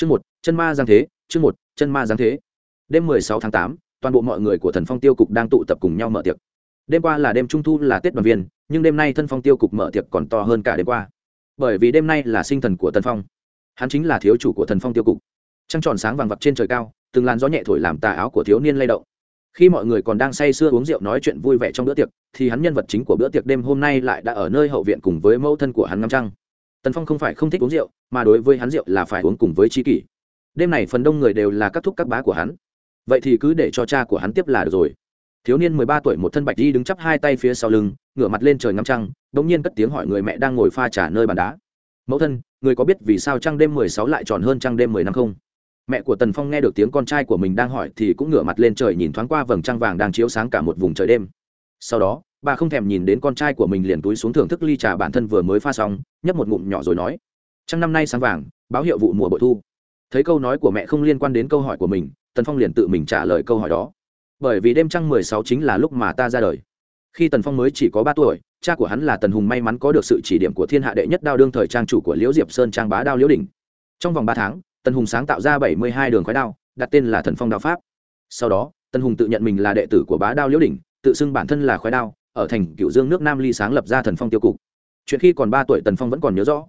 chương một, chân ma giang thế, chương một, chân ma giang thế. Đêm mười sáu tháng tám, toàn bộ mọi người của thần phong tiêu cục đang tụ tập cùng nhau mở tiệc. Đêm qua là đêm trung thu là tết đoàn viên, nhưng đêm nay thân phong tiêu cục mở tiệc còn to hơn cả đêm qua. Bởi vì đêm nay là sinh thần của Thần phong. Hắn chính là thiếu chủ của thần phong tiêu cục. Trăng tròn sáng vàng vặc trên trời cao, từng làn gió nhẹ thổi làm tà áo của thiếu niên lay động. Khi mọi người còn đang say sưa uống rượu nói chuyện vui vẻ trong bữa tiệc, thì hắn nhân vật chính của bữa tiệc đêm hôm nay lại đã ở nơi hậu viện cùng với mẫu thân của hắn ngắm trăng tần phong không phải không thích uống rượu, mà đối với hắn rượu là phải uống cùng với tri kỷ. Đêm này phần đông người đều là các thúc các bá của hắn. Vậy thì cứ để cho cha của hắn tiếp là được rồi. Thiếu niên mười ba tuổi một thân bạch đi đứng chắp hai tay phía sau lưng, ngửa mặt lên trời ngắm trăng đ ỗ n g nhiên cất tiếng hỏi người mẹ đang ngồi pha trả nơi bàn đá. Mẫu thân, người có biết vì sao trăng đêm mười sáu lại tròn hơn trăng đêm mười năm không? Mẹ của tần phong nghe được tiếng con trai của mình đang hỏi thì cũng ngửa mặt lên trời nhìn thoáng qua vầng trăng vàng đang chiếu sáng cả một vùng trời đêm. Sau đó bà không thèm nhìn đến con trai của mình liền túi xuống thưởng thức ly trà bản thân vừa mới pha xong, nhấp một ngụm nhỏ rồi nói, trăng năm nay sáng vàng, báo hiệu vụ mùa bội thu. Thấy câu nói của mẹ không liên quan đến câu hỏi của mình, tần phong liền tự mình trả lời câu hỏi đó. Bởi vì đêm trăng mười sáu chính là lúc mà ta ra đời. Khi tần phong mới chỉ có ba tuổi, cha của hắn là tần hùng may mắn có được sự chỉ điểm của thiên hạ đệ nhất đao đương thời trang chủ của liễu diệp sơn trang bá đao liễu đình trong vòng ba tháng, tần hùng sáng tạo ra bảy mươi hai đường khói đao, đặt tên là thần phong đao pháp. Sau đó, tần hùng tự nhận mình là đệ tử của bá đao liễu đình tự xưng bản thân là khói đao ở thành cựu dương nước nam ly sáng lập ra thần phong tiêu cục. Chuyện khi còn ba tuổi tần phong vẫn còn nhớ rõ.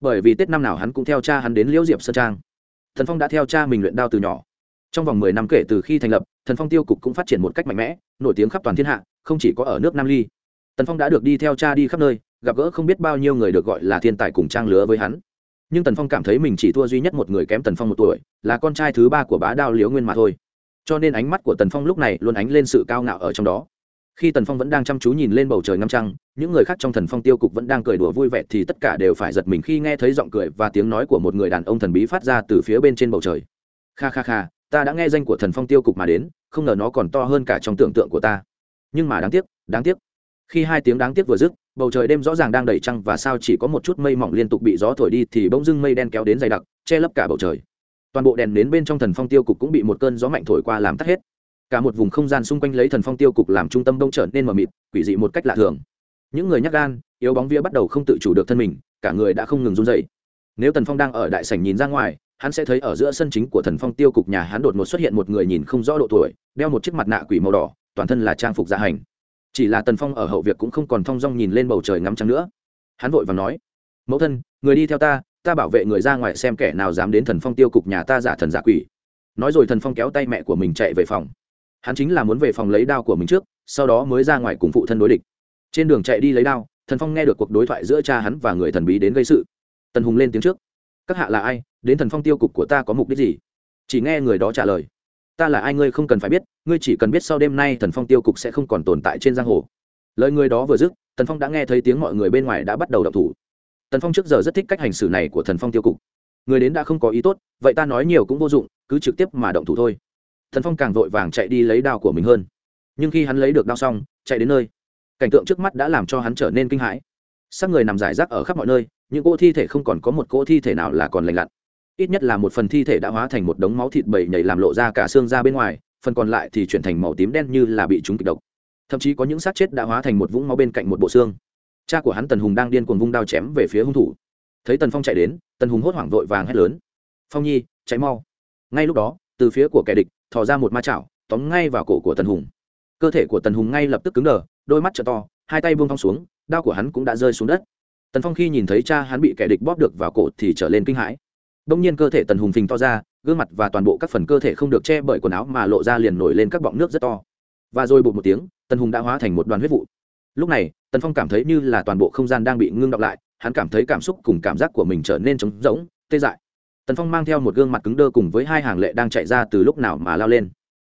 Bởi vì tết năm nào hắn cũng theo cha hắn đến liễu diệp sơn trang. Thần phong đã theo cha mình luyện đao từ nhỏ. Trong vòng mười năm kể từ khi thành lập, thần phong tiêu cục cũng phát triển một cách mạnh mẽ, nổi tiếng khắp toàn thiên hạ, không chỉ có ở nước nam ly. Tần phong đã được đi theo cha đi khắp nơi, gặp gỡ không biết bao nhiêu người được gọi là thiên tài cùng trang lứa với hắn. Nhưng tần phong cảm thấy mình chỉ thua duy nhất một người kém tần phong một tuổi, là con trai thứ ba của bá đao liễu nguyên mà thôi. Cho nên ánh mắt của tần phong lúc này luôn ánh lên sự cao ngạo ở trong đó khi tần phong vẫn đang chăm chú nhìn lên bầu trời ngâm trăng, những người khác trong thần phong tiêu cục vẫn đang cười đùa vui vẻ thì tất cả đều phải giật mình khi nghe thấy giọng cười và tiếng nói của một người đàn ông thần bí phát ra từ phía bên trên bầu trời. Kha kha kha, ta đã nghe danh của thần phong tiêu cục mà đến, không ngờ nó còn to hơn cả trong tưởng tượng của ta. Nhưng mà đáng tiếc đáng tiếc. Khi hai tiếng đáng tiếc vừa dứt, bầu trời đêm rõ ràng đang đầy trăng và sao chỉ có một chút mây mỏng liên tục bị gió thổi đi thì bỗng dưng mây đen kéo đến dày đặc, che lấp cả bầu trời. Toàn bộ đèn đến bên trong thần phong tiêu cục cũng bị một cơn gió mạnh thổi qua làm tắt hết cả một vùng không gian xung quanh lấy thần phong tiêu cục làm trung tâm đông trở nên mờ mịt, quỷ dị một cách lạ thường. Những người nhắc gan, yếu bóng vía bắt đầu không tự chủ được thân mình, cả người đã không ngừng run dậy nếu tần phong đang ở đại sảnh nhìn ra ngoài, hắn sẽ thấy ở giữa sân chính của thần phong tiêu cục nhà hắn đột ngột xuất hiện một người nhìn không rõ độ tuổi, đeo một chiếc mặt nạ quỷ màu đỏ, toàn thân là trang phục dạ hành. Chỉ là tần phong ở hậu việc cũng không còn thong dong nhìn lên bầu trời ngắm trăng nữa. Hắn vội và nói, mẫu thân, người đi theo ta ta bảo vệ người ra ngoài xem kẻ nào dám đến thần phong tiêu cục nhà ta giả thần giả quỷ. Nói rồi thần phong kéo tay mẹ của mình chạy về phòng hắn chính là muốn về phòng lấy đao của mình trước, sau đó mới ra ngoài cùng phụ thân đối địch. Trên đường chạy đi lấy đao, thần phong nghe được cuộc đối thoại giữa cha hắn và người thần bí đến gây sự. Tần hùng lên tiếng trước. Các hạ là ai? Đến thần phong tiêu cục của ta có mục đích gì? Chỉ nghe người đó trả lời. Ta là ai ngươi không cần phải biết, ngươi chỉ cần biết sau đêm nay thần phong tiêu cục sẽ không còn tồn tại trên giang hồ. Lời người đó vừa dứt, tần phong đã nghe thấy tiếng mọi người bên ngoài đã bắt đầu đọc thủ. Tần phong trước giờ rất thích cách hành xử này của thần phong tiêu cục. Người đến đã không có ý tốt, vậy ta nói nhiều cũng vô dụng, cứ trực tiếp mà động thủ thôi thần phong càng vội vàng chạy đi lấy đao của mình hơn. Nhưng khi hắn lấy được đao xong, chạy đến nơi, cảnh tượng trước mắt đã làm cho hắn trở nên kinh hãi. Xác người nằm rải rác ở khắp mọi nơi, những cỗ thi thể không còn có một cỗ thi thể nào là còn lành lặn. Ít nhất là một phần thi thể đã hóa thành một đống máu thịt bầy nhảy làm lộ ra cả xương ra bên ngoài, phần còn lại thì chuyển thành màu tím đen như là bị trúng kịch độc. Thậm chí có những xác chết đã hóa thành một vũng máu bên cạnh một bộ xương. Cha của hắn tần hùng đang điên cuồng vung đao chém về phía hung thủ. Thấy tần phong chạy đến, tần hùng hốt hoảng vội vàng hét lớn. Phong nhi cháy mau. Ngay lúc đó, từ phía của kẻ địch thò ra một ma chảo, tóm ngay vào cổ của tần hùng. Cơ thể của tần hùng ngay lập tức cứng đờ, đôi mắt t to, hai tay buông thong xuống, đao của hắn cũng đã rơi xuống đất. Tần phong khi nhìn thấy cha hắn bị kẻ địch bóp được vào cổ thì trở lên kinh hãi. Đông nhiên cơ thể tần hùng phình to ra, gương mặt và toàn bộ các phần cơ thể không được che bởi quần áo mà lộ ra liền nổi lên các bọng nước rất to. Và rồi bụt một tiếng, tần hùng đã hóa thành một đoàn huyết vụ. Lúc này, tần phong cảm thấy như là toàn bộ không gian đang bị ngưng đọng lại, hắn cảm thấy cảm xúc cùng cảm giác của mình trở nên trống rỗng, tê dại tần phong mang theo một gương mặt cứng đơ cùng với hai hàng lệ đang chạy ra từ lúc nào mà lao lên.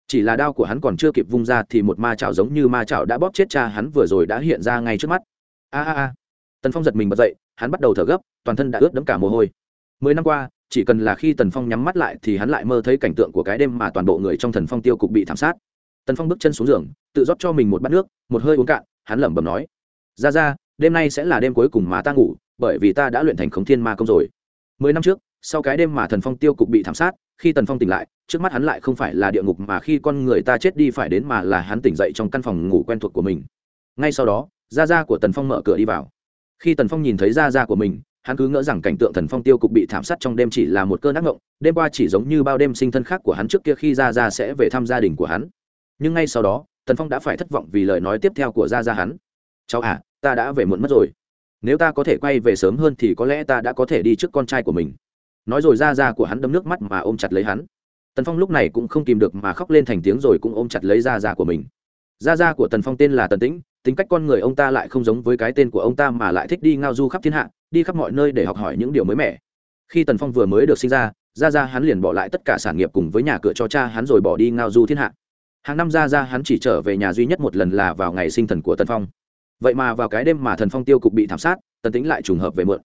Chỉ là đao của hắn còn chưa kịp vung ra thì một ma chảo giống như ma chảo đã bóp chết cha hắn vừa rồi đã hiện ra ngay trước mắt. A a a. Tần phong giật mình bật dậy, hắn bắt đầu thở gấp, toàn thân đã ướt đẫm cả mồ hôi. Mười năm qua, chỉ cần là khi tần phong nhắm mắt lại thì hắn lại mơ thấy cảnh tượng của cái đêm mà toàn bộ người trong thần phong tiêu cục bị thảm sát. Tần phong bước chân xuống giường, tự rót cho mình một bát nước, một hơi uống cạn, hắn lẩm bẩm nói, ra ra, đêm nay sẽ là đêm cuối cùng mà ta ngủ, bởi vì ta đã luyện thành khống thiên ma công rồi. Mười năm trước sau cái đêm mà thần phong tiêu cục bị thảm sát, khi tần phong tỉnh lại, trước mắt hắn lại không phải là địa ngục mà khi con người ta chết đi phải đến mà là hắn tỉnh dậy trong căn phòng ngủ quen thuộc của mình. Ngay sau đó, gia gia của tần phong mở cửa đi vào. Khi tần phong nhìn thấy gia gia của mình, hắn cứ ngỡ rằng cảnh tượng thần phong tiêu cục bị thảm sát trong đêm chỉ là một cơn ác ngộng đêm qua chỉ giống như bao đêm sinh thân khác của hắn trước kia khi ra ra sẽ về thăm gia đình của hắn. Nhưng ngay sau đó tần phong đã phải thất vọng vì lời nói tiếp theo của ra ra hắn. Cháu à ta đã về muộn mất rồi. Nếu ta có thể quay về sớm hơn thì có lẽ ta đã có thể đi trước con trai của mình nói rồi ra ra của hắn đâm nước mắt mà ôm chặt lấy hắn. Tần phong lúc này cũng không kìm được mà khóc lên thành tiếng rồi cũng ôm chặt lấy ra ra của mình. Ra ra của tần phong tên là tần tĩnh, tính cách con người ông ta lại không giống với cái tên của ông ta mà lại thích đi ngao du khắp thiên hạ, đi khắp mọi nơi để học hỏi những điều mới mẻ. Khi tần phong vừa mới được sinh ra ra ra hắn liền bỏ lại tất cả sản nghiệp cùng với nhà cửa cho cha hắn rồi bỏ đi ngao du thiên hạ. Hàng năm ra ra hắn chỉ trở về nhà duy nhất một lần là vào ngày sinh thần của tần phong. Vậy mà vào cái đêm mà thần phong tiêu cục bị thảm sát, tần tĩnh lại trùng hợp về mượn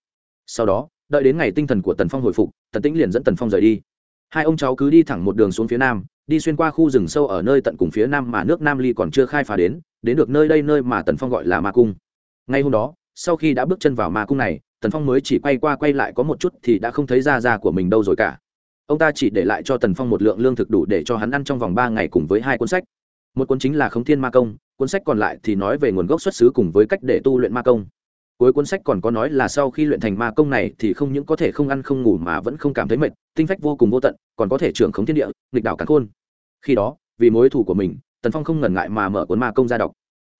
sau đó đợi đến ngày tinh thần của tần phong hồi phục, tần tĩnh liền dẫn tần phong rời đi. Hai ông cháu cứ đi thẳng một đường xuống phía nam, đi xuyên qua khu rừng sâu ở nơi tận cùng phía nam mà nước nam ly còn chưa khai phá đến đến được nơi đây nơi mà tần phong gọi là ma cung. Ngay hôm đó, sau khi đã bước chân vào ma cung này, tần phong mới chỉ quay qua quay lại có một chút thì đã không thấy da da của mình đâu rồi cả. Ông ta chỉ để lại cho tần phong một lượng lương thực đủ để cho hắn ăn trong vòng ba ngày cùng với hai cuốn sách. Một cuốn chính là khống thiên ma công, cuốn sách còn lại thì nói về nguồn gốc xuất xứ cùng với cách để tu luyện ma công cuối cuốn sách còn có nói là sau khi luyện thành ma công này thì không những có thể không ăn không ngủ mà vẫn không cảm thấy mệt, tinh phách vô cùng vô tận, còn có thể trưởng khống thiên địa, nghịch đảo cắn khôn. Khi đó, vì mối thù của mình, tần phong không ngần ngại mà mở cuốn ma công ra đọc.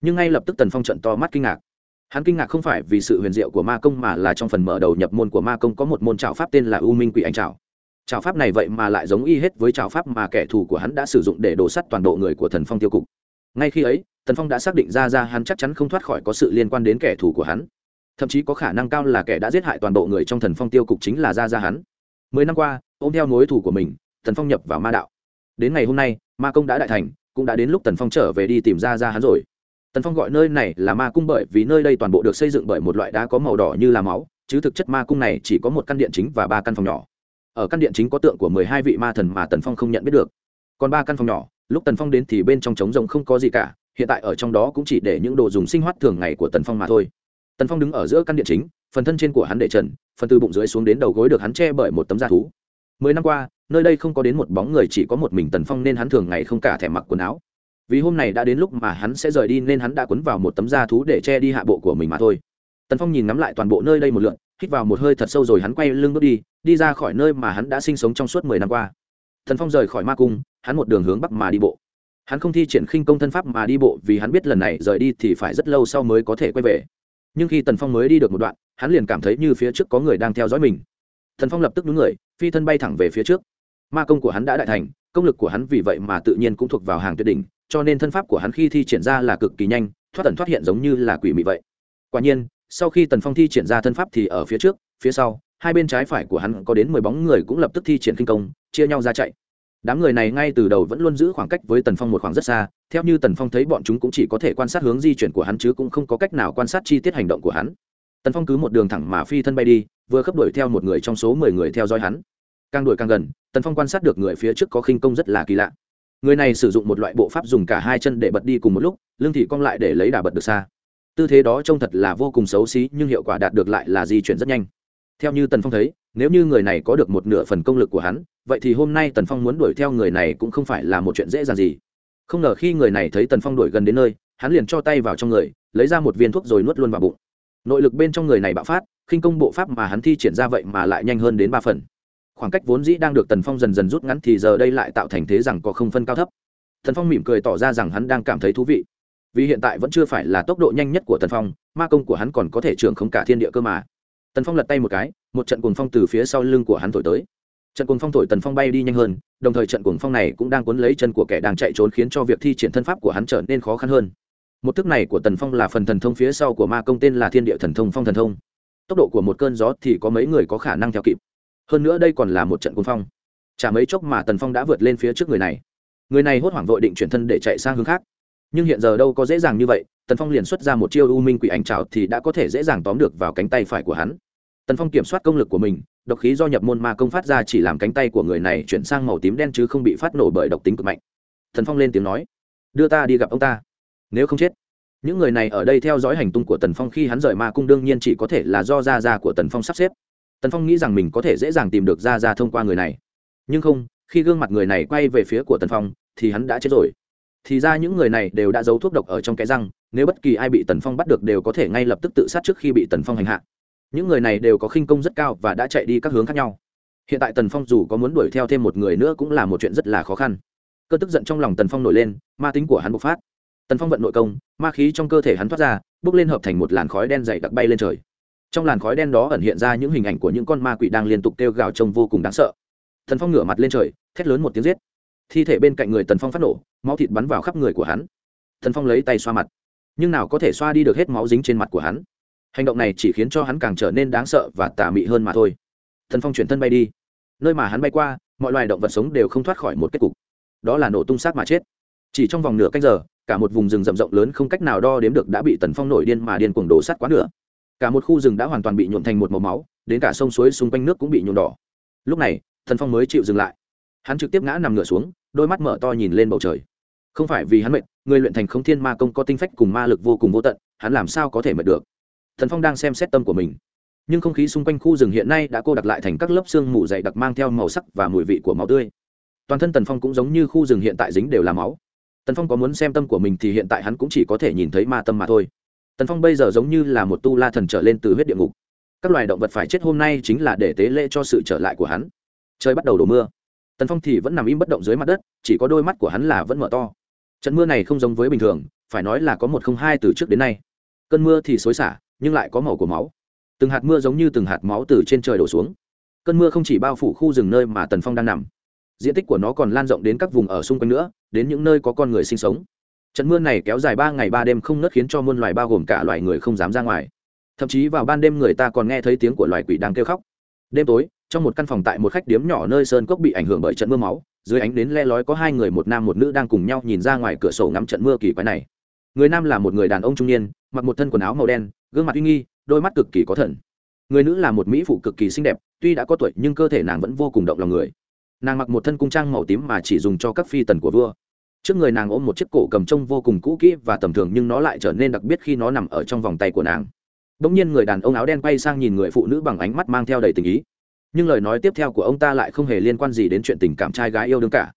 Nhưng ngay lập tức tần phong trận to mắt kinh ngạc. Hắn kinh ngạc không phải vì sự huyền diệu của ma công mà là trong phần mở đầu nhập môn của ma công có một môn trào pháp tên là u minh quỷ anh trào trào pháp này vậy mà lại giống y hết với trào pháp mà kẻ thù của hắn đã sử dụng để đổ sắt toàn bộ người của thần phong tiêu cục. Ngay khi ấy, tần phong đã xác định ra ra hắn chắc chắn không thoát khỏi có sự liên quan đến kẻ thù của hắn thậm chí có khả năng cao là kẻ đã giết hại toàn bộ người trong thần phong tiêu cục chính là ra ra hắn. Mười năm qua, ôm theo mối thù của mình, thần phong nhập vào ma đạo. Đến ngày hôm nay, ma công đã đại thành, cũng đã đến lúc tần phong trở về đi tìm ra ra hắn rồi. Tần phong gọi nơi này là ma cung bởi vì nơi đây toàn bộ được xây dựng bởi một loại đá có màu đỏ như là máu, chứ thực chất ma cung này chỉ có một căn điện chính và ba căn phòng nhỏ. Ở căn điện chính có tượng của mười hai vị ma thần mà tần phong không nhận biết được. Còn ba căn phòng nhỏ, lúc tần phong đến thì bên trong trống rồng không có gì cả, hiện tại ở trong đó cũng chỉ để những đồ dùng sinh hoạt thường ngày của tần phong mà thôi tần phong đứng ở giữa căn điện chính, phần thân trên của hắn để trần, phần từ bụng dưới xuống đến đầu gối được hắn che bởi một tấm da thú. Mười năm qua, nơi đây không có đến một bóng người, chỉ có một mình tần phong nên hắn thường ngày không cả thẻ mặc quần áo. Vì hôm này đã đến lúc mà hắn sẽ rời đi nên hắn đã quấn vào một tấm da thú để che đi hạ bộ của mình mà thôi. Tần phong nhìn ngắm lại toàn bộ nơi đây một lượn, hít vào một hơi thật sâu rồi hắn quay lưng bước đi đi ra khỏi nơi mà hắn đã sinh sống trong suốt mười năm qua. Tần phong rời khỏi ma cung, hắn một đường hướng bắc mà đi bộ. Hắn không thi triển khinh công thân pháp mà đi bộ vì hắn biết lần này rời đi thì phải rất lâu sau mới có thể quay về nhưng khi tần phong mới đi được một đoạn, hắn liền cảm thấy như phía trước có người đang theo dõi mình. Thần phong lập tức đúng người, phi thân bay thẳng về phía trước. Ma công của hắn đã đại thành, công lực của hắn vì vậy mà tự nhiên cũng thuộc vào hàng tuyệt đỉnh, cho nên thân pháp của hắn khi thi triển ra là cực kỳ nhanh, thoát tần thoát hiện giống như là quỷ mị vậy. Quả nhiên, sau khi tần phong thi triển ra thân pháp thì ở phía trước, phía sau, hai bên trái phải của hắn có đến mười bóng người cũng lập tức thi triển kinh công, chia nhau ra chạy đám người này ngay từ đầu vẫn luôn giữ khoảng cách với tần phong một khoảng rất xa, theo như tần phong thấy bọn chúng cũng chỉ có thể quan sát hướng di chuyển của hắn chứ cũng không có cách nào quan sát chi tiết hành động của hắn. Tần phong cứ một đường thẳng mà phi thân bay đi, vừa khớp đuổi theo một người trong số mười người theo dõi hắn. Càng đuổi càng gần, tần phong quan sát được người phía trước có khinh công rất là kỳ lạ. Người này sử dụng một loại bộ pháp dùng cả hai chân để bật đi cùng một lúc lương thị cong lại để lấy đà bật được xa. Tư thế đó trông thật là vô cùng xấu xí nhưng hiệu quả đạt được lại là di chuyển rất nhanh theo như tần phong thấy, nếu như người này có được một nửa phần công lực của hắn, vậy thì hôm nay tần phong muốn đuổi theo người này cũng không phải là một chuyện dễ dàng gì. Không ngờ khi người này thấy tần phong đuổi gần đến nơi, hắn liền cho tay vào trong người, lấy ra một viên thuốc rồi nuốt luôn vào bụng. Nội lực bên trong người này bạo phát, khinh công bộ pháp mà hắn thi triển ra vậy mà lại nhanh hơn đến ba phần. Khoảng cách vốn dĩ đang được tần phong dần dần rút ngắn thì giờ đây lại tạo thành thế rằng có không phân cao thấp. Tần phong mỉm cười tỏ ra rằng hắn đang cảm thấy thú vị. Vì hiện tại vẫn chưa phải là tốc độ nhanh nhất của tần phong, ma công của hắn còn có thể trưởng không cả thiên địa cơ mà tần phong lật tay một cái, một trận cuồng phong từ phía sau lưng của hắn thổi tới. Trận cuồng phong thổi tần phong bay đi nhanh hơn, đồng thời trận cuồng phong này cũng đang cuốn lấy chân của kẻ đang chạy trốn khiến cho việc thi triển thân pháp của hắn trở nên khó khăn hơn. Một thức này của tần phong là phần thần thông phía sau của ma công tên là thiên địa thần thông phong thần thông. Tốc độ của một cơn gió thì có mấy người có khả năng theo kịp. Hơn nữa đây còn là một trận cuồng phong. Chả mấy chốc mà tần phong đã vượt lên phía trước người này. Người này hốt hoảng vội định chuyển thân để chạy sang hướng khác nhưng hiện giờ đâu có dễ dàng như vậy, tần phong liền xuất ra một chiêu u minh quỷ ảnh trào thì đã có thể dễ dàng tóm được vào cánh tay phải của hắn. Tần phong kiểm soát công lực của mình, độc khí do nhập môn ma công phát ra chỉ làm cánh tay của người này chuyển sang màu tím đen chứ không bị phát nổ bởi độc tính cực mạnh. Tần phong lên tiếng nói, đưa ta đi gặp ông ta. Nếu không chết, những người này ở đây theo dõi hành tung của tần phong khi hắn rời ma cung đương nhiên chỉ có thể là do gia gia của tần phong sắp xếp. Tần phong nghĩ rằng mình có thể dễ dàng tìm được gia gia thông qua người này. Nhưng không, khi gương mặt người này quay về phía của tần phong, thì hắn đã chết rồi thì ra những người này đều đã giấu thuốc độc ở trong cái răng, nếu bất kỳ ai bị tần phong bắt được đều có thể ngay lập tức tự sát trước khi bị tần phong hành hạ. Những người này đều có khinh công rất cao và đã chạy đi các hướng khác nhau. Hiện tại tần phong dù có muốn đuổi theo thêm một người nữa cũng là một chuyện rất là khó khăn. Cơn tức giận trong lòng tần phong nổi lên, ma tính của hắn bộc phát. Tần phong vận nội công, ma khí trong cơ thể hắn thoát ra bốc lên hợp thành một làn khói đen dày đặc bay lên trời. Trong làn khói đen đó ẩn hiện ra những hình ảnh của những con ma quỷ đang liên tục kêu gào trông vô cùng đáng sợ. Tần phong ngửa mặt lên trời, thét lớn một tiếng giết. Thi thể bên cạnh người tần phong phát nổ máu thịt bắn vào khắp người của hắn. Thần phong lấy tay xoa mặt. Nhưng nào có thể xoa đi được hết máu dính trên mặt của hắn. Hành động này chỉ khiến cho hắn càng trở nên đáng sợ và tà mị hơn mà thôi. Thần phong chuyển thân bay đi. Nơi mà hắn bay qua, mọi loài động vật sống đều không thoát khỏi một kết cục. Đó là nổ tung sát mà chết. Chỉ trong vòng nửa canh giờ, cả một vùng rừng rậm rộng lớn không cách nào đo đếm được đã bị tần phong nổi điên mà điên cuồng đổ sắt quá nửa. Cả một khu rừng đã hoàn toàn bị nhuộm thành một màu máu, đến cả sông suối xung quanh nước cũng bị nhuộm đỏ. Lúc này thần phong mới chịu dừng lại. Hắn trực tiếp ngã nằm ngửa xuống, đôi mắt mở to nhìn lên bầu trời không phải vì hắn mệt, người luyện thành không thiên ma công có tinh phách cùng ma lực vô cùng vô tận, hắn làm sao có thể mệt được? Thần phong đang xem xét tâm của mình. Nhưng không khí xung quanh khu rừng hiện nay đã cô đặc lại thành các lớp xương mù dày đặc mang theo màu sắc và mùi vị của máu tươi. Toàn thân tần phong cũng giống như khu rừng hiện tại dính đều là máu. Tần phong có muốn xem tâm của mình thì hiện tại hắn cũng chỉ có thể nhìn thấy ma tâm mà thôi. Tần phong bây giờ giống như là một tu la thần trở lên từ huyết địa ngục. Các loài động vật phải chết hôm nay chính là để tế lễ cho sự trở lại của hắn. Trời bắt đầu đổ mưa. Tần phong thì vẫn nằm im bất động dưới mặt đất, chỉ có đôi mắt của hắn là vẫn mở to trận mưa này không giống với bình thường, phải nói là có một không hai từ trước đến nay. Cơn mưa thì xối xả, nhưng lại có màu của máu. Từng hạt mưa giống như từng hạt máu từ trên trời đổ xuống. Cơn mưa không chỉ bao phủ khu rừng nơi mà tần phong đang nằm. Diện tích của nó còn lan rộng đến các vùng ở xung quanh nữa, đến những nơi có con người sinh sống. Trận mưa này kéo dài ba ngày ba đêm không nớt khiến cho muôn loài bao gồm cả loài người không dám ra ngoài. Thậm chí vào ban đêm người ta còn nghe thấy tiếng của loài quỷ đang kêu khóc. Đêm tối trong một căn phòng tại một khách điếm nhỏ nơi sơn cốc bị ảnh hưởng bởi trận mưa máu, dưới ánh đến le lói có hai người, một nam một nữ đang cùng nhau nhìn ra ngoài cửa sổ ngắm trận mưa kỳ quái này. Người nam là một người đàn ông trung niên, mặc một thân quần áo màu đen, gương mặt uy nghi, đôi mắt cực kỳ có thần. Người nữ là một mỹ phụ cực kỳ xinh đẹp, tuy đã có tuổi nhưng cơ thể nàng vẫn vô cùng động lòng người. Nàng mặc một thân cung trang màu tím mà chỉ dùng cho các phi tần của vua. Trước người nàng ôm một chiếc cổ cầm trông vô cùng cũ kỹ và tầm thường nhưng nó lại trở nên đặc biệt khi nó nằm ở trong vòng tay của nàng. Đ ỗ n g nhiên người đàn ông áo đen quay sang nhìn người phụ nữ bằng ánh mắt mang theo đầy tình ý nhưng lời nói tiếp theo của ông ta lại không hề liên quan gì đến chuyện tình cảm trai gái yêu đương cả.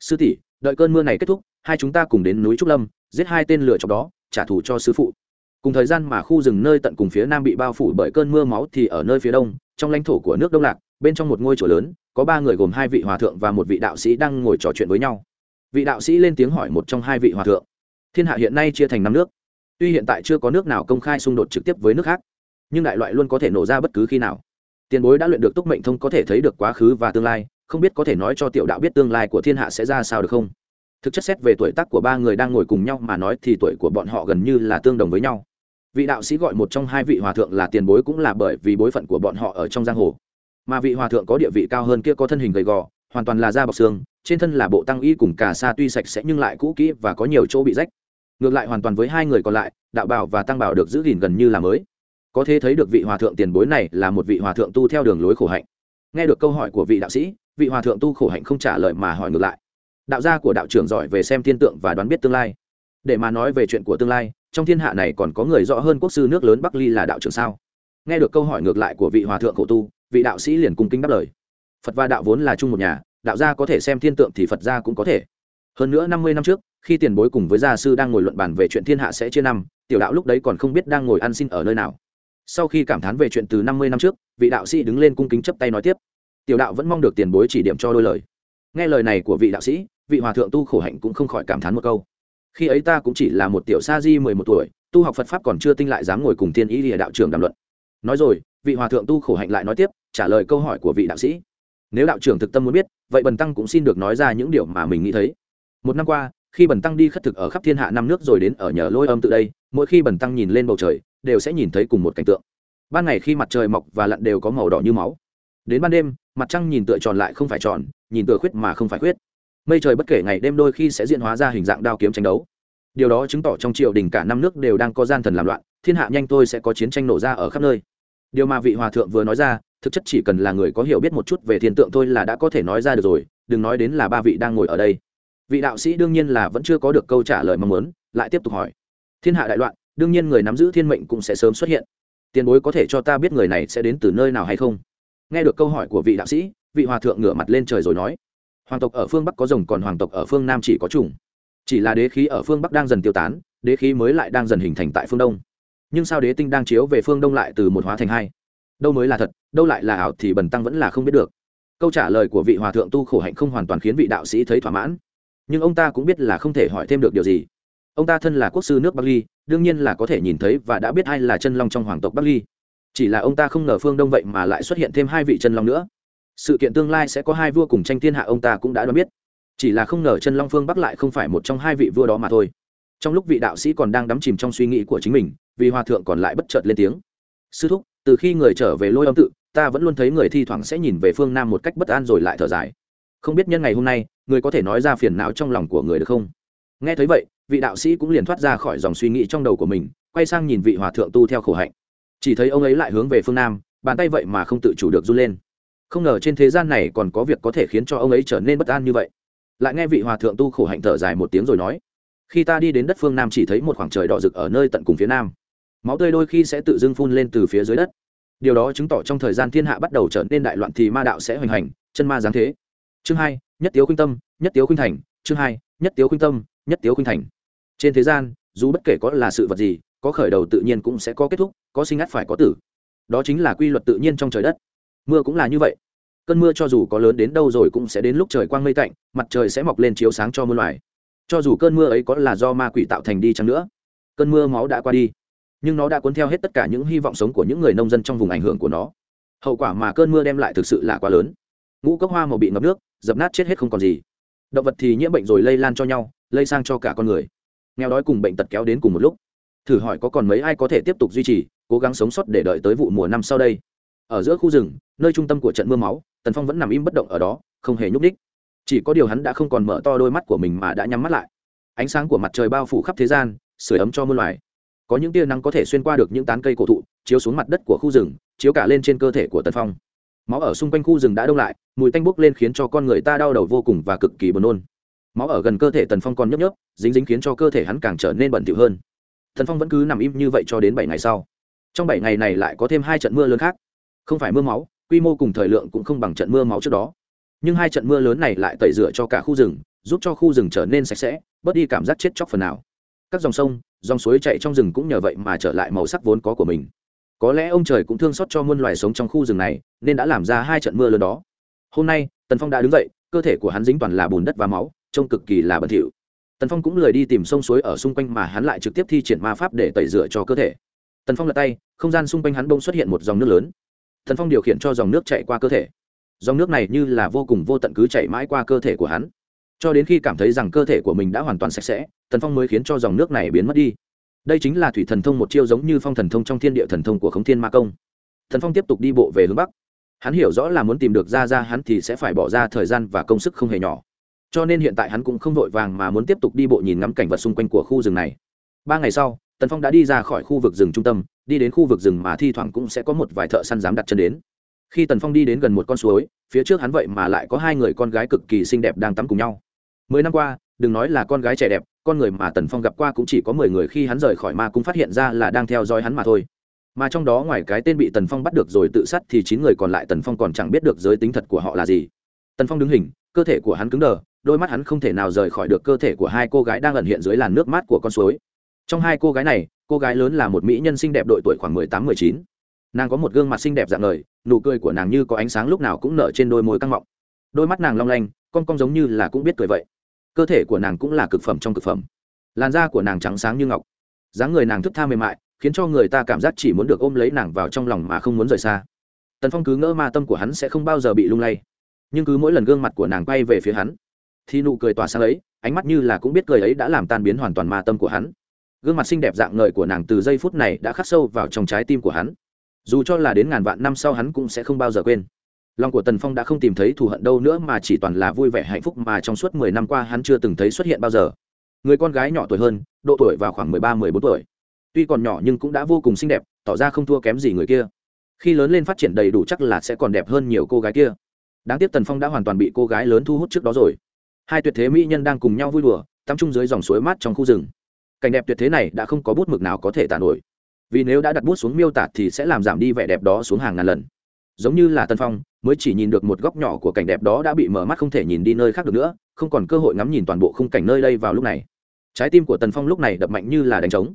Sư tỷ, đợi cơn mưa này kết thúc, hai chúng ta cùng đến núi trúc lâm, giết hai tên lửa trong đó, trả thù cho sư phụ. Cùng thời gian mà khu rừng nơi tận cùng phía nam bị bao phủ bởi cơn mưa máu thì ở nơi phía đông, trong lãnh thổ của nước đông lạc, bên trong một ngôi chùa lớn, có ba người gồm hai vị hòa thượng và một vị đạo sĩ đang ngồi trò chuyện với nhau. Vị đạo sĩ lên tiếng hỏi một trong hai vị hòa thượng. Thiên hạ hiện nay chia thành năm nước. Tuy hiện tại chưa có nước nào công khai xung đột trực tiếp với nước khác, nhưng đại loại luôn có thể nổ ra bất cứ khi nào tiền bối đã luyện được túc mệnh thông có thể thấy được quá khứ và tương lai, không biết có thể nói cho tiểu đạo biết tương lai của thiên hạ sẽ ra sao được không? Thực chất xét về tuổi tác của ba người đang ngồi cùng nhau mà nói thì tuổi của bọn họ gần như là tương đồng với nhau. Vị đạo sĩ gọi một trong hai vị hòa thượng là tiền bối cũng là bởi vì bối phận của bọn họ ở trong giang hồ. Mà vị hòa thượng có địa vị cao hơn kia có thân hình gầy gò, hoàn toàn là da bọc xương, trên thân là bộ tăng y cùng cà sa tuy sạch sẽ nhưng lại cũ kỹ và có nhiều chỗ bị rách. Ngược lại hoàn toàn với hai người còn lại, đạo bảo và tăng bảo được giữ gìn gần như là mới có thể thấy được vị hòa thượng tiền bối này là một vị hòa thượng tu theo đường lối khổ hạnh. Nghe được câu hỏi của vị đạo sĩ, vị hòa thượng tu khổ hạnh không trả lời mà hỏi ngược lại. Đạo gia của đạo trưởng giỏi về xem thiên tượng và đoán biết tương lai. Để mà nói về chuyện của tương lai, trong thiên hạ này còn có người rõ hơn quốc sư nước lớn bắc ly là đạo trưởng sao? Nghe được câu hỏi ngược lại của vị hòa thượng khổ tu, vị đạo sĩ liền cung kính đáp lời. Phật và đạo vốn là chung một nhà, đạo gia có thể xem thiên tượng thì phật gia cũng có thể. Hơn nữa năm mươi năm trước, khi tiền bối cùng với gia sư đang ngồi luận bàn về chuyện thiên hạ sẽ chia năm, tiểu đạo lúc đấy còn không biết đang ngồi ăn xin ở nơi nào sau khi cảm thán về chuyện từ năm mươi năm trước, vị đạo sĩ đứng lên cung kính chấp tay nói tiếp. Tiểu đạo vẫn mong được tiền bối chỉ điểm cho đôi lời. Nghe lời này của vị đạo sĩ, vị hòa thượng tu khổ hạnh cũng không khỏi cảm thán một câu. Khi ấy ta cũng chỉ là một tiểu sa di mười một tuổi, tu học phật pháp còn chưa tinh lại dám ngồi cùng tiên ý địa đạo trưởng đàm luận. Nói rồi, vị hòa thượng tu khổ hạnh lại nói tiếp, trả lời câu hỏi của vị đạo sĩ. Nếu đạo trưởng thực tâm muốn biết, vậy bần tăng cũng xin được nói ra những điều mà mình nghĩ thấy. Một năm qua, khi bần tăng đi khất thực ở khắp thiên hạ năm nước rồi đến ở nhờ lôi âm tự đây, mỗi khi bần tăng nhìn lên bầu trời đều sẽ nhìn thấy cùng một cảnh tượng. Ban ngày khi mặt trời mọc và lặn đều có màu đỏ như máu. Đến ban đêm, mặt trăng nhìn tựa tròn lại không phải tròn, nhìn tựa khuyết mà không phải khuyết. Mây trời bất kể ngày đêm đôi khi sẽ diễn hóa ra hình dạng đao kiếm tranh đấu. Điều đó chứng tỏ trong triều đình cả năm nước đều đang có gian thần làm loạn, thiên hạ nhanh tôi sẽ có chiến tranh nổ ra ở khắp nơi. Điều mà vị hòa thượng vừa nói ra, thực chất chỉ cần là người có hiểu biết một chút về thiên tượng thôi là đã có thể nói ra được rồi, đừng nói đến là ba vị đang ngồi ở đây. Vị đạo sĩ đương nhiên là vẫn chưa có được câu trả lời mong muốn, lại tiếp tục hỏi. Thiên hạ đại loạn đương nhiên người nắm giữ thiên mệnh cũng sẽ sớm xuất hiện. Tiền bối có thể cho ta biết người này sẽ đến từ nơi nào hay không? Nghe được câu hỏi của vị đạo sĩ, vị hòa thượng ngửa mặt lên trời rồi nói, hoàng tộc ở phương bắc có rồng, còn hoàng tộc ở phương nam chỉ có trùng. Chỉ là đế khí ở phương bắc đang dần tiêu tán, đế khí mới lại đang dần hình thành tại phương đông. Nhưng sao đế tinh đang chiếu về phương đông lại từ một hóa thành hai? Đâu mới là thật, đâu lại là ảo thì bần tăng vẫn là không biết được. Câu trả lời của vị hòa thượng tu khổ hạnh không hoàn toàn khiến vị đạo sĩ thấy thỏa mãn. Nhưng ông ta cũng biết là không thể hỏi thêm được điều gì. Ông ta thân là quốc sư nước bắc ly đương nhiên là có thể nhìn thấy và đã biết ai là chân long trong hoàng tộc bắc ly. Chỉ là ông ta không ngờ phương đông vậy mà lại xuất hiện thêm hai vị chân long nữa. Sự kiện tương lai sẽ có hai vua cùng tranh thiên hạ ông ta cũng đã đoán biết. Chỉ là không ngờ chân long phương bắc lại không phải một trong hai vị vua đó mà thôi. Trong lúc vị đạo sĩ còn đang đắm chìm trong suy nghĩ của chính mình, vì hòa thượng còn lại bất chợt lên tiếng. Sư thúc, từ khi người trở về lôi âm tự, ta vẫn luôn thấy người thi thoảng sẽ nhìn về phương nam một cách bất an rồi lại thở dài. Không biết nhân ngày hôm nay, người có thể nói ra phiền não trong lòng của người được không? Nghe thấy vậy vị đạo sĩ cũng liền thoát ra khỏi dòng suy nghĩ trong đầu của mình, quay sang nhìn vị hòa thượng tu theo khổ hạnh. Chỉ thấy ông ấy lại hướng về phương nam, bàn tay vậy mà không tự chủ được run lên. Không ngờ trên thế gian này còn có việc có thể khiến cho ông ấy trở nên bất an như vậy. Lại nghe vị hòa thượng tu khổ hạnh thở dài một tiếng rồi nói, khi ta đi đến đất phương nam chỉ thấy một khoảng trời đỏ rực ở nơi tận cùng phía nam. Máu tươi đôi khi sẽ tự dưng phun lên từ phía dưới đất. Điều đó chứng tỏ trong thời gian thiên hạ bắt đầu trở nên đại loạn thì ma đạo sẽ hoành hành, chân ma giáng thế. Chương hai, nhất tiếu khuynh tâm, nhất tiếu khuynh thành, chương hai, nhất tiếu khuynh tâm, nhất tiếu khuynh thành trên thế gian, dù bất kể có là sự vật gì, có khởi đầu tự nhiên cũng sẽ có kết thúc, có sinh ắt phải có tử. Đó chính là quy luật tự nhiên trong trời đất. Mưa cũng là như vậy. Cơn mưa cho dù có lớn đến đâu rồi cũng sẽ đến lúc trời quang mây tạnh, mặt trời sẽ mọc lên chiếu sáng cho muôn loài. Cho dù cơn mưa ấy có là do ma quỷ tạo thành đi chăng nữa, cơn mưa máu đã qua đi. Nhưng nó đã cuốn theo hết tất cả những hy vọng sống của những người nông dân trong vùng ảnh hưởng của nó. Hậu quả mà cơn mưa đem lại thực sự là quá lớn. Ngũ cốc hoa màu bị ngập nước, dập nát chết hết không còn gì. Động vật thì nhiễm bệnh rồi lây lan cho nhau, lây sang cho cả con người nghèo đói cùng bệnh tật kéo đến cùng một lúc. Thử hỏi có còn mấy ai có thể tiếp tục duy trì, cố gắng sống sót để đợi tới vụ mùa năm sau đây. Ở giữa khu rừng, nơi trung tâm của trận mưa máu, tần phong vẫn nằm im bất động ở đó, không hề nhúc ních chỉ có điều hắn đã không còn mở to đôi mắt của mình mà đã nhắm mắt lại. Ánh sáng của mặt trời bao phủ khắp thế gian, sưởi ấm cho muôn loài. Có những tia nắng có thể xuyên qua được những tán cây cổ thụ, chiếu xuống mặt đất của khu rừng, chiếu cả lên trên cơ thể của tần phong. Máu ở xung quanh khu rừng đã đông lại, mùi tanh bốc lên khiến cho con người ta đau đầu vô cùng và cực kỳ buồn nôn máu ở gần cơ thể tần phong còn nhấp nhấp dính dính khiến cho cơ thể hắn càng trở nên bẩn thỉu hơn. Tần phong vẫn cứ nằm im như vậy cho đến bảy ngày sau. Trong bảy ngày này lại có thêm hai trận mưa lớn khác. Không phải mưa máu, quy mô cùng thời lượng cũng không bằng trận mưa máu trước đó. Nhưng hai trận mưa lớn này lại tẩy rửa cho cả khu rừng, giúp cho khu rừng trở nên sạch sẽ, bớt đi cảm giác chết chóc phần nào. Các dòng sông, dòng suối chạy trong rừng cũng nhờ vậy mà trở lại màu sắc vốn có của mình. Có lẽ ông trời cũng thương xót cho muôn loài sống trong khu rừng này, nên đã làm ra hai trận mưa lớn đó. Hôm nay, tần phong đã đứng dậy, cơ thể của hắn dính toàn là bùn đất và máu trông cực kỳ là bẩn thỉu. Tần phong cũng lười đi tìm sông suối ở xung quanh mà hắn lại trực tiếp thi triển ma pháp để tẩy rửa cho cơ thể. Tần phong lật tay, không gian xung quanh hắn bông xuất hiện một dòng nước lớn. Tần phong điều khiển cho dòng nước chạy qua cơ thể. Dòng nước này như là vô cùng vô tận cứ chạy mãi qua cơ thể của hắn. Cho đến khi cảm thấy rằng cơ thể của mình đã hoàn toàn sạch sẽ, tần phong mới khiến cho dòng nước này biến mất đi. Đây chính là thủy thần thông một chiêu giống như phong thần thông trong thiên địa thần thông của khống thiên ma công. Thần phong tiếp tục đi bộ về hướng bắc. Hắn hiểu rõ là muốn tìm được ra ra hắn thì sẽ phải bỏ ra thời gian và công sức không hề nhỏ cho nên hiện tại hắn cũng không vội vàng mà muốn tiếp tục đi bộ nhìn ngắm cảnh vật xung quanh của khu rừng này. Ba ngày sau, tần phong đã đi ra khỏi khu vực rừng trung tâm, đi đến khu vực rừng mà thi thoảng cũng sẽ có một vài thợ săn dám đặt chân đến. Khi tần phong đi đến gần một con suối, phía trước hắn vậy mà lại có hai người con gái cực kỳ xinh đẹp đang tắm cùng nhau. Mười năm qua, đừng nói là con gái trẻ đẹp, con người mà tần phong gặp qua cũng chỉ có mười người khi hắn rời khỏi ma cũng phát hiện ra là đang theo dõi hắn mà thôi. Mà trong đó ngoài cái tên bị tần phong bắt được rồi tự sát thì chín người còn lại tần phong còn chẳng biết được giới tính thật của họ là gì. Tần phong đứng hình, cơ thể của hắn cứng đờ đôi mắt hắn không thể nào rời khỏi được cơ thể của hai cô gái đang ẩn hiện dưới làn nước mát của con suối. Trong hai cô gái này, cô gái lớn là một mỹ nhân xinh đẹp đội tuổi khoảng mười tám, mười chín. Nàng có một gương mặt xinh đẹp dạng ngời, nụ cười của nàng như có ánh sáng lúc nào cũng nở trên đôi môi căng mọng. Đôi mắt nàng long lanh, con cong giống như là cũng biết cười vậy. Cơ thể của nàng cũng là cực phẩm trong cực phẩm. Làn da của nàng trắng sáng như ngọc. Dáng người nàng thức tha mềm mại, khiến cho người ta cảm giác chỉ muốn được ôm lấy nàng vào trong lòng mà không muốn rời xa. Tần phong cứ ngỡ ma tâm của hắn sẽ không bao giờ bị lung lay. Nhưng cứ mỗi lần gương mặt của nàng quay về phía hắn thì nụ cười tỏa sáng ấy, ánh mắt như là cũng biết cười ấy đã làm tan biến hoàn toàn ma tâm của hắn. Gương mặt xinh đẹp dạng ngời của nàng từ giây phút này đã khắc sâu vào trong trái tim của hắn. Dù cho là đến ngàn vạn năm sau hắn cũng sẽ không bao giờ quên. Lòng của tần phong đã không tìm thấy thù hận đâu nữa mà chỉ toàn là vui vẻ hạnh phúc mà trong suốt mười năm qua hắn chưa từng thấy xuất hiện bao giờ. Người con gái nhỏ tuổi hơn, độ tuổi vào khoảng mười ba, mười bốn tuổi. Tuy còn nhỏ nhưng cũng đã vô cùng xinh đẹp, tỏ ra không thua kém gì người kia. Khi lớn lên phát triển đầy đủ chắc là sẽ còn đẹp hơn nhiều cô gái kia. Đáng tiếc tần phong đã hoàn toàn bị cô gái lớn thu hút trước đó rồi hai tuyệt thế mỹ nhân đang cùng nhau vui đùa, tắm chung dưới dòng suối mát trong khu rừng. Cảnh đẹp tuyệt thế này đã không có bút mực nào có thể tả nổi. Vì nếu đã đặt bút xuống miêu tả thì sẽ làm giảm đi vẻ đẹp đó xuống hàng ngàn lần. Giống như là tân phong, mới chỉ nhìn được một góc nhỏ của cảnh đẹp đó đã bị mở mắt không thể nhìn đi nơi khác được nữa, không còn cơ hội ngắm nhìn toàn bộ khung cảnh nơi đây vào lúc này. Trái tim của tần phong lúc này đập mạnh như là đánh trống.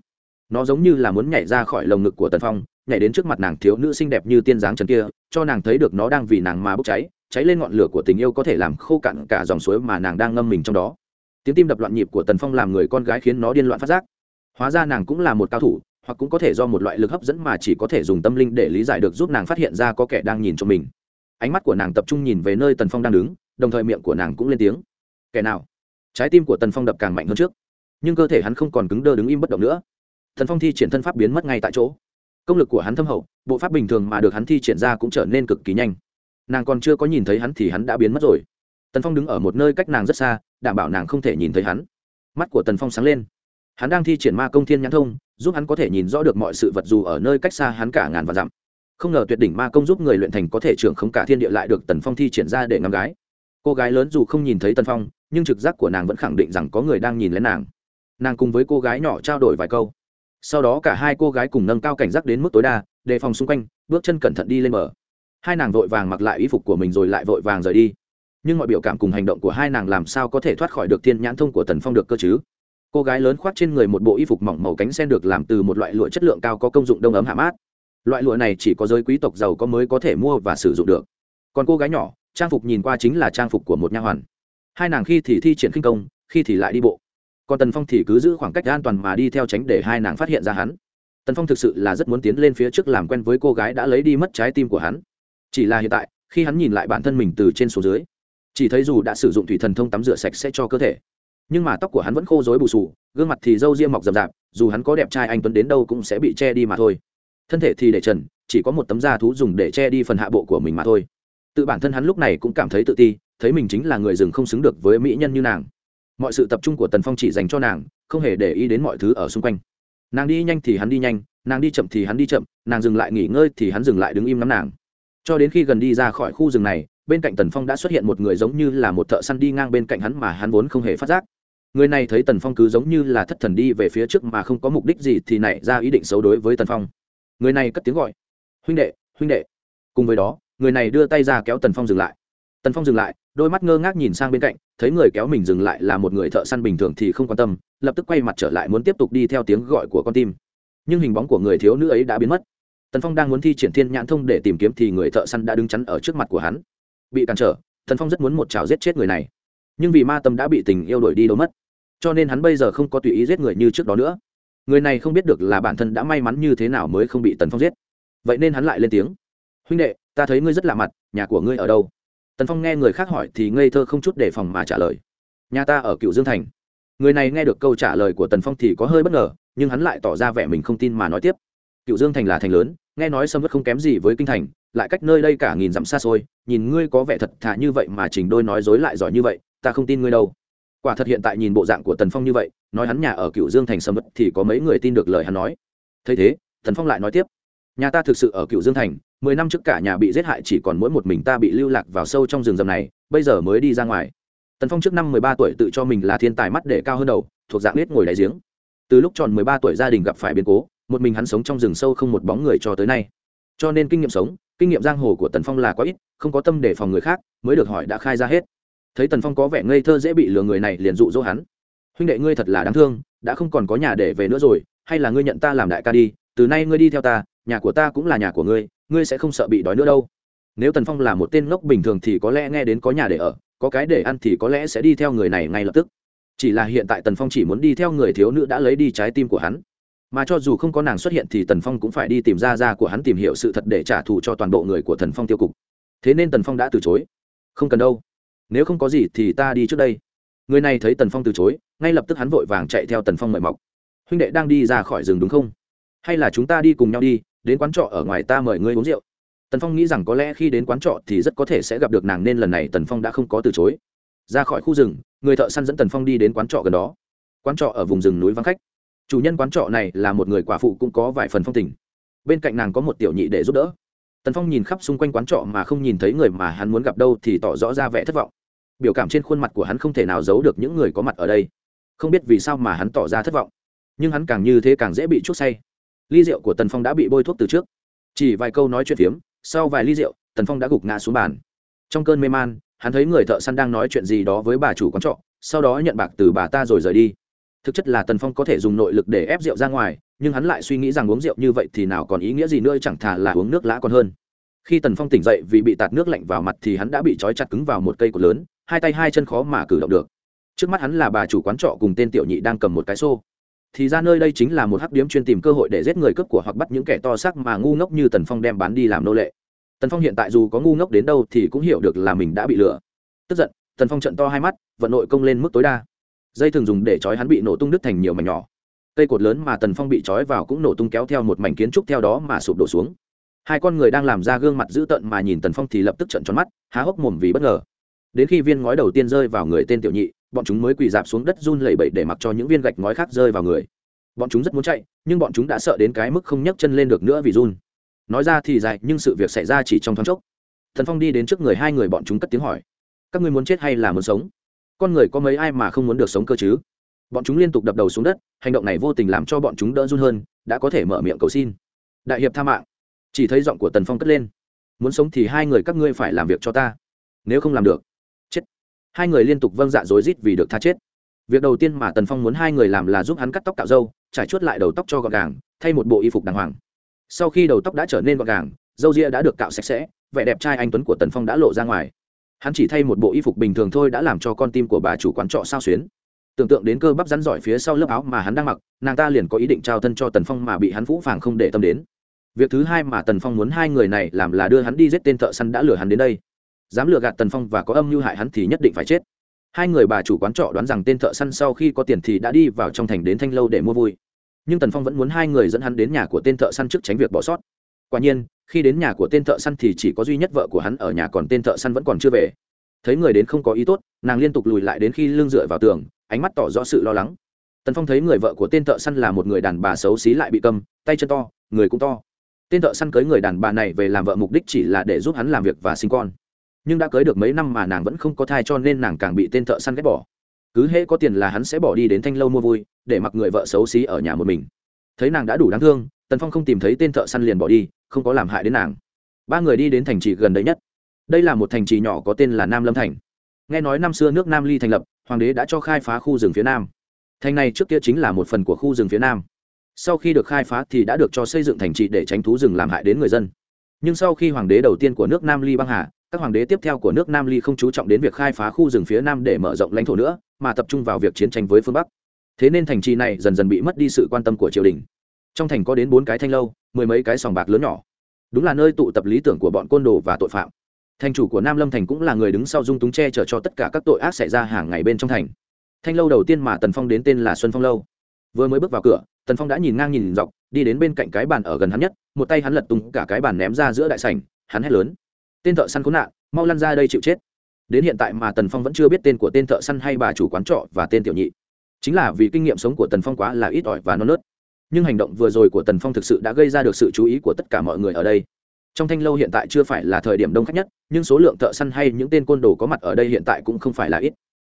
Nó giống như là muốn nhảy ra khỏi lồng ngực của tần phong, nhảy đến trước mặt nàng thiếu nữ xinh đẹp như tiên dáng trần kia, cho nàng thấy được nó đang vì nàng mà bốc cháy cháy lên ngọn lửa của tình yêu có thể làm khô cạn cả dòng suối mà nàng đang ngâm mình trong đó. Tiếng tim đập loạn nhịp của tần phong làm người con gái khiến nó điên loạn phát giác. Hóa ra nàng cũng là một cao thủ, hoặc cũng có thể do một loại lực hấp dẫn mà chỉ có thể dùng tâm linh để lý giải được giúp nàng phát hiện ra có kẻ đang nhìn cho mình. Ánh mắt của nàng tập trung nhìn về nơi tần phong đang đứng, đồng thời miệng của nàng cũng lên tiếng. Kẻ nào? Trái tim của tần phong đập càng mạnh hơn trước. Nhưng cơ thể hắn không còn cứng đơ đứng im bất động nữa. Thần phong thi triển thân pháp biến mất ngay tại chỗ. Công lực của hắn thâm hậu, bộ pháp bình thường mà được hắn thi triển ra cũng trở nên cực kỳ nhanh nàng còn chưa có nhìn thấy hắn thì hắn đã biến mất rồi. Tần phong đứng ở một nơi cách nàng rất xa, đảm bảo nàng không thể nhìn thấy hắn. Mắt của tần phong sáng lên. Hắn đang thi triển ma công thiên nhãn thông, giúp hắn có thể nhìn rõ được mọi sự vật dù ở nơi cách xa hắn cả ngàn và dặm. Không ngờ tuyệt đỉnh ma công giúp người luyện thành có thể trưởng không cả thiên địa lại được tần phong thi triển ra để ngắm gái. Cô gái lớn dù không nhìn thấy tần phong, nhưng trực giác của nàng vẫn khẳng định rằng có người đang nhìn lên nàng. Nàng cùng với cô gái nhỏ trao đổi vài câu. Sau đó cả hai cô gái cùng nâng cao cảnh giác đến mức tối đa, đề phòng xung quanh, bước chân cẩn thận đi lên bờ hai nàng vội vàng mặc lại y phục của mình rồi lại vội vàng rời đi. Nhưng mọi biểu cảm cùng hành động của hai nàng làm sao có thể thoát khỏi được thiên nhãn thông của tần phong được cơ chứ? Cô gái lớn khoác trên người một bộ y phục mỏng màu cánh sen được làm từ một loại lụa chất lượng cao có công dụng đông ấm hạ mát. Loại lụa này chỉ có giới quý tộc giàu có mới có thể mua và sử dụng được. Còn cô gái nhỏ, trang phục nhìn qua chính là trang phục của một nha hoàn. Hai nàng khi thì thi triển khinh công, khi thì lại đi bộ. Còn tần phong thì cứ giữ khoảng cách an toàn mà đi theo tránh để hai nàng phát hiện ra hắn. Tần phong thực sự là rất muốn tiến lên phía trước làm quen với cô gái đã lấy đi mất trái tim của hắn chỉ là hiện tại, khi hắn nhìn lại bản thân mình từ trên xuống dưới, chỉ thấy dù đã sử dụng thủy thần thông tắm rửa sạch sẽ cho cơ thể, nhưng mà tóc của hắn vẫn khô rối bù sù gương mặt thì râu ria mọc rậm rạp, dù hắn có đẹp trai anh tuấn đến đâu cũng sẽ bị che đi mà thôi. Thân thể thì để trần, chỉ có một tấm da thú dùng để che đi phần hạ bộ của mình mà thôi. Tự bản thân hắn lúc này cũng cảm thấy tự ti, thấy mình chính là người rừng không xứng được với mỹ nhân như nàng. Mọi sự tập trung của tần phong chỉ dành cho nàng, không hề để ý đến mọi thứ ở xung quanh. Nàng đi nhanh thì hắn đi nhanh, nàng đi chậm thì hắn đi chậm, nàng dừng lại nghỉ ngơi thì hắn dừng lại đứng im ngắm nàng cho đến khi gần đi ra khỏi khu rừng này, bên cạnh tần phong đã xuất hiện một người giống như là một thợ săn đi ngang bên cạnh hắn mà hắn vốn không hề phát giác. Người này thấy tần phong cứ giống như là thất thần đi về phía trước mà không có mục đích gì thì nảy ra ý định xấu đối với tần phong. Người này cất tiếng gọi, huynh đệ huynh đệ. Cùng với đó, người này đưa tay ra kéo tần phong dừng lại. Tần phong dừng lại, đôi mắt ngơ ngác nhìn sang bên cạnh, thấy người kéo mình dừng lại là một người thợ săn bình thường thì không quan tâm, lập tức quay mặt trở lại muốn tiếp tục đi theo tiếng gọi của con tim. Nhưng hình bóng của người thiếu nữ ấy đã biến mất tần phong đang muốn thi triển thiên nhãn thông để tìm kiếm thì người thợ săn đã đứng chắn ở trước mặt của hắn. Bị cản trở, tần phong rất muốn một trào giết chết người này. Nhưng vì ma tâm đã bị tình yêu đổi đi đâu mất, cho nên hắn bây giờ không có tùy ý giết người như trước đó nữa. Người này không biết được là bản thân đã may mắn như thế nào mới không bị tần phong giết. Vậy nên hắn lại lên tiếng. Huynh đệ, ta thấy ngươi rất lạ mặt, nhà của ngươi ở đâu? Tần phong nghe người khác hỏi thì ngây thơ không chút đề phòng mà trả lời. Nhà ta ở cựu dương thành. Người này nghe được câu trả lời của tần phong thì có hơi bất ngờ, nhưng hắn lại tỏ ra vẻ mình không tin mà nói tiếp cựu dương thành là thành lớn, nghe nói sâm vất không kém gì với kinh thành, lại cách nơi đây cả nghìn dặm xa xôi, nhìn ngươi có vẻ thật thà như vậy mà trình đôi nói dối lại giỏi như vậy, ta không tin ngươi đâu. Quả thật hiện tại nhìn bộ dạng của tần phong như vậy, nói hắn nhà ở cựu dương thành sâm vất thì có mấy người tin được lời hắn nói. Thấy thế, tần phong lại nói tiếp. Nhà ta thực sự ở cựu dương thành, mười năm trước cả nhà bị giết hại chỉ còn mỗi một mình ta bị lưu lạc vào sâu trong rừng rầm này, bây giờ mới đi ra ngoài. Tần phong trước năm mười ba tuổi tự cho mình là thiên tài mắt để cao hơn đầu, thuộc dạng biết ngồi đáy giếng. Từ lúc tròn mười ba tuổi gia đình gặp phải biến cố một mình hắn sống trong rừng sâu không một bóng người cho tới nay. Cho nên kinh nghiệm sống, kinh nghiệm giang hồ của tần phong là quá ít, không có tâm để phòng người khác, mới được hỏi đã khai ra hết. Thấy tần phong có vẻ ngây thơ dễ bị lừa người này liền dụ dỗ hắn. Huynh đệ ngươi thật là đáng thương, đã không còn có nhà để về nữa rồi, hay là ngươi nhận ta làm đại ca đi, từ nay ngươi đi theo ta, nhà của ta cũng là nhà của ngươi ngươi sẽ không sợ bị đói nữa đâu. Nếu tần phong là một tên ngốc bình thường thì có lẽ nghe đến có nhà để ở, có cái để ăn thì có lẽ sẽ đi theo người này ngay lập tức. Chỉ là hiện tại tần phong chỉ muốn đi theo người thiếu nữ đã lấy đi trái tim của hắn mà cho dù không có nàng xuất hiện thì tần phong cũng phải đi tìm ra ra của hắn tìm hiểu sự thật để trả thù cho toàn bộ người của thần phong tiêu cục. Thế nên tần phong đã từ chối. Không cần đâu. Nếu không có gì thì ta đi trước đây. Người này thấy tần phong từ chối, ngay lập tức hắn vội vàng chạy theo tần phong mời mọc. Huynh đệ đang đi ra khỏi rừng đúng không? Hay là chúng ta đi cùng nhau đi, đến quán trọ ở ngoài ta mời ngươi uống rượu. Tần phong nghĩ rằng có lẽ khi đến quán trọ thì rất có thể sẽ gặp được nàng nên lần này tần phong đã không có từ chối. Ra khỏi khu rừng, người thợ săn dẫn tần phong đi đến quán trọ gần đó. Quán trọ ở vùng rừng núi vắng khách chủ nhân quán trọ này là một người quả phụ cũng có vài phần phong tình. Bên cạnh nàng có một tiểu nhị để giúp đỡ. Tần phong nhìn khắp xung quanh quán trọ mà không nhìn thấy người mà hắn muốn gặp đâu thì tỏ rõ ra vẻ thất vọng. Biểu cảm trên khuôn mặt của hắn không thể nào giấu được những người có mặt ở đây. Không biết vì sao mà hắn tỏ ra thất vọng. Nhưng hắn càng như thế càng dễ bị chuốc say. Ly rượu của tần phong đã bị bôi thuốc từ trước. Chỉ vài câu nói chuyện phiếm, sau vài ly rượu, tần phong đã gục ngã xuống bàn. Trong cơn mê man, hắn thấy người thợ săn đang nói chuyện gì đó với bà chủ quán trọ, sau đó nhận bạc từ bà ta rồi rời đi thực chất là tần phong có thể dùng nội lực để ép rượu ra ngoài, nhưng hắn lại suy nghĩ rằng uống rượu như vậy thì nào còn ý nghĩa gì nữa, chẳng thà là uống nước lã còn hơn. Khi tần phong tỉnh dậy vì bị tạt nước lạnh vào mặt thì hắn đã bị trói chặt cứng vào một cây cột lớn, hai tay hai chân khó mà cử động được. Trước mắt hắn là bà chủ quán trọ cùng tên tiểu nhị đang cầm một cái xô. Thì ra nơi đây chính là một hắc điếm chuyên tìm cơ hội để giết người cướp của hoặc bắt những kẻ to xác mà ngu ngốc như tần phong đem bán đi làm nô lệ. Tần phong hiện tại dù có ngu ngốc đến đâu thì cũng hiểu được là mình đã bị lừa. Tức giận, tần phong trận to hai mắt, vận nội công lên mức tối đa dây thường dùng để trói hắn bị nổ tung đứt thành nhiều mảnh nhỏ. Cây cột lớn mà tần phong bị trói vào cũng nổ tung kéo theo một mảnh kiến trúc theo đó mà sụp đổ xuống. Hai con người đang làm ra gương mặt dữ tợn mà nhìn tần phong thì lập tức trận tròn mắt, há hốc mồm vì bất ngờ. Đến khi viên ngói đầu tiên rơi vào người tên tiểu nhị, bọn chúng mới quỳ dạp xuống đất run lẩy bẩy để mặc cho những viên gạch ngói khác rơi vào người. Bọn chúng rất muốn chạy, nhưng bọn chúng đã sợ đến cái mức không nhấc chân lên được nữa vì run. Nói ra thì dài nhưng sự việc xảy ra chỉ trong thoáng chốc. Thần phong đi đến trước người hai người bọn chúng cất tiếng hỏi. Các ngươi muốn chết hay là muốn sống? Con người có mấy ai mà không muốn được sống cơ chứ? Bọn chúng liên tục đập đầu xuống đất, hành động này vô tình làm cho bọn chúng đỡ run hơn, đã có thể mở miệng cầu xin. Đại hiệp tha mạng. Chỉ thấy giọng của tần phong cất lên. Muốn sống thì hai người các ngươi phải làm việc cho ta. Nếu không làm được, chết. Hai người liên tục vâng dạ rối rít vì được tha chết. Việc đầu tiên mà tần phong muốn hai người làm là giúp hắn cắt tóc cạo râu, trải chuốt lại đầu tóc cho gọn gàng, thay một bộ y phục đàng hoàng. Sau khi đầu tóc đã trở nên gọn gàng, râu ria đã được cạo sạch sẽ, vẻ đẹp trai anh tuấn của tần phong đã lộ ra ngoài hắn chỉ thay một bộ y phục bình thường thôi đã làm cho con tim của bà chủ quán trọ sao xuyến. Tưởng tượng đến cơ bắp rắn giỏi phía sau lớp áo mà hắn đang mặc, nàng ta liền có ý định trao thân cho tần phong mà bị hắn vũ phàng không để tâm đến. Việc thứ hai mà tần phong muốn hai người này làm là đưa hắn đi giết tên thợ săn đã lừa hắn đến đây. Dám lừa gạt tần phong và có âm mưu hại hắn thì nhất định phải chết. Hai người bà chủ quán trọ đoán rằng tên thợ săn sau khi có tiền thì đã đi vào trong thành đến thanh lâu để mua vui. Nhưng tần phong vẫn muốn hai người dẫn hắn đến nhà của tên thợ săn trước tránh việc bỏ sót. Quả nhiên khi đến nhà của tên thợ săn thì chỉ có duy nhất vợ của hắn ở nhà còn tên thợ săn vẫn còn chưa về. Thấy người đến không có ý tốt, nàng liên tục lùi lại đến khi lưng dựa vào tường, ánh mắt tỏ rõ sự lo lắng. Tần phong thấy người vợ của tên thợ săn là một người đàn bà xấu xí lại bị câm, tay chân to, người cũng to. Tên thợ săn cưới người đàn bà này về làm vợ mục đích chỉ là để giúp hắn làm việc và sinh con. Nhưng đã cưới được mấy năm mà nàng vẫn không có thai cho nên nàng càng bị tên thợ săn ghét bỏ. Cứ hễ có tiền là hắn sẽ bỏ đi đến thanh lâu mua vui, để mặc người vợ xấu xí ở nhà một mình. Thấy nàng đã đủ đáng thương tần phong không tìm thấy tên thợ săn liền bỏ đi, không có làm hại đến nàng. Ba người đi đến thành trì gần đấy nhất. Đây là một thành trì nhỏ có tên là nam lâm thành. Nghe nói năm xưa nước nam ly thành lập, hoàng đế đã cho khai phá khu rừng phía nam. Thành này trước kia chính là một phần của khu rừng phía nam. Sau khi được khai phá thì đã được cho xây dựng thành trì để tránh thú rừng làm hại đến người dân. Nhưng sau khi hoàng đế đầu tiên của nước nam ly băng hà, các hoàng đế tiếp theo của nước nam ly không chú trọng đến việc khai phá khu rừng phía nam để mở rộng lãnh thổ nữa, mà tập trung vào việc chiến tranh với phương bắc. Thế nên thành trì này dần dần bị mất đi sự quan tâm của triều đình trong thành có đến bốn cái thanh lâu, mười mấy cái sòng bạc lớn nhỏ. Đúng là nơi tụ tập lý tưởng của bọn côn đồ và tội phạm. Thành chủ của nam lâm thành cũng là người đứng sau dung túng che chở cho tất cả các tội ác xảy ra hàng ngày bên trong thành. Thanh lâu đầu tiên mà tần phong đến tên là xuân phong lâu. Vừa mới bước vào cửa, tần phong đã nhìn ngang nhìn dọc, đi đến bên cạnh cái bàn ở gần hắn nhất, một tay hắn lật tung cả cái bàn ném ra giữa đại sảnh, hắn hét lớn. Tên thợ săn khốn nạn, mau lăn ra đây chịu chết. Đến hiện tại mà tần phong vẫn chưa biết tên của tên thợ săn hay bà chủ quán trọ và tên tiểu nhị. Chính là vì kinh nghiệm sống của tần phong quá là ít ỏi và non nớt nhưng hành động vừa rồi của tần phong thực sự đã gây ra được sự chú ý của tất cả mọi người ở đây. Trong thanh lâu hiện tại chưa phải là thời điểm đông khách nhất, nhưng số lượng thợ săn hay những tên côn đồ có mặt ở đây hiện tại cũng không phải là ít.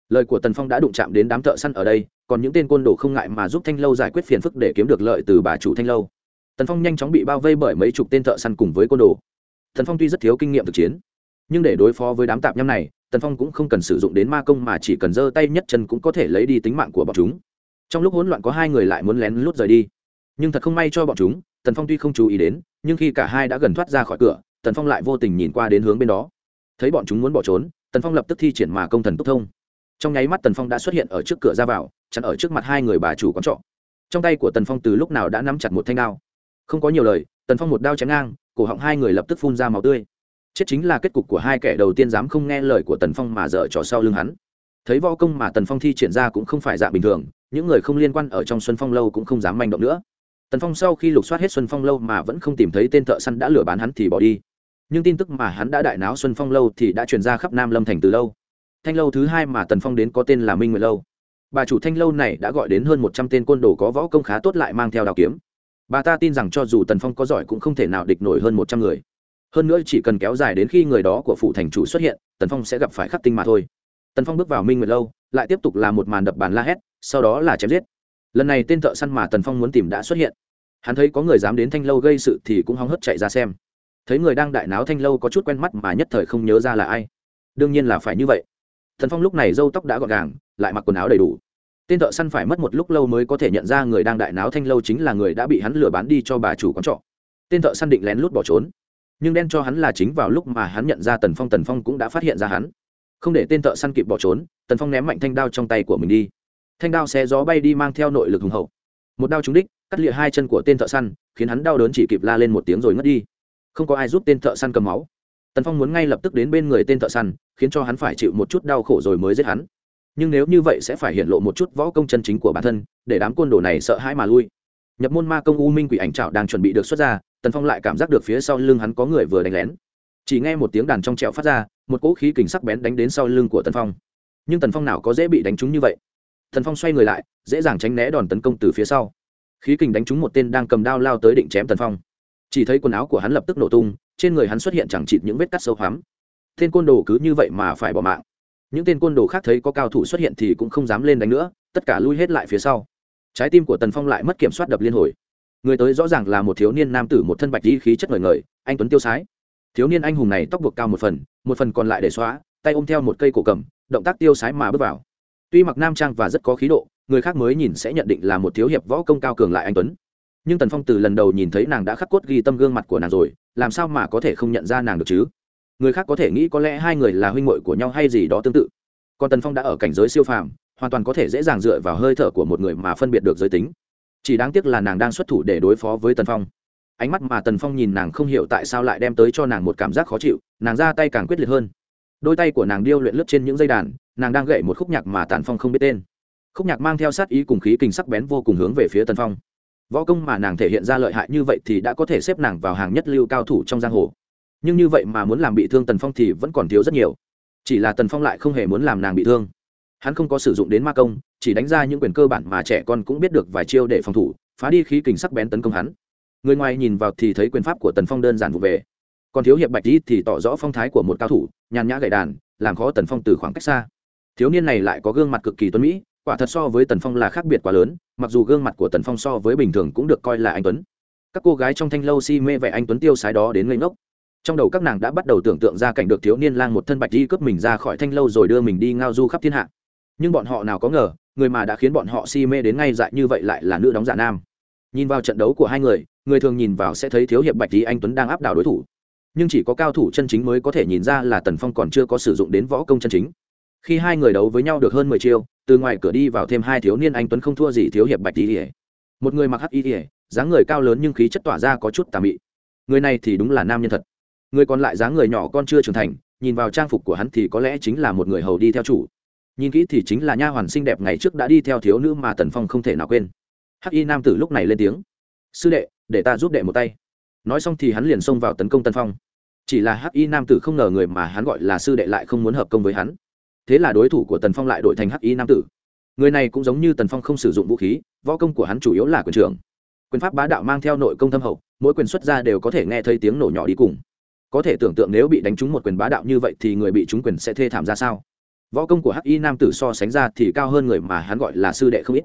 Lời của tần phong đã đụng chạm đến đám thợ săn ở đây, còn những tên côn đồ không ngại mà giúp thanh lâu giải quyết phiền phức để kiếm được lợi từ bà chủ thanh lâu. Tần phong nhanh chóng bị bao vây bởi mấy chục tên thợ săn cùng với côn đồ. Tần phong tuy rất thiếu kinh nghiệm thực chiến, nhưng để đối phó với đám tạp nhăm này, tần phong cũng không cần sử dụng đến ma công mà chỉ cần giơ tay nhất chân cũng có thể lấy đi tính mạng của bọn chúng. Trong lúc hỗn loạn có hai người lại muốn lén lút rời đi nhưng thật không may cho bọn chúng, tần phong tuy không chú ý đến, nhưng khi cả hai đã gần thoát ra khỏi cửa, tần phong lại vô tình nhìn qua đến hướng bên đó. Thấy bọn chúng muốn bỏ trốn, tần phong lập tức thi triển mà công thần túc thông. Trong nháy mắt tần phong đã xuất hiện ở trước cửa ra vào, chặn ở trước mặt hai người bà chủ quán trọ. Trong tay của tần phong từ lúc nào đã nắm chặt một thanh đao. Không có nhiều lời, tần phong một đao chém ngang, cổ họng hai người lập tức phun ra màu tươi. Chết chính là kết cục của hai kẻ đầu tiên dám không nghe lời của tần phong mà dở trò sau lưng hắn. Thấy võ công mà tần phong thi triển ra cũng không phải dạng bình thường, những người không liên quan ở trong xuân phong lâu cũng không dám manh động nữa tần phong sau khi lục soát hết xuân phong lâu mà vẫn không tìm thấy tên thợ săn đã lừa bán hắn thì bỏ đi. Nhưng tin tức mà hắn đã đại náo xuân phong lâu thì đã truyền ra khắp nam lâm thành từ lâu. Thanh lâu thứ hai mà tần phong đến có tên là minh nguyệt lâu. Bà chủ thanh lâu này đã gọi đến hơn một trăm tên côn đồ có võ công khá tốt lại mang theo đào kiếm. Bà ta tin rằng cho dù tần phong có giỏi cũng không thể nào địch nổi hơn một trăm người. Hơn nữa chỉ cần kéo dài đến khi người đó của phụ thành chủ xuất hiện, tần phong sẽ gặp phải khắc tinh mà thôi. Tần phong bước vào minh nguyệt lâu, lại tiếp tục là một màn đập bàn la hét, sau đó là chém giết lần này tên thợ săn mà tần phong muốn tìm đã xuất hiện. Hắn thấy có người dám đến thanh lâu gây sự thì cũng hóng hớt chạy ra xem. Thấy người đang đại náo thanh lâu có chút quen mắt mà nhất thời không nhớ ra là ai. Đương nhiên là phải như vậy. Thần phong lúc này râu tóc đã gọn gàng, lại mặc quần áo đầy đủ. Tên thợ săn phải mất một lúc lâu mới có thể nhận ra người đang đại náo thanh lâu chính là người đã bị hắn lừa bán đi cho bà chủ quán trọ. Tên thợ săn định lén lút bỏ trốn. Nhưng đen cho hắn là chính vào lúc mà hắn nhận ra tần phong tần phong cũng đã phát hiện ra hắn. Không để tên thợ săn kịp bỏ trốn, tần phong ném mạnh thanh đao trong tay của mình đi thanh đao xé gió bay đi mang theo nội lực hùng hậu. Một đao trúng đích, cắt lịa hai chân của tên thợ săn, khiến hắn đau đớn chỉ kịp la lên một tiếng rồi ngất đi. Không có ai giúp tên thợ săn cầm máu. Tần phong muốn ngay lập tức đến bên người tên thợ săn, khiến cho hắn phải chịu một chút đau khổ rồi mới giết hắn. Nhưng nếu như vậy sẽ phải hiện lộ một chút võ công chân chính của bản thân, để đám côn đồ này sợ hãi mà lui. Nhập môn ma công u minh quỷ ảnh trạo đang chuẩn bị được xuất ra, tần phong lại cảm giác được phía sau lưng hắn có người vừa đánh lén. Chỉ nghe một tiếng đàn trong trẹo phát ra, một cỗ khí kình sắc bén đánh đến sau lưng của tần phong. Nhưng tần phong nào có dễ bị đánh trúng như vậy? Tần phong xoay người lại, dễ dàng tránh né đòn tấn công từ phía sau. Khí kình đánh trúng một tên đang cầm đao lao tới định chém tần phong. Chỉ thấy quần áo của hắn lập tức nổ tung, trên người hắn xuất hiện chẳng chịt những vết cắt sâu hoắm. Tên côn đồ cứ như vậy mà phải bỏ mạng. Những tên côn đồ khác thấy có cao thủ xuất hiện thì cũng không dám lên đánh nữa, tất cả lui hết lại phía sau. Trái tim của tần phong lại mất kiểm soát đập liên hồi. Người tới rõ ràng là một thiếu niên nam tử một thân bạch di khí chất ngời ngời, anh tuấn tiêu sái. Thiếu niên anh hùng này tóc buộc cao một phần một phần còn lại để xóa, tay ôm theo một cây cổ cầm, động tác tiêu sái mà bước vào tuy mặc nam trang và rất có khí độ, người khác mới nhìn sẽ nhận định là một thiếu hiệp võ công cao cường lại anh tuấn. Nhưng tần phong từ lần đầu nhìn thấy nàng đã khắc cốt ghi tâm gương mặt của nàng rồi, làm sao mà có thể không nhận ra nàng được chứ? Người khác có thể nghĩ có lẽ hai người là huynh muội của nhau hay gì đó tương tự. Còn tần phong đã ở cảnh giới siêu phàm, hoàn toàn có thể dễ dàng dựa vào hơi thở của một người mà phân biệt được giới tính. Chỉ đáng tiếc là nàng đang xuất thủ để đối phó với tần phong. Ánh mắt mà tần phong nhìn nàng không hiểu tại sao lại đem tới cho nàng một cảm giác khó chịu, nàng ra tay càng quyết liệt hơn đôi tay của nàng điêu luyện lướt trên những dây đàn, nàng đang gậy một khúc nhạc mà tàn phong không biết tên. Khúc nhạc mang theo sát ý cùng khí kinh sắc bén vô cùng hướng về phía tần phong. Võ công mà nàng thể hiện ra lợi hại như vậy thì đã có thể xếp nàng vào hàng nhất lưu cao thủ trong giang hồ. Nhưng như vậy mà muốn làm bị thương tần phong thì vẫn còn thiếu rất nhiều. Chỉ là tần phong lại không hề muốn làm nàng bị thương. Hắn không có sử dụng đến ma công, chỉ đánh ra những quyền cơ bản mà trẻ con cũng biết được vài chiêu để phòng thủ, phá đi khí kình sắc bén tấn công hắn. Người ngoài nhìn vào thì thấy quyền pháp của tần phong đơn giản vụ về còn thiếu hiệp bạch lý thì tỏ rõ phong thái của một cao thủ, nhàn nhã gậy đàn, làm khó tần phong từ khoảng cách xa. Thiếu niên này lại có gương mặt cực kỳ tuấn mỹ, quả thật so với tần phong là khác biệt quá lớn, mặc dù gương mặt của tần phong so với bình thường cũng được coi là anh tuấn. Các cô gái trong thanh lâu si mê vẻ anh tuấn tiêu sái đó đến ngây ngốc. Trong đầu các nàng đã bắt đầu tưởng tượng ra cảnh được thiếu niên lang một thân bạch đi cướp mình ra khỏi thanh lâu rồi đưa mình đi ngao du khắp thiên hạ. Nhưng bọn họ nào có ngờ, người mà đã khiến bọn họ si mê đến ngay dại như vậy lại là nữ đóng giả nam. Nhìn vào trận đấu của hai người người thường nhìn vào sẽ thấy thiếu hiệp bạch lý anh tuấn đang áp đảo đối thủ nhưng chỉ có cao thủ chân chính mới có thể nhìn ra là tần phong còn chưa có sử dụng đến võ công chân chính. Khi hai người đấu với nhau được hơn mười chiêu, từ ngoài cửa đi vào thêm hai thiếu niên anh tuấn không thua gì thiếu hiệp bạch y ỉa một người mặc hắc y ỉa dáng người cao lớn nhưng khí chất tỏa ra có chút tà mị. Người này thì đúng là nam nhân thật. Người còn lại dáng người nhỏ con chưa trưởng thành, nhìn vào trang phục của hắn thì có lẽ chính là một người hầu đi theo chủ. Nhìn kỹ thì chính là nha hoàn xinh đẹp ngày trước đã đi theo thiếu nữ mà tần phong không thể nào quên. Hắc y nam tử lúc này lên tiếng. Sư đệ, để ta giúp đệ một tay nói xong thì hắn liền xông vào tấn công tân phong. Chỉ là hắc y nam tử không ngờ người mà hắn gọi là sư đệ lại không muốn hợp công với hắn. Thế là đối thủ của tần phong lại đổi thành hắc y nam tử. Người này cũng giống như tần phong không sử dụng vũ khí, võ công của hắn chủ yếu là quyền trưởng. Quyền pháp bá đạo mang theo nội công thâm hậu, mỗi quyền xuất ra đều có thể nghe thấy tiếng nổ nhỏ đi cùng. Có thể tưởng tượng nếu bị đánh trúng một quyền bá đạo như vậy thì người bị trúng quyền sẽ thê thảm ra sao? Võ công của hắc y nam tử so sánh ra thì cao hơn người mà hắn gọi là sư đệ không ít.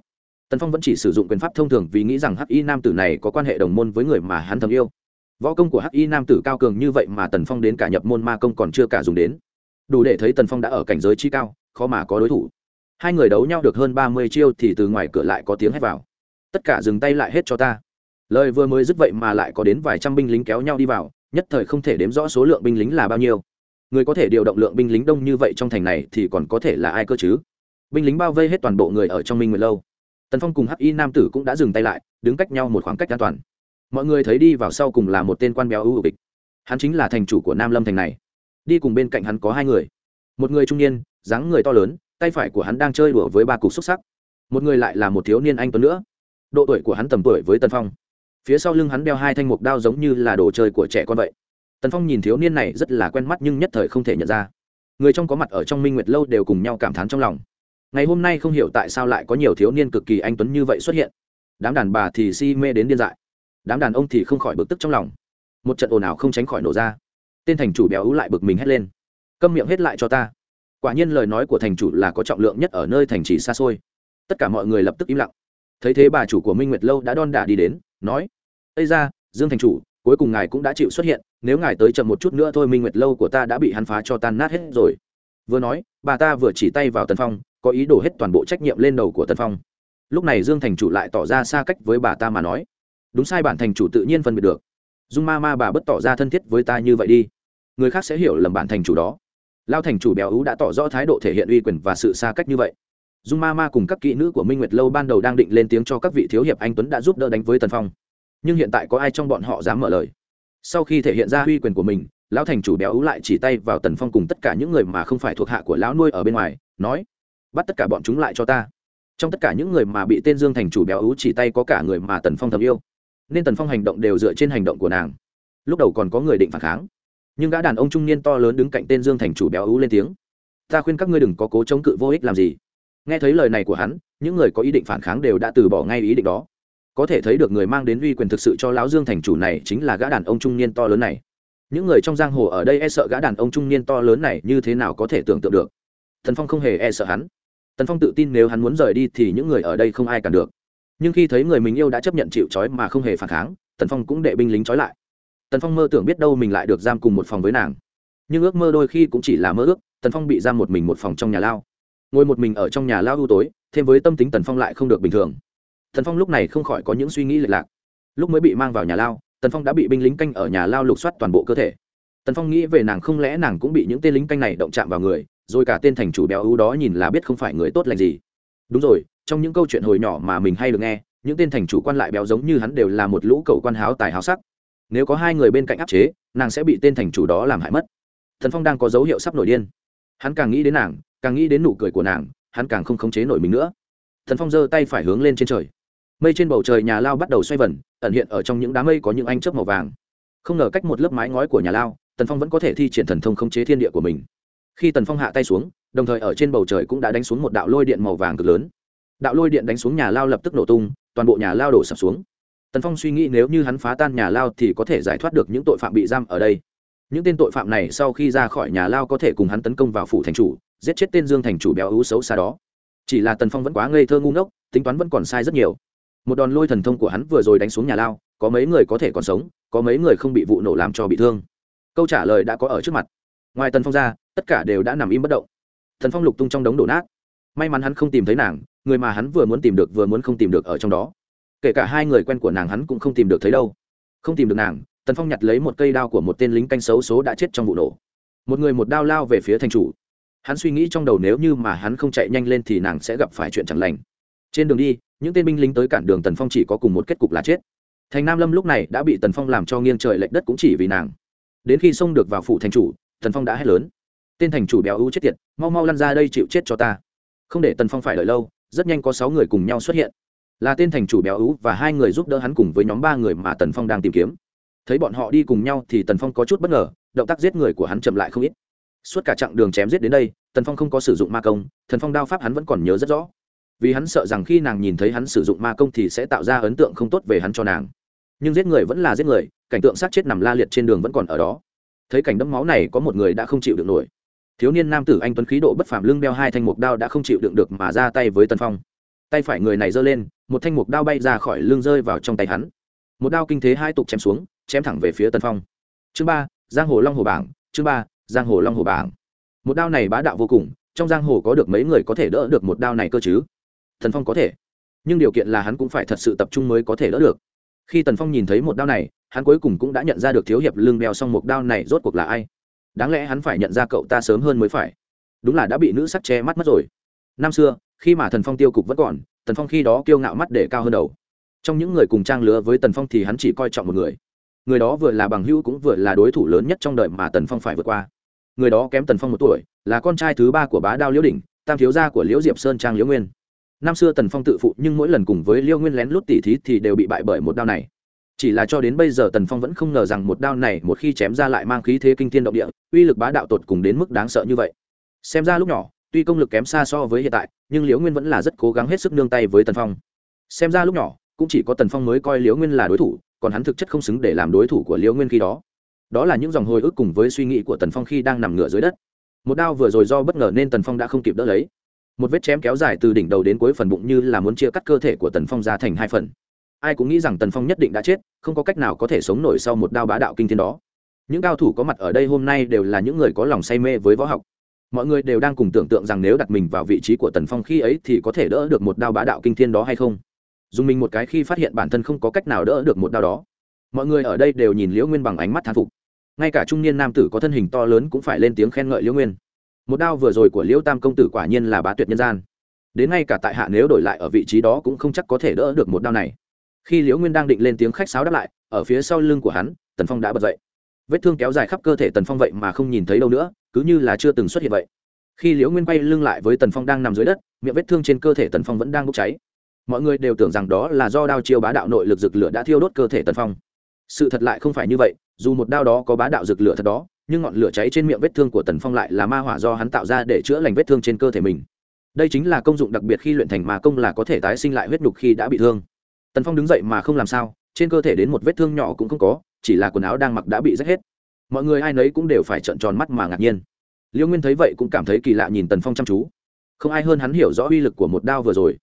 Tần phong vẫn chỉ sử dụng quyền pháp thông thường vì nghĩ rằng hắc y nam tử này có quan hệ đồng môn với người mà hắn thầm yêu võ công của hắc y nam tử cao cường như vậy mà tần phong đến cả nhập môn ma công còn chưa cả dùng đến. Đủ để thấy tần phong đã ở cảnh giới chi cao, khó mà có đối thủ. Hai người đấu nhau được hơn ba mươi chiêu thì từ ngoài cửa lại có tiếng hét vào. Tất cả dừng tay lại hết cho ta. Lời vừa mới dứt vậy mà lại có đến vài trăm binh lính kéo nhau đi vào, nhất thời không thể đếm rõ số lượng binh lính là bao nhiêu. Người có thể điều động lượng binh lính đông như vậy trong thành này thì còn có thể là ai cơ chứ? Binh lính bao vây hết toàn bộ người ở trong minh nguyệt lâu. Tần phong cùng hắc y nam tử cũng đã dừng tay lại, đứng cách nhau một khoảng cách an toàn mọi người thấy đi vào sau cùng là một tên quan béo ưu bịch hắn chính là thành chủ của nam lâm thành này. Đi cùng bên cạnh hắn có hai người. Một người trung niên, dáng người to lớn, tay phải của hắn đang chơi đùa với ba cục xúc sắc. Một người lại là một thiếu niên anh tuấn nữa. Độ tuổi của hắn tầm tuổi với tần phong. Phía sau lưng hắn đeo hai thanh mục đao giống như là đồ chơi của trẻ con vậy. Tần phong nhìn thiếu niên này rất là quen mắt nhưng nhất thời không thể nhận ra. Người trong có mặt ở trong minh nguyệt lâu đều cùng nhau cảm thán trong lòng. Ngày hôm nay không hiểu tại sao lại có nhiều thiếu niên cực kỳ anh tuấn như vậy xuất hiện. Đám đàn bà thì si mê đến điên dại đám đàn ông thì không khỏi bực tức trong lòng. Một trận ồn ào không tránh khỏi nổ ra. Tên thành chủ béo ú lại bực mình hét lên. Câm miệng hết lại cho ta. Quả nhiên lời nói của thành chủ là có trọng lượng nhất ở nơi thành trì xa xôi. Tất cả mọi người lập tức im lặng. Thấy thế bà chủ của minh nguyệt lâu đã đon đả đi đến, nói, ây ra dương thành chủ, cuối cùng ngài cũng đã chịu xuất hiện, nếu ngài tới chậm một chút nữa thôi minh nguyệt lâu của ta đã bị hắn phá cho tan nát hết rồi. Vừa nói, bà ta vừa chỉ tay vào tần phong, có ý đổ hết toàn bộ trách nhiệm lên đầu của tần phong. Lúc này dương thành chủ lại tỏ ra xa cách với bà ta mà nói đúng sai bản thành chủ tự nhiên phân biệt được. Dung ma ma bà bất tỏ ra thân thiết với ta như vậy đi. Người khác sẽ hiểu lầm bản thành chủ đó. Lao thành chủ béo ú đã tỏ rõ thái độ thể hiện uy quyền và sự xa cách như vậy. Dung ma ma cùng các kỹ nữ của minh nguyệt lâu ban đầu đang định lên tiếng cho các vị thiếu hiệp anh tuấn đã giúp đỡ đánh với tần phong. Nhưng hiện tại có ai trong bọn họ dám mở lời? Sau khi thể hiện ra uy quyền của mình, lão thành chủ béo ú lại chỉ tay vào tần phong cùng tất cả những người mà không phải thuộc hạ của lão nuôi ở bên ngoài, nói, bắt tất cả bọn chúng lại cho ta. Trong tất cả những người mà bị tên dương thành chủ béo ú chỉ tay có cả người mà tần phong thầm yêu nên tần phong hành động đều dựa trên hành động của nàng. Lúc đầu còn có người định phản kháng, nhưng gã đàn ông trung niên to lớn đứng cạnh tên dương thành chủ béo ú lên tiếng. Ta khuyên các ngươi đừng có cố chống cự vô ích làm gì. Nghe thấy lời này của hắn, những người có ý định phản kháng đều đã từ bỏ ngay ý định đó. Có thể thấy được người mang đến uy quyền thực sự cho lão dương thành chủ này chính là gã đàn ông trung niên to lớn này. Những người trong giang hồ ở đây e sợ gã đàn ông trung niên to lớn này như thế nào có thể tưởng tượng được. Thần phong không hề e sợ hắn. Tần phong tự tin nếu hắn muốn rời đi thì những người ở đây không ai cản được nhưng khi thấy người mình yêu đã chấp nhận chịu trói mà không hề phản kháng, tần phong cũng đệ binh lính trói lại. Tần phong mơ tưởng biết đâu mình lại được giam cùng một phòng với nàng. Nhưng ước mơ đôi khi cũng chỉ là mơ ước, tần phong bị giam một mình một phòng trong nhà lao. Ngồi một mình ở trong nhà lao ưu tối, thêm với tâm tính tần phong lại không được bình thường. Tần phong lúc này không khỏi có những suy nghĩ lệch lạc. Lúc mới bị mang vào nhà lao, tần phong đã bị binh lính canh ở nhà lao lục soát toàn bộ cơ thể. Tần phong nghĩ về nàng không lẽ nàng cũng bị những tên lính canh này động chạm vào người, rồi cả tên thành chủ béo ưu đó nhìn là biết không phải người tốt lành gì. Đúng rồi trong những câu chuyện hồi nhỏ mà mình hay được nghe, những tên thành chủ quan lại béo giống như hắn đều là một lũ cầu quan háo tài háo sắc. Nếu có hai người bên cạnh áp chế, nàng sẽ bị tên thành chủ đó làm hại mất. Thần phong đang có dấu hiệu sắp nổi điên. Hắn càng nghĩ đến nàng, càng nghĩ đến nụ cười của nàng, hắn càng không khống chế nổi mình nữa. Thần phong giơ tay phải hướng lên trên trời. Mây trên bầu trời nhà lao bắt đầu xoay vần, ẩn hiện ở trong những đám mây có những anh chớp màu vàng. Không ngờ cách một lớp mái ngói của nhà lao tần phong vẫn có thể thi triển thần thông khống chế thiên địa của mình. Khi tần phong hạ tay xuống, đồng thời ở trên bầu trời cũng đã đánh xuống một đạo lôi điện màu vàng cực lớn đạo lôi điện đánh xuống nhà lao lập tức nổ tung, toàn bộ nhà lao đổ sập xuống. Tần phong suy nghĩ nếu như hắn phá tan nhà lao thì có thể giải thoát được những tội phạm bị giam ở đây. Những tên tội phạm này sau khi ra khỏi nhà lao có thể cùng hắn tấn công vào phủ thành chủ, giết chết tên dương thành chủ béo ú xấu xa đó. Chỉ là tần phong vẫn quá ngây thơ ngu ngốc, tính toán vẫn còn sai rất nhiều. Một đòn lôi thần thông của hắn vừa rồi đánh xuống nhà lao, có mấy người có thể còn sống, có mấy người không bị vụ nổ làm cho bị thương. Câu trả lời đã có ở trước mặt. Ngoài tần phong ra, tất cả đều đã nằm im bất động. Thần phong lục tung trong đống đổ nát may mắn hắn không tìm thấy nàng, người mà hắn vừa muốn tìm được vừa muốn không tìm được ở trong đó. Kể cả hai người quen của nàng hắn cũng không tìm được thấy đâu. Không tìm được nàng, tần phong nhặt lấy một cây đao của một tên lính canh xấu số đã chết trong vụ nổ. Một người một đao lao về phía thành chủ. Hắn suy nghĩ trong đầu nếu như mà hắn không chạy nhanh lên thì nàng sẽ gặp phải chuyện chẳng lành. Trên đường đi, những tên binh lính tới cản đường tần phong chỉ có cùng một kết cục là chết. Thành nam lâm lúc này đã bị tần phong làm cho nghiêng trời lệch đất cũng chỉ vì nàng. Đến khi xông được vào phủ thành chủ, tần phong đã hét lớn. Tên thành chủ béo ưu chết tiệt, mau mau lăn ra đây chịu chết cho ta không để tần phong phải đợi lâu, rất nhanh có sáu người cùng nhau xuất hiện. Là tên thành chủ béo ú và hai người giúp đỡ hắn cùng với nhóm ba người mà tần phong đang tìm kiếm. Thấy bọn họ đi cùng nhau thì tần phong có chút bất ngờ, động tác giết người của hắn chậm lại không ít. Suốt cả chặng đường chém giết đến đây, tần phong không có sử dụng ma công thần phong đao pháp hắn vẫn còn nhớ rất rõ. Vì hắn sợ rằng khi nàng nhìn thấy hắn sử dụng ma công thì sẽ tạo ra ấn tượng không tốt về hắn cho nàng. Nhưng giết người vẫn là giết người, cảnh tượng sát chết nằm la liệt trên đường vẫn còn ở đó. Thấy cảnh đẫm máu này có một người đã không chịu được nổi thiếu niên nam tử anh tuấn khí độ bất phàm lưng đeo hai thanh mục đao đã không chịu đựng được mà ra tay với tần phong. Tay phải người này giơ lên, một thanh mục đao bay ra khỏi lưng rơi vào trong tay hắn. Một đao kinh thế hai tục chém xuống, chém thẳng về phía tần phong. Chương ba, giang hồ long hồ bảng, chương ba, giang hồ long hồ bảng. Một đao này bá đạo vô cùng, trong giang hồ có được mấy người có thể đỡ được một đao này cơ chứ? Thần phong có thể. Nhưng điều kiện là hắn cũng phải thật sự tập trung mới có thể đỡ được. Khi tần phong nhìn thấy một đao này, hắn cuối cùng cũng đã nhận ra được thiếu hiệp lưng đeo xong một đao này rốt cuộc là ai đáng lẽ hắn phải nhận ra cậu ta sớm hơn mới phải. Đúng là đã bị nữ sắc che mắt mất rồi. Năm xưa, khi mà thần phong tiêu cục vẫn còn tần phong khi đó kiêu ngạo mắt để cao hơn đầu. Trong những người cùng trang lứa với tần phong thì hắn chỉ coi trọng một người. Người đó vừa là bằng hữu cũng vừa là đối thủ lớn nhất trong đời mà tần phong phải vượt qua. Người đó kém tần phong một tuổi, là con trai thứ ba của bá đao liễu đình tam thiếu gia của liễu diệp sơn trang liễu nguyên. Năm xưa tần phong tự phụ nhưng mỗi lần cùng với liễu nguyên lén lút tỉ thí thì đều bị bại bởi một đao này chỉ là cho đến bây giờ tần phong vẫn không ngờ rằng một đao này một khi chém ra lại mang khí thế kinh thiên động địa, uy lực bá đạo tột cùng đến mức đáng sợ như vậy. Xem ra lúc nhỏ, tuy công lực kém xa so với hiện tại, nhưng liễu nguyên vẫn là rất cố gắng hết sức nương tay với tần phong. Xem ra lúc nhỏ, cũng chỉ có tần phong mới coi liễu nguyên là đối thủ, còn hắn thực chất không xứng để làm đối thủ của liễu nguyên khi đó. Đó là những dòng hồi ức cùng với suy nghĩ của tần phong khi đang nằm ngửa dưới đất. Một đao vừa rồi do bất ngờ nên tần phong đã không kịp đỡ lấy. Một vết chém kéo dài từ đỉnh đầu đến cuối phần bụng như là muốn chia cắt cơ thể của tần phong ra thành hai phần ai cũng nghĩ rằng tần phong nhất định đã chết, không có cách nào có thể sống nổi sau một đao bá đạo kinh thiên đó. Những cao thủ có mặt ở đây hôm nay đều là những người có lòng say mê với võ học. Mọi người đều đang cùng tưởng tượng rằng nếu đặt mình vào vị trí của tần phong khi ấy thì có thể đỡ được một đao bá đạo kinh thiên đó hay không. Dùng mình một cái khi phát hiện bản thân không có cách nào đỡ được một đao đó. Mọi người ở đây đều nhìn liễu nguyên bằng ánh mắt thán phục. Ngay cả trung niên nam tử có thân hình to lớn cũng phải lên tiếng khen ngợi liễu nguyên. Một đao vừa rồi của liễu tam công tử quả nhiên là bá tuyệt nhân gian. Đến ngay cả tại hạ nếu đổi lại ở vị trí đó cũng không chắc có thể đỡ được một đao này khi liễu nguyên đang định lên tiếng khách sáo đáp lại, ở phía sau lưng của hắn, tần phong đã bật dậy. Vết thương kéo dài khắp cơ thể tần phong vậy mà không nhìn thấy đâu nữa, cứ như là chưa từng xuất hiện vậy. Khi liễu nguyên quay lưng lại với tần phong đang nằm dưới đất, miệng vết thương trên cơ thể tần phong vẫn đang bốc cháy. Mọi người đều tưởng rằng đó là do đao chiêu bá đạo nội lực rực lửa đã thiêu đốt cơ thể tần phong. Sự thật lại không phải như vậy, dù một đao đó có bá đạo rực lửa thật đó, nhưng ngọn lửa cháy trên miệng vết thương của tần phong lại là ma hỏa do hắn tạo ra để chữa lành vết thương trên cơ thể mình. Đây chính là công dụng đặc biệt khi luyện thành mà công là có thể tái sinh lại huyết nhục khi đã bị thương tần phong đứng dậy mà không làm sao, trên cơ thể đến một vết thương nhỏ cũng không có, chỉ là quần áo đang mặc đã bị rách hết. Mọi người ai nấy cũng đều phải trợn tròn mắt mà ngạc nhiên. Liêu nguyên thấy vậy cũng cảm thấy kỳ lạ nhìn tần phong chăm chú. Không ai hơn hắn hiểu rõ uy lực của một đao vừa rồi.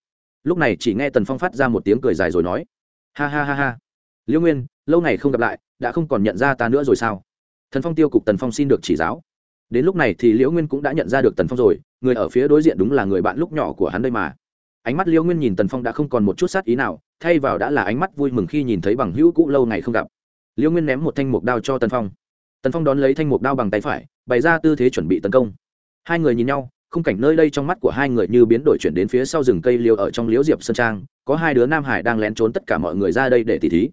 Lúc này chỉ nghe tần phong phát ra một tiếng cười dài rồi nói, ha ha ha ha. Liêu nguyên, lâu ngày không gặp lại, đã không còn nhận ra ta nữa rồi sao? Thần phong tiêu cục tần phong xin được chỉ giáo. Đến lúc này thì liễu nguyên cũng đã nhận ra được tần phong rồi, người ở phía đối diện đúng là người bạn lúc nhỏ của hắn đây mà ánh mắt Liêu nguyên nhìn tần phong đã không còn một chút sát ý nào, thay vào đã là ánh mắt vui mừng khi nhìn thấy bằng hữu cũ lâu ngày không gặp. Liêu nguyên ném một thanh mục đao cho tần phong. Tần phong đón lấy thanh mục đao bằng tay phải, bày ra tư thế chuẩn bị tấn công. Hai người nhìn nhau, khung cảnh nơi đây trong mắt của hai người như biến đổi chuyển đến phía sau rừng cây liêu ở trong liễu diệp sơn trang, có hai đứa nam hải đang lén trốn tất cả mọi người ra đây để tỉ thí.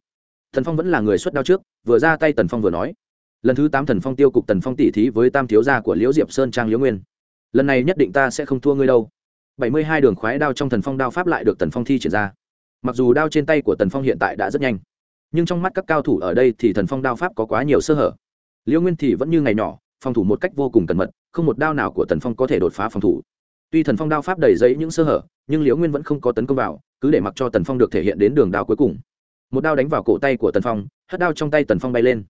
Thần phong vẫn là người xuất đao trước, vừa ra tay tần phong vừa nói. Lần thứ tám thần phong tiêu cục tần phong tỉ thí với tam thiếu gia của liễu diệp sơn trang liễu nguyên. Lần này nhất định ta sẽ không thua ngươi đâu bảy mươi hai đường khoái đao trong thần phong đao pháp lại được tần phong thi triển ra. Mặc dù đao trên tay của tần phong hiện tại đã rất nhanh, nhưng trong mắt các cao thủ ở đây thì thần phong đao pháp có quá nhiều sơ hở. Liễu nguyên thì vẫn như ngày nhỏ, phòng thủ một cách vô cùng cẩn mật, không một đao nào của tần phong có thể đột phá phòng thủ. Tuy thần phong đao pháp đầy giấy những sơ hở, nhưng liễu nguyên vẫn không có tấn công vào, cứ để mặc cho tần phong được thể hiện đến đường đao cuối cùng. Một đao đánh vào cổ tay của tần phong, hất đao trong tay tần phong bay lên.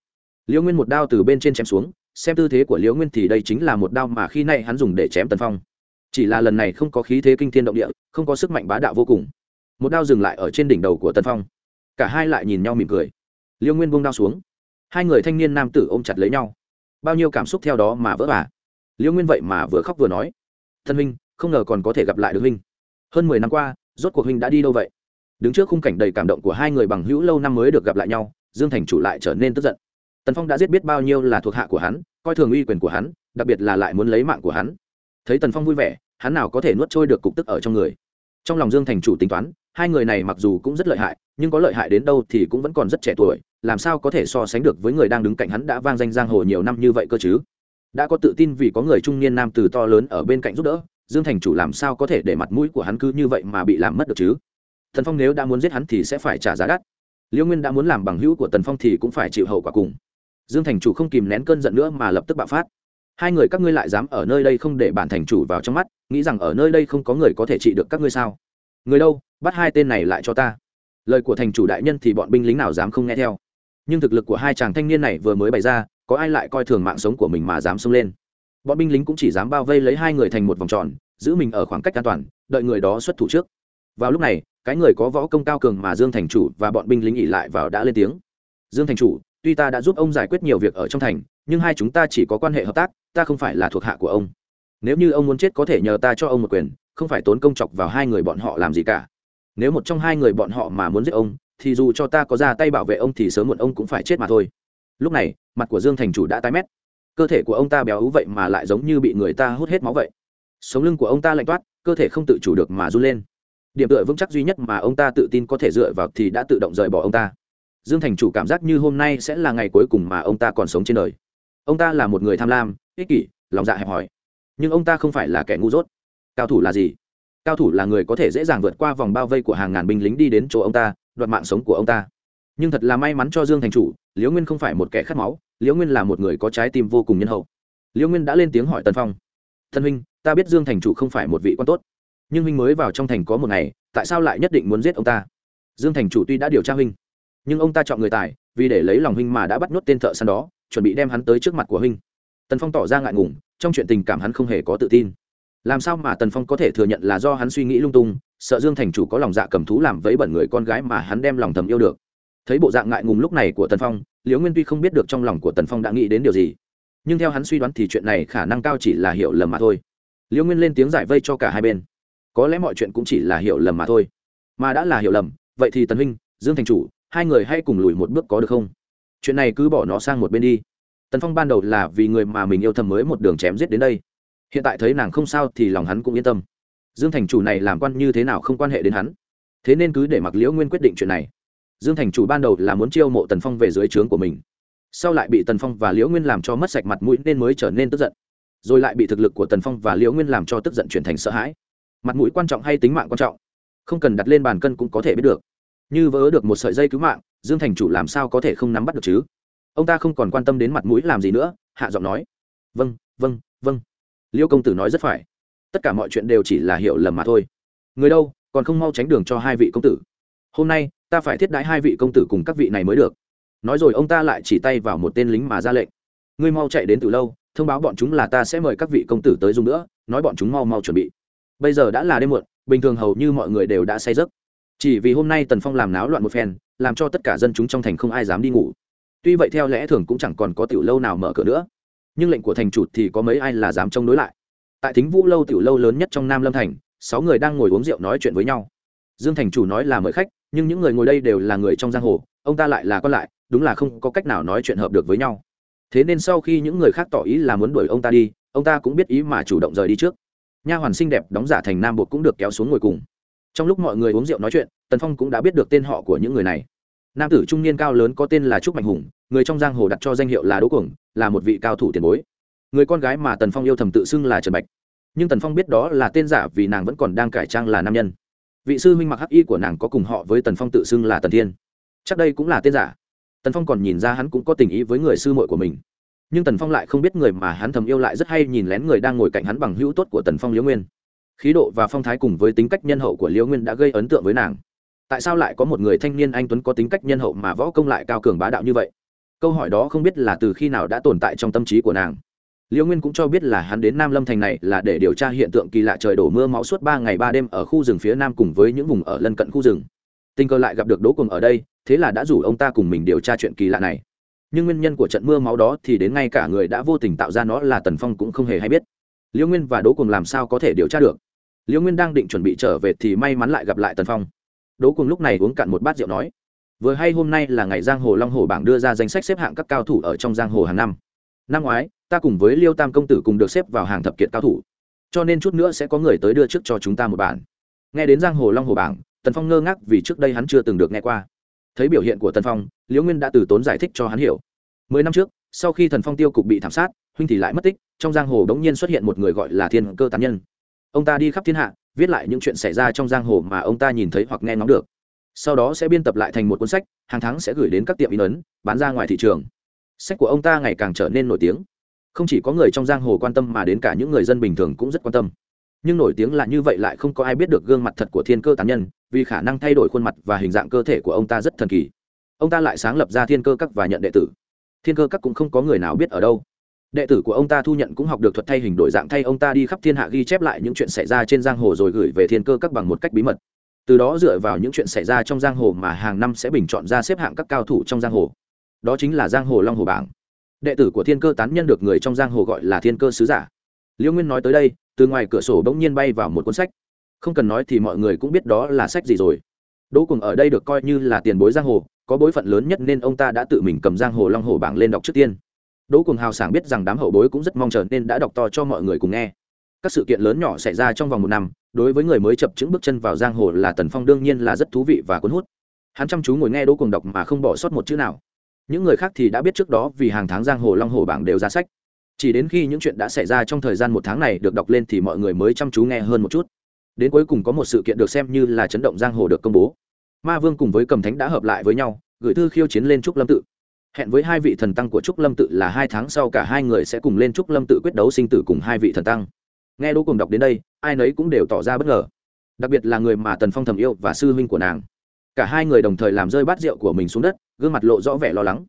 Liễu nguyên một đao từ bên trên chém xuống, xem tư thế của liễu nguyên thì đây chính là một đao mà khi nay hắn dùng để chém tần phong chỉ là lần này không có khí thế kinh thiên động địa, không có sức mạnh bá đạo vô cùng. Một đao dừng lại ở trên đỉnh đầu của tần phong. Cả hai lại nhìn nhau mỉm cười. Liêu nguyên buông đao xuống. Hai người thanh niên nam tử ôm chặt lấy nhau. Bao nhiêu cảm xúc theo đó mà vỡ vả Liêu nguyên vậy mà vừa khóc vừa nói, thân huynh, không ngờ còn có thể gặp lại được huynh. Hơn mười năm qua, rốt cuộc huynh đã đi đâu vậy? Đứng trước khung cảnh đầy cảm động của hai người bằng hữu lâu năm mới được gặp lại nhau, dương thành chủ lại trở nên tức giận. Tần phong đã giết biết bao nhiêu là thuộc hạ của hắn, coi thường uy quyền của hắn, đặc biệt là lại muốn lấy mạng của hắn thấy tần phong vui vẻ, hắn nào có thể nuốt trôi được cục tức ở trong người. Trong lòng dương thành chủ tính toán, hai người này mặc dù cũng rất lợi hại, nhưng có lợi hại đến đâu thì cũng vẫn còn rất trẻ tuổi, làm sao có thể so sánh được với người đang đứng cạnh hắn đã vang danh giang hồ nhiều năm như vậy cơ chứ? Đã có tự tin vì có người trung niên nam từ to lớn ở bên cạnh giúp đỡ, dương thành chủ làm sao có thể để mặt mũi của hắn cứ như vậy mà bị làm mất được chứ? Thần phong nếu đã muốn giết hắn thì sẽ phải trả giá đắt. Liễu nguyên đã muốn làm bằng hữu của tần phong thì cũng phải chịu hậu quả cùng. Dương thành chủ không kìm nén cơn giận nữa mà lập tức bạo phát hai người các ngươi lại dám ở nơi đây không để bản thành chủ vào trong mắt, nghĩ rằng ở nơi đây không có người có thể trị được các ngươi sao? Người đâu, bắt hai tên này lại cho ta. Lời của thành chủ đại nhân thì bọn binh lính nào dám không nghe theo. Nhưng thực lực của hai chàng thanh niên này vừa mới bày ra, có ai lại coi thường mạng sống của mình mà dám xông lên? Bọn binh lính cũng chỉ dám bao vây lấy hai người thành một vòng tròn, giữ mình ở khoảng cách an toàn, đợi người đó xuất thủ trước. Vào lúc này, cái người có võ công cao cường mà dương thành chủ và bọn binh lính ỉ lại vào đã lên tiếng. Dương thành chủ, tuy ta đã giúp ông giải quyết nhiều việc ở trong thành nhưng hai chúng ta chỉ có quan hệ hợp tác, ta không phải là thuộc hạ của ông. Nếu như ông muốn chết có thể nhờ ta cho ông một quyền, không phải tốn công chọc vào hai người bọn họ làm gì cả. Nếu một trong hai người bọn họ mà muốn giết ông, thì dù cho ta có ra tay bảo vệ ông thì sớm muộn ông cũng phải chết mà thôi. Lúc này, mặt của dương thành chủ đã tái mét. Cơ thể của ông ta béo ú vậy mà lại giống như bị người ta hút hết máu vậy. Sống lưng của ông ta lạnh toát, cơ thể không tự chủ được mà run lên. Điểm tựa vững chắc duy nhất mà ông ta tự tin có thể dựa vào thì đã tự động rời bỏ ông ta. Dương thành chủ cảm giác như hôm nay sẽ là ngày cuối cùng mà ông ta còn sống trên đời ông ta là một người tham lam, ích kỷ, lòng dạ hẹp hòi. Nhưng ông ta không phải là kẻ ngu dốt. Cao thủ là gì? Cao thủ là người có thể dễ dàng vượt qua vòng bao vây của hàng ngàn binh lính đi đến chỗ ông ta, đoạt mạng sống của ông ta. Nhưng thật là may mắn cho dương thành chủ, liễu nguyên không phải một kẻ khát máu, liễu nguyên là một người có trái tim vô cùng nhân hậu. Liễu nguyên đã lên tiếng hỏi tần phong. Thân huynh, ta biết dương thành chủ không phải một vị quan tốt, nhưng huynh mới vào trong thành có một ngày, tại sao lại nhất định muốn giết ông ta? Dương thành chủ tuy đã điều tra huynh, nhưng ông ta chọn người tài, vì để lấy lòng huynh mà đã bắt nhốt tên thợ săn đó chuẩn bị đem hắn tới trước mặt của huynh. Tần phong tỏ ra ngại ngùng, trong chuyện tình cảm hắn không hề có tự tin. Làm sao mà tần phong có thể thừa nhận là do hắn suy nghĩ lung tung, sợ dương thành chủ có lòng dạ cầm thú làm vấy bẩn người con gái mà hắn đem lòng thầm yêu được. Thấy bộ dạng ngại ngùng lúc này của tần phong, liễu nguyên tuy không biết được trong lòng của tần phong đã nghĩ đến điều gì, nhưng theo hắn suy đoán thì chuyện này khả năng cao chỉ là hiểu lầm mà thôi. Liễu nguyên lên tiếng giải vây cho cả hai bên. Có lẽ mọi chuyện cũng chỉ là hiểu lầm mà thôi. Mà đã là hiểu lầm, vậy thì tần huynh, dương thành chủ, hai người hãy cùng lùi một bước có được không? Chuyện này cứ bỏ nó sang một bên đi. Tần phong ban đầu là vì người mà mình yêu thầm mới một đường chém giết đến đây. Hiện tại thấy nàng không sao thì lòng hắn cũng yên tâm. Dương thành chủ này làm quan như thế nào không quan hệ đến hắn. Thế nên cứ để mặc liễu nguyên quyết định chuyện này. Dương thành chủ ban đầu là muốn chiêu mộ tần phong về dưới trướng của mình. Sau lại bị tần phong và liễu nguyên làm cho mất sạch mặt mũi nên mới trở nên tức giận. Rồi lại bị thực lực của tần phong và liễu nguyên làm cho tức giận chuyển thành sợ hãi. Mặt mũi quan trọng hay tính mạng quan trọng? Không cần đặt lên bàn cân cũng có thể biết được. Như vỡ được một sợi dây cứu mạng dương thành chủ làm sao có thể không nắm bắt được chứ? Ông ta không còn quan tâm đến mặt mũi làm gì nữa, hạ giọng nói. Vâng vâng vâng. Liêu công tử nói rất phải. Tất cả mọi chuyện đều chỉ là hiểu lầm mà thôi. Người đâu, còn không mau tránh đường cho hai vị công tử. Hôm nay, ta phải thiết đãi hai vị công tử cùng các vị này mới được. Nói rồi ông ta lại chỉ tay vào một tên lính mà ra lệnh. Ngươi mau chạy đến từ lâu, thông báo bọn chúng là ta sẽ mời các vị công tử tới dùng nữa, nói bọn chúng mau mau chuẩn bị. Bây giờ đã là đêm muộn, bình thường hầu như mọi người đều đã say giấc. Chỉ vì hôm nay tần phong làm náo loạn một phen làm cho tất cả dân chúng trong thành không ai dám đi ngủ. Tuy vậy theo lẽ thường cũng chẳng còn có tiểu lâu nào mở cửa nữa. Nhưng lệnh của thành chủ thì có mấy ai là dám chống đối lại. Tại thính vũ lâu tiểu lâu lớn nhất trong nam lâm thành, sáu người đang ngồi uống rượu nói chuyện với nhau. Dương thành chủ nói là mời khách, nhưng những người ngồi đây đều là người trong giang hồ, ông ta lại là con lại, đúng là không có cách nào nói chuyện hợp được với nhau. Thế nên sau khi những người khác tỏ ý là muốn đuổi ông ta đi, ông ta cũng biết ý mà chủ động rời đi trước. Nha hoàn xinh đẹp đóng giả thành nam bột cũng được kéo xuống ngồi cùng trong lúc mọi người uống rượu nói chuyện, tần phong cũng đã biết được tên họ của những người này. Nam tử trung niên cao lớn có tên là trúc mạnh hùng, người trong giang hồ đặt cho danh hiệu là đỗ cuồng, là một vị cao thủ tiền bối. Người con gái mà tần phong yêu thầm tự xưng là trần bạch. Nhưng tần phong biết đó là tên giả vì nàng vẫn còn đang cải trang là nam nhân. Vị sư huynh mặc hắc y của nàng có cùng họ với tần phong tự xưng là tần thiên. Chắc đây cũng là tên giả. Tần phong còn nhìn ra hắn cũng có tình ý với người sư muội của mình. Nhưng tần phong lại không biết người mà hắn thầm yêu lại rất hay nhìn lén người đang ngồi cạnh hắn bằng hữu tốt của tần phong liễu nguyên khí độ và phong thái cùng với tính cách nhân hậu của liễu nguyên đã gây ấn tượng với nàng. Tại sao lại có một người thanh niên anh tuấn có tính cách nhân hậu mà võ công lại cao cường bá đạo như vậy? Câu hỏi đó không biết là từ khi nào đã tồn tại trong tâm trí của nàng. Liễu nguyên cũng cho biết là hắn đến nam lâm thành này là để điều tra hiện tượng kỳ lạ trời đổ mưa máu suốt ba ngày ba đêm ở khu rừng phía nam cùng với những vùng ở lân cận khu rừng. Tình cờ lại gặp được đỗ cùng ở đây, thế là đã rủ ông ta cùng mình điều tra chuyện kỳ lạ này. Nhưng nguyên nhân của trận mưa máu đó thì đến ngay cả người đã vô tình tạo ra nó là tần phong cũng không hề hay biết. Liễu nguyên và đỗ cùng làm sao có thể điều tra được? Liễu nguyên đang định chuẩn bị trở về thì may mắn lại gặp lại tần phong. Đỗ cùng lúc này uống cạn một bát rượu nói, vừa hay hôm nay là ngày giang hồ long hồ bảng đưa ra danh sách xếp hạng các cao thủ ở trong giang hồ hàng năm. Năm ngoái, ta cùng với liêu tam công tử cùng được xếp vào hàng thập kiệt cao thủ. Cho nên chút nữa sẽ có người tới đưa trước cho chúng ta một bản. Nghe đến giang hồ long hồ bảng, tần phong ngơ ngác vì trước đây hắn chưa từng được nghe qua. Thấy biểu hiện của tần phong liễu nguyên đã từ tốn giải thích cho hắn hiểu. Mười năm trước, sau khi thần phong tiêu cục bị thảm sát, huynh thì lại mất tích, trong giang hồ đống nhiên xuất hiện một người gọi là thiên cơ tán nhân ông ta đi khắp thiên hạ, viết lại những chuyện xảy ra trong giang hồ mà ông ta nhìn thấy hoặc nghe ngóng được. Sau đó sẽ biên tập lại thành một cuốn sách, hàng tháng sẽ gửi đến các tiệm in ấn, bán ra ngoài thị trường. Sách của ông ta ngày càng trở nên nổi tiếng. Không chỉ có người trong giang hồ quan tâm mà đến cả những người dân bình thường cũng rất quan tâm. Nhưng nổi tiếng là như vậy lại không có ai biết được gương mặt thật của thiên cơ tán nhân, vì khả năng thay đổi khuôn mặt và hình dạng cơ thể của ông ta rất thần kỳ. Ông ta lại sáng lập ra thiên cơ các và nhận đệ tử. Thiên cơ các cũng không có người nào biết ở đâu đệ tử của ông ta thu nhận cũng học được thuật thay hình đổi dạng thay ông ta đi khắp thiên hạ ghi chép lại những chuyện xảy ra trên giang hồ rồi gửi về thiên cơ các bằng một cách bí mật. Từ đó dựa vào những chuyện xảy ra trong giang hồ mà hàng năm sẽ bình chọn ra xếp hạng các cao thủ trong giang hồ. Đó chính là giang hồ long hồ bảng. Đệ tử của thiên cơ tán nhân được người trong giang hồ gọi là thiên cơ sứ giả. Liễu nguyên nói tới đây, từ ngoài cửa sổ bỗng nhiên bay vào một cuốn sách. Không cần nói thì mọi người cũng biết đó là sách gì rồi. Đỗ cùng ở đây được coi như là tiền bối giang hồ, có bối phận lớn nhất nên ông ta đã tự mình cầm giang hồ long hồ bảng lên đọc trước tiên đỗ cùng hào sảng biết rằng đám hậu bối cũng rất mong chờ nên đã đọc to cho mọi người cùng nghe. Các sự kiện lớn nhỏ xảy ra trong vòng một năm, đối với người mới chập chững bước chân vào giang hồ là tần phong đương nhiên là rất thú vị và cuốn hút. Hắn chăm chú ngồi nghe đỗ cùng đọc mà không bỏ sót một chữ nào. Những người khác thì đã biết trước đó vì hàng tháng giang hồ long hồ bảng đều ra sách. Chỉ đến khi những chuyện đã xảy ra trong thời gian một tháng này được đọc lên thì mọi người mới chăm chú nghe hơn một chút. Đến cuối cùng có một sự kiện được xem như là chấn động giang hồ được công bố. Ma vương cùng với cầm thánh đã hợp lại với nhau, gửi thư khiêu chiến lên trúc lâm tự hẹn với hai vị thần tăng của trúc lâm tự là hai tháng sau cả hai người sẽ cùng lên trúc lâm tự quyết đấu sinh tử cùng hai vị thần tăng. Nghe đỗ cùng đọc đến đây, ai nấy cũng đều tỏ ra bất ngờ. Đặc biệt là người mà tần phong thầm yêu và sư huynh của nàng. Cả hai người đồng thời làm rơi bát rượu của mình xuống đất, gương mặt lộ rõ vẻ lo lắng.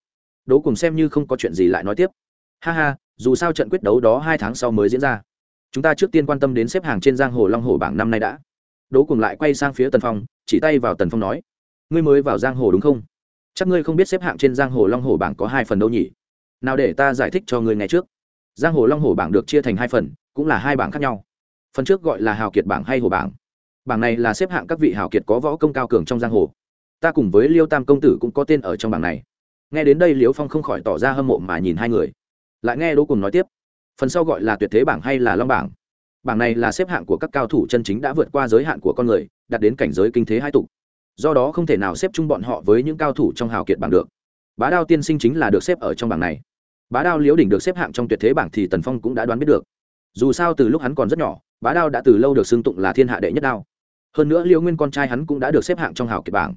Đỗ cùng xem như không có chuyện gì lại nói tiếp. Ha ha, dù sao trận quyết đấu đó hai tháng sau mới diễn ra. Chúng ta trước tiên quan tâm đến xếp hàng trên giang hồ long hồ bảng năm nay đã. Đỗ cùng lại quay sang phía tần phong, chỉ tay vào tần phong nói, ngươi mới vào giang hồ đúng không? Chắc ngươi không biết xếp hạng trên giang hồ long hồ bảng có hai phần đâu nhỉ? Nào để ta giải thích cho ngươi ngay trước. Giang hồ long hồ bảng được chia thành hai phần, cũng là hai bảng khác nhau. Phần trước gọi là hào kiệt bảng hay hồ bảng. Bảng này là xếp hạng các vị hào kiệt có võ công cao cường trong giang hồ. Ta cùng với liêu tam công tử cũng có tên ở trong bảng này. Nghe đến đây liêu phong không khỏi tỏ ra hâm mộ mà nhìn hai người. Lại nghe đỗ cùng nói tiếp, phần sau gọi là tuyệt thế bảng hay là long bảng. Bảng này là xếp hạng của các cao thủ chân chính đã vượt qua giới hạn của con người, đạt đến cảnh giới kinh thế hai tục do đó không thể nào xếp chung bọn họ với những cao thủ trong hào kiệt bảng được. Bá đao tiên sinh chính là được xếp ở trong bảng này. Bá đao liễu đỉnh được xếp hạng trong tuyệt thế bảng thì tần phong cũng đã đoán biết được. Dù sao từ lúc hắn còn rất nhỏ, bá đao đã từ lâu được xưng tụng là thiên hạ đệ nhất đao. Hơn nữa liễu nguyên con trai hắn cũng đã được xếp hạng trong hào kiệt bảng.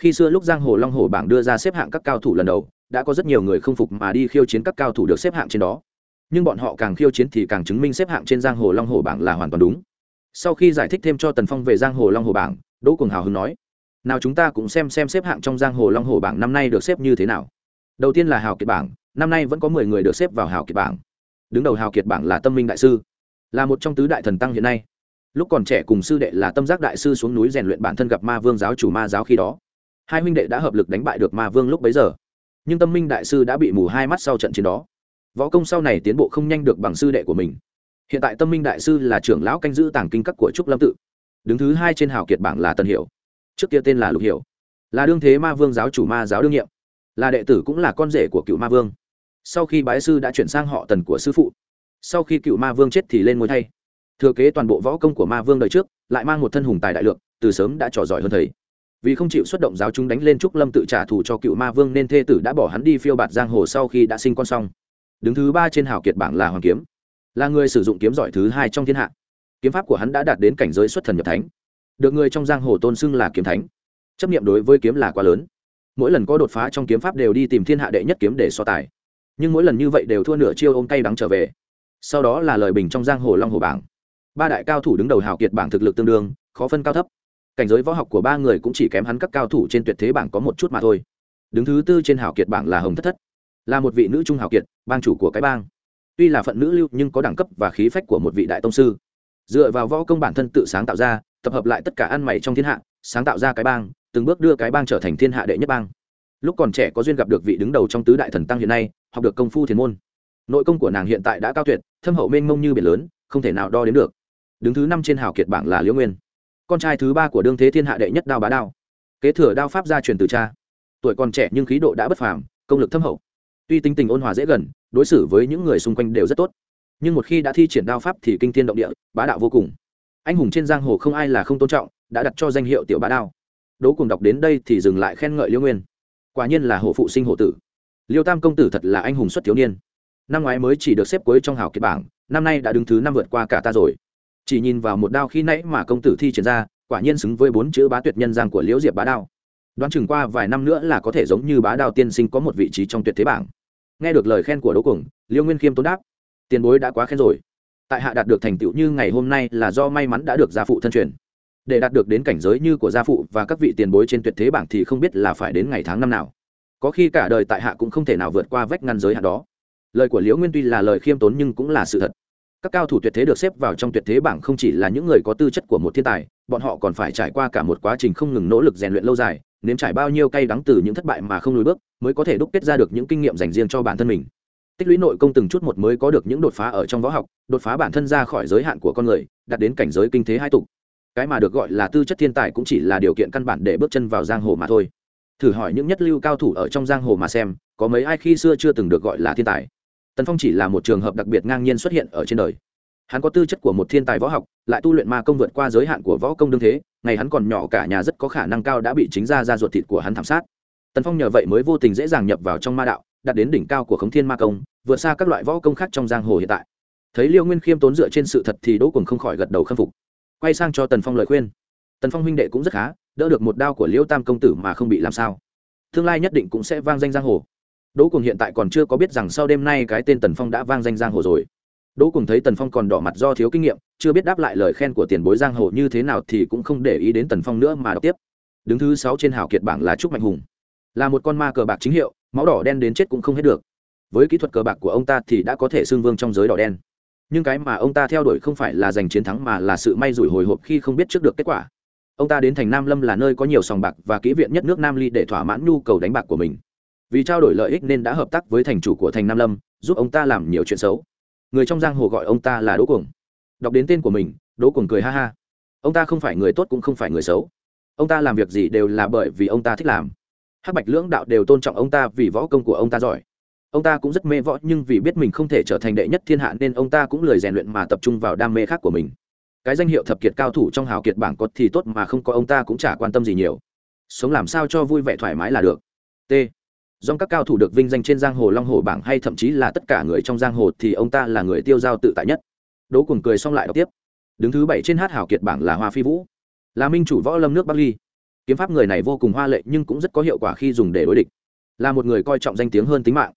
Khi xưa lúc giang hồ long hồ bảng đưa ra xếp hạng các cao thủ lần đầu, đã có rất nhiều người không phục mà đi khiêu chiến các cao thủ được xếp hạng trên đó. Nhưng bọn họ càng khiêu chiến thì càng chứng minh xếp hạng trên giang hồ long hồ bảng là hoàn toàn đúng. Sau khi giải thích thêm cho tần phong về giang hồ long hồ bảng, đỗ cùng hào hưng nói nào chúng ta cũng xem xem xếp hạng trong giang hồ long hồ bảng năm nay được xếp như thế nào. Đầu tiên là hào kiệt bảng, năm nay vẫn có mười người được xếp vào hào kiệt bảng. Đứng đầu hào kiệt bảng là tâm minh đại sư. Là một trong tứ đại thần tăng hiện nay. Lúc còn trẻ cùng sư đệ là tâm giác đại sư xuống núi rèn luyện bản thân gặp ma vương giáo chủ ma giáo khi đó. Hai huynh đệ đã hợp lực đánh bại được ma vương lúc bấy giờ. Nhưng tâm minh đại sư đã bị mù hai mắt sau trận chiến đó. Võ công sau này tiến bộ không nhanh được bằng sư đệ của mình. Hiện tại tâm minh đại sư là trưởng lão canh giữ tàng kinh các của trúc lâm tự. Đứng thứ hai trên hào kiệt bảng là tần hiểu trước kia tên là lục hiểu là đương thế ma vương giáo chủ ma giáo đương nhiệm là đệ tử cũng là con rể của cựu ma vương sau khi bái sư đã chuyển sang họ tần của sư phụ sau khi cựu ma vương chết thì lên ngôi thay thừa kế toàn bộ võ công của ma vương đời trước lại mang một thân hùng tài đại lượng từ sớm đã trò giỏi hơn thầy vì không chịu xuất động giáo chúng đánh lên trúc lâm tự trả thù cho cựu ma vương nên thê tử đã bỏ hắn đi phiêu bạt giang hồ sau khi đã sinh con xong đứng thứ ba trên hào kiệt bảng là hoàng kiếm là người sử dụng kiếm giỏi thứ hai trong thiên hạ kiếm pháp của hắn đã đạt đến cảnh giới xuất thần nhập thánh được người trong giang hồ tôn xưng là kiếm thánh. Chấp nghiệm đối với kiếm là quá lớn. Mỗi lần có đột phá trong kiếm pháp đều đi tìm thiên hạ đệ nhất kiếm để so tài. Nhưng mỗi lần như vậy đều thua nửa chiêu ôm tay đắng trở về. Sau đó là lời bình trong giang hồ long hồ bảng. Ba đại cao thủ đứng đầu hào kiệt bảng thực lực tương đương, khó phân cao thấp. Cảnh giới võ học của ba người cũng chỉ kém hắn các cao thủ trên tuyệt thế bảng có một chút mà thôi. Đứng thứ tư trên hào kiệt bảng là hồng thất thất. Là một vị nữ trung hào kiệt, bang chủ của cái bang. Tuy là phận nữ lưu nhưng có đẳng cấp và khí phách của một vị đại tông sư. Dựa vào võ công bản thân tự sáng tạo ra tập hợp lại tất cả ăn mày trong thiên hạ, sáng tạo ra cái bang, từng bước đưa cái bang trở thành thiên hạ đệ nhất bang. Lúc còn trẻ có duyên gặp được vị đứng đầu trong tứ đại thần tăng hiện nay, học được công phu thiền môn. Nội công của nàng hiện tại đã cao tuyệt, thâm hậu mênh mông như biển lớn, không thể nào đo đến được. Đứng thứ năm trên hào kiệt bảng là liễu nguyên. Con trai thứ ba của đương thế thiên hạ đệ nhất đao bá đao. Kế thừa đao pháp gia truyền từ cha. Tuổi còn trẻ nhưng khí độ đã bất phàm, công lực thâm hậu. Tuy tinh tình ôn hòa dễ gần, đối xử với những người xung quanh đều rất tốt. Nhưng một khi đã thi triển đao pháp thì kinh thiên động địa, bá đạo vô cùng anh hùng trên giang hồ không ai là không tôn trọng, đã đặt cho danh hiệu tiểu bá đao. Đỗ cùng đọc đến đây thì dừng lại khen ngợi liêu nguyên. Quả nhiên là hổ phụ sinh hổ tử. Liêu tam công tử thật là anh hùng xuất thiếu niên. Năm ngoái mới chỉ được xếp cuối trong hào kiệt bảng, năm nay đã đứng thứ năm vượt qua cả ta rồi. Chỉ nhìn vào một đao khi nãy mà công tử thi triển ra, quả nhiên xứng với bốn chữ bá tuyệt nhân giang của liễu diệp bá đao. Đoán chừng qua vài năm nữa là có thể giống như bá đao tiên sinh có một vị trí trong tuyệt thế bảng. Nghe được lời khen của đỗ cùng, liêu nguyên khiêm tốn đáp. Tiền bối đã quá khen rồi tại hạ đạt được thành tựu như ngày hôm nay là do may mắn đã được gia phụ thân truyền. Để đạt được đến cảnh giới như của gia phụ và các vị tiền bối trên tuyệt thế bảng thì không biết là phải đến ngày tháng năm nào. Có khi cả đời tại hạ cũng không thể nào vượt qua vách ngăn giới hạn đó. Lời của liễu nguyên tuy là lời khiêm tốn nhưng cũng là sự thật. Các cao thủ tuyệt thế được xếp vào trong tuyệt thế bảng không chỉ là những người có tư chất của một thiên tài, bọn họ còn phải trải qua cả một quá trình không ngừng nỗ lực rèn luyện lâu dài, nếm trải bao nhiêu cay đắng từ những thất bại mà không lùi bước mới có thể đúc kết ra được những kinh nghiệm dành riêng cho bản thân mình tích lũy nội công từng chút một mới có được những đột phá ở trong võ học, đột phá bản thân ra khỏi giới hạn của con người, đạt đến cảnh giới kinh thế hai tục. Cái mà được gọi là tư chất thiên tài cũng chỉ là điều kiện căn bản để bước chân vào giang hồ mà thôi. Thử hỏi những nhất lưu cao thủ ở trong giang hồ mà xem, có mấy ai khi xưa chưa từng được gọi là thiên tài? Tần phong chỉ là một trường hợp đặc biệt ngang nhiên xuất hiện ở trên đời. Hắn có tư chất của một thiên tài võ học, lại tu luyện ma công vượt qua giới hạn của võ công đương thế, ngày hắn còn nhỏ cả nhà rất có khả năng cao đã bị chính ra ra ruột thịt của hắn thảm sát. Tần phong nhờ vậy mới vô tình dễ dàng nhập vào trong ma đạo đạt đến đỉnh cao của khống thiên ma công, vượt xa các loại võ công khác trong giang hồ hiện tại. Thấy liêu nguyên khiêm tốn dựa trên sự thật thì đỗ cùng không khỏi gật đầu khâm phục. Quay sang cho tần phong lời khuyên. Tần phong huynh đệ cũng rất khá, đỡ được một đao của liêu tam công tử mà không bị làm sao. Tương lai nhất định cũng sẽ vang danh giang hồ. Đỗ cùng hiện tại còn chưa có biết rằng sau đêm nay cái tên tần phong đã vang danh giang hồ rồi. Đỗ cùng thấy tần phong còn đỏ mặt do thiếu kinh nghiệm, chưa biết đáp lại lời khen của tiền bối giang hồ như thế nào thì cũng không để ý đến tần phong nữa mà đọc tiếp. Đứng thứ sáu trên hào kiệt bảng là trúc mạnh hùng. Là một con ma cờ bạc chính hiệu máu đỏ đen đến chết cũng không hết được. Với kỹ thuật cờ bạc của ông ta thì đã có thể xưng vương trong giới đỏ đen. Nhưng cái mà ông ta theo đuổi không phải là giành chiến thắng mà là sự may rủi hồi hộp khi không biết trước được kết quả. Ông ta đến thành nam lâm là nơi có nhiều sòng bạc và kỹ viện nhất nước nam ly để thỏa mãn nhu cầu đánh bạc của mình. Vì trao đổi lợi ích nên đã hợp tác với thành chủ của thành nam lâm, giúp ông ta làm nhiều chuyện xấu. Người trong giang hồ gọi ông ta là đỗ cuồng. Đọc đến tên của mình, đỗ cuồng cười ha ha. Ông ta không phải người tốt cũng không phải người xấu. Ông ta làm việc gì đều là bởi vì ông ta thích làm hắc bạch lưỡng đạo đều tôn trọng ông ta vì võ công của ông ta giỏi. Ông ta cũng rất mê võ, nhưng vì biết mình không thể trở thành đệ nhất thiên hạ nên ông ta cũng lười rèn luyện mà tập trung vào đam mê khác của mình. Cái danh hiệu thập kiệt cao thủ trong hào kiệt bảng có thì tốt mà không có ông ta cũng chả quan tâm gì nhiều. Sống làm sao cho vui vẻ thoải mái là được. T. Dòng các cao thủ được vinh danh trên giang hồ long hồ bảng hay thậm chí là tất cả người trong giang hồ thì ông ta là người tiêu giao tự tại nhất. Đỗ cùng cười xong lại đọc tiếp. Đứng thứ bảy trên hát hào kiệt bảng là hoa phi vũ. Là minh chủ võ lâm nước bắc ly kiếm pháp người này vô cùng hoa lệ nhưng cũng rất có hiệu quả khi dùng để đối địch. Là một người coi trọng danh tiếng hơn tính mạng.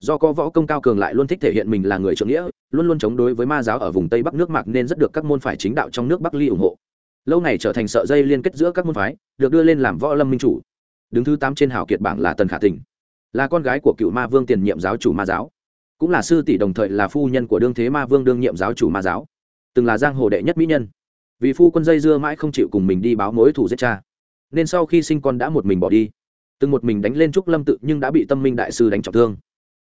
Do có võ công cao cường lại luôn thích thể hiện mình là người trượng nghĩa, luôn luôn chống đối với ma giáo ở vùng tây bắc nước mạc nên rất được các môn phái chính đạo trong nước bắc ly ủng hộ. Lâu này trở thành sợi dây liên kết giữa các môn phái, được đưa lên làm võ lâm minh chủ. Đứng thứ tám trên hào kiệt bảng là tần khả tình. Là con gái của cựu ma vương tiền nhiệm giáo chủ ma giáo. Cũng là sư tỷ đồng thời là phu nhân của đương thế ma vương đương nhiệm giáo chủ ma giáo. Từng là giang hồ đệ nhất mỹ nhân. Vì phu quân dây dưa mãi không chịu cùng mình đi báo mối thủ giết cha nên sau khi sinh con đã một mình bỏ đi. Từng một mình đánh lên trúc lâm tự nhưng đã bị tâm minh đại sư đánh trọng thương.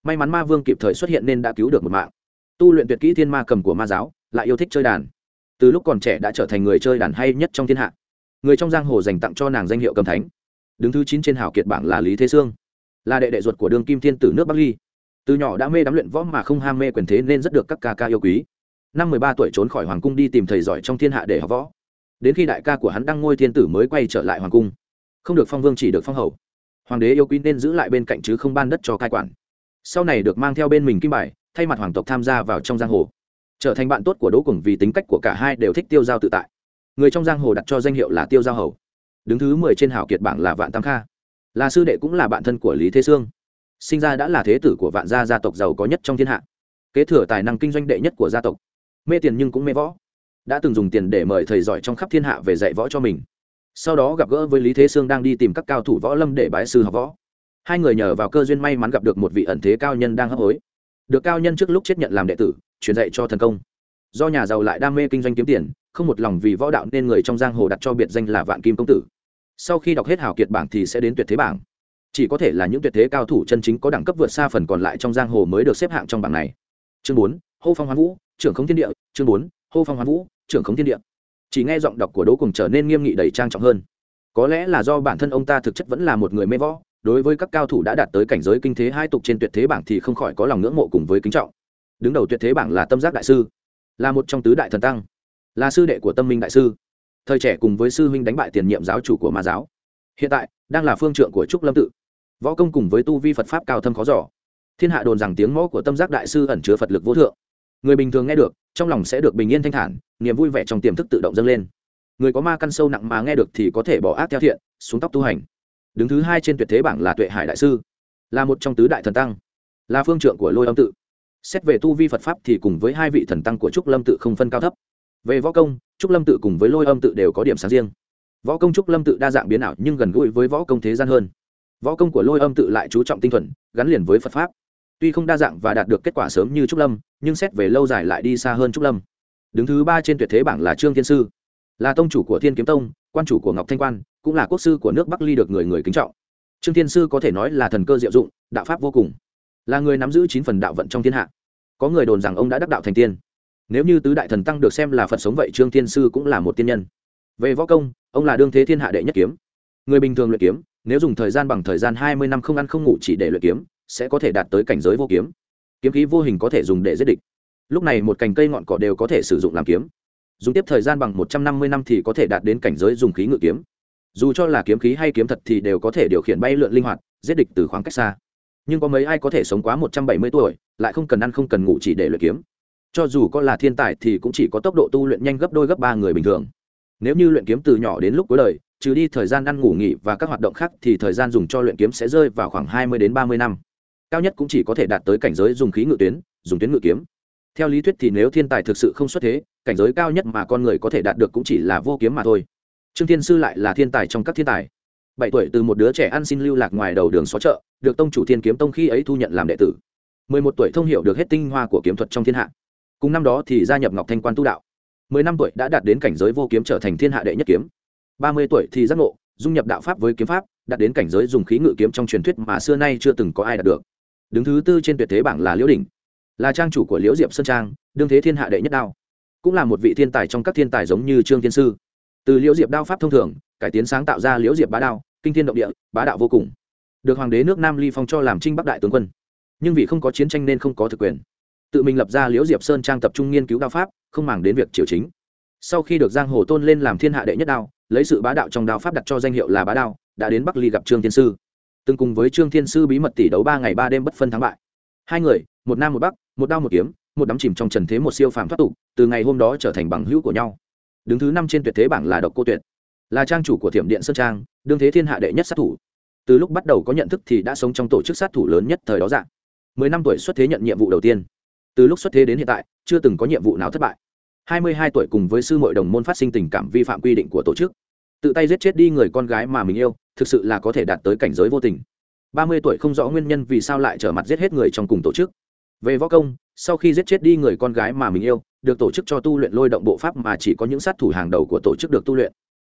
May mắn ma vương kịp thời xuất hiện nên đã cứu được một mạng. Tu luyện tuyệt kỹ thiên ma cầm của ma giáo, lại yêu thích chơi đàn. Từ lúc còn trẻ đã trở thành người chơi đàn hay nhất trong thiên hạ. Người trong giang hồ dành tặng cho nàng danh hiệu cầm thánh. Đứng thứ chín trên hào kiệt bảng là lý thế sương. Là đệ đệ ruột của đương kim thiên tử nước bắc ly. Từ nhỏ đã mê đắm luyện võ mà không ham mê quyền thế nên rất được các ca ca yêu quý. Năm mười ba tuổi trốn khỏi hoàng cung đi tìm thầy giỏi trong thiên hạ để học võ đến khi đại ca của hắn đăng ngôi thiên tử mới quay trở lại hoàng cung. Không được phong vương chỉ được phong hầu. Hoàng đế yêu quý nên giữ lại bên cạnh chứ không ban đất cho cai quản. Sau này được mang theo bên mình kim bài, thay mặt hoàng tộc tham gia vào trong giang hồ. Trở thành bạn tốt của đỗ cùng vì tính cách của cả hai đều thích tiêu giao tự tại. Người trong giang hồ đặt cho danh hiệu là tiêu giao hầu. Đứng thứ mười trên hảo kiệt bảng là vạn tam kha. Là sư đệ cũng là bạn thân của lý thế sương. Sinh ra đã là thế tử của vạn gia gia tộc giàu có nhất trong thiên hạ. Kế thừa tài năng kinh doanh đệ nhất của gia tộc. Mê tiền nhưng cũng mê võ đã từng dùng tiền để mời thầy giỏi trong khắp thiên hạ về dạy võ cho mình. Sau đó gặp gỡ với lý thế sương đang đi tìm các cao thủ võ lâm để bái sư học võ. Hai người nhờ vào cơ duyên may mắn gặp được một vị ẩn thế cao nhân đang hấp hối. Được cao nhân trước lúc chết nhận làm đệ tử, truyền dạy cho thần công. Do nhà giàu lại đam mê kinh doanh kiếm tiền, không một lòng vì võ đạo nên người trong giang hồ đặt cho biệt danh là vạn kim công tử. Sau khi đọc hết hào kiệt bảng thì sẽ đến tuyệt thế bảng. Chỉ có thể là những tuyệt thế cao thủ chân chính có đẳng cấp vượt xa phần còn lại trong giang hồ mới được xếp hạng trong bảng này. Chương bốn, hô phong hoán vũ, trưởng không thiên địa, chương bốn hô phong hoán vũ, trưởng khống thiên địa. Chỉ nghe giọng đọc của đỗ cùng trở nên nghiêm nghị đầy trang trọng hơn. Có lẽ là do bản thân ông ta thực chất vẫn là một người mê võ, đối với các cao thủ đã đạt tới cảnh giới kinh thế hai tục trên tuyệt thế bảng thì không khỏi có lòng ngưỡng mộ cùng với kính trọng. Đứng đầu tuyệt thế bảng là tâm giác đại sư, là một trong tứ đại thần tăng, là sư đệ của tâm minh đại sư. Thời trẻ cùng với sư huynh đánh bại tiền nhiệm giáo chủ của ma giáo. Hiện tại, đang là phương trượng của trúc lâm tự. Võ công cùng với tu vi phật pháp cao thâm khó giỏ thiên hạ đồn rằng tiếng mõ của tâm giác đại sư ẩn chứa phật lực vô thượng người bình thường nghe được, trong lòng sẽ được bình yên thanh thản, niềm vui vẻ trong tiềm thức tự động dâng lên. Người có ma căn sâu nặng mà nghe được thì có thể bỏ ác theo thiện, xuống tóc tu hành. Đứng thứ hai trên tuyệt thế bảng là tuệ hải đại sư, là một trong tứ đại thần tăng, là phương trượng của lôi âm tự. Xét về tu vi phật pháp thì cùng với hai vị thần tăng của trúc lâm tự không phân cao thấp. Về võ công, trúc lâm tự cùng với lôi âm tự đều có điểm sáng riêng. Võ công trúc lâm tự đa dạng biến ảo nhưng gần gũi với võ công thế gian hơn. Võ công của lôi âm tự lại chú trọng tinh thuần, gắn liền với phật pháp tuy không đa dạng và đạt được kết quả sớm như trúc lâm, nhưng xét về lâu dài lại đi xa hơn trúc lâm. Đứng thứ ba trên tuyệt thế bảng là trương thiên sư. Là tông chủ của thiên kiếm tông, quan chủ của ngọc thanh quan, cũng là quốc sư của nước bắc ly được người người kính trọng. Trương thiên sư có thể nói là thần cơ diệu dụng, đạo pháp vô cùng. Là người nắm giữ chín phần đạo vận trong thiên hạ. Có người đồn rằng ông đã đắc đạo thành tiên. Nếu như tứ đại thần tăng được xem là phật sống vậy, trương thiên sư cũng là một tiên nhân. Về võ công, ông là đương thế thiên hạ đệ nhất kiếm. Người bình thường luyện kiếm, nếu dùng thời gian bằng thời gian hai mươi năm không ăn không ngủ chỉ để luyện kiếm sẽ có thể đạt tới cảnh giới vô kiếm. Kiếm khí vô hình có thể dùng để giết địch. Lúc này một cành cây ngọn cỏ đều có thể sử dụng làm kiếm. Dùng tiếp thời gian bằng một trăm năm mươi năm thì có thể đạt đến cảnh giới dùng khí ngự kiếm. Dù cho là kiếm khí hay kiếm thật thì đều có thể điều khiển bay lượn linh hoạt, giết địch từ khoảng cách xa. Nhưng có mấy ai có thể sống quá một trăm bảy mươi tuổi, lại không cần ăn không cần ngủ chỉ để luyện kiếm. Cho dù có là thiên tài thì cũng chỉ có tốc độ tu luyện nhanh gấp đôi gấp ba người bình thường. Nếu như luyện kiếm từ nhỏ đến lúc cuối đời, trừ đi thời gian ăn ngủ nghỉ và các hoạt động khác thì thời gian dùng cho luyện kiếm sẽ rơi vào khoảng hai mươi đến ba mươi năm cao nhất cũng chỉ có thể đạt tới cảnh giới dùng khí ngự tuyến, dùng tuyến ngự kiếm. Theo lý thuyết thì nếu thiên tài thực sự không xuất thế, cảnh giới cao nhất mà con người có thể đạt được cũng chỉ là vô kiếm mà thôi. Trương thiên sư lại là thiên tài trong các thiên tài. Bảy tuổi từ một đứa trẻ ăn xin lưu lạc ngoài đầu đường xó chợ, được tông chủ thiên kiếm tông khi ấy thu nhận làm đệ tử. Mười một tuổi thông hiểu được hết tinh hoa của kiếm thuật trong thiên hạ. Cùng năm đó thì gia nhập ngọc thanh quan tu đạo. Mười năm tuổi đã đạt đến cảnh giới vô kiếm trở thành thiên hạ đệ nhất kiếm. Ba mươi tuổi thì giác ngộ, dung nhập đạo pháp với kiếm pháp, đạt đến cảnh giới dùng khí ngự kiếm trong truyền thuyết mà xưa nay chưa từng có ai đạt được đứng thứ tư trên tuyệt thế bảng là liễu đình là trang chủ của liễu diệp sơn trang, đương thế thiên hạ đệ nhất đao. Cũng là một vị thiên tài trong các thiên tài giống như trương thiên sư. Từ liễu diệp đao pháp thông thường, cải tiến sáng tạo ra liễu diệp bá đao, kinh thiên động địa, bá đạo vô cùng. Được hoàng đế nước nam ly phong cho làm trinh bắc đại tướng quân. Nhưng vì không có chiến tranh nên không có thực quyền. Tự mình lập ra liễu diệp sơn trang tập trung nghiên cứu đao pháp, không màng đến việc triều chính. Sau khi được giang hồ tôn lên làm thiên hạ đệ nhất đao, lấy sự bá đạo trong đao pháp đặt cho danh hiệu là bá đao, đã đến bắc ly gặp trương thiên sư từng cùng với trương thiên sư bí mật tỷ đấu ba ngày ba đêm bất phân thắng bại. Hai người, một nam một bắc, một đao một kiếm, một đắm chìm trong trần thế một siêu phàm thoát tục, từ ngày hôm đó trở thành bằng hữu của nhau. Đứng thứ năm trên tuyệt thế bảng là độc cô tuyệt. Là trang chủ của thiểm điện sơn trang, đương thế thiên hạ đệ nhất sát thủ. Từ lúc bắt đầu có nhận thức thì đã sống trong tổ chức sát thủ lớn nhất thời đó dạng. Mười năm tuổi xuất thế nhận nhiệm vụ đầu tiên. Từ lúc xuất thế đến hiện tại, chưa từng có nhiệm vụ nào thất bại. Hai mươi hai tuổi cùng với sư mội đồng môn phát sinh tình cảm vi phạm quy định của tổ chức tự tay giết chết đi người con gái mà mình yêu, thực sự là có thể đạt tới cảnh giới vô tình. Ba mươi tuổi không rõ nguyên nhân vì sao lại trở mặt giết hết người trong cùng tổ chức. Về võ công, sau khi giết chết đi người con gái mà mình yêu, được tổ chức cho tu luyện lôi động bộ pháp mà chỉ có những sát thủ hàng đầu của tổ chức được tu luyện.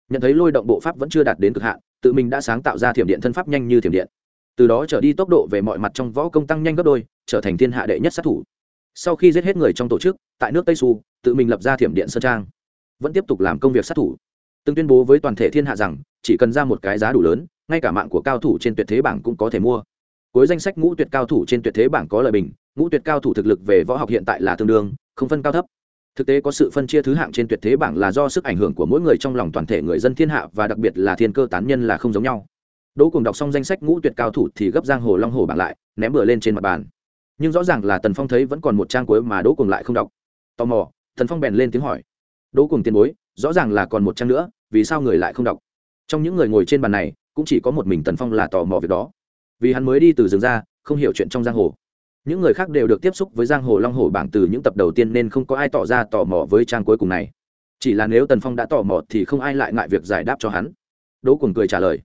Nhận thấy lôi động bộ pháp vẫn chưa đạt đến cực hạn, tự mình đã sáng tạo ra thiểm điện thân pháp nhanh như thiểm điện. Từ đó trở đi tốc độ về mọi mặt trong võ công tăng nhanh gấp đôi, trở thành thiên hạ đệ nhất sát thủ. Sau khi giết hết người trong tổ chức, tại nước tây su tự mình lập ra thiểm điện sơn trang. Vẫn tiếp tục làm công việc sát thủ từng tuyên bố với toàn thể thiên hạ rằng, chỉ cần ra một cái giá đủ lớn, ngay cả mạng của cao thủ trên tuyệt thế bảng cũng có thể mua. Cuối danh sách ngũ tuyệt cao thủ trên tuyệt thế bảng có lời bình, ngũ tuyệt cao thủ thực lực về võ học hiện tại là tương đương, không phân cao thấp. Thực tế có sự phân chia thứ hạng trên tuyệt thế bảng là do sức ảnh hưởng của mỗi người trong lòng toàn thể người dân thiên hạ và đặc biệt là thiên cơ tán nhân là không giống nhau. Đỗ cùng đọc xong danh sách ngũ tuyệt cao thủ thì gấp giang hồ long hồ bảng lại, ném bừa lên trên mặt bàn. Nhưng rõ ràng là tần phong thấy vẫn còn một trang cuối mà đỗ cùng lại không đọc. Tò mò, tần phong bèn lên tiếng hỏi. Đỗ cùng tiền bối, rõ ràng là còn một trang nữa vì sao người lại không đọc? Trong những người ngồi trên bàn này, cũng chỉ có một mình tần phong là tò mò việc đó. Vì hắn mới đi từ rừng ra, không hiểu chuyện trong giang hồ. Những người khác đều được tiếp xúc với giang hồ long hồ bảng từ những tập đầu tiên nên không có ai tỏ ra tò mò với trang cuối cùng này. Chỉ là nếu tần phong đã tò mò thì không ai lại ngại việc giải đáp cho hắn. Đỗ cùng cười trả lời.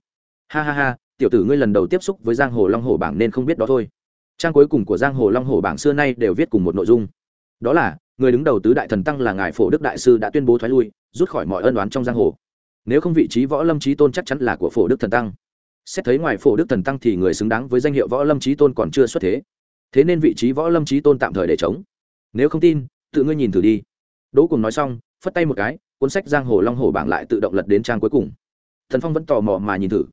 Ha ha ha, tiểu tử ngươi lần đầu tiếp xúc với giang hồ long hồ bảng nên không biết đó thôi. Trang cuối cùng của giang hồ long hồ bảng xưa nay đều viết cùng một nội dung. Đó là, người đứng đầu tứ đại thần tăng là ngài phổ đức đại sư đã tuyên bố thoái lui, rút khỏi mọi ân đoán trong giang hồ nếu không vị trí võ lâm trí tôn chắc chắn là của phổ đức thần tăng. Xét thấy ngoài phổ đức thần tăng thì người xứng đáng với danh hiệu võ lâm trí tôn còn chưa xuất thế. Thế nên vị trí võ lâm trí tôn tạm thời để chống nếu không tin, tự ngươi nhìn thử đi. Đỗ cùng nói xong, phất tay một cái, cuốn sách giang hồ long hồ bảng lại tự động lật đến trang cuối cùng. Thần phong vẫn tò mò mà nhìn thử.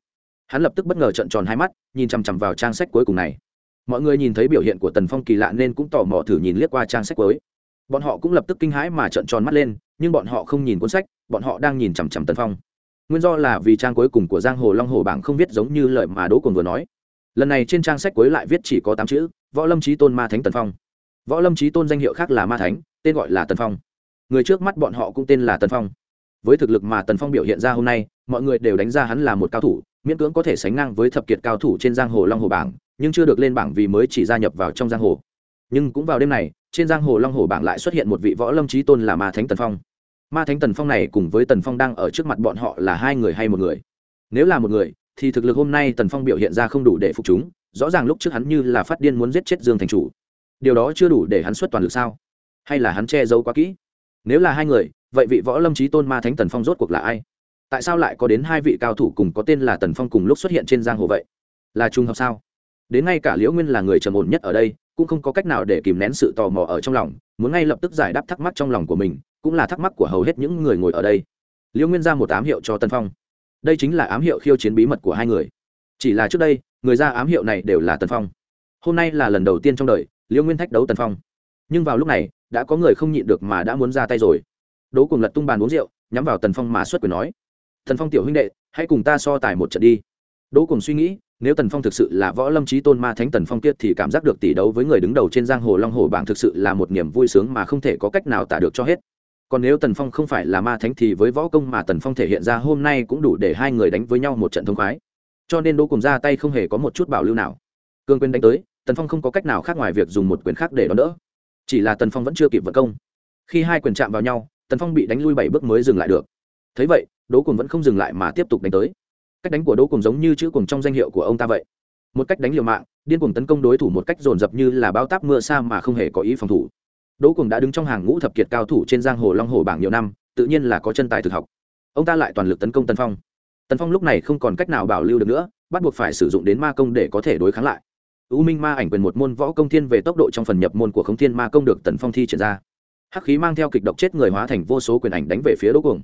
Hắn lập tức bất ngờ trận tròn hai mắt, nhìn chằm chằm vào trang sách cuối cùng này. Mọi người nhìn thấy biểu hiện của tần phong kỳ lạ nên cũng tò mò thử nhìn liếc qua trang sách cuối. Bọn họ cũng lập tức kinh hãi mà trận tròn mắt lên nhưng bọn họ không nhìn cuốn sách, bọn họ đang nhìn chằm chằm tần phong. Nguyên do là vì trang cuối cùng của giang hồ long hồ bảng không viết giống như lời mà đỗ cồn vừa nói. Lần này trên trang sách cuối lại viết chỉ có tám chữ, võ lâm trí tôn ma thánh tần phong. Võ lâm trí tôn danh hiệu khác là ma thánh, tên gọi là tần phong. Người trước mắt bọn họ cũng tên là tần phong. Với thực lực mà tần phong biểu hiện ra hôm nay, mọi người đều đánh giá hắn là một cao thủ, miễn cưỡng có thể sánh ngang với thập kiệt cao thủ trên giang hồ long hồ bảng, nhưng chưa được lên bảng vì mới chỉ gia nhập vào trong giang hồ nhưng cũng vào đêm này, trên giang hồ long hồ bảng lại xuất hiện một vị võ lâm trí tôn là ma thánh tần phong. Ma thánh tần phong này cùng với tần phong đang ở trước mặt bọn họ là hai người hay một người? Nếu là một người, thì thực lực hôm nay tần phong biểu hiện ra không đủ để phục chúng, rõ ràng lúc trước hắn như là phát điên muốn giết chết dương thành chủ. Điều đó chưa đủ để hắn xuất toàn lực sao? Hay là hắn che giấu quá kỹ? Nếu là hai người, vậy vị võ lâm trí tôn ma thánh tần phong rốt cuộc là ai? Tại sao lại có đến hai vị cao thủ cùng có tên là tần phong cùng lúc xuất hiện trên giang hồ vậy? Là trùng hợp sao? Đến ngay cả liễu nguyên là người trầm ổn nhất ở đây cũng không có cách nào để kìm nén sự tò mò ở trong lòng, muốn ngay lập tức giải đáp thắc mắc trong lòng của mình, cũng là thắc mắc của hầu hết những người ngồi ở đây. Liễu nguyên ra một ám hiệu cho tân phong. Đây chính là ám hiệu khiêu chiến bí mật của hai người. Chỉ là trước đây, người ra ám hiệu này đều là tần phong. Hôm nay là lần đầu tiên trong đời liễu nguyên thách đấu tần phong. Nhưng vào lúc này, đã có người không nhịn được mà đã muốn ra tay rồi. Đố cùng lật tung bàn uống rượu, nhắm vào tần phong mà xuất quyền nói. Thần phong tiểu huynh đệ, hãy cùng ta so tài một trận đi. Đỗ cùng suy nghĩ nếu tần phong thực sự là võ lâm trí tôn ma thánh tần phong kiết thì cảm giác được tỷ đấu với người đứng đầu trên giang hồ long hồ bảng thực sự là một niềm vui sướng mà không thể có cách nào tả được cho hết. Còn nếu tần phong không phải là ma thánh thì với võ công mà tần phong thể hiện ra hôm nay cũng đủ để hai người đánh với nhau một trận thông khoái. Cho nên đỗ cùng ra tay không hề có một chút bảo lưu nào. Cương quyền đánh tới, tần phong không có cách nào khác ngoài việc dùng một quyền khác để đón đỡ. Chỉ là tần phong vẫn chưa kịp vận công. Khi hai quyền chạm vào nhau, tần phong bị đánh lui bảy bước mới dừng lại được. Thấy vậy, đỗ cùng vẫn không dừng lại mà tiếp tục đánh tới cách đánh của đỗ cùng giống như chữ cùng trong danh hiệu của ông ta vậy. Một cách đánh liều mạng, điên cuồng tấn công đối thủ một cách dồn dập như là bao táp mưa xa mà không hề có ý phòng thủ. Đỗ cùng đã đứng trong hàng ngũ thập kiệt cao thủ trên giang hồ long hồ bảng nhiều năm, tự nhiên là có chân tài thực học. Ông ta lại toàn lực tấn công tần phong. Tần phong lúc này không còn cách nào bảo lưu được nữa, bắt buộc phải sử dụng đến ma công để có thể đối kháng lại. U minh ma ảnh quyền một môn võ công thiên về tốc độ trong phần nhập môn của khống thiên ma công được tần phong thi triển ra. Hắc khí mang theo kịch độc chết người hóa thành vô số quyền ảnh đánh về phía đỗ cuồng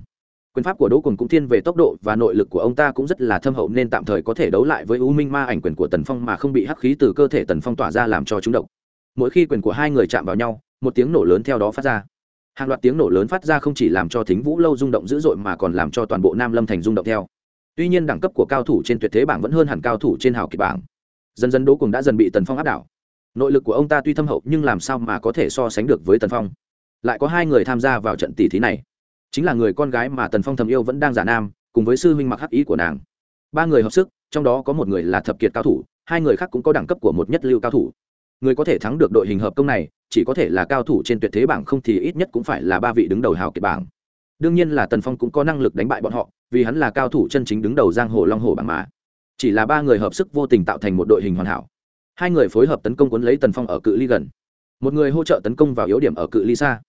quyền pháp của đỗ cùng cũng thiên về tốc độ và nội lực của ông ta cũng rất là thâm hậu nên tạm thời có thể đấu lại với u minh ma ảnh quyền của tần phong mà không bị hắc khí từ cơ thể tần phong tỏa ra làm cho chúng độc. Mỗi khi quyền của hai người chạm vào nhau, một tiếng nổ lớn theo đó phát ra. Hàng loạt tiếng nổ lớn phát ra không chỉ làm cho thính vũ lâu rung động dữ dội mà còn làm cho toàn bộ nam lâm thành rung động theo. Tuy nhiên đẳng cấp của cao thủ trên tuyệt thế bảng vẫn hơn hẳn cao thủ trên hào kịch bảng. Dần dần đỗ cùng đã dần bị tần phong áp đảo. Nội lực của ông ta tuy thâm hậu nhưng làm sao mà có thể so sánh được với tần phong? Lại có hai người tham gia vào trận tỷ thí này chính là người con gái mà tần phong thầm yêu vẫn đang giả nam, cùng với sư huynh mặc hắc ý của nàng. Ba người hợp sức, trong đó có một người là thập kiệt cao thủ, hai người khác cũng có đẳng cấp của một nhất lưu cao thủ. Người có thể thắng được đội hình hợp công này, chỉ có thể là cao thủ trên tuyệt thế bảng không thì ít nhất cũng phải là ba vị đứng đầu hào kiệt bảng. Đương nhiên là tần phong cũng có năng lực đánh bại bọn họ, vì hắn là cao thủ chân chính đứng đầu giang hồ long hồ bảng mã. chỉ là ba người hợp sức vô tình tạo thành một đội hình hoàn hảo. Hai người phối hợp tấn công cuốn lấy tần phong ở cự ly gần. Một người hỗ trợ tấn công vào yếu điểm ở cự ly xa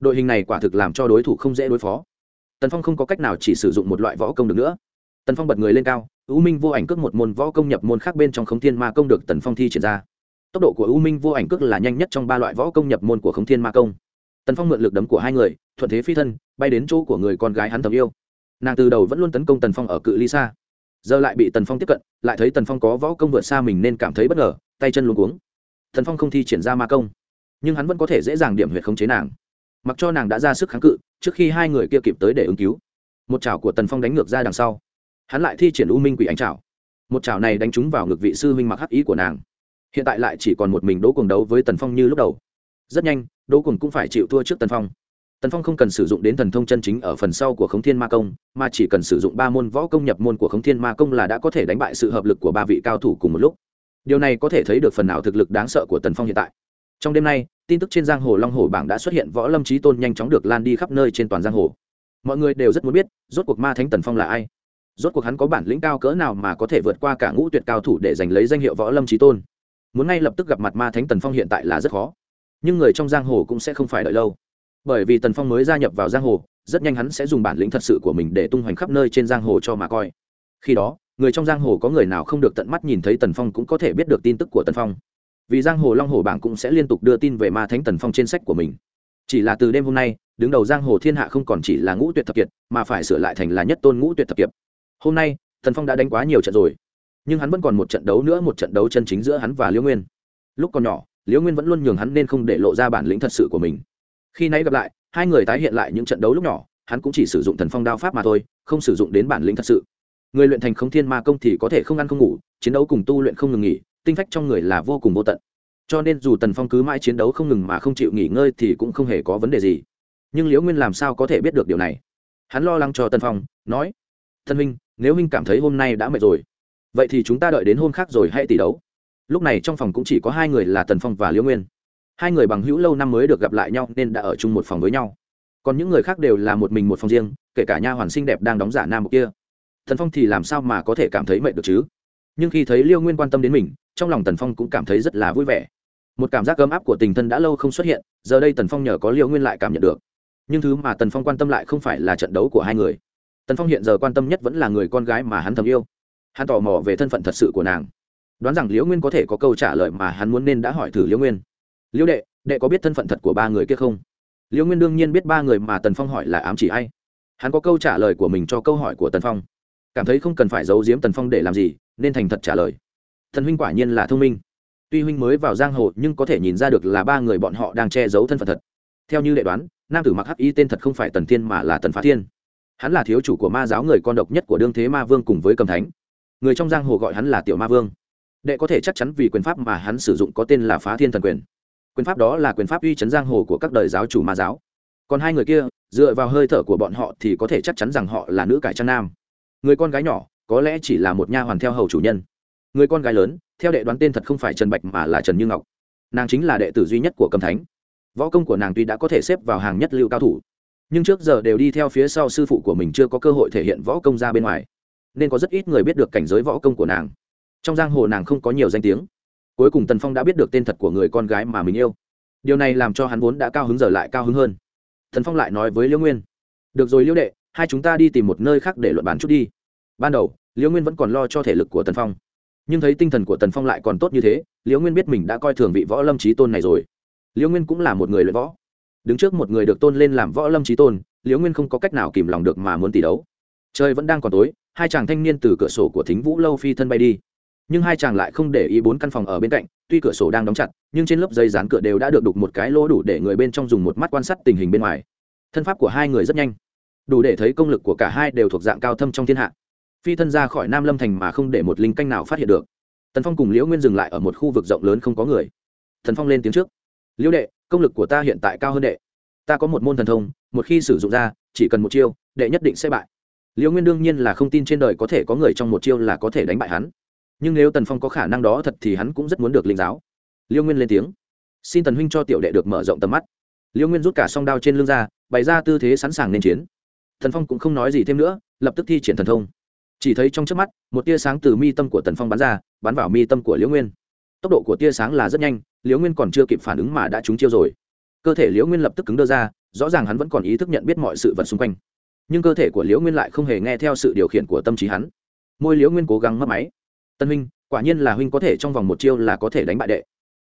đội hình này quả thực làm cho đối thủ không dễ đối phó. Tần phong không có cách nào chỉ sử dụng một loại võ công được nữa. Tần phong bật người lên cao, u minh vô ảnh cước một môn võ công nhập môn khác bên trong khống thiên ma công được tần phong thi triển ra. Tốc độ của u minh vô ảnh cước là nhanh nhất trong ba loại võ công nhập môn của khống thiên ma công. Tần phong mượn lực đấm của hai người, thuận thế phi thân, bay đến chỗ của người con gái hắn thầm yêu. Nàng từ đầu vẫn luôn tấn công tần phong ở cự ly xa. Giờ lại bị tần phong tiếp cận, lại thấy tần phong có võ công vượt xa mình nên cảm thấy bất ngờ, tay chân luôn cuống. Tần phong không thi triển ra ma công, nhưng hắn vẫn có thể dễ dàng điểm huyệt khống chế nàng mặc cho nàng đã ra sức kháng cự, trước khi hai người kia kịp tới để ứng cứu. Một chảo của tần phong đánh ngược ra đằng sau. Hắn lại thi triển u minh quỷ ánh chảo. Một chảo này đánh trúng vào ngực vị sư huynh mặc hắc ý của nàng. Hiện tại lại chỉ còn một mình đỗ cuồng đấu với tần phong như lúc đầu. Rất nhanh, đỗ cuồng cũng phải chịu thua trước tần phong. Tần phong không cần sử dụng đến thần thông chân chính ở phần sau của khống thiên ma công, mà chỉ cần sử dụng ba môn võ công nhập môn của khống thiên ma công là đã có thể đánh bại sự hợp lực của ba vị cao thủ cùng một lúc. Điều này có thể thấy được phần nào thực lực đáng sợ của tần phong hiện tại trong đêm nay, tin tức trên giang hồ long hồ bảng đã xuất hiện, võ lâm trí tôn nhanh chóng được lan đi khắp nơi trên toàn giang hồ. Mọi người đều rất muốn biết, rốt cuộc ma thánh tần phong là ai? Rốt cuộc hắn có bản lĩnh cao cỡ nào mà có thể vượt qua cả ngũ tuyệt cao thủ để giành lấy danh hiệu võ lâm trí tôn? Muốn ngay lập tức gặp mặt ma thánh tần phong hiện tại là rất khó. Nhưng người trong giang hồ cũng sẽ không phải đợi lâu. Bởi vì tần phong mới gia nhập vào giang hồ, rất nhanh hắn sẽ dùng bản lĩnh thật sự của mình để tung hoành khắp nơi trên giang hồ cho mà coi. Khi đó, người trong giang hồ có người nào không được tận mắt nhìn thấy tần phong cũng có thể biết được tin tức của tần phong vì giang hồ long hồ bảng cũng sẽ liên tục đưa tin về ma thánh tần phong trên sách của mình. Chỉ là từ đêm hôm nay, đứng đầu giang hồ thiên hạ không còn chỉ là ngũ tuyệt thập kiệt, mà phải sửa lại thành là nhất tôn ngũ tuyệt thập kiệt. Hôm nay, tần phong đã đánh quá nhiều trận rồi, nhưng hắn vẫn còn một trận đấu nữa, một trận đấu chân chính giữa hắn và liễu nguyên. Lúc còn nhỏ, liễu nguyên vẫn luôn nhường hắn nên không để lộ ra bản lĩnh thật sự của mình. Khi nãy gặp lại, hai người tái hiện lại những trận đấu lúc nhỏ, hắn cũng chỉ sử dụng thần phong đao pháp mà thôi, không sử dụng đến bản lĩnh thật sự. Người luyện thành không thiên ma công thì có thể không ăn không ngủ, chiến đấu cùng tu luyện không ngừng nghỉ tinh phách trong người là vô cùng vô tận. Cho nên dù tần phong cứ mãi chiến đấu không ngừng mà không chịu nghỉ ngơi thì cũng không hề có vấn đề gì. Nhưng liễu nguyên làm sao có thể biết được điều này? Hắn lo lắng cho tần phong, nói thân huynh, nếu huynh cảm thấy hôm nay đã mệt rồi, vậy thì chúng ta đợi đến hôm khác rồi hãy tỷ đấu. Lúc này trong phòng cũng chỉ có hai người là tần phong và liễu nguyên. Hai người bằng hữu lâu năm mới được gặp lại nhau nên đã ở chung một phòng với nhau. Còn những người khác đều là một mình một phòng riêng, kể cả nha hoàn xinh đẹp đang đóng giả nam một kia. Thần phong thì làm sao mà có thể cảm thấy mệt được chứ? Nhưng khi thấy liêu nguyên quan tâm đến mình, trong lòng tần phong cũng cảm thấy rất là vui vẻ. Một cảm giác ấm áp của tình thân đã lâu không xuất hiện, giờ đây tần phong nhờ có liêu nguyên lại cảm nhận được. Nhưng thứ mà tần phong quan tâm lại không phải là trận đấu của hai người. Tần phong hiện giờ quan tâm nhất vẫn là người con gái mà hắn thầm yêu. Hắn tò mò về thân phận thật sự của nàng. Đoán rằng liễu nguyên có thể có câu trả lời mà hắn muốn nên đã hỏi thử liễu nguyên. Liễu đệ đệ có biết thân phận thật của ba người kia không? Liễu nguyên đương nhiên biết ba người mà tần phong hỏi là ám chỉ ai. Hắn có câu trả lời của mình cho câu hỏi của tần phong. Cảm thấy không cần phải giấu giếm tần phong để làm gì nên thành thật trả lời. Thần huynh quả nhiên là thông minh. Tuy huynh mới vào giang hồ nhưng có thể nhìn ra được là ba người bọn họ đang che giấu thân phận thật. Theo như đệ đoán, nam tử mặc hắc y tên thật không phải tần thiên mà là tần phá thiên. Hắn là thiếu chủ của ma giáo người con độc nhất của đương thế ma vương cùng với cầm thánh. Người trong giang hồ gọi hắn là tiểu ma vương. Đệ có thể chắc chắn vì quyền pháp mà hắn sử dụng có tên là phá thiên thần quyền. Quyền pháp đó là quyền pháp uy chấn giang hồ của các đời giáo chủ ma giáo. Còn hai người kia, dựa vào hơi thở của bọn họ thì có thể chắc chắn rằng họ là nữ cải trang nam. Người con gái nhỏ có lẽ chỉ là một nha hoàn theo hầu chủ nhân. Người con gái lớn, theo đệ đoán tên thật không phải trần bạch mà là trần như ngọc. Nàng chính là đệ tử duy nhất của cầm thánh. Võ công của nàng tuy đã có thể xếp vào hàng nhất lưu cao thủ, nhưng trước giờ đều đi theo phía sau sư phụ của mình chưa có cơ hội thể hiện võ công ra bên ngoài, nên có rất ít người biết được cảnh giới võ công của nàng. Trong giang hồ nàng không có nhiều danh tiếng. Cuối cùng tần phong đã biết được tên thật của người con gái mà mình yêu. Điều này làm cho hắn vốn đã cao hứng giờ lại cao hứng hơn. Thần phong lại nói với liễu nguyên, được rồi liễu đệ, hai chúng ta đi tìm một nơi khác để luận bàn chút đi ban đầu, liễu nguyên vẫn còn lo cho thể lực của tần phong. Nhưng thấy tinh thần của tần phong lại còn tốt như thế, liễu nguyên biết mình đã coi thường vị võ lâm trí tôn này rồi. Liễu nguyên cũng là một người luyện võ. Đứng trước một người được tôn lên làm võ lâm trí tôn, liễu nguyên không có cách nào kìm lòng được mà muốn tỷ đấu. Trời vẫn đang còn tối, hai chàng thanh niên từ cửa sổ của thính vũ lâu phi thân bay đi. Nhưng hai chàng lại không để ý bốn căn phòng ở bên cạnh, tuy cửa sổ đang đóng chặt, nhưng trên lớp dây dán cửa đều đã được đục một cái lỗ đủ để người bên trong dùng một mắt quan sát tình hình bên ngoài. Thân pháp của hai người rất nhanh. Đủ để thấy công lực của cả hai đều thuộc dạng cao thâm trong thiên hạ phi thân ra khỏi nam lâm thành mà không để một linh canh nào phát hiện được. Tần phong cùng liễu nguyên dừng lại ở một khu vực rộng lớn không có người. Thần phong lên tiếng trước. Liễu đệ, công lực của ta hiện tại cao hơn đệ. Ta có một môn thần thông, một khi sử dụng ra, chỉ cần một chiêu, đệ nhất định sẽ bại. Liễu nguyên đương nhiên là không tin trên đời có thể có người trong một chiêu là có thể đánh bại hắn. Nhưng nếu tần phong có khả năng đó thật thì hắn cũng rất muốn được linh giáo. Liễu nguyên lên tiếng. Xin tần huynh cho tiểu đệ được mở rộng tầm mắt. Liễu nguyên rút cả song đao trên lưng ra, bày ra tư thế sẵn sàng nên chiến. Thần phong cũng không nói gì thêm nữa, lập tức thi triển thần thông chỉ thấy trong trước mắt, một tia sáng từ mi tâm của tần phong bắn ra, bắn vào mi tâm của liễu nguyên. Tốc độ của tia sáng là rất nhanh, liễu nguyên còn chưa kịp phản ứng mà đã trúng chiêu rồi. Cơ thể liễu nguyên lập tức cứng đơ ra, rõ ràng hắn vẫn còn ý thức nhận biết mọi sự vật xung quanh. Nhưng cơ thể của liễu nguyên lại không hề nghe theo sự điều khiển của tâm trí hắn. Môi liễu nguyên cố gắng mất máy. Tân huynh, quả nhiên là huynh có thể trong vòng một chiêu là có thể đánh bại đệ.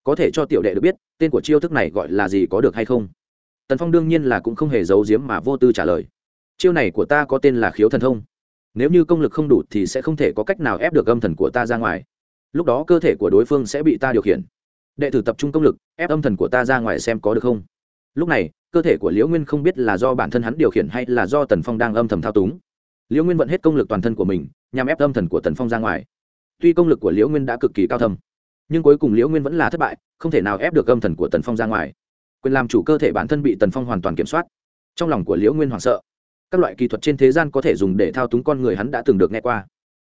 Có thể cho tiểu đệ được biết, tên của chiêu thức này gọi là gì có được hay không? Tần phong đương nhiên là cũng không hề giấu giếm mà vô tư trả lời. Chiêu này của ta có tên là khiếu thần thông nếu như công lực không đủ thì sẽ không thể có cách nào ép được âm thần của ta ra ngoài. Lúc đó cơ thể của đối phương sẽ bị ta điều khiển. Đệ tử tập trung công lực, ép âm thần của ta ra ngoài xem có được không? Lúc này, cơ thể của liễu nguyên không biết là do bản thân hắn điều khiển hay là do tần phong đang âm thầm thao túng. Liễu nguyên vận hết công lực toàn thân của mình, nhằm ép âm thần của tần phong ra ngoài. Tuy công lực của liễu nguyên đã cực kỳ cao thâm, nhưng cuối cùng liễu nguyên vẫn là thất bại, không thể nào ép được âm thần của tần phong ra ngoài. Quyền làm chủ cơ thể bản thân bị tần phong hoàn toàn kiểm soát. Trong lòng của liễu nguyên hoảng sợ các loại kỹ thuật trên thế gian có thể dùng để thao túng con người hắn đã từng được nghe qua.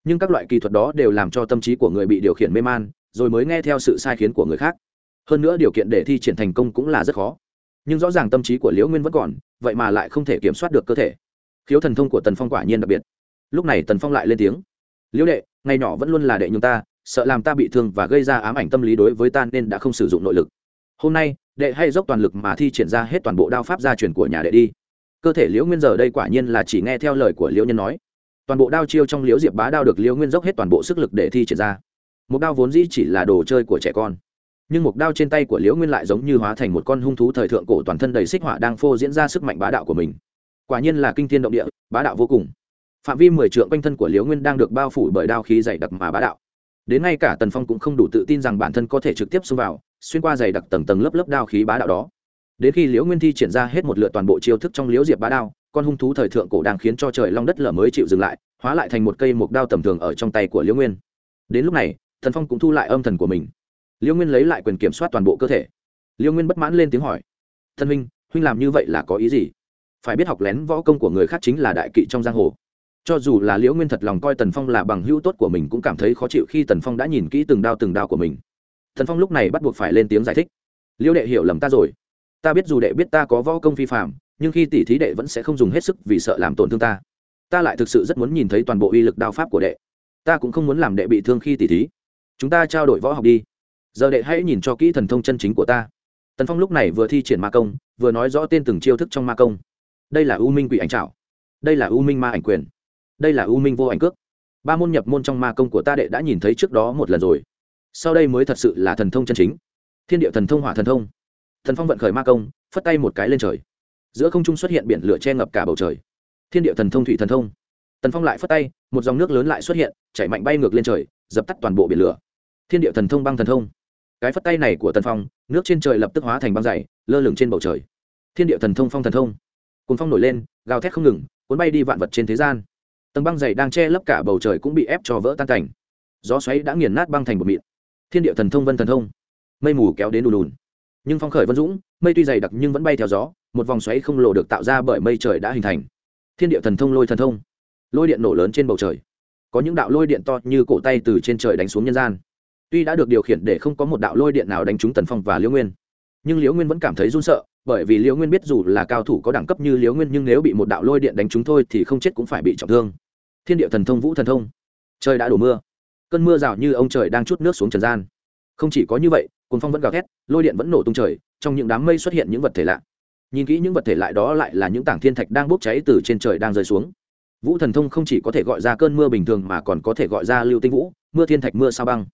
Nhưng các loại kỹ thuật đó đều làm cho tâm trí của người bị điều khiển mê man, rồi mới nghe theo sự sai khiến của người khác. Hơn nữa điều kiện để thi triển thành công cũng là rất khó. Nhưng rõ ràng tâm trí của liễu nguyên vẫn còn, vậy mà lại không thể kiểm soát được cơ thể. Khiếu thần thông của tần phong quả nhiên đặc biệt. Lúc này tần phong lại lên tiếng. Liễu đệ, ngày nhỏ vẫn luôn là đệ nhung ta, sợ làm ta bị thương và gây ra ám ảnh tâm lý đối với ta nên đã không sử dụng nội lực. Hôm nay, đệ hay dốc toàn lực mà thi triển ra hết toàn bộ đao pháp gia truyền của nhà đệ đi cơ thể liễu nguyên giờ đây quả nhiên là chỉ nghe theo lời của liễu nhân nói. Toàn bộ đao chiêu trong liễu diệp bá đao được liễu nguyên dốc hết toàn bộ sức lực để thi triển ra. Một đao vốn dĩ chỉ là đồ chơi của trẻ con, nhưng một đao trên tay của liễu nguyên lại giống như hóa thành một con hung thú thời thượng cổ toàn thân đầy xích họa đang phô diễn ra sức mạnh bá đạo của mình. Quả nhiên là kinh thiên động địa, bá đạo vô cùng. Phạm vi mười trượng quanh thân của liễu nguyên đang được bao phủ bởi đao khí dày đặc mà bá đạo. Đến ngay cả tần phong cũng không đủ tự tin rằng bản thân có thể trực tiếp xông vào, xuyên qua dày đặc tầng tầng lớp lớp đao khí bá đạo đó đến khi liễu nguyên thi triển ra hết một lượt toàn bộ chiêu thức trong liễu diệp bá đao, con hung thú thời thượng cổ đang khiến cho trời long đất lở mới chịu dừng lại, hóa lại thành một cây mục đao tầm thường ở trong tay của liễu nguyên. Đến lúc này, thần phong cũng thu lại âm thần của mình. Liễu nguyên lấy lại quyền kiểm soát toàn bộ cơ thể. Liễu nguyên bất mãn lên tiếng hỏi thân huynh huynh làm như vậy là có ý gì? Phải biết học lén võ công của người khác chính là đại kỵ trong giang hồ. Cho dù là liễu nguyên thật lòng coi tần phong là bằng hữu tốt của mình cũng cảm thấy khó chịu khi tần phong đã nhìn kỹ từng đao từng đao của mình. Thần phong lúc này bắt buộc phải lên tiếng giải thích, liễu đệ hiểu lầm ta rồi ta biết dù đệ biết ta có võ công phi phạm nhưng khi tỷ thí đệ vẫn sẽ không dùng hết sức vì sợ làm tổn thương ta. Ta lại thực sự rất muốn nhìn thấy toàn bộ uy lực đao pháp của đệ. Ta cũng không muốn làm đệ bị thương khi tỷ thí. Chúng ta trao đổi võ học đi. Giờ đệ hãy nhìn cho kỹ thần thông chân chính của ta. Tần phong lúc này vừa thi triển ma công, vừa nói rõ tên từng chiêu thức trong ma công. Đây là u minh quỷ ảnh trảo. Đây là u minh ma ảnh quyền. Đây là u minh vô ảnh cước. Ba môn nhập môn trong ma công của ta đệ đã nhìn thấy trước đó một lần rồi. Sau đây mới thật sự là thần thông chân chính. Thiên địa thần thông hỏa thần thông thần phong vận khởi ma công, phất tay một cái lên trời. Giữa không trung xuất hiện biển lửa che ngập cả bầu trời. Thiên địa thần thông, thủy thần thông. Tần phong lại phất tay, một dòng nước lớn lại xuất hiện, chảy mạnh bay ngược lên trời, dập tắt toàn bộ biển lửa. Thiên địa thần thông, băng thần thông. Cái phất tay này của tần phong, nước trên trời lập tức hóa thành băng dày, lơ lửng trên bầu trời. Thiên địa thần thông, phong thần thông. Cồn phong nổi lên, gào thét không ngừng, cuốn bay đi vạn vật trên thế gian. Tầng băng dày đang che lấp cả bầu trời cũng bị ép cho vỡ tan cảnh. Gió xoáy đã nghiền nát băng thành một mịn. Thiên địa thần thông, vân thần thông. Mây mù kéo đến đùn đùn nhưng phong khởi vân dũng, mây tuy dày đặc nhưng vẫn bay theo gió, một vòng xoáy không lộ được tạo ra bởi mây trời đã hình thành. Thiên địa thần thông lôi thần thông. Lôi điện nổ lớn trên bầu trời. Có những đạo lôi điện to như cổ tay từ trên trời đánh xuống nhân gian. Tuy đã được điều khiển để không có một đạo lôi điện nào đánh trúng tần phong và liễu nguyên. Nhưng liễu nguyên vẫn cảm thấy run sợ, bởi vì liễu nguyên biết dù là cao thủ có đẳng cấp như liễu nguyên nhưng nếu bị một đạo lôi điện đánh trúng thôi thì không chết cũng phải bị trọng thương. Thiên địa thần thông, vũ thần thông. Trời đã đổ mưa. Cơn mưa rào như ông trời đang chút nước xuống trần gian. Không chỉ có như vậy Cuồng phong vẫn gào thét, lôi điện vẫn nổ tung trời, trong những đám mây xuất hiện những vật thể lạ. Nhìn kỹ những vật thể lại đó lại là những tảng thiên thạch đang bốc cháy từ trên trời đang rơi xuống. Vũ thần thông không chỉ có thể gọi ra cơn mưa bình thường mà còn có thể gọi ra lưu tinh vũ, mưa thiên thạch, mưa sao băng.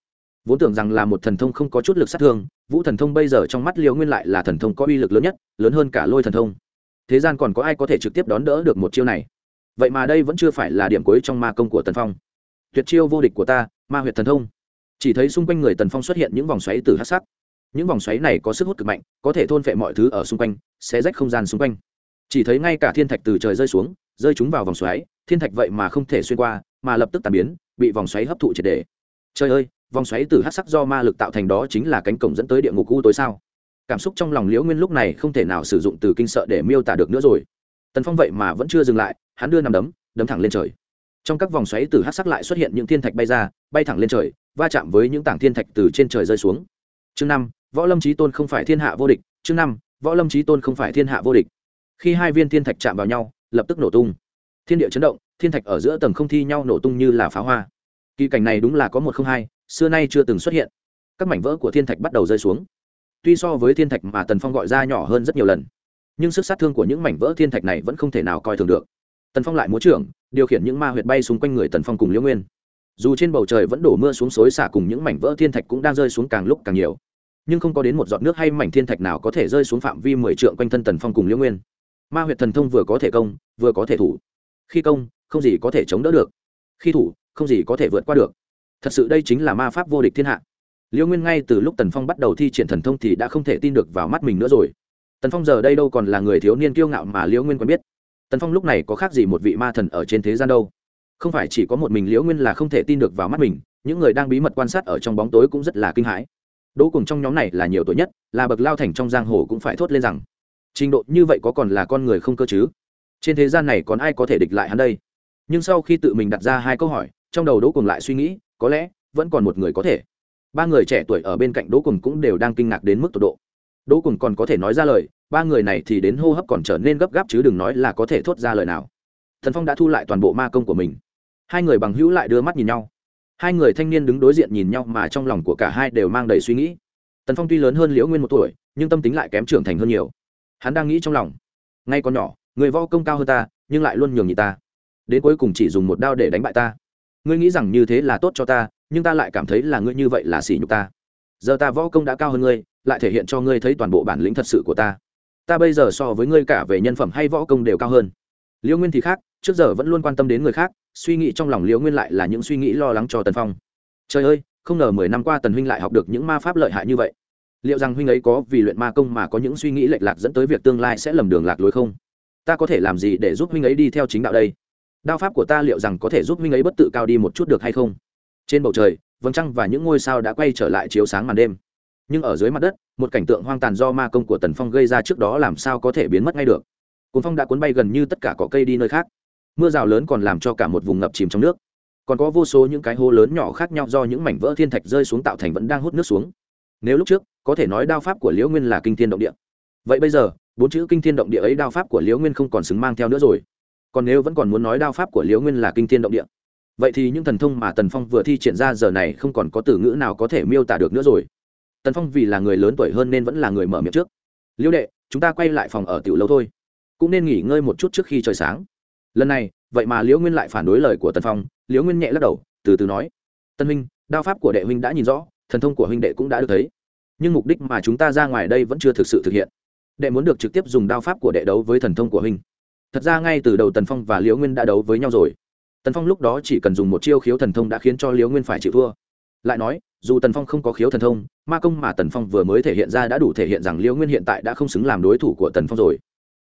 Vốn tưởng rằng là một thần thông không có chút lực sát thương, vũ thần thông bây giờ trong mắt liều nguyên lại là thần thông có uy lực lớn nhất, lớn hơn cả lôi thần thông. Thế gian còn có ai có thể trực tiếp đón đỡ được một chiêu này? Vậy mà đây vẫn chưa phải là điểm cuối trong ma công của tần phong. Tuyệt chiêu vô địch của ta, ma huyệt thần thông chỉ thấy xung quanh người tần phong xuất hiện những vòng xoáy từ hát sắc. Những vòng xoáy này có sức hút cực mạnh, có thể thôn phệ mọi thứ ở xung quanh sẽ rách không gian xung quanh. Chỉ thấy ngay cả thiên thạch từ trời rơi xuống, rơi chúng vào vòng xoáy, thiên thạch vậy mà không thể xuyên qua, mà lập tức tàn biến, bị vòng xoáy hấp thụ triệt đề trời ơi, vòng xoáy từ hát sắc do ma lực tạo thành đó chính là cánh cổng dẫn tới địa ngục u tối sao? Cảm xúc trong lòng liễu nguyên lúc này không thể nào sử dụng từ kinh sợ để miêu tả được nữa rồi. Tần phong vậy mà vẫn chưa dừng lại, hắn đưa nằm đấm đấm thẳng lên trời. Trong các vòng xoáy từ hát sắc lại xuất hiện những thiên thạch bay ra, bay thẳng lên trời va chạm với những tảng thiên thạch từ trên trời rơi xuống. Chương năm, võ lâm trí tôn không phải thiên hạ vô địch. Chương năm, võ lâm trí tôn không phải thiên hạ vô địch. Khi hai viên thiên thạch chạm vào nhau, lập tức nổ tung. Thiên địa chấn động, thiên thạch ở giữa tầng không thi nhau nổ tung như là pháo hoa. Kỳ cảnh này đúng là có một không hai, xưa nay chưa từng xuất hiện. Các mảnh vỡ của thiên thạch bắt đầu rơi xuống. Tuy so với thiên thạch mà tần phong gọi ra nhỏ hơn rất nhiều lần, nhưng sức sát thương của những mảnh vỡ thiên thạch này vẫn không thể nào coi thường được. Tần phong lại múa trưởng, điều khiển những ma huyệt bay xung quanh người tần phong cùng liễu nguyên dù trên bầu trời vẫn đổ mưa xuống xối xả cùng những mảnh vỡ thiên thạch cũng đang rơi xuống càng lúc càng nhiều. Nhưng không có đến một giọt nước hay mảnh thiên thạch nào có thể rơi xuống phạm vi mười trượng quanh thân tần phong cùng liễu nguyên. Ma huyệt thần thông vừa có thể công, vừa có thể thủ. Khi công, không gì có thể chống đỡ được. Khi thủ, không gì có thể vượt qua được. Thật sự đây chính là ma pháp vô địch thiên hạ. Liễu nguyên ngay từ lúc tần phong bắt đầu thi triển thần thông thì đã không thể tin được vào mắt mình nữa rồi. Tần phong giờ đây đâu còn là người thiếu niên kiêu ngạo mà liễu nguyên quen biết. Tần phong lúc này có khác gì một vị ma thần ở trên thế gian đâu? Không phải chỉ có một mình liễu nguyên là không thể tin được vào mắt mình, những người đang bí mật quan sát ở trong bóng tối cũng rất là kinh hãi. Đỗ cùng trong nhóm này là nhiều tuổi nhất, là bậc lao thành trong giang hồ cũng phải thốt lên rằng, trình độ như vậy có còn là con người không cơ chứ? Trên thế gian này còn ai có thể địch lại hắn đây? Nhưng sau khi tự mình đặt ra hai câu hỏi, trong đầu đỗ cùng lại suy nghĩ, có lẽ, vẫn còn một người có thể. Ba người trẻ tuổi ở bên cạnh đỗ cùng cũng đều đang kinh ngạc đến mức tột độ. Đỗ cùng còn có thể nói ra lời, ba người này thì đến hô hấp còn trở nên gấp gáp chứ đừng nói là có thể thốt ra lời nào. Thần phong đã thu lại toàn bộ ma công của mình hai người bằng hữu lại đưa mắt nhìn nhau. Hai người thanh niên đứng đối diện nhìn nhau mà trong lòng của cả hai đều mang đầy suy nghĩ. Tần phong tuy lớn hơn liễu nguyên một tuổi, nhưng tâm tính lại kém trưởng thành hơn nhiều. Hắn đang nghĩ trong lòng. Ngay còn nhỏ, người võ công cao hơn ta, nhưng lại luôn nhường nhị ta. Đến cuối cùng chỉ dùng một đao để đánh bại ta. Ngươi nghĩ rằng như thế là tốt cho ta, nhưng ta lại cảm thấy là ngươi như vậy là sỉ nhục ta. Giờ ta võ công đã cao hơn ngươi, lại thể hiện cho ngươi thấy toàn bộ bản lĩnh thật sự của ta. Ta bây giờ so với ngươi cả về nhân phẩm hay võ công đều cao hơn. Liễu nguyên thì khác trước giờ vẫn luôn quan tâm đến người khác, suy nghĩ trong lòng liễu nguyên lại là những suy nghĩ lo lắng cho tần phong. Trời ơi, không ngờ mười năm qua tần huynh lại học được những ma pháp lợi hại như vậy. Liệu rằng huynh ấy có vì luyện ma công mà có những suy nghĩ lệch lạc dẫn tới việc tương lai sẽ lầm đường lạc lối không? Ta có thể làm gì để giúp huynh ấy đi theo chính đạo đây? Đao pháp của ta liệu rằng có thể giúp huynh ấy bất tự cao đi một chút được hay không? Trên bầu trời, vầng trăng và những ngôi sao đã quay trở lại chiếu sáng màn đêm. Nhưng ở dưới mặt đất, một cảnh tượng hoang tàn do ma công của tần phong gây ra trước đó làm sao có thể biến mất ngay được. Cồn phong đã cuốn bay gần như tất cả cỏ cây đi nơi khác mưa rào lớn còn làm cho cả một vùng ngập chìm trong nước. Còn có vô số những cái hố lớn nhỏ khác nhau do những mảnh vỡ thiên thạch rơi xuống tạo thành vẫn đang hút nước xuống. Nếu lúc trước, có thể nói đao pháp của liễu nguyên là kinh thiên động địa. Vậy bây giờ, bốn chữ kinh thiên động địa ấy đao pháp của liễu nguyên không còn xứng mang theo nữa rồi. Còn nếu vẫn còn muốn nói đao pháp của liễu nguyên là kinh thiên động địa, vậy thì những thần thông mà tần phong vừa thi triển ra giờ này không còn có từ ngữ nào có thể miêu tả được nữa rồi. Tần phong vì là người lớn tuổi hơn nên vẫn là người mở miệng trước. Liễu đệ, chúng ta quay lại phòng ở tiểu lâu thôi. Cũng nên nghỉ ngơi một chút trước khi trời sáng lần này, vậy mà liễu nguyên lại phản đối lời của tần phong. Liễu nguyên nhẹ lắc đầu, từ từ nói tân huynh, đao pháp của đệ huynh đã nhìn rõ, thần thông của huynh đệ cũng đã được thấy, nhưng mục đích mà chúng ta ra ngoài đây vẫn chưa thực sự thực hiện. Đệ muốn được trực tiếp dùng đao pháp của đệ đấu với thần thông của huynh. Thật ra ngay từ đầu tần phong và liễu nguyên đã đấu với nhau rồi. Tần phong lúc đó chỉ cần dùng một chiêu khiếu thần thông đã khiến cho liễu nguyên phải chịu thua. Lại nói, dù tần phong không có khiếu thần thông, ma công mà tần phong vừa mới thể hiện ra đã đủ thể hiện rằng liễu nguyên hiện tại đã không xứng làm đối thủ của tần phong rồi.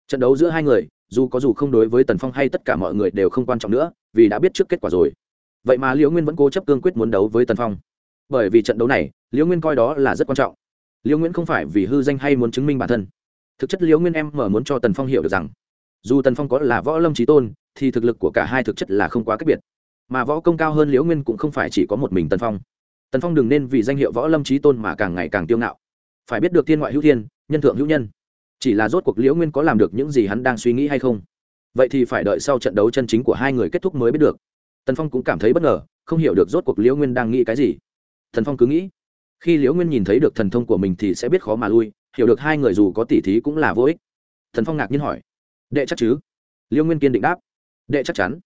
Trận đấu giữa hai người dù có dù không đối với tần phong hay tất cả mọi người đều không quan trọng nữa, vì đã biết trước kết quả rồi. Vậy mà liễu nguyên vẫn cố chấp cương quyết muốn đấu với tần phong. Bởi vì trận đấu này, liễu nguyên coi đó là rất quan trọng. Liễu nguyên không phải vì hư danh hay muốn chứng minh bản thân. Thực chất liễu nguyên em mở muốn cho tần phong hiểu được rằng, dù tần phong có là võ lâm trí tôn, thì thực lực của cả hai thực chất là không quá cách biệt. Mà võ công cao hơn liễu nguyên cũng không phải chỉ có một mình tần phong. Tần phong đừng nên vì danh hiệu võ lâm trí tôn mà càng ngày càng tiêu ngạo. Phải biết được thiên ngoại hữu thiên, nhân thượng hữu nhân chỉ là rốt cuộc liễu nguyên có làm được những gì hắn đang suy nghĩ hay không? Vậy thì phải đợi sau trận đấu chân chính của hai người kết thúc mới biết được. Tần phong cũng cảm thấy bất ngờ, không hiểu được rốt cuộc liễu nguyên đang nghĩ cái gì. Thần phong cứ nghĩ, khi liễu nguyên nhìn thấy được thần thông của mình thì sẽ biết khó mà lui, hiểu được hai người dù có tỉ thí cũng là vô ích. Thần phong ngạc nhiên hỏi, đệ chắc chứ? Liễu nguyên kiên định đáp, đệ chắc chắn.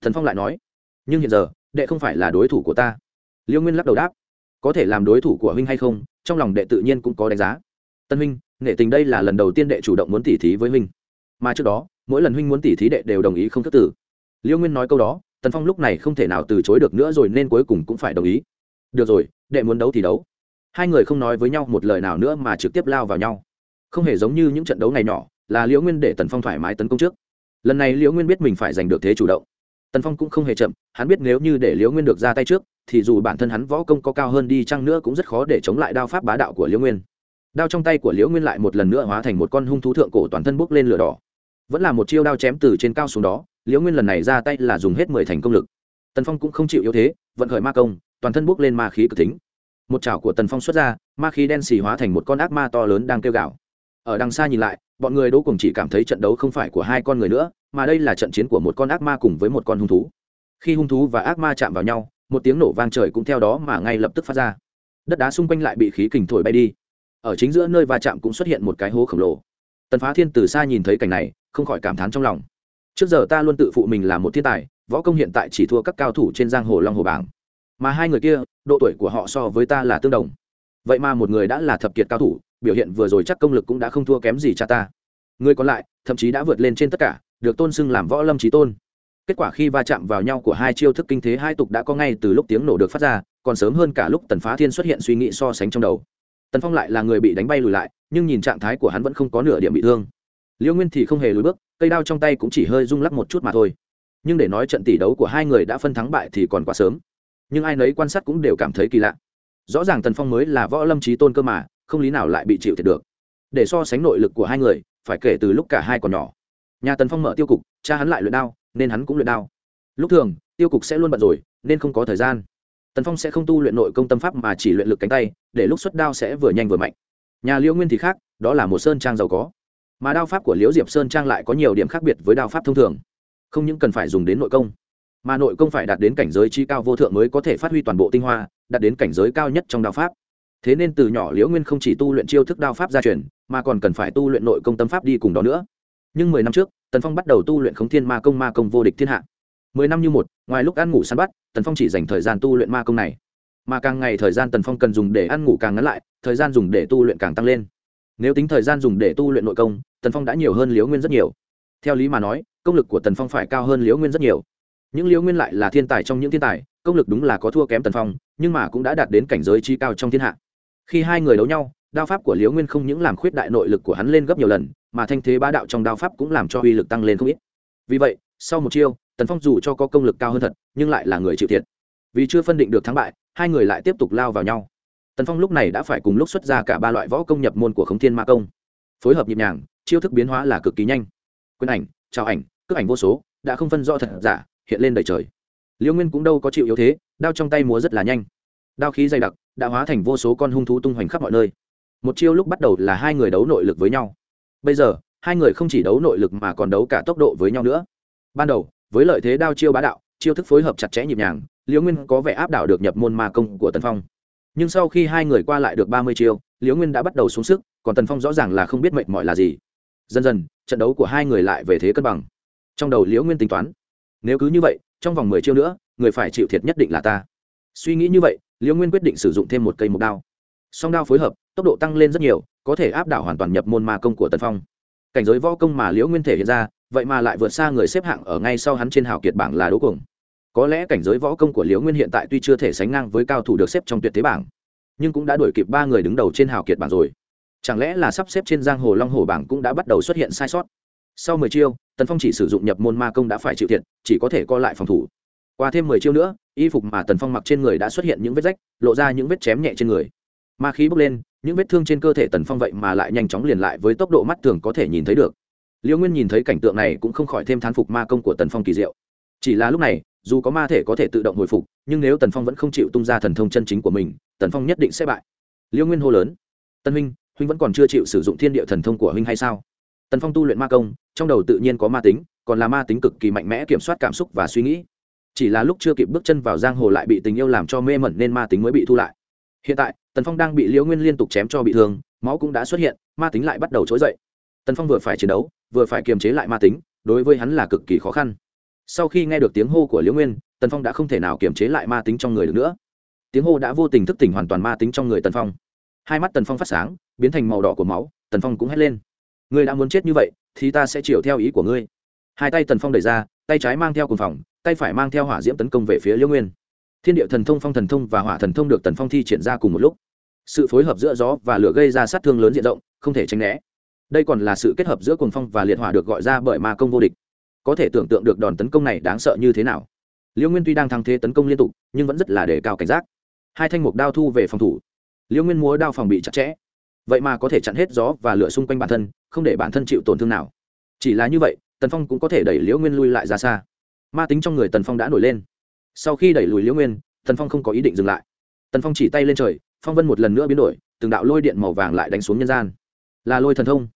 Thần phong lại nói, nhưng hiện giờ, đệ không phải là đối thủ của ta. Liễu nguyên lắc đầu đáp, có thể làm đối thủ của huynh hay không, trong lòng đệ tự nhiên cũng có đánh giá. Tân huynh nghệ tình đây là lần đầu tiên đệ chủ động muốn tỉ thí với huynh. Mà trước đó, mỗi lần huynh muốn tỉ thí đệ đều đồng ý không thất tử. Liêu nguyên nói câu đó, tần phong lúc này không thể nào từ chối được nữa rồi nên cuối cùng cũng phải đồng ý. Được rồi, đệ muốn đấu thì đấu. Hai người không nói với nhau một lời nào nữa mà trực tiếp lao vào nhau. Không hề giống như những trận đấu ngày nhỏ, là liễu nguyên để tần phong thoải mái tấn công trước. Lần này liễu nguyên biết mình phải giành được thế chủ động. Tần phong cũng không hề chậm, hắn biết nếu như để liễu nguyên được ra tay trước, thì dù bản thân hắn võ công có cao hơn đi chăng nữa cũng rất khó để chống lại đao pháp bá đạo của liễu nguyên đao trong tay của liễu nguyên lại một lần nữa hóa thành một con hung thú thượng cổ toàn thân bốc lên lửa đỏ. Vẫn là một chiêu đao chém từ trên cao xuống đó, liễu nguyên lần này ra tay là dùng hết mười thành công lực. Tần phong cũng không chịu yếu thế, vận khởi ma công, toàn thân bốc lên ma khí cực tính một chảo của tần phong xuất ra, ma khí đen xì hóa thành một con ác ma to lớn đang kêu gào. Ở đằng xa nhìn lại, bọn người đỗ cùng chỉ cảm thấy trận đấu không phải của hai con người nữa, mà đây là trận chiến của một con ác ma cùng với một con hung thú. Khi hung thú và ác ma chạm vào nhau, một tiếng nổ vang trời cũng theo đó mà ngay lập tức phát ra. Đất đá xung quanh lại bị khí kình thổi bay đi ở chính giữa nơi va chạm cũng xuất hiện một cái hố khổng lồ. Tần phá thiên từ xa nhìn thấy cảnh này, không khỏi cảm thán trong lòng. Trước giờ ta luôn tự phụ mình là một thiên tài, võ công hiện tại chỉ thua các cao thủ trên giang hồ long hồ bảng. Mà hai người kia, độ tuổi của họ so với ta là tương đồng. Vậy mà một người đã là thập kiệt cao thủ, biểu hiện vừa rồi chắc công lực cũng đã không thua kém gì cha ta. Người còn lại, thậm chí đã vượt lên trên tất cả, được tôn xưng làm võ lâm trí tôn. Kết quả khi va chạm vào nhau của hai chiêu thức kinh thế hai tục đã có ngay từ lúc tiếng nổ được phát ra, còn sớm hơn cả lúc tần phá thiên xuất hiện suy nghĩ so sánh trong đầu tần phong lại là người bị đánh bay lùi lại nhưng nhìn trạng thái của hắn vẫn không có nửa điểm bị thương liêu nguyên thì không hề lùi bước cây đao trong tay cũng chỉ hơi rung lắc một chút mà thôi nhưng để nói trận tỷ đấu của hai người đã phân thắng bại thì còn quá sớm nhưng ai nấy quan sát cũng đều cảm thấy kỳ lạ rõ ràng tần phong mới là võ lâm trí tôn cơ mà không lý nào lại bị chịu thiệt được để so sánh nội lực của hai người phải kể từ lúc cả hai còn nhỏ nhà tần phong mở tiêu cục cha hắn lại luyện đao nên hắn cũng luyện đao lúc thường tiêu cục sẽ luôn bận rồi nên không có thời gian tần phong sẽ không tu luyện nội công tâm pháp mà chỉ luyện lực cánh tay, để lúc xuất đao sẽ vừa nhanh vừa mạnh. Nhà liễu nguyên thì khác, đó là một sơn trang giàu có. Mà đao pháp của liễu diệp sơn trang lại có nhiều điểm khác biệt với đao pháp thông thường. Không những cần phải dùng đến nội công, mà nội công phải đạt đến cảnh giới chi cao vô thượng mới có thể phát huy toàn bộ tinh hoa, đạt đến cảnh giới cao nhất trong đao pháp. Thế nên từ nhỏ liễu nguyên không chỉ tu luyện chiêu thức đao pháp gia truyền, mà còn cần phải tu luyện nội công tâm pháp đi cùng đó nữa. Nhưng mười năm trước, tần phong bắt đầu tu luyện khống thiên ma công ma công vô địch thiên hạ mười năm như một, ngoài lúc ăn ngủ săn bắt, tần phong chỉ dành thời gian tu luyện ma công này. Mà càng ngày thời gian tần phong cần dùng để ăn ngủ càng ngắn lại, thời gian dùng để tu luyện càng tăng lên. Nếu tính thời gian dùng để tu luyện nội công, tần phong đã nhiều hơn liễu nguyên rất nhiều. Theo lý mà nói, công lực của tần phong phải cao hơn liễu nguyên rất nhiều. Những liễu nguyên lại là thiên tài trong những thiên tài, công lực đúng là có thua kém tần phong, nhưng mà cũng đã đạt đến cảnh giới chi cao trong thiên hạ. Khi hai người đấu nhau, đao pháp của liễu nguyên không những làm khuyết đại nội lực của hắn lên gấp nhiều lần, mà thanh thế bá đạo trong đao pháp cũng làm cho uy lực tăng lên không ít. Vì vậy, sau một chiêu tần phong dù cho có công lực cao hơn thật, nhưng lại là người chịu thiệt. Vì chưa phân định được thắng bại, hai người lại tiếp tục lao vào nhau. Tần phong lúc này đã phải cùng lúc xuất ra cả ba loại võ công nhập môn của khống thiên ma công. Phối hợp nhịp nhàng, chiêu thức biến hóa là cực kỳ nhanh. Quyền ảnh, trào ảnh, cước ảnh vô số, đã không phân rõ thật giả, hiện lên đầy trời. Liêu nguyên cũng đâu có chịu yếu thế, đao trong tay múa rất là nhanh. Đao khí dày đặc, đã hóa thành vô số con hung thú tung hoành khắp mọi nơi. Một chiêu lúc bắt đầu là hai người đấu nội lực với nhau. Bây giờ, hai người không chỉ đấu nội lực mà còn đấu cả tốc độ với nhau nữa. Ban đầu với lợi thế đao chiêu bá đạo, chiêu thức phối hợp chặt chẽ nhịp nhàng, liễu nguyên có vẻ áp đảo được nhập môn ma công của tần phong. Nhưng sau khi hai người qua lại được ba mươi chiêu, liễu nguyên đã bắt đầu xuống sức, còn tần phong rõ ràng là không biết mệnh mọi là gì. Dần dần, trận đấu của hai người lại về thế cân bằng. Trong đầu liễu nguyên tính toán, nếu cứ như vậy, trong vòng mười chiêu nữa, người phải chịu thiệt nhất định là ta. Suy nghĩ như vậy, liễu nguyên quyết định sử dụng thêm một cây mục đao. Song đao phối hợp, tốc độ tăng lên rất nhiều, có thể áp đảo hoàn toàn nhập môn ma công của tần phong. Cảnh giới võ công mà liễu nguyên thể hiện ra vậy mà lại vượt xa người xếp hạng ở ngay sau hắn trên hào kiệt bảng là đấu cuồng. Có lẽ cảnh giới võ công của liễu nguyên hiện tại tuy chưa thể sánh ngang với cao thủ được xếp trong tuyệt thế bảng, nhưng cũng đã đuổi kịp ba người đứng đầu trên hào kiệt bảng rồi. Chẳng lẽ là sắp xếp trên giang hồ long hồ bảng cũng đã bắt đầu xuất hiện sai sót? Sau mười chiêu, tần phong chỉ sử dụng nhập môn ma công đã phải chịu thiệt, chỉ có thể co lại phòng thủ. Qua thêm mười chiêu nữa, y phục mà tần phong mặc trên người đã xuất hiện những vết rách, lộ ra những vết chém nhẹ trên người. Ma khí bốc lên, những vết thương trên cơ thể tần phong vậy mà lại nhanh chóng liền lại với tốc độ mắt thường có thể nhìn thấy được liễu nguyên nhìn thấy cảnh tượng này cũng không khỏi thêm thán phục ma công của tần phong kỳ diệu. Chỉ là lúc này, dù có ma thể có thể tự động hồi phục, nhưng nếu tần phong vẫn không chịu tung ra thần thông chân chính của mình, tần phong nhất định sẽ bại. Liễu nguyên hô lớn tân huynh huynh vẫn còn chưa chịu sử dụng thiên địa thần thông của huynh hay sao? Tần phong tu luyện ma công, trong đầu tự nhiên có ma tính, còn là ma tính cực kỳ mạnh mẽ kiểm soát cảm xúc và suy nghĩ. Chỉ là lúc chưa kịp bước chân vào giang hồ lại bị tình yêu làm cho mê mẩn nên ma tính mới bị thu lại. Hiện tại, tần phong đang bị liễu nguyên liên tục chém cho bị thương, máu cũng đã xuất hiện, ma tính lại bắt đầu trỗi dậy tần phong vừa phải chiến đấu, vừa phải kiềm chế lại ma tính, đối với hắn là cực kỳ khó khăn. Sau khi nghe được tiếng hô của liễu nguyên, tần phong đã không thể nào kiềm chế lại ma tính trong người được nữa. Tiếng hô đã vô tình thức tỉnh hoàn toàn ma tính trong người tần phong. Hai mắt tần phong phát sáng, biến thành màu đỏ của máu, tần phong cũng hét lên. Ngươi đã muốn chết như vậy, thì ta sẽ chịu theo ý của ngươi. Hai tay tần phong đẩy ra, tay trái mang theo cùng phòng, tay phải mang theo hỏa diễm tấn công về phía liễu nguyên. Thiên địa thần thông, phong thần thông và hỏa thần thông được tần phong thi triển ra cùng một lúc. Sự phối hợp giữa gió và lửa gây ra sát thương lớn diện rộng, không thể tránh né đây còn là sự kết hợp giữa cuồng phong và liệt hỏa được gọi ra bởi ma công vô địch. Có thể tưởng tượng được đòn tấn công này đáng sợ như thế nào. Liễu nguyên tuy đang thăng thế tấn công liên tục, nhưng vẫn rất là đề cao cảnh giác. Hai thanh mục đao thu về phòng thủ. Liễu nguyên múa đao phòng bị chặt chẽ. Vậy mà có thể chặn hết gió và lửa xung quanh bản thân, không để bản thân chịu tổn thương nào. Chỉ là như vậy, tần phong cũng có thể đẩy liễu nguyên lui lại ra xa. Ma tính trong người tần phong đã nổi lên. Sau khi đẩy lùi liễu nguyên, tần phong không có ý định dừng lại. Tần phong chỉ tay lên trời, phong vân một lần nữa biến đổi, từng đạo lôi điện màu vàng lại đánh xuống nhân gian. Là lôi thần thông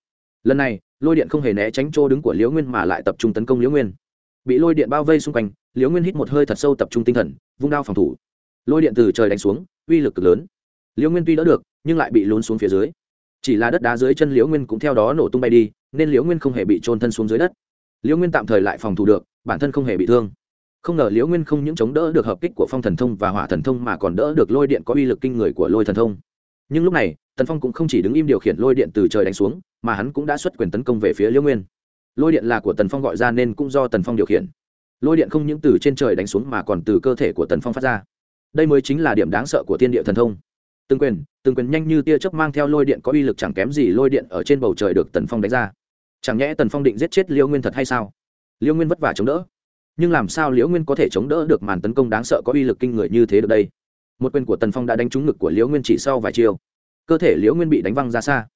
lần này, lôi điện không hề né tránh chỗ đứng của liễu nguyên mà lại tập trung tấn công liễu nguyên. Bị lôi điện bao vây xung quanh, liễu nguyên hít một hơi thật sâu tập trung tinh thần, vung đao phòng thủ. Lôi điện từ trời đánh xuống, uy lực cực lớn. Liễu nguyên tuy đỡ được, nhưng lại bị lún xuống phía dưới. Chỉ là đất đá dưới chân liễu nguyên cũng theo đó nổ tung bay đi, nên liễu nguyên không hề bị trôn thân xuống dưới đất. Liễu nguyên tạm thời lại phòng thủ được, bản thân không hề bị thương. Không ngờ liễu nguyên không những chống đỡ được hợp kích của phong thần thông và hỏa thần thông mà còn đỡ được lôi điện có uy lực kinh người của lôi thần thông. Nhưng lúc này tần phong cũng không chỉ đứng im điều khiển lôi điện từ trời đánh xuống, mà hắn cũng đã xuất quyền tấn công về phía liễu nguyên. Lôi điện là của tần phong gọi ra nên cũng do tần phong điều khiển. Lôi điện không những từ trên trời đánh xuống mà còn từ cơ thể của tần phong phát ra. Đây mới chính là điểm đáng sợ của thiên địa thần thông. Từng quyền từng quyền nhanh như tia chớp mang theo lôi điện có uy lực chẳng kém gì lôi điện ở trên bầu trời được tần phong đánh ra. Chẳng nhẽ tần phong định giết chết liễu nguyên thật hay sao? Liễu nguyên vất vả chống đỡ. Nhưng làm sao liễu nguyên có thể chống đỡ được màn tấn công đáng sợ có uy lực kinh người như thế được đây? Một quyền của tần phong đã đánh trúng ngực của liễu nguyên chỉ sau vài chiều cơ thể liễu nguyên bị đánh văng ra xa.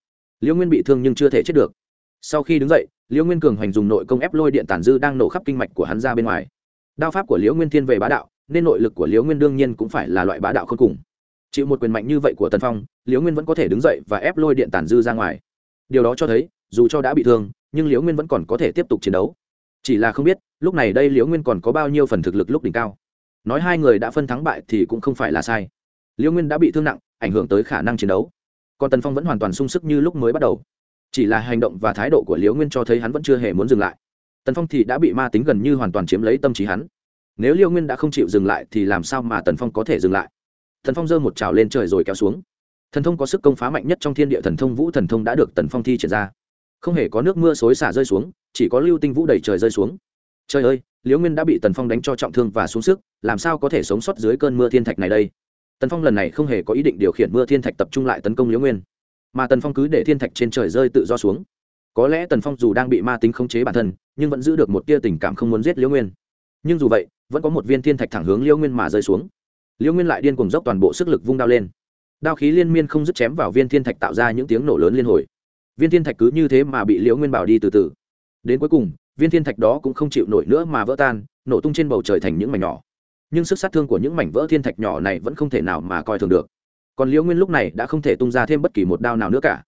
Liễu nguyên bị thương nhưng chưa thể chết được. Sau khi đứng dậy, liễu nguyên cường hoành dùng nội công ép lôi điện tàn dư đang nổ khắp kinh mạch của hắn ra bên ngoài. Đao pháp của liễu nguyên thiên về bá đạo, nên nội lực của liễu nguyên đương nhiên cũng phải là loại bá đạo không cùng. Chịu một quyền mạnh như vậy của tần phong, liễu nguyên vẫn có thể đứng dậy và ép lôi điện tàn dư ra ngoài. Điều đó cho thấy, dù cho đã bị thương, nhưng liễu nguyên vẫn còn có thể tiếp tục chiến đấu. Chỉ là không biết, lúc này đây liễu nguyên còn có bao nhiêu phần thực lực lúc đỉnh cao. Nói hai người đã phân thắng bại thì cũng không phải là sai. Liễu nguyên đã bị thương nặng, ảnh hưởng tới khả năng chiến đấu còn tần phong vẫn hoàn toàn sung sức như lúc mới bắt đầu chỉ là hành động và thái độ của liễu nguyên cho thấy hắn vẫn chưa hề muốn dừng lại tần phong thì đã bị ma tính gần như hoàn toàn chiếm lấy tâm trí hắn nếu liễu nguyên đã không chịu dừng lại thì làm sao mà tần phong có thể dừng lại thần phong giơ một trào lên trời rồi kéo xuống thần thông có sức công phá mạnh nhất trong thiên địa thần thông vũ thần thông đã được tần phong thi triển ra không hề có nước mưa xối xả rơi xuống chỉ có lưu tinh vũ đầy trời rơi xuống trời ơi liễu nguyên đã bị tần phong đánh cho trọng thương và xuống sức làm sao có thể sống sót dưới cơn mưa thiên thạch này đây tần phong lần này không hề có ý định điều khiển mưa thiên thạch tập trung lại tấn công liễu nguyên mà tần phong cứ để thiên thạch trên trời rơi tự do xuống có lẽ tần phong dù đang bị ma tính khống chế bản thân nhưng vẫn giữ được một tia tình cảm không muốn giết liễu nguyên nhưng dù vậy vẫn có một viên thiên thạch thẳng hướng liễu nguyên mà rơi xuống liễu nguyên lại điên cùng dốc toàn bộ sức lực vung đao lên đao khí liên miên không dứt chém vào viên thiên thạch tạo ra những tiếng nổ lớn liên hồi viên thiên thạch cứ như thế mà bị liễu nguyên bảo đi từ từ đến cuối cùng viên thiên thạch đó cũng không chịu nổi nữa mà vỡ tan nổ tung trên bầu trời thành những mảnh nhỏ nhưng sức sát thương của những mảnh vỡ thiên thạch nhỏ này vẫn không thể nào mà coi thường được. Còn liễu nguyên lúc này đã không thể tung ra thêm bất kỳ một đao nào nữa cả.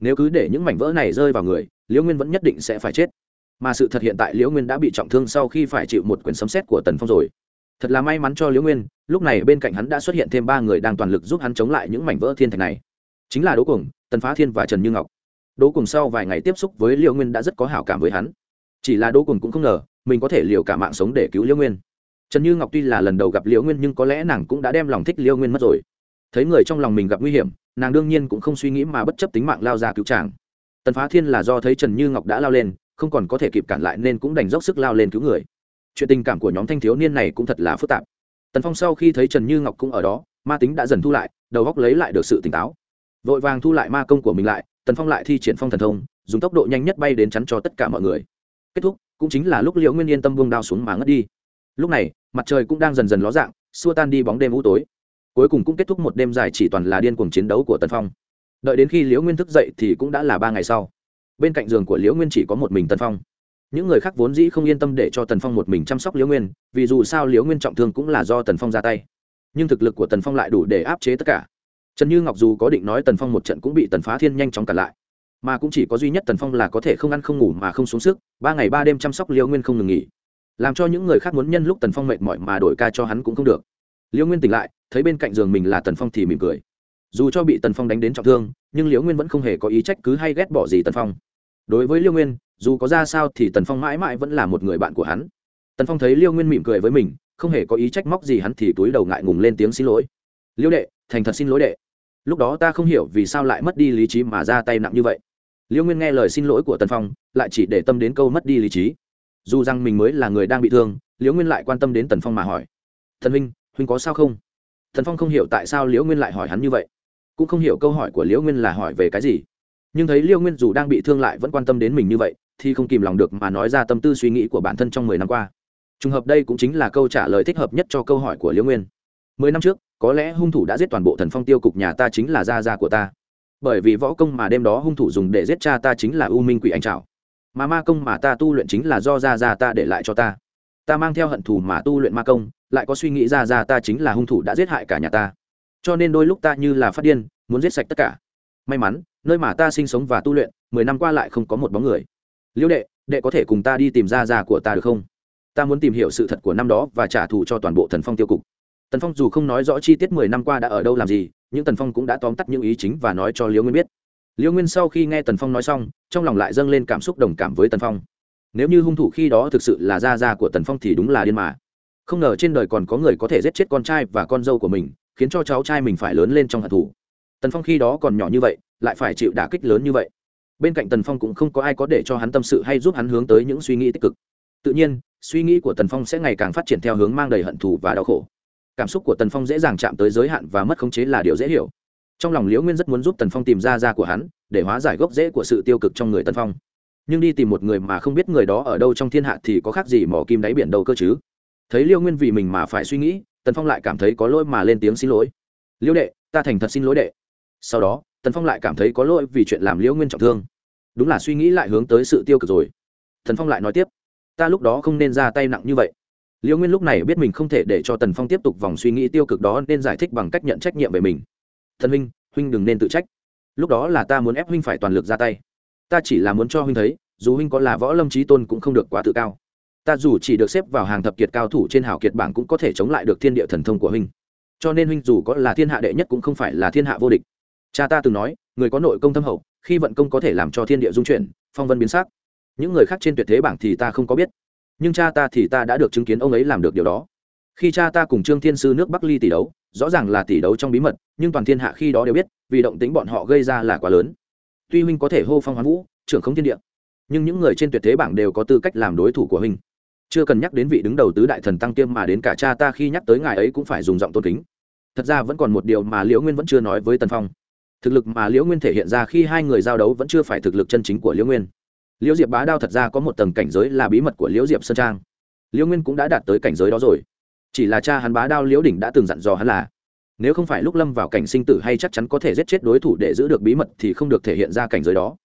Nếu cứ để những mảnh vỡ này rơi vào người, liễu nguyên vẫn nhất định sẽ phải chết. Mà sự thật hiện tại liễu nguyên đã bị trọng thương sau khi phải chịu một quyền sấm xét của tần phong rồi. Thật là may mắn cho liễu nguyên, lúc này bên cạnh hắn đã xuất hiện thêm ba người đang toàn lực giúp hắn chống lại những mảnh vỡ thiên thạch này. Chính là đỗ cùng tần phá thiên và trần như ngọc. Đỗ cùng sau vài ngày tiếp xúc với liễu nguyên đã rất có hảo cảm với hắn. Chỉ là đỗ cùng cũng không ngờ, mình có thể liều cả mạng sống để cứu liễu nguyên trần như ngọc tuy là lần đầu gặp liễu nguyên nhưng có lẽ nàng cũng đã đem lòng thích liễu nguyên mất rồi. Thấy người trong lòng mình gặp nguy hiểm, nàng đương nhiên cũng không suy nghĩ mà bất chấp tính mạng lao ra cứu chàng. Tần phá thiên là do thấy trần như ngọc đã lao lên, không còn có thể kịp cản lại nên cũng đành dốc sức lao lên cứu người. Chuyện tình cảm của nhóm thanh thiếu niên này cũng thật là phức tạp. Tần phong sau khi thấy trần như ngọc cũng ở đó, ma tính đã dần thu lại, đầu góc lấy lại được sự tỉnh táo. Vội vàng thu lại ma công của mình lại, tần phong lại thi triển phong thần thông, dùng tốc độ nhanh nhất bay đến chắn cho tất cả mọi người. Kết thúc, cũng chính là lúc liễu nguyên yên tâm buông đao xuống mà ngất đi. Lúc này mặt trời cũng đang dần dần ló dạng, xua tan đi bóng đêm u tối. Cuối cùng cũng kết thúc một đêm dài chỉ toàn là điên cuồng chiến đấu của tần phong. Đợi đến khi liễu nguyên thức dậy thì cũng đã là ba ngày sau. Bên cạnh giường của liễu nguyên chỉ có một mình tần phong. Những người khác vốn dĩ không yên tâm để cho tần phong một mình chăm sóc liễu nguyên, vì dù sao liễu nguyên trọng thương cũng là do tần phong ra tay. Nhưng thực lực của tần phong lại đủ để áp chế tất cả. Trần như ngọc dù có định nói tần phong một trận cũng bị tần phá thiên nhanh chóng cản lại. Mà cũng chỉ có duy nhất tần phong là có thể không ăn không ngủ mà không xuống sức. Ba ngày ba đêm chăm sóc liễu nguyên không ngừng nghỉ làm cho những người khác muốn nhân lúc tần phong mệt mỏi mà đổi ca cho hắn cũng không được. Liễu nguyên tỉnh lại, thấy bên cạnh giường mình là tần phong thì mỉm cười. Dù cho bị tần phong đánh đến trọng thương, nhưng liễu nguyên vẫn không hề có ý trách cứ hay ghét bỏ gì tần phong. Đối với liễu nguyên, dù có ra sao thì tần phong mãi mãi vẫn là một người bạn của hắn. Tần phong thấy liêu nguyên mỉm cười với mình, không hề có ý trách móc gì hắn thì túi đầu ngại ngùng lên tiếng xin lỗi. Liêu đệ, thành thật xin lỗi đệ. Lúc đó ta không hiểu vì sao lại mất đi lý trí mà ra tay nặng như vậy. Liêu nguyên nghe lời xin lỗi của tần phong, lại chỉ để tâm đến câu mất đi lý trí dù rằng mình mới là người đang bị thương, liễu nguyên lại quan tâm đến tần phong mà hỏi, thần huynh huynh có sao không? Thần phong không hiểu tại sao liễu nguyên lại hỏi hắn như vậy, cũng không hiểu câu hỏi của liễu nguyên là hỏi về cái gì. Nhưng thấy liễu nguyên dù đang bị thương lại vẫn quan tâm đến mình như vậy, thì không kìm lòng được mà nói ra tâm tư suy nghĩ của bản thân trong mười năm qua. Trùng hợp đây cũng chính là câu trả lời thích hợp nhất cho câu hỏi của liễu nguyên. Mười năm trước, có lẽ hung thủ đã giết toàn bộ thần phong tiêu cục nhà ta chính là gia gia của ta. Bởi vì võ công mà đêm đó hung thủ dùng để giết cha ta chính là u minh quỷ anh trào mà ma công mà ta tu luyện chính là do Ra Ra ta để lại cho ta. Ta mang theo hận thù mà tu luyện ma công, lại có suy nghĩ ra ra ta chính là hung thủ đã giết hại cả nhà ta. Cho nên đôi lúc ta như là phát điên, muốn giết sạch tất cả. May mắn, nơi mà ta sinh sống và tu luyện, mười năm qua lại không có một bóng người. Liễu đệ đệ có thể cùng ta đi tìm ra ra của ta được không? Ta muốn tìm hiểu sự thật của năm đó và trả thù cho toàn bộ thần phong tiêu cục. Tần phong dù không nói rõ chi tiết mười năm qua đã ở đâu làm gì, nhưng tần phong cũng đã tóm tắt những ý chính và nói cho liễu nguyên biết liễu nguyên sau khi nghe tần phong nói xong, trong lòng lại dâng lên cảm xúc đồng cảm với tần phong. Nếu như hung thủ khi đó thực sự là gia gia của tần phong thì đúng là điên mà. Không ngờ trên đời còn có người có thể giết chết con trai và con dâu của mình, khiến cho cháu trai mình phải lớn lên trong hận thủ tần phong khi đó còn nhỏ như vậy, lại phải chịu đả kích lớn như vậy. Bên cạnh tần phong cũng không có ai có để cho hắn tâm sự hay giúp hắn hướng tới những suy nghĩ tích cực. Tự nhiên, suy nghĩ của tần phong sẽ ngày càng phát triển theo hướng mang đầy hận thù và đau khổ. Cảm xúc của tần phong dễ dàng chạm tới giới hạn và mất khống chế là điều dễ hiểu trong lòng liễu nguyên rất muốn giúp tần phong tìm ra ra của hắn, để hóa giải gốc rễ của sự tiêu cực trong người tần phong. Nhưng đi tìm một người mà không biết người đó ở đâu trong thiên hạ thì có khác gì mỏ kim đáy biển đâu cơ chứ? Thấy liêu nguyên vì mình mà phải suy nghĩ, tần phong lại cảm thấy có lỗi mà lên tiếng xin lỗi. Liêu đệ, ta thành thật xin lỗi đệ. Sau đó, tần phong lại cảm thấy có lỗi vì chuyện làm liễu nguyên trọng thương. Đúng là suy nghĩ lại hướng tới sự tiêu cực rồi. Tần phong lại nói tiếp, ta lúc đó không nên ra tay nặng như vậy. Liễu nguyên lúc này biết mình không thể để cho tần phong tiếp tục vòng suy nghĩ tiêu cực đó nên giải thích bằng cách nhận trách nhiệm về mình thần huynh huynh đừng nên tự trách. Lúc đó là ta muốn ép huynh phải toàn lực ra tay. Ta chỉ là muốn cho huynh thấy, dù huynh có là võ lâm trí tôn cũng không được quá tự cao. Ta dù chỉ được xếp vào hàng thập kiệt cao thủ trên hảo kiệt bảng cũng có thể chống lại được thiên địa thần thông của huynh. Cho nên huynh dù có là thiên hạ đệ nhất cũng không phải là thiên hạ vô địch. Cha ta từng nói, người có nội công thâm hậu, khi vận công có thể làm cho thiên địa dung chuyển, phong vân biến sắc. Những người khác trên tuyệt thế bảng thì ta không có biết, nhưng cha ta thì ta đã được chứng kiến ông ấy làm được điều đó. Khi cha ta cùng trương thiên sư nước bắc ly tỷ đấu rõ ràng là tỷ đấu trong bí mật, nhưng toàn thiên hạ khi đó đều biết, vì động tính bọn họ gây ra là quá lớn. Tuy huynh có thể hô phong hoán vũ, trưởng không thiên địa, nhưng những người trên tuyệt thế bảng đều có tư cách làm đối thủ của huynh. Chưa cần nhắc đến vị đứng đầu tứ đại thần tăng tiêm mà đến cả cha ta khi nhắc tới ngài ấy cũng phải dùng giọng tôn kính. Thật ra vẫn còn một điều mà liễu nguyên vẫn chưa nói với tần phong. Thực lực mà liễu nguyên thể hiện ra khi hai người giao đấu vẫn chưa phải thực lực chân chính của liễu nguyên. Liễu diệp bá đao thật ra có một tầng cảnh giới là bí mật của liễu diệp sơn trang. Liễu nguyên cũng đã đạt tới cảnh giới đó rồi chỉ là cha hắn bá đao liễu đỉnh đã từng dặn dò hắn là, nếu không phải lúc lâm vào cảnh sinh tử hay chắc chắn có thể giết chết đối thủ để giữ được bí mật thì không được thể hiện ra cảnh giới đó.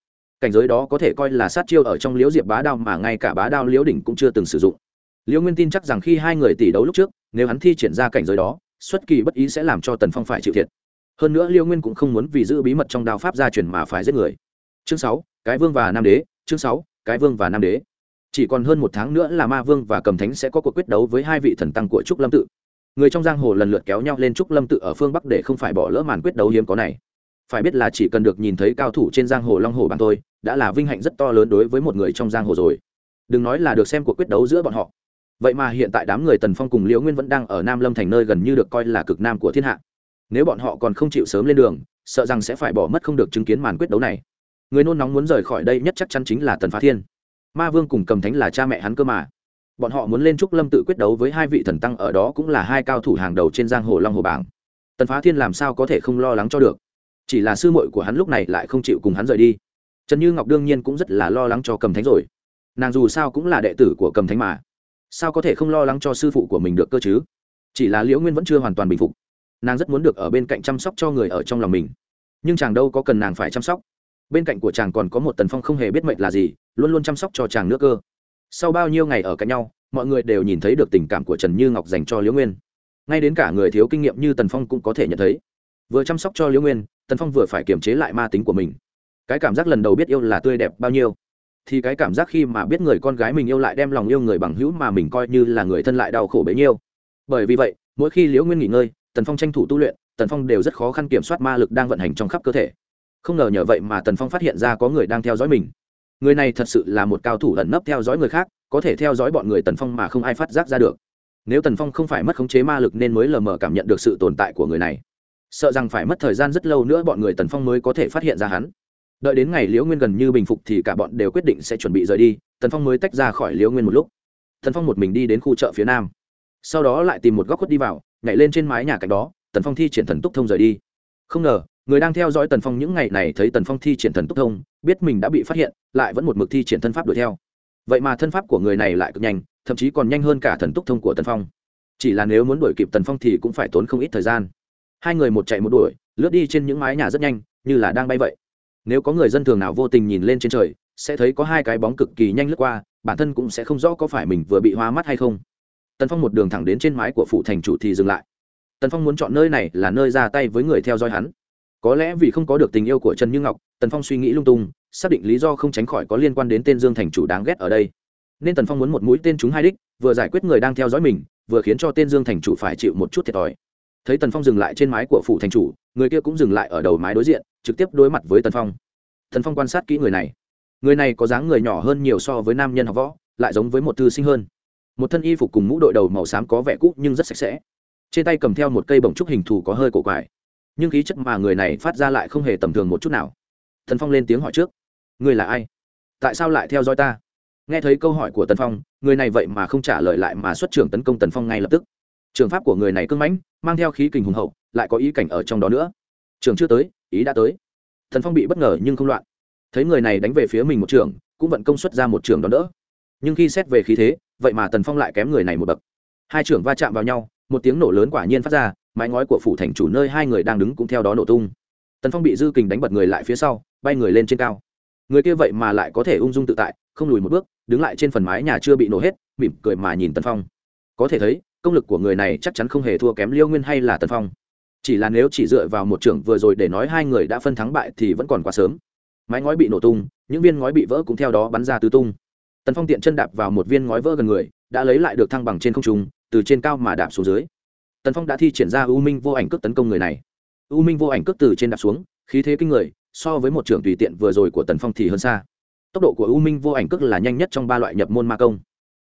Cảnh giới đó có thể coi là sát chiêu ở trong liễu diệp bá đao mà ngay cả bá đao liễu đỉnh cũng chưa từng sử dụng. Liễu nguyên tin chắc rằng khi hai người tỷ đấu lúc trước, nếu hắn thi triển ra cảnh giới đó, xuất kỳ bất ý sẽ làm cho tần phong phải chịu thiệt. Hơn nữa liễu nguyên cũng không muốn vì giữ bí mật trong đao pháp gia truyền mà phải giết người. Chương sáu, cái vương và nam đế, chương sáu, cái vương và nam đế chỉ còn hơn một tháng nữa là ma vương và cầm thánh sẽ có cuộc quyết đấu với hai vị thần tăng của trúc lâm tự. Người trong giang hồ lần lượt kéo nhau lên trúc lâm tự ở phương bắc để không phải bỏ lỡ màn quyết đấu hiếm có này. Phải biết là chỉ cần được nhìn thấy cao thủ trên giang hồ long hồ bằng thôi, đã là vinh hạnh rất to lớn đối với một người trong giang hồ rồi. Đừng nói là được xem cuộc quyết đấu giữa bọn họ. Vậy mà hiện tại đám người tần phong cùng liễu nguyên vẫn đang ở nam lâm thành nơi gần như được coi là cực nam của thiên hạ. Nếu bọn họ còn không chịu sớm lên đường, sợ rằng sẽ phải bỏ mất không được chứng kiến màn quyết đấu này. Người nôn nóng muốn rời khỏi đây nhất chắc chắn chính là tần phá thiên ma vương cùng cầm thánh là cha mẹ hắn cơ mà. Bọn họ muốn lên trúc lâm tự quyết đấu với hai vị thần tăng ở đó cũng là hai cao thủ hàng đầu trên giang hồ long hồ bảng. Tần phá thiên làm sao có thể không lo lắng cho được? Chỉ là sư muội của hắn lúc này lại không chịu cùng hắn rời đi. Trần như ngọc đương nhiên cũng rất là lo lắng cho cầm thánh rồi. Nàng dù sao cũng là đệ tử của cầm thánh mà. Sao có thể không lo lắng cho sư phụ của mình được cơ chứ? Chỉ là liễu nguyên vẫn chưa hoàn toàn bình phục. Nàng rất muốn được ở bên cạnh chăm sóc cho người ở trong lòng mình. Nhưng chàng đâu có cần nàng phải chăm sóc bên cạnh của chàng còn có một tần phong không hề biết mệnh là gì, luôn luôn chăm sóc cho chàng nước cơ. Sau bao nhiêu ngày ở cạnh nhau, mọi người đều nhìn thấy được tình cảm của trần như ngọc dành cho liễu nguyên. Ngay đến cả người thiếu kinh nghiệm như tần phong cũng có thể nhận thấy. Vừa chăm sóc cho liễu nguyên, tần phong vừa phải kiềm chế lại ma tính của mình. Cái cảm giác lần đầu biết yêu là tươi đẹp bao nhiêu. Thì cái cảm giác khi mà biết người con gái mình yêu lại đem lòng yêu người bằng hữu mà mình coi như là người thân lại đau khổ bấy nhiêu. Bởi vì vậy, mỗi khi liễu nguyên nghỉ ngơi, tần phong tranh thủ tu luyện, tần phong đều rất khó khăn kiểm soát ma lực đang vận hành trong khắp cơ thể không ngờ nhờ vậy mà tần phong phát hiện ra có người đang theo dõi mình. Người này thật sự là một cao thủ ẩn nấp theo dõi người khác, có thể theo dõi bọn người tần phong mà không ai phát giác ra được. Nếu tần phong không phải mất khống chế ma lực nên mới lờ mờ cảm nhận được sự tồn tại của người này. Sợ rằng phải mất thời gian rất lâu nữa bọn người tần phong mới có thể phát hiện ra hắn. Đợi đến ngày liễu nguyên gần như bình phục thì cả bọn đều quyết định sẽ chuẩn bị rời đi, tần phong mới tách ra khỏi liễu nguyên một lúc. Tần phong một mình đi đến khu chợ phía nam. Sau đó lại tìm một góc khuất đi vào, nhảy lên trên mái nhà cạnh đó, tần phong thi triển thần túc thông rời đi. Không ngờ người đang theo dõi tần phong những ngày này thấy tần phong thi triển thần túc thông, biết mình đã bị phát hiện, lại vẫn một mực thi triển thân pháp đuổi theo. Vậy mà thân pháp của người này lại cực nhanh, thậm chí còn nhanh hơn cả thần túc thông của tần phong. Chỉ là nếu muốn đuổi kịp tần phong thì cũng phải tốn không ít thời gian. Hai người một chạy một đuổi, lướt đi trên những mái nhà rất nhanh, như là đang bay vậy. Nếu có người dân thường nào vô tình nhìn lên trên trời, sẽ thấy có hai cái bóng cực kỳ nhanh lướt qua, bản thân cũng sẽ không rõ có phải mình vừa bị hoa mắt hay không. Tần phong một đường thẳng đến trên mái của phụ thành chủ thì dừng lại. Tần phong muốn chọn nơi này là nơi ra tay với người theo dõi hắn có lẽ vì không có được tình yêu của trần như ngọc, tần phong suy nghĩ lung tung, xác định lý do không tránh khỏi có liên quan đến tên dương thành chủ đáng ghét ở đây. Nên tần phong muốn một mũi tên trúng hai đích, vừa giải quyết người đang theo dõi mình, vừa khiến cho tên dương thành chủ phải chịu một chút thiệt thòi. Thấy tần phong dừng lại trên mái của phủ thành chủ, người kia cũng dừng lại ở đầu mái đối diện, trực tiếp đối mặt với tần phong. Tần phong quan sát kỹ người này. Người này có dáng người nhỏ hơn nhiều so với nam nhân học võ, lại giống với một thư sinh hơn. Một thân y phục cùng mũ đội đầu màu xám có vẻ cũ nhưng rất sạch sẽ. Trên tay cầm theo một cây bổng trúc hình thù có hơi cổ quải nhưng khí chất mà người này phát ra lại không hề tầm thường một chút nào. Thần phong lên tiếng hỏi trước người là ai? Tại sao lại theo dõi ta? Nghe thấy câu hỏi của tần phong, người này vậy mà không trả lời lại mà xuất trưởng tấn công tần phong ngay lập tức. Trường pháp của người này cưng mãnh, mang theo khí kình hùng hậu, lại có ý cảnh ở trong đó nữa. Trường chưa tới, ý đã tới. Thần phong bị bất ngờ nhưng không loạn. Thấy người này đánh về phía mình một trường, cũng vận công xuất ra một trường đón đỡ. Nhưng khi xét về khí thế, vậy mà tần phong lại kém người này một bậc. Hai trưởng va chạm vào nhau, một tiếng nổ lớn quả nhiên phát ra mái ngói của phủ thành chủ nơi hai người đang đứng cũng theo đó nổ tung. Tần phong bị dư kình đánh bật người lại phía sau, bay người lên trên cao. Người kia vậy mà lại có thể ung dung tự tại, không lùi một bước, đứng lại trên phần mái nhà chưa bị nổ hết, mỉm cười mà nhìn tần phong. Có thể thấy, công lực của người này chắc chắn không hề thua kém liêu nguyên hay là tần phong. Chỉ là nếu chỉ dựa vào một trưởng vừa rồi để nói hai người đã phân thắng bại thì vẫn còn quá sớm. Mái ngói bị nổ tung, những viên ngói bị vỡ cũng theo đó bắn ra tứ tung. Tần phong tiện chân đạp vào một viên ngói vỡ gần người, đã lấy lại được thăng bằng trên không trung, từ trên cao mà đạp xuống dưới tần phong đã thi triển ra u minh vô ảnh cước tấn công người này. U minh vô ảnh cước từ trên đạp xuống, khí thế kinh người, so với một trưởng tùy tiện vừa rồi của tần phong thì hơn xa. Tốc độ của u minh vô ảnh cước là nhanh nhất trong ba loại nhập môn ma công.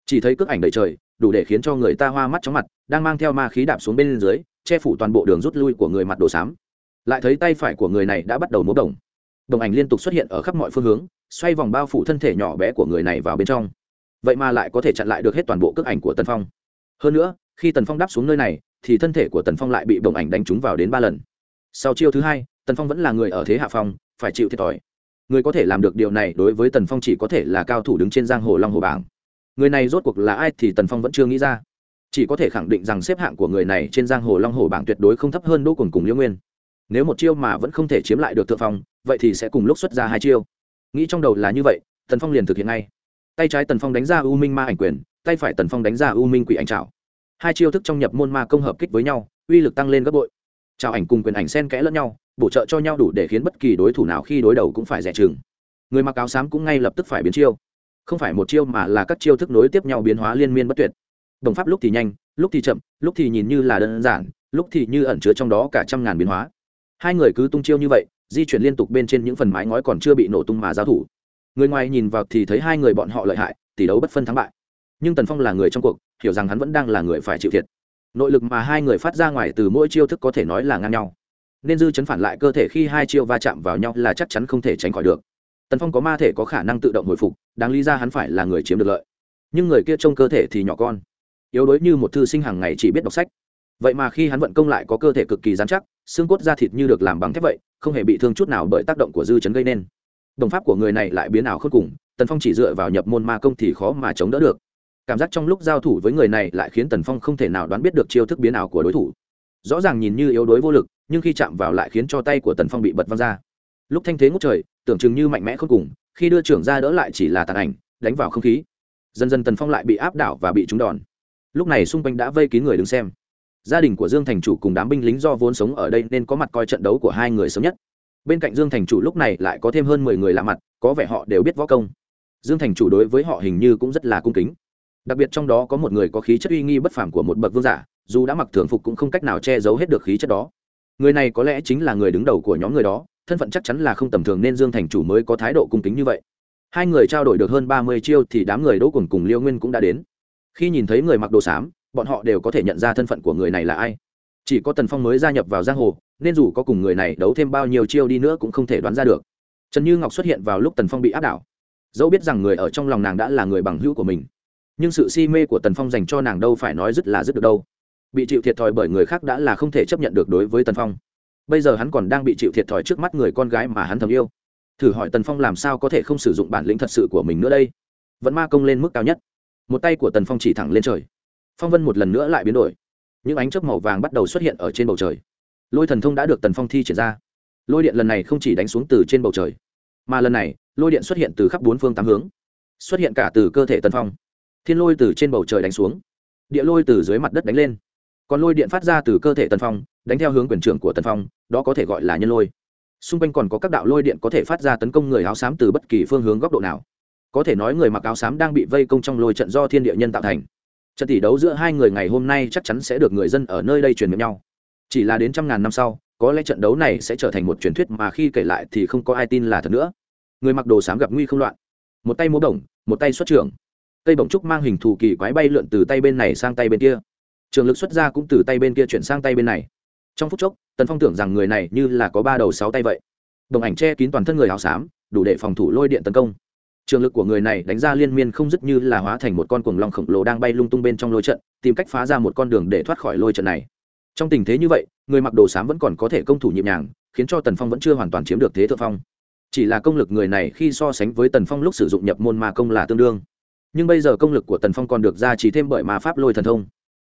Chỉ thấy cước ảnh đầy trời, đủ để khiến cho người ta hoa mắt chóng mặt, đang mang theo ma khí đạp xuống bên dưới, che phủ toàn bộ đường rút lui của người mặt đồ xám. Lại thấy tay phải của người này đã bắt đầu múa đồng đồng ảnh liên tục xuất hiện ở khắp mọi phương hướng, xoay vòng bao phủ thân thể nhỏ bé của người này vào bên trong. Vậy mà lại có thể chặn lại được hết toàn bộ cước ảnh của tần phong. Hơn nữa, khi tần phong đáp xuống nơi này thì thân thể của tần phong lại bị đồng ảnh đánh trúng vào đến ba lần. Sau chiêu thứ hai, tần phong vẫn là người ở thế hạ phong, phải chịu thiệt thòi. Người có thể làm được điều này đối với tần phong chỉ có thể là cao thủ đứng trên giang hồ long hồ bảng. Người này rốt cuộc là ai thì tần phong vẫn chưa nghĩ ra. Chỉ có thể khẳng định rằng xếp hạng của người này trên giang hồ long hồ bảng tuyệt đối không thấp hơn đỗ cồn cùng liễu nguyên. Nếu một chiêu mà vẫn không thể chiếm lại được thượng phong, vậy thì sẽ cùng lúc xuất ra hai chiêu. Nghĩ trong đầu là như vậy, tần phong liền thực hiện ngay. Tay trái tần phong đánh ra u minh ma ảnh quyền, tay phải tần phong đánh ra u minh quỷ ảnh trào hai chiêu thức trong nhập môn ma công hợp kích với nhau, uy lực tăng lên gấp bội. Trào ảnh cùng quyền ảnh sen kẽ lẫn nhau, bổ trợ cho nhau đủ để khiến bất kỳ đối thủ nào khi đối đầu cũng phải rẻ chừng. Người mặc áo xám cũng ngay lập tức phải biến chiêu. Không phải một chiêu mà là các chiêu thức nối tiếp nhau biến hóa liên miên bất tuyệt. Đồng pháp lúc thì nhanh, lúc thì chậm, lúc thì nhìn như là đơn giản, lúc thì như ẩn chứa trong đó cả trăm ngàn biến hóa. Hai người cứ tung chiêu như vậy, di chuyển liên tục bên trên những phần mái ngói còn chưa bị nổ tung mà giao thủ. Người ngoài nhìn vào thì thấy hai người bọn họ lợi hại, tỷ đấu bất phân thắng bại. Nhưng tần phong là người trong cuộc hiểu rằng hắn vẫn đang là người phải chịu thiệt. Nội lực mà hai người phát ra ngoài từ mỗi chiêu thức có thể nói là ngang nhau. Nên dư chấn phản lại cơ thể khi hai chiêu va chạm vào nhau là chắc chắn không thể tránh khỏi được. Tần phong có ma thể có khả năng tự động hồi phục, đáng lý ra hắn phải là người chiếm được lợi. Nhưng người kia trong cơ thể thì nhỏ con. Yếu đuối như một thư sinh hàng ngày chỉ biết đọc sách. Vậy mà khi hắn vận công lại có cơ thể cực kỳ dán chắc, xương cốt da thịt như được làm bằng thép vậy, không hề bị thương chút nào bởi tác động của dư chấn gây nên. Đồng pháp của người này lại biến ảo khôn cùng, tần phong chỉ dựa vào nhập môn ma công thì khó mà chống đỡ được cảm giác trong lúc giao thủ với người này lại khiến tần phong không thể nào đoán biết được chiêu thức biến ảo của đối thủ. Rõ ràng nhìn như yếu đuối vô lực, nhưng khi chạm vào lại khiến cho tay của tần phong bị bật văng ra. Lúc thanh thế ngút trời, tưởng chừng như mạnh mẽ khôn cùng, khi đưa trưởng ra đỡ lại chỉ là tàn ảnh, đánh vào không khí. Dần dần tần phong lại bị áp đảo và bị trúng đòn. Lúc này xung quanh đã vây kín người đứng xem. Gia đình của dương thành chủ cùng đám binh lính do vốn sống ở đây nên có mặt coi trận đấu của hai người sớm nhất. Bên cạnh dương thành chủ lúc này lại có thêm hơn mười người lạ mặt, có vẻ họ đều biết võ công. Dương thành chủ đối với họ hình như cũng rất là cung kính đặc biệt trong đó có một người có khí chất uy nghi bất phàm của một bậc vương giả, dù đã mặc thường phục cũng không cách nào che giấu hết được khí chất đó. Người này có lẽ chính là người đứng đầu của nhóm người đó, thân phận chắc chắn là không tầm thường nên dương thành chủ mới có thái độ cung kính như vậy. Hai người trao đổi được hơn ba mươi chiêu thì đám người đỗ cùng cùng liêu nguyên cũng đã đến. Khi nhìn thấy người mặc đồ xám, bọn họ đều có thể nhận ra thân phận của người này là ai. Chỉ có tần phong mới gia nhập vào giang hồ, nên dù có cùng người này đấu thêm bao nhiêu chiêu đi nữa cũng không thể đoán ra được. Trần như ngọc xuất hiện vào lúc tần phong bị áp đảo. Dẫu biết rằng người ở trong lòng nàng đã là người bằng hữu của mình nhưng sự si mê của tần phong dành cho nàng đâu phải nói dứt là dứt được đâu. Bị chịu thiệt thòi bởi người khác đã là không thể chấp nhận được đối với tần phong. Bây giờ hắn còn đang bị chịu thiệt thòi trước mắt người con gái mà hắn thầm yêu. Thử hỏi tần phong làm sao có thể không sử dụng bản lĩnh thật sự của mình nữa đây? Vẫn ma công lên mức cao nhất. Một tay của tần phong chỉ thẳng lên trời. Phong vân một lần nữa lại biến đổi. Những ánh chớp màu vàng bắt đầu xuất hiện ở trên bầu trời. Lôi thần thông đã được tần phong thi triển ra. Lôi điện lần này không chỉ đánh xuống từ trên bầu trời, mà lần này, lôi điện xuất hiện từ khắp bốn phương tám hướng, xuất hiện cả từ cơ thể tần phong thiên lôi từ trên bầu trời đánh xuống. Địa lôi từ dưới mặt đất đánh lên. Còn lôi điện phát ra từ cơ thể tần phong, đánh theo hướng quyền trưởng của tần phong, đó có thể gọi là nhân lôi. Xung quanh còn có các đạo lôi điện có thể phát ra tấn công người áo xám từ bất kỳ phương hướng góc độ nào. Có thể nói người mặc áo xám đang bị vây công trong lôi trận do thiên địa nhân tạo thành. Trận tỷ đấu giữa hai người ngày hôm nay chắc chắn sẽ được người dân ở nơi đây truyền miệng nhau. Chỉ là đến trăm ngàn năm sau, có lẽ trận đấu này sẽ trở thành một truyền thuyết mà khi kể lại thì không có ai tin là thật nữa. Người mặc đồ xám gặp nguy không loạn. Một tay múa bổng, một tay xuất trưởng cây bổng trúc mang hình thù kỳ quái bay lượn từ tay bên này sang tay bên kia. Trường lực xuất ra cũng từ tay bên kia chuyển sang tay bên này. Trong phút chốc, tần phong tưởng rằng người này như là có ba đầu sáu tay vậy. Đồng ảnh che kín toàn thân người áo xám, đủ để phòng thủ lôi điện tấn công. Trường lực của người này đánh ra liên miên không dứt như là hóa thành một con cuồng long khổng lồ đang bay lung tung bên trong lôi trận, tìm cách phá ra một con đường để thoát khỏi lôi trận này. Trong tình thế như vậy, người mặc đồ xám vẫn còn có thể công thủ nhịp nhàng, khiến cho tần phong vẫn chưa hoàn toàn chiếm được thế thượng phong. Chỉ là công lực người này khi so sánh với tần phong lúc sử dụng nhập môn ma công là tương đương nhưng bây giờ công lực của tần phong còn được ra chỉ thêm bởi ma pháp lôi thần thông.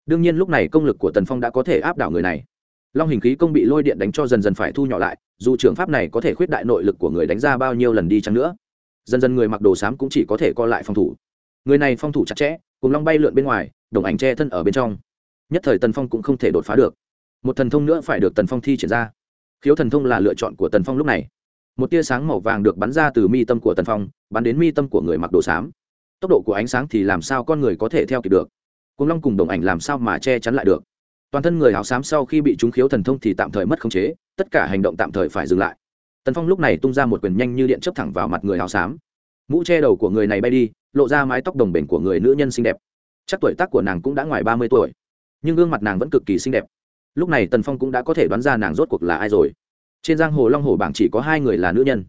Đương nhiên lúc này công lực của tần phong đã có thể áp đảo người này. Long hình khí công bị lôi điện đánh cho dần dần phải thu nhỏ lại, dù trường pháp này có thể khuyết đại nội lực của người đánh ra bao nhiêu lần đi chăng nữa, dần dần người mặc đồ xám cũng chỉ có thể co lại phòng thủ. Người này phong thủ chặt chẽ, cùng long bay lượn bên ngoài, đồng ảnh che thân ở bên trong. Nhất thời tần phong cũng không thể đột phá được. Một thần thông nữa phải được tần phong thi triển ra. Khiếu thần thông là lựa chọn của tần phong lúc này. Một tia sáng màu vàng được bắn ra từ mi tâm của tần phong, bắn đến mi tâm của người mặc đồ xám tốc độ của ánh sáng thì làm sao con người có thể theo kịp được? Cùng long cùng đồng ảnh làm sao mà che chắn lại được? Toàn thân người áo xám sau khi bị trúng khiếu thần thông thì tạm thời mất khống chế, tất cả hành động tạm thời phải dừng lại. Tần phong lúc này tung ra một quyền nhanh như điện chấp thẳng vào mặt người áo xám. Mũ che đầu của người này bay đi, lộ ra mái tóc đồng bền của người nữ nhân xinh đẹp. Chắc tuổi tác của nàng cũng đã ngoài ba mươi tuổi, nhưng gương mặt nàng vẫn cực kỳ xinh đẹp. Lúc này tần phong cũng đã có thể đoán ra nàng rốt cuộc là ai rồi. Trên giang hồ long hồ bảng chỉ có hai người là nữ nhân,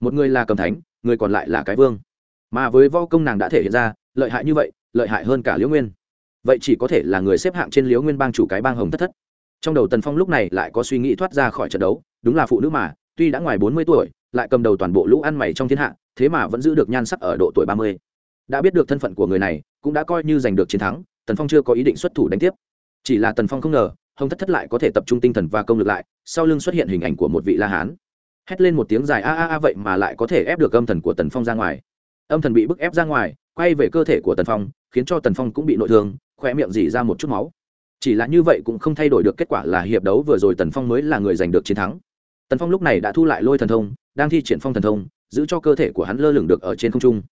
một người là cầm thánh, người còn lại là cái vương mà với võ công nàng đã thể hiện ra, lợi hại như vậy, lợi hại hơn cả liễu nguyên. Vậy chỉ có thể là người xếp hạng trên liễu nguyên bang chủ cái bang hồng thất thất. Trong đầu tần phong lúc này lại có suy nghĩ thoát ra khỏi trận đấu, đúng là phụ nữ mà, tuy đã ngoài bốn mươi tuổi, lại cầm đầu toàn bộ lũ ăn mày trong thiên hạ, thế mà vẫn giữ được nhan sắc ở độ tuổi ba mươi. Đã biết được thân phận của người này, cũng đã coi như giành được chiến thắng, tần phong chưa có ý định xuất thủ đánh tiếp. Chỉ là tần phong không ngờ, hồng thất thất lại có thể tập trung tinh thần và công lực lại, sau lưng xuất hiện hình ảnh của một vị la hán. Hét lên một tiếng dài a a a vậy mà lại có thể ép được âm thần của tần phong ra ngoài âm thần bị bức ép ra ngoài, quay về cơ thể của tần phong, khiến cho tần phong cũng bị nội thương khoe miệng dỉ ra một chút máu. Chỉ là như vậy cũng không thay đổi được kết quả là hiệp đấu vừa rồi tần phong mới là người giành được chiến thắng. Tần phong lúc này đã thu lại lôi thần thông, đang thi triển phong thần thông, giữ cho cơ thể của hắn lơ lửng được ở trên không trung.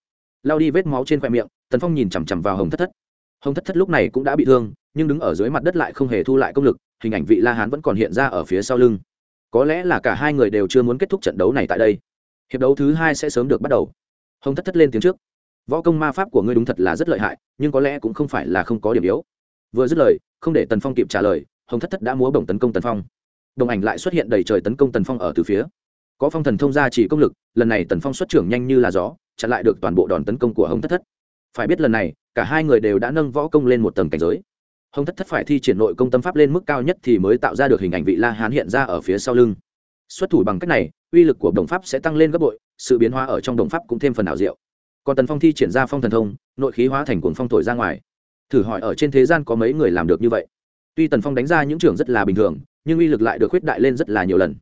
Lao đi vết máu trên khoe miệng, tần phong nhìn chằm chằm vào hồng thất thất. Hồng thất thất lúc này cũng đã bị thương, nhưng đứng ở dưới mặt đất lại không hề thu lại công lực, hình ảnh vị la hán vẫn còn hiện ra ở phía sau lưng. Có lẽ là cả hai người đều chưa muốn kết thúc trận đấu này tại đây. Hiệp đấu thứ hai sẽ sớm được bắt đầu hồng thất thất lên tiếng trước võ công ma pháp của ngươi đúng thật là rất lợi hại nhưng có lẽ cũng không phải là không có điểm yếu vừa dứt lời không để tần phong kịp trả lời hồng thất thất đã múa bổng tấn công tần phong đồng ảnh lại xuất hiện đầy trời tấn công tần phong ở từ phía có phong thần thông ra chỉ công lực lần này tần phong xuất trưởng nhanh như là gió chặn lại được toàn bộ đòn tấn công của hồng thất thất phải biết lần này cả hai người đều đã nâng võ công lên một tầng cảnh giới hồng thất thất phải thi triển nội công tâm pháp lên mức cao nhất thì mới tạo ra được hình ảnh vị la hán hiện ra ở phía sau lưng xuất thủ bằng cách này, uy lực của đồng pháp sẽ tăng lên gấp bội, sự biến hóa ở trong đồng pháp cũng thêm phần ảo diệu. Còn tần phong thi triển ra phong thần thông, nội khí hóa thành cuồng phong thổi ra ngoài. Thử hỏi ở trên thế gian có mấy người làm được như vậy? Tuy tần phong đánh ra những trường rất là bình thường, nhưng uy lực lại được khuyết đại lên rất là nhiều lần.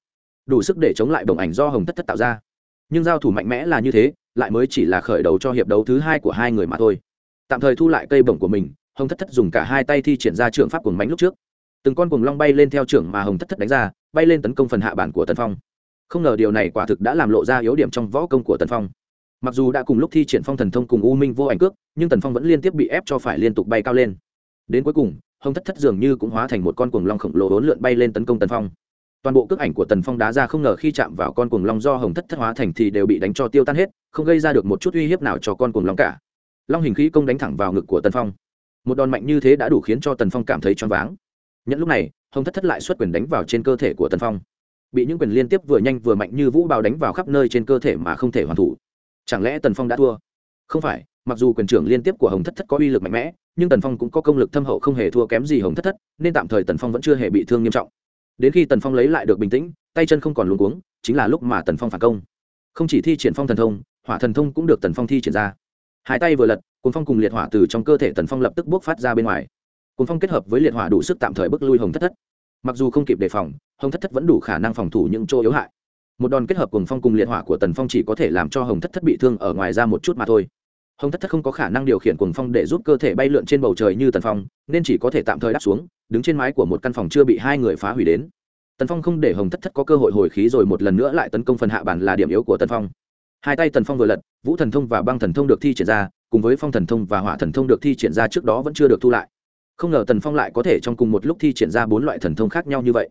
Đủ sức để chống lại đồng ảnh do hồng thất thất tạo ra. Nhưng giao thủ mạnh mẽ là như thế, lại mới chỉ là khởi đầu cho hiệp đấu thứ hai của hai người mà thôi. Tạm thời thu lại cây bổng của mình, hồng thất thất dùng cả hai tay thi triển ra trường pháp cuồng mánh lúc trước. Từng con cuồng long bay lên theo trưởng mà hồng thất thất đánh ra bay lên tấn công phần hạ bản của tần phong. Không ngờ điều này quả thực đã làm lộ ra yếu điểm trong võ công của tần phong. Mặc dù đã cùng lúc thi triển phong thần thông cùng u minh vô ảnh cước, nhưng tần phong vẫn liên tiếp bị ép cho phải liên tục bay cao lên. Đến cuối cùng, hồng thất thất dường như cũng hóa thành một con cuồng long khổng lồ hỗn lượn bay lên tấn công tần phong. Toàn bộ cước ảnh của tần phong đá ra không ngờ khi chạm vào con cuồng long do hồng thất thất hóa thành thì đều bị đánh cho tiêu tan hết, không gây ra được một chút uy hiếp nào cho con cuồng long cả. Long hình khí công đánh thẳng vào ngực của tần phong. Một đòn mạnh như thế đã đủ khiến cho tần phong cảm thấy choáng váng. Nhận lúc này hồng thất thất lại xuất quyền đánh vào trên cơ thể của tần phong bị những quyền liên tiếp vừa nhanh vừa mạnh như vũ bào đánh vào khắp nơi trên cơ thể mà không thể hoàn thủ chẳng lẽ tần phong đã thua không phải mặc dù quyền trưởng liên tiếp của hồng thất thất có uy lực mạnh mẽ nhưng tần phong cũng có công lực thâm hậu không hề thua kém gì hồng thất thất nên tạm thời tần phong vẫn chưa hề bị thương nghiêm trọng đến khi tần phong lấy lại được bình tĩnh tay chân không còn luống cuống chính là lúc mà tần phong phản công không chỉ thi triển phong thần thông hỏa thần thông cũng được tần phong thi triển ra hai tay vừa lật cuốn phong cùng liệt hỏa từ trong cơ thể tần phong lập tức bước phát ra bên ngoài cuốn phong kết hợp với liệt hỏa đủ sức tạm thời bước lui hồng thất thất mặc dù không kịp đề phòng, hồng thất thất vẫn đủ khả năng phòng thủ những chỗ yếu hại. Một đòn kết hợp cùng phong cùng liệt hỏa của tần phong chỉ có thể làm cho hồng thất thất bị thương ở ngoài ra một chút mà thôi. Hồng thất thất không có khả năng điều khiển cuồng phong để giúp cơ thể bay lượn trên bầu trời như tần phong, nên chỉ có thể tạm thời đáp xuống, đứng trên mái của một căn phòng chưa bị hai người phá hủy đến. Tần phong không để hồng thất thất có cơ hội hồi khí rồi một lần nữa lại tấn công phần hạ bản là điểm yếu của tần phong. Hai tay tần phong vừa lật, vũ thần thông và băng thần thông được thi triển ra, cùng với phong thần thông và hỏa thần thông được thi triển ra trước đó vẫn chưa được thu lại không ngờ tần phong lại có thể trong cùng một lúc thi triển ra bốn loại thần thông khác nhau như vậy.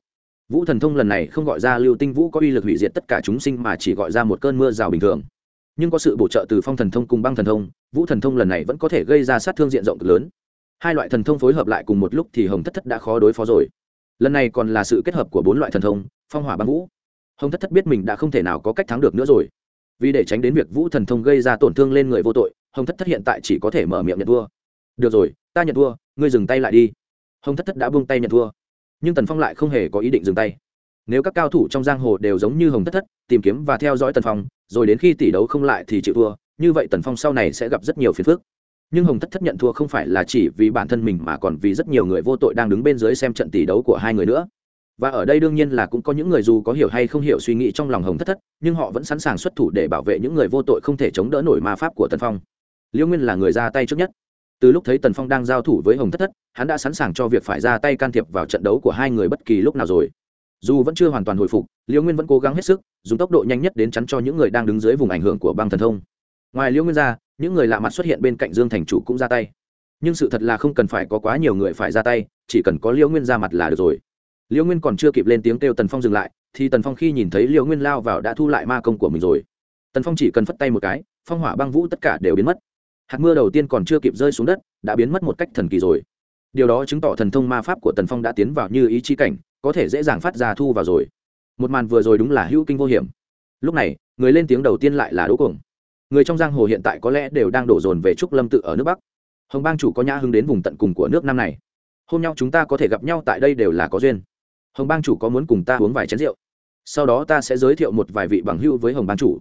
Vũ thần thông lần này không gọi ra lưu tinh vũ có uy lực hủy diệt tất cả chúng sinh mà chỉ gọi ra một cơn mưa rào bình thường. Nhưng có sự bổ trợ từ phong thần thông cùng băng thần thông, vũ thần thông lần này vẫn có thể gây ra sát thương diện rộng cực lớn. Hai loại thần thông phối hợp lại cùng một lúc thì hồng thất thất đã khó đối phó rồi. Lần này còn là sự kết hợp của bốn loại thần thông, phong hỏa băng vũ. Hồng thất thất biết mình đã không thể nào có cách thắng được nữa rồi. Vì để tránh đến việc vũ thần thông gây ra tổn thương lên người vô tội, hồng thất thất hiện tại chỉ có thể mở miệng nhận vua. được rồi ta nhận thua, ngươi dừng tay lại đi. Hồng thất thất đã buông tay nhận thua, nhưng tần phong lại không hề có ý định dừng tay. Nếu các cao thủ trong giang hồ đều giống như hồng thất thất, tìm kiếm và theo dõi tần phong, rồi đến khi tỷ đấu không lại thì chịu thua, như vậy tần phong sau này sẽ gặp rất nhiều phiền phức. Nhưng hồng thất thất nhận thua không phải là chỉ vì bản thân mình mà còn vì rất nhiều người vô tội đang đứng bên dưới xem trận tỷ đấu của hai người nữa. Và ở đây đương nhiên là cũng có những người dù có hiểu hay không hiểu suy nghĩ trong lòng hồng thất thất, nhưng họ vẫn sẵn sàng xuất thủ để bảo vệ những người vô tội không thể chống đỡ nổi ma pháp của tần phong. Liêu nguyên là người ra tay trước nhất từ lúc thấy tần phong đang giao thủ với hồng thất thất, hắn đã sẵn sàng cho việc phải ra tay can thiệp vào trận đấu của hai người bất kỳ lúc nào rồi. Dù vẫn chưa hoàn toàn hồi phục, liêu nguyên vẫn cố gắng hết sức, dùng tốc độ nhanh nhất đến chắn cho những người đang đứng dưới vùng ảnh hưởng của băng thần thông. Ngoài liêu nguyên ra, những người lạ mặt xuất hiện bên cạnh dương thành chủ cũng ra tay. Nhưng sự thật là không cần phải có quá nhiều người phải ra tay, chỉ cần có liêu nguyên ra mặt là được rồi. Liêu nguyên còn chưa kịp lên tiếng kêu tần phong dừng lại, thì tần phong khi nhìn thấy liêu nguyên lao vào đã thu lại ma công của mình rồi. Tần phong chỉ cần phất tay một cái, phong hỏa băng vũ tất cả đều biến mất hạt mưa đầu tiên còn chưa kịp rơi xuống đất, đã biến mất một cách thần kỳ rồi. Điều đó chứng tỏ thần thông ma pháp của tần phong đã tiến vào như ý chi cảnh, có thể dễ dàng phát ra thu vào rồi. Một màn vừa rồi đúng là hữu kinh vô hiểm. Lúc này, người lên tiếng đầu tiên lại là đỗ cuồng. Người trong giang hồ hiện tại có lẽ đều đang đổ dồn về trúc lâm tự ở nước bắc. Hồng bang chủ có nhã hưng đến vùng tận cùng của nước nam này. Hôm nhau chúng ta có thể gặp nhau tại đây đều là có duyên. Hồng bang chủ có muốn cùng ta uống vài chén rượu? Sau đó ta sẽ giới thiệu một vài vị bằng hưu với hồng bang chủ.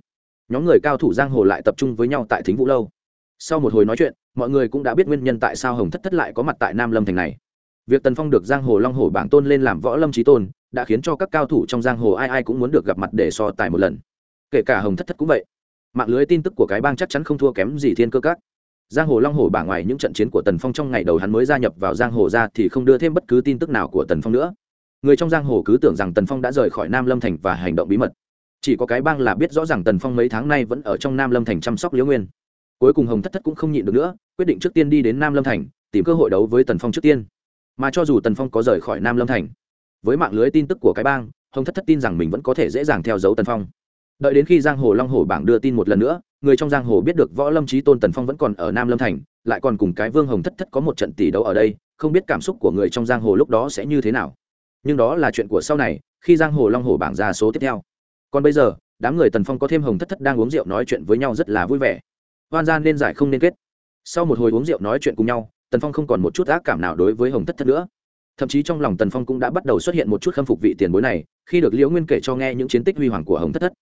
Nhóm người cao thủ giang hồ lại tập trung với nhau tại thính vũ lâu sau một hồi nói chuyện, mọi người cũng đã biết nguyên nhân tại sao hồng thất thất lại có mặt tại nam lâm thành này. Việc tần phong được giang hồ long hồ bảng tôn lên làm võ lâm trí tôn, đã khiến cho các cao thủ trong giang hồ ai ai cũng muốn được gặp mặt để so tài một lần. Kể cả hồng thất thất cũng vậy. Mạng lưới tin tức của cái bang chắc chắn không thua kém gì thiên cơ các. Giang hồ long hồ bảng ngoài những trận chiến của tần phong trong ngày đầu hắn mới gia nhập vào giang hồ ra thì không đưa thêm bất cứ tin tức nào của tần phong nữa. Người trong giang hồ cứ tưởng rằng tần phong đã rời khỏi nam lâm thành và hành động bí mật. Chỉ có cái bang là biết rõ rằng tần phong mấy tháng nay vẫn ở trong nam lâm thành chăm sóc liễu nguyên cuối cùng hồng thất thất cũng không nhịn được nữa, quyết định trước tiên đi đến nam lâm thành, tìm cơ hội đấu với tần phong trước tiên. Mà cho dù tần phong có rời khỏi nam lâm thành, với mạng lưới tin tức của cái bang, hồng thất thất tin rằng mình vẫn có thể dễ dàng theo dấu tần phong. Đợi đến khi giang hồ long hồ bảng đưa tin một lần nữa, người trong giang hồ biết được võ lâm trí tôn tần phong vẫn còn ở nam lâm thành, lại còn cùng cái vương hồng thất thất có một trận tỷ đấu ở đây, không biết cảm xúc của người trong giang hồ lúc đó sẽ như thế nào. Nhưng đó là chuyện của sau này, khi giang hồ long hồ bảng ra số tiếp theo. Còn bây giờ, đám người tần phong có thêm hồng thất thất đang uống rượu nói chuyện với nhau rất là vui vẻ hoan gia nên giải không nên kết. Sau một hồi uống rượu nói chuyện cùng nhau, tần phong không còn một chút ác cảm nào đối với hồng thất thất nữa. Thậm chí trong lòng tần phong cũng đã bắt đầu xuất hiện một chút khâm phục vị tiền bối này, khi được liễu nguyên kể cho nghe những chiến tích huy hoàng của hồng thất thất.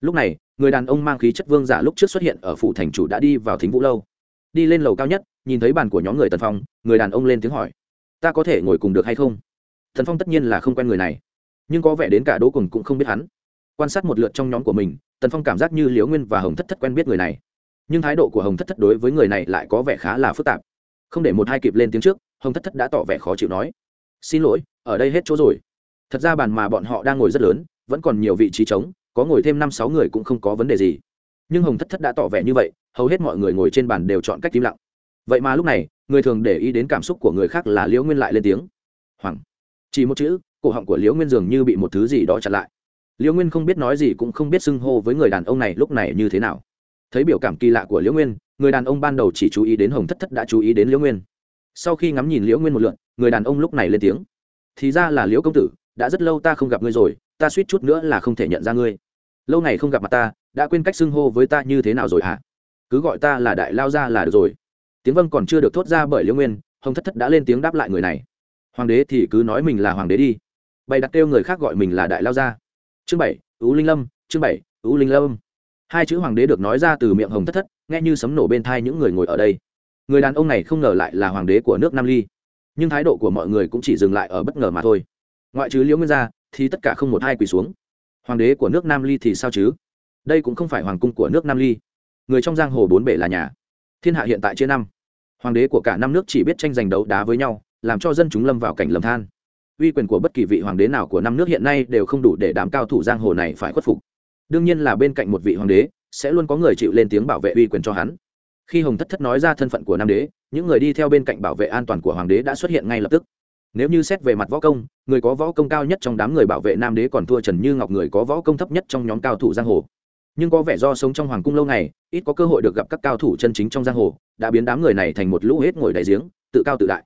Lúc này, người đàn ông mang khí chất vương giả lúc trước xuất hiện ở phủ thành chủ đã đi vào thính vũ lâu. Đi lên lầu cao nhất, nhìn thấy bàn của nhóm người tần phong, người đàn ông lên tiếng hỏi, ta có thể ngồi cùng được hay không? Tần phong tất nhiên là không quen người này, nhưng có vẻ đến cả đỗ cùng cũng không biết hắn. Quan sát một lượt trong nhóm của mình, tần phong cảm giác như liễu nguyên và hồng thất thất quen biết người này nhưng thái độ của hồng thất thất đối với người này lại có vẻ khá là phức tạp. Không để một hai kịp lên tiếng trước, hồng thất thất đã tỏ vẻ khó chịu nói, xin lỗi, ở đây hết chỗ rồi. Thật ra bàn mà bọn họ đang ngồi rất lớn, vẫn còn nhiều vị trí trống, có ngồi thêm năm sáu người cũng không có vấn đề gì. Nhưng hồng thất thất đã tỏ vẻ như vậy, hầu hết mọi người ngồi trên bàn đều chọn cách im lặng. Vậy mà lúc này, người thường để ý đến cảm xúc của người khác là liễu nguyên lại lên tiếng. Hoàng. Chỉ một chữ, cổ họng của liễu nguyên dường như bị một thứ gì đó chặn lại. Liễu nguyên không biết nói gì cũng không biết xưng hô với người đàn ông này lúc này như thế nào thấy biểu cảm kỳ lạ của liễu nguyên, người đàn ông ban đầu chỉ chú ý đến hồng thất thất đã chú ý đến liễu nguyên. Sau khi ngắm nhìn liễu nguyên một lượn người đàn ông lúc này lên tiếng. Thì ra là liễu công tử, đã rất lâu ta không gặp ngươi rồi, ta suýt chút nữa là không thể nhận ra ngươi. Lâu ngày không gặp mặt ta, đã quên cách xưng hô với ta như thế nào rồi hả? Cứ gọi ta là đại lao Gia là được rồi. Tiếng vâng còn chưa được thốt ra bởi liễu nguyên, hồng thất thất đã lên tiếng đáp lại người này. Hoàng đế thì cứ nói mình là hoàng đế đi. Bày đặt kêu người khác gọi mình là đại lao gia. Chương bảy, ú linh lâm, chương bảy, ú linh lâm hai chữ hoàng đế được nói ra từ miệng hồng thất thất, nghe như sấm nổ bên thai những người ngồi ở đây. Người đàn ông này không ngờ lại là hoàng đế của nước nam ly. Nhưng thái độ của mọi người cũng chỉ dừng lại ở bất ngờ mà thôi. Ngoại trừ liễu nguyên gia, thì tất cả không một ai quỳ xuống. Hoàng đế của nước nam ly thì sao chứ? Đây cũng không phải hoàng cung của nước nam ly. Người trong giang hồ bốn bể là nhà. Thiên hạ hiện tại chia năm. Hoàng đế của cả năm nước chỉ biết tranh giành đấu đá với nhau, làm cho dân chúng lâm vào cảnh lầm than. Uy quyền của bất kỳ vị hoàng đế nào của năm nước hiện nay đều không đủ để đám cao thủ giang hồ này phải khuất phục đương nhiên là bên cạnh một vị hoàng đế, sẽ luôn có người chịu lên tiếng bảo vệ uy quyền cho hắn. Khi hồng thất thất nói ra thân phận của nam đế, những người đi theo bên cạnh bảo vệ an toàn của hoàng đế đã xuất hiện ngay lập tức. Nếu như xét về mặt võ công, người có võ công cao nhất trong đám người bảo vệ nam đế còn thua trần như ngọc người có võ công thấp nhất trong nhóm cao thủ giang hồ. Nhưng có vẻ do sống trong hoàng cung lâu ngày, ít có cơ hội được gặp các cao thủ chân chính trong giang hồ, đã biến đám người này thành một lũ hết ngồi đại giếng, tự cao tự đại.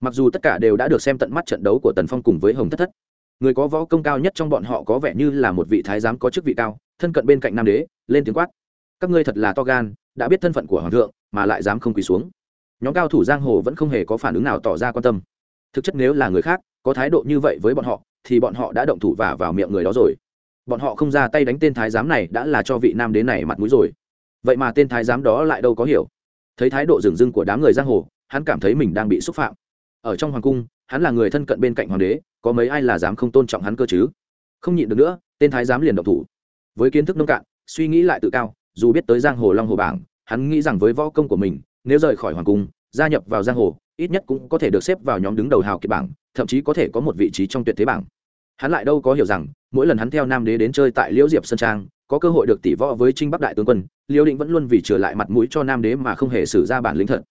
Mặc dù tất cả đều đã được xem tận mắt trận đấu của tần phong cùng với hồng thất thất người có võ công cao nhất trong bọn họ có vẻ như là một vị thái giám có chức vị cao, thân cận bên cạnh nam đế, lên tiếng quát. Các ngươi thật là to gan, đã biết thân phận của hoàng thượng, mà lại dám không quỳ xuống. Nhóm cao thủ giang hồ vẫn không hề có phản ứng nào tỏ ra quan tâm. Thực chất nếu là người khác, có thái độ như vậy với bọn họ, thì bọn họ đã động thủ vả vào miệng người đó rồi. Bọn họ không ra tay đánh tên thái giám này đã là cho vị nam đế này mặt mũi rồi. Vậy mà tên thái giám đó lại đâu có hiểu. Thấy thái độ dửng dưng của đám người giang hồ, hắn cảm thấy mình đang bị xúc phạm. Ở trong hoàng cung, hắn là người thân cận bên cạnh hoàng đế có mấy ai là dám không tôn trọng hắn cơ chứ? Không nhịn được nữa, tên thái giám liền động thủ. Với kiến thức nông cạn, suy nghĩ lại tự cao, dù biết tới giang hồ long hồ bảng, hắn nghĩ rằng với võ công của mình, nếu rời khỏi hoàng cung, gia nhập vào giang hồ, ít nhất cũng có thể được xếp vào nhóm đứng đầu hào kiệt bảng, thậm chí có thể có một vị trí trong tuyệt thế bảng. Hắn lại đâu có hiểu rằng, mỗi lần hắn theo nam đế đến chơi tại liễu diệp sơn trang, có cơ hội được tỷ võ với trinh bắc đại tướng quân, liễu định vẫn luôn vì trở lại mặt mũi cho nam đế mà không hề xử ra bản lĩnh thật.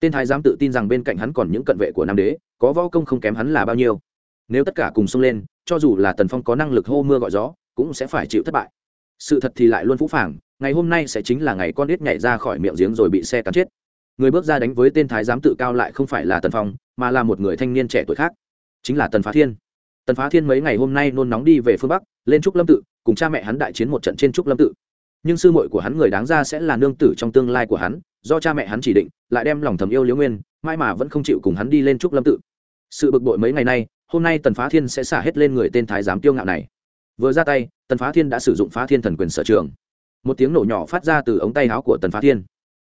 Tên thái giám tự tin rằng bên cạnh hắn còn những cận vệ của nam đế, có võ công không kém hắn là bao nhiêu nếu tất cả cùng xông lên, cho dù là tần phong có năng lực hô mưa gọi gió, cũng sẽ phải chịu thất bại. Sự thật thì lại luôn phũ phàng, ngày hôm nay sẽ chính là ngày con đít nhảy ra khỏi miệng giếng rồi bị xe cắn chết. Người bước ra đánh với tên thái giám tự cao lại không phải là tần phong, mà là một người thanh niên trẻ tuổi khác, chính là tần phá thiên. Tần phá thiên mấy ngày hôm nay nôn nóng đi về phương bắc, lên trúc lâm tự, cùng cha mẹ hắn đại chiến một trận trên trúc lâm tự. Nhưng sư muội của hắn người đáng ra sẽ là nương tử trong tương lai của hắn, do cha mẹ hắn chỉ định, lại đem lòng thầm yêu liễu nguyên mai mà vẫn không chịu cùng hắn đi lên trúc lâm tự. Sự bực bội mấy ngày nay hôm nay tần phá thiên sẽ xả hết lên người tên thái giám tiêu ngạo này. Vừa ra tay, tần phá thiên đã sử dụng phá thiên thần quyền sở trường. Một tiếng nổ nhỏ phát ra từ ống tay áo của tần phá thiên.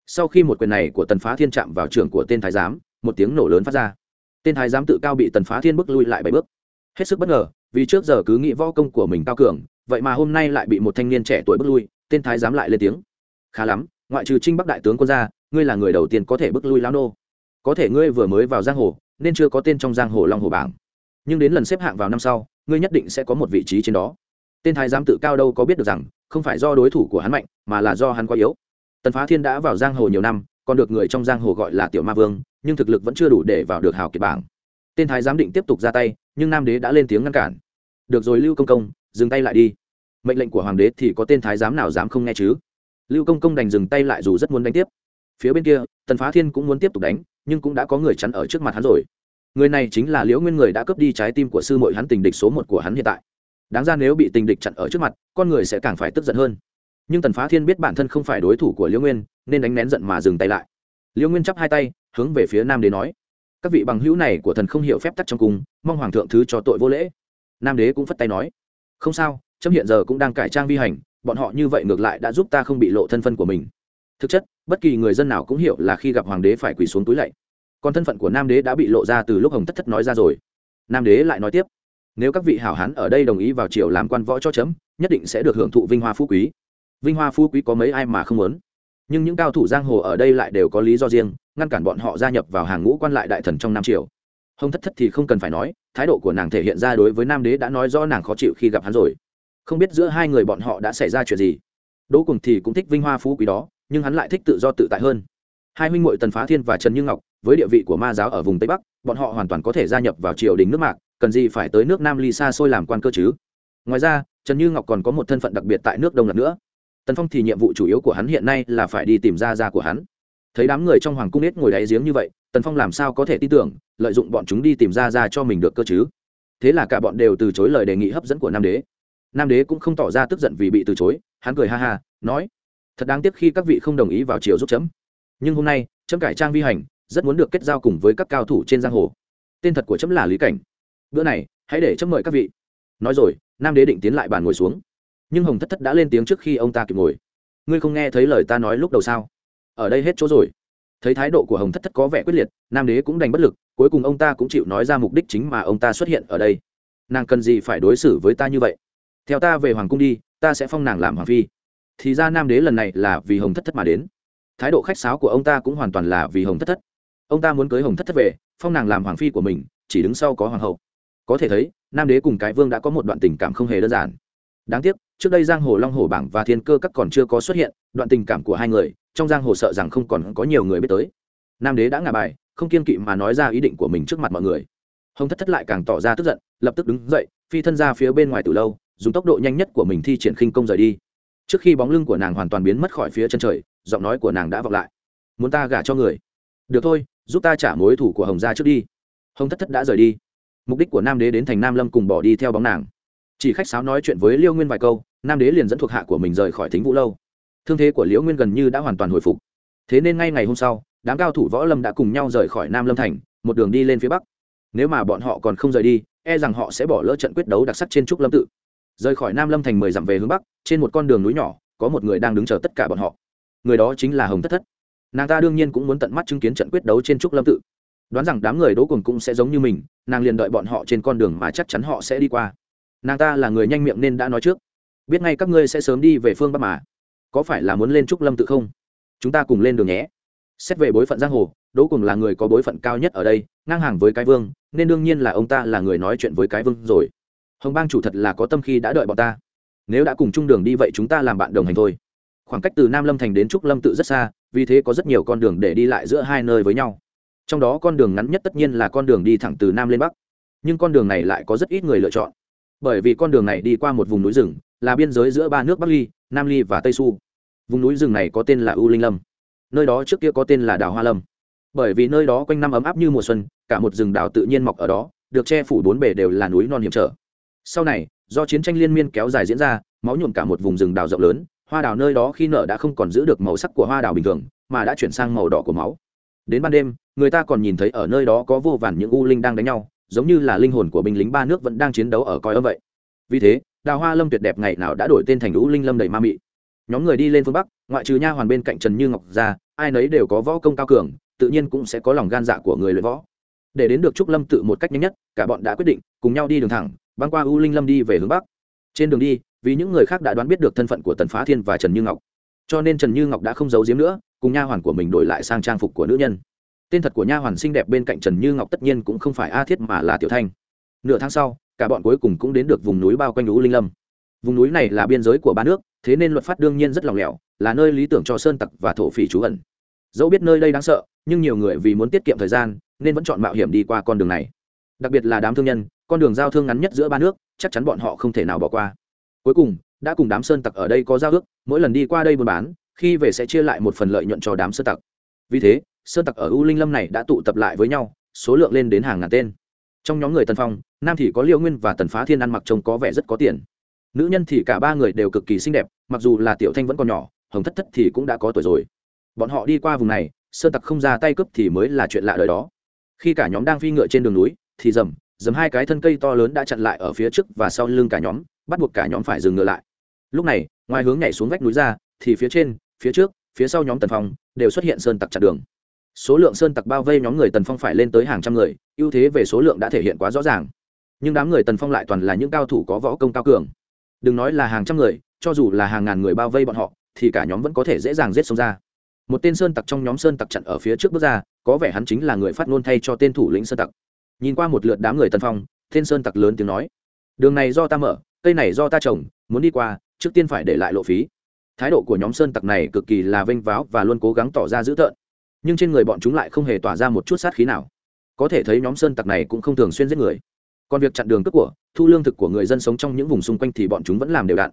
Sau khi một quyền này của tần phá thiên chạm vào trường của tên thái giám, một tiếng nổ lớn phát ra. Tên thái giám tự cao bị tần phá thiên bước lui lại bảy bước. Hết sức bất ngờ, vì trước giờ cứ nghĩ võ công của mình cao cường, vậy mà hôm nay lại bị một thanh niên trẻ tuổi bước lui, tên thái giám lại lên tiếng. Khá lắm, ngoại trừ trinh bắc đại tướng quân ra, ngươi là người đầu tiên có thể bước lui lao nô. Có thể ngươi vừa mới vào giang hồ, nên chưa có tên trong giang hồ long hồ bảng nhưng đến lần xếp hạng vào năm sau, ngươi nhất định sẽ có một vị trí trên đó. Tên thái giám tự cao đâu có biết được rằng, không phải do đối thủ của hắn mạnh, mà là do hắn quá yếu. Tần phá thiên đã vào giang hồ nhiều năm, còn được người trong giang hồ gọi là tiểu ma vương, nhưng thực lực vẫn chưa đủ để vào được hào kiệt bảng. Tên thái giám định tiếp tục ra tay, nhưng nam đế đã lên tiếng ngăn cản. Được rồi lưu công công, dừng tay lại đi. Mệnh lệnh của hoàng đế thì có tên thái giám nào dám không nghe chứ? Lưu công công đành dừng tay lại dù rất muốn đánh tiếp. Phía bên kia, tần phá thiên cũng muốn tiếp tục đánh, nhưng cũng đã có người chắn ở trước mặt hắn rồi người này chính là liễu nguyên người đã cướp đi trái tim của sư mội hắn tình địch số một của hắn hiện tại. Đáng ra nếu bị tình địch chặn ở trước mặt, con người sẽ càng phải tức giận hơn. Nhưng tần phá thiên biết bản thân không phải đối thủ của liễu nguyên, nên đánh nén giận mà dừng tay lại. Liễu nguyên chắp hai tay, hướng về phía nam đế nói, các vị bằng hữu này của thần không hiểu phép tắc trong cung, mong hoàng thượng thứ cho tội vô lễ. Nam đế cũng phất tay nói, không sao, chấm hiện giờ cũng đang cải trang vi hành, bọn họ như vậy ngược lại đã giúp ta không bị lộ thân phân của mình. Thực chất, bất kỳ người dân nào cũng hiểu là khi gặp hoàng đế phải quỳ xuống túi lạy còn thân phận của nam đế đã bị lộ ra từ lúc hồng thất thất nói ra rồi. Nam đế lại nói tiếp, nếu các vị hảo hán ở đây đồng ý vào triều làm quan võ cho chấm, nhất định sẽ được hưởng thụ vinh hoa phú quý. Vinh hoa phú quý có mấy ai mà không muốn? Nhưng những cao thủ giang hồ ở đây lại đều có lý do riêng, ngăn cản bọn họ gia nhập vào hàng ngũ quan lại đại thần trong nam triều. Hồng thất thất thì không cần phải nói, thái độ của nàng thể hiện ra đối với nam đế đã nói rõ nàng khó chịu khi gặp hắn rồi. Không biết giữa hai người bọn họ đã xảy ra chuyện gì. Đỗ cùng thì cũng thích vinh hoa phú quý đó, nhưng hắn lại thích tự do tự tại hơn hai huynh muội tần phá thiên và trần như ngọc, với địa vị của ma giáo ở vùng tây bắc, bọn họ hoàn toàn có thể gia nhập vào triều đình nước mạc, cần gì phải tới nước nam ly xa xôi làm quan cơ chứ? Ngoài ra, trần như ngọc còn có một thân phận đặc biệt tại nước đông lạt nữa. Tần phong thì nhiệm vụ chủ yếu của hắn hiện nay là phải đi tìm ra ra của hắn. Thấy đám người trong hoàng cung nết ngồi đáy giếng như vậy, tần phong làm sao có thể tin tưởng, lợi dụng bọn chúng đi tìm ra ra cho mình được cơ chứ? Thế là cả bọn đều từ chối lời đề nghị hấp dẫn của nam đế. Nam đế cũng không tỏ ra tức giận vì bị từ chối, hắn cười ha ha, nói, thật đáng tiếc khi các vị không đồng ý vào chiều giúp chấm nhưng hôm nay, trâm cải trang vi hành, rất muốn được kết giao cùng với các cao thủ trên giang hồ. Tên thật của trâm là lý cảnh. Bữa này, hãy để trâm mời các vị. Nói rồi, nam đế định tiến lại bàn ngồi xuống. Nhưng hồng thất thất đã lên tiếng trước khi ông ta kịp ngồi. Ngươi không nghe thấy lời ta nói lúc đầu sao? Ở đây hết chỗ rồi. Thấy thái độ của hồng thất thất có vẻ quyết liệt, nam đế cũng đành bất lực, cuối cùng ông ta cũng chịu nói ra mục đích chính mà ông ta xuất hiện ở đây. Nàng cần gì phải đối xử với ta như vậy? Theo ta về hoàng cung đi, ta sẽ phong nàng làm hoàng phi. Thì ra nam đế lần này là vì hồng thất thất mà đến thái độ khách sáo của ông ta cũng hoàn toàn là vì hồng thất thất. Ông ta muốn cưới hồng thất thất về, phong nàng làm hoàng phi của mình, chỉ đứng sau có hoàng hậu. Có thể thấy, nam đế cùng cái vương đã có một đoạn tình cảm không hề đơn giản. Đáng tiếc, trước đây giang hồ long hồ bảng và thiên cơ các còn chưa có xuất hiện, đoạn tình cảm của hai người, trong giang hồ sợ rằng không còn có nhiều người biết tới. Nam đế đã ngả bài, không kiên kỵ mà nói ra ý định của mình trước mặt mọi người. Hồng thất thất lại càng tỏ ra tức giận, lập tức đứng dậy, phi thân ra phía bên ngoài từ lâu, dùng tốc độ nhanh nhất của mình thi triển khinh công rời đi. Trước khi bóng lưng của nàng hoàn toàn biến mất khỏi phía chân trời giọng nói của nàng đã vọng lại. Muốn ta gả cho người? Được thôi, giúp ta trả mối thủ của hồng gia trước đi. Hồng thất thất đã rời đi. Mục đích của nam đế đến thành nam lâm cùng bỏ đi theo bóng nàng. Chỉ khách sáo nói chuyện với liêu nguyên vài câu, nam đế liền dẫn thuộc hạ của mình rời khỏi thính vũ lâu. Thương thế của liễu nguyên gần như đã hoàn toàn hồi phục. Thế nên ngay ngày hôm sau, đám cao thủ võ lâm đã cùng nhau rời khỏi nam lâm thành, một đường đi lên phía bắc. Nếu mà bọn họ còn không rời đi e rằng họ sẽ bỏ lỡ trận quyết đấu đặc sắc trên trúc lâm tự. Rời khỏi nam lâm thành mười dặm về hướng bắc, trên một con đường núi nhỏ, có một người đang đứng chờ tất cả bọn họ người đó chính là hồng thất thất nàng ta đương nhiên cũng muốn tận mắt chứng kiến trận quyết đấu trên trúc lâm tự đoán rằng đám người đỗ cùng cũng sẽ giống như mình nàng liền đợi bọn họ trên con đường mà chắc chắn họ sẽ đi qua nàng ta là người nhanh miệng nên đã nói trước biết ngay các ngươi sẽ sớm đi về phương bắc mà có phải là muốn lên trúc lâm tự không chúng ta cùng lên đường nhé xét về bối phận giang hồ đỗ cùng là người có bối phận cao nhất ở đây ngang hàng với cái vương nên đương nhiên là ông ta là người nói chuyện với cái vương rồi hồng bang chủ thật là có tâm khi đã đợi bọn ta nếu đã cùng chung đường đi vậy chúng ta làm bạn đồng hành thôi khoảng cách từ nam lâm thành đến trúc lâm tự rất xa, vì thế có rất nhiều con đường để đi lại giữa hai nơi với nhau. Trong đó con đường ngắn nhất tất nhiên là con đường đi thẳng từ nam lên bắc. Nhưng con đường này lại có rất ít người lựa chọn. Bởi vì con đường này đi qua một vùng núi rừng, là biên giới giữa ba nước bắc ly, nam ly và tây su vùng núi rừng này có tên là u linh lâm. Nơi đó trước kia có tên là đào hoa lâm. Bởi vì nơi đó quanh năm ấm áp như mùa xuân, cả một rừng đào tự nhiên mọc ở đó, được che phủ bốn bể đều là núi non hiểm trở. Sau này, do chiến tranh liên miên kéo dài diễn ra, máu nhuộm cả một vùng rừng đào rộng lớn hoa đào nơi đó khi nở đã không còn giữ được màu sắc của hoa đào bình thường, mà đã chuyển sang màu đỏ của máu. Đến ban đêm, người ta còn nhìn thấy ở nơi đó có vô vàn những u linh đang đánh nhau, giống như là linh hồn của binh lính ba nước vẫn đang chiến đấu ở coi âm vậy. Vì thế, đào hoa lâm tuyệt đẹp ngày nào đã đổi tên thành u linh lâm đầy ma mị. Nhóm người đi lên phương bắc, ngoại trừ nha hoàn bên cạnh trần như ngọc ra, ai nấy đều có võ công cao cường, tự nhiên cũng sẽ có lòng gan dạ của người luyện võ. Để đến được trúc lâm tự một cách nhanh nhất, cả bọn đã quyết định cùng nhau đi đường thẳng, băng qua u linh lâm đi về hướng bắc. Trên đường đi vì những người khác đã đoán biết được thân phận của tần phá thiên và trần như ngọc. Cho nên trần như ngọc đã không giấu giếm nữa, cùng nha hoàn của mình đổi lại sang trang phục của nữ nhân. Tên thật của nha hoàn xinh đẹp bên cạnh trần như ngọc tất nhiên cũng không phải a thiết mà là tiểu thanh. Nửa tháng sau, cả bọn cuối cùng cũng đến được vùng núi bao quanh lũ linh lâm. Vùng núi này là biên giới của ba nước, thế nên luật pháp đương nhiên rất lòng lẻo, là nơi lý tưởng cho sơn tặc và thổ phỉ trú ẩn. Dẫu biết nơi đây đáng sợ, nhưng nhiều người vì muốn tiết kiệm thời gian, nên vẫn chọn mạo hiểm đi qua con đường này. Đặc biệt là đám thương nhân, con đường giao thương ngắn nhất giữa ba nước, chắc chắn bọn họ không thể nào bỏ qua cuối cùng, đã cùng đám sơn tặc ở đây có giao ước, mỗi lần đi qua đây buôn bán, khi về sẽ chia lại một phần lợi nhuận cho đám sơn tặc. Vì thế, sơn tặc ở u linh lâm này đã tụ tập lại với nhau, số lượng lên đến hàng ngàn tên. Trong nhóm người tần phong, nam thì có liêu nguyên và tần phá thiên ăn mặc trông có vẻ rất có tiền. Nữ nhân thì cả ba người đều cực kỳ xinh đẹp, mặc dù là tiểu thanh vẫn còn nhỏ, hồng thất thất thì cũng đã có tuổi rồi. Bọn họ đi qua vùng này, sơn tặc không ra tay cướp thì mới là chuyện lạ đời đó. Khi cả nhóm đang phi ngựa trên đường núi, thì dầm dầm hai cái thân cây to lớn đã chặn lại ở phía trước và sau lưng cả nhóm bắt buộc cả nhóm phải dừng ngựa lại. Lúc này, ngoài hướng nhảy xuống vách núi ra, thì phía trên, phía trước, phía sau nhóm tần phong đều xuất hiện sơn tặc chặn đường. Số lượng sơn tặc bao vây nhóm người tần phong phải lên tới hàng trăm người, ưu thế về số lượng đã thể hiện quá rõ ràng. Nhưng đám người tần phong lại toàn là những cao thủ có võ công cao cường. Đừng nói là hàng trăm người, cho dù là hàng ngàn người bao vây bọn họ, thì cả nhóm vẫn có thể dễ dàng giết sống ra. Một tên sơn tặc trong nhóm sơn tặc chặn ở phía trước bước ra, có vẻ hắn chính là người phát ngôn thay cho tên thủ lĩnh sơn tặc. Nhìn qua một lượt đám người tần phong, tên sơn tặc lớn tiếng nói, đường này do ta mở cây này do ta trồng, muốn đi qua, trước tiên phải để lại lộ phí. Thái độ của nhóm sơn tặc này cực kỳ là vênh váo và luôn cố gắng tỏ ra dữ tợn. Nhưng trên người bọn chúng lại không hề tỏa ra một chút sát khí nào. Có thể thấy nhóm sơn tặc này cũng không thường xuyên giết người. Còn việc chặn đường cướp của, thu lương thực của người dân sống trong những vùng xung quanh thì bọn chúng vẫn làm đều đặn.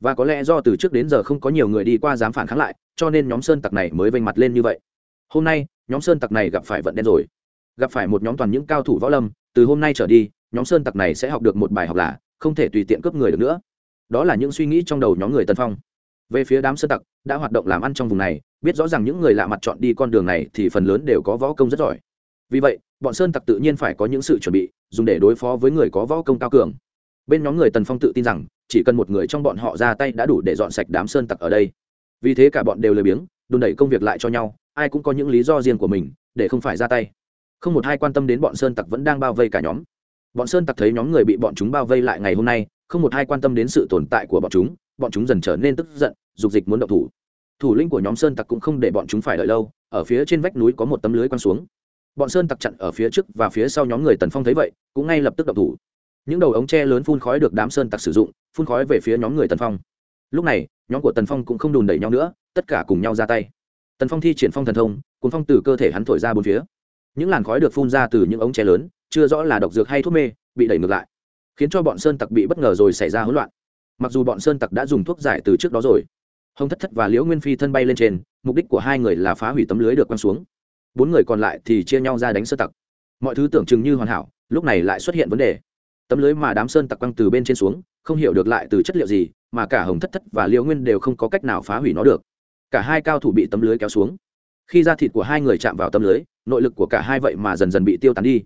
Và có lẽ do từ trước đến giờ không có nhiều người đi qua dám phản kháng lại, cho nên nhóm sơn tặc này mới vênh mặt lên như vậy. Hôm nay, nhóm sơn tặc này gặp phải vận đen rồi. Gặp phải một nhóm toàn những cao thủ võ lâm, từ hôm nay trở đi, nhóm sơn tặc này sẽ học được một bài học là không thể tùy tiện cướp người được nữa. Đó là những suy nghĩ trong đầu nhóm người tân phong. Về phía đám sơn tặc, đã hoạt động làm ăn trong vùng này, biết rõ ràng những người lạ mặt chọn đi con đường này thì phần lớn đều có võ công rất giỏi. Vì vậy, bọn sơn tặc tự nhiên phải có những sự chuẩn bị, dùng để đối phó với người có võ công cao cường. Bên nhóm người tần phong tự tin rằng, chỉ cần một người trong bọn họ ra tay đã đủ để dọn sạch đám sơn tặc ở đây. Vì thế cả bọn đều lười biếng, đùn đẩy công việc lại cho nhau, ai cũng có những lý do riêng của mình, để không phải ra tay. Không một ai quan tâm đến bọn sơn tặc vẫn đang bao vây cả nhóm bọn sơn tặc thấy nhóm người bị bọn chúng bao vây lại ngày hôm nay, không một ai quan tâm đến sự tồn tại của bọn chúng bọn chúng dần trở nên tức giận, dục dịch muốn động thủ. Thủ lĩnh của nhóm sơn tặc cũng không để bọn chúng phải đợi lâu, ở phía trên vách núi có một tấm lưới quăng xuống. Bọn sơn tặc chặn ở phía trước và phía sau nhóm người tần phong thấy vậy, cũng ngay lập tức động thủ. Những đầu ống tre lớn phun khói được đám sơn tặc sử dụng, phun khói về phía nhóm người tần phong. Lúc này, nhóm của tần phong cũng không đùn đẩy nhau nữa, tất cả cùng nhau ra tay. Tần phong thi triển phong thần thông, cuốn phong từ cơ thể hắn thổi ra bốn phía. Những làn khói được phun ra từ những ống tre lớn chưa rõ là độc dược hay thuốc mê, bị đẩy ngược lại, khiến cho bọn sơn tặc bị bất ngờ rồi xảy ra hỗn loạn. Mặc dù bọn sơn tặc đã dùng thuốc giải từ trước đó rồi, hồng thất thất và liễu nguyên phi thân bay lên trên, mục đích của hai người là phá hủy tấm lưới được quăng xuống. Bốn người còn lại thì chia nhau ra đánh sơn tặc. Mọi thứ tưởng chừng như hoàn hảo, lúc này lại xuất hiện vấn đề. Tấm lưới mà đám sơn tặc quăng từ bên trên xuống, không hiểu được lại từ chất liệu gì, mà cả hồng thất thất và liễu nguyên đều không có cách nào phá hủy nó được. Cả hai cao thủ bị tấm lưới kéo xuống. Khi da thịt của hai người chạm vào tấm lưới, nội lực của cả hai vậy mà dần dần bị tiêu tán đi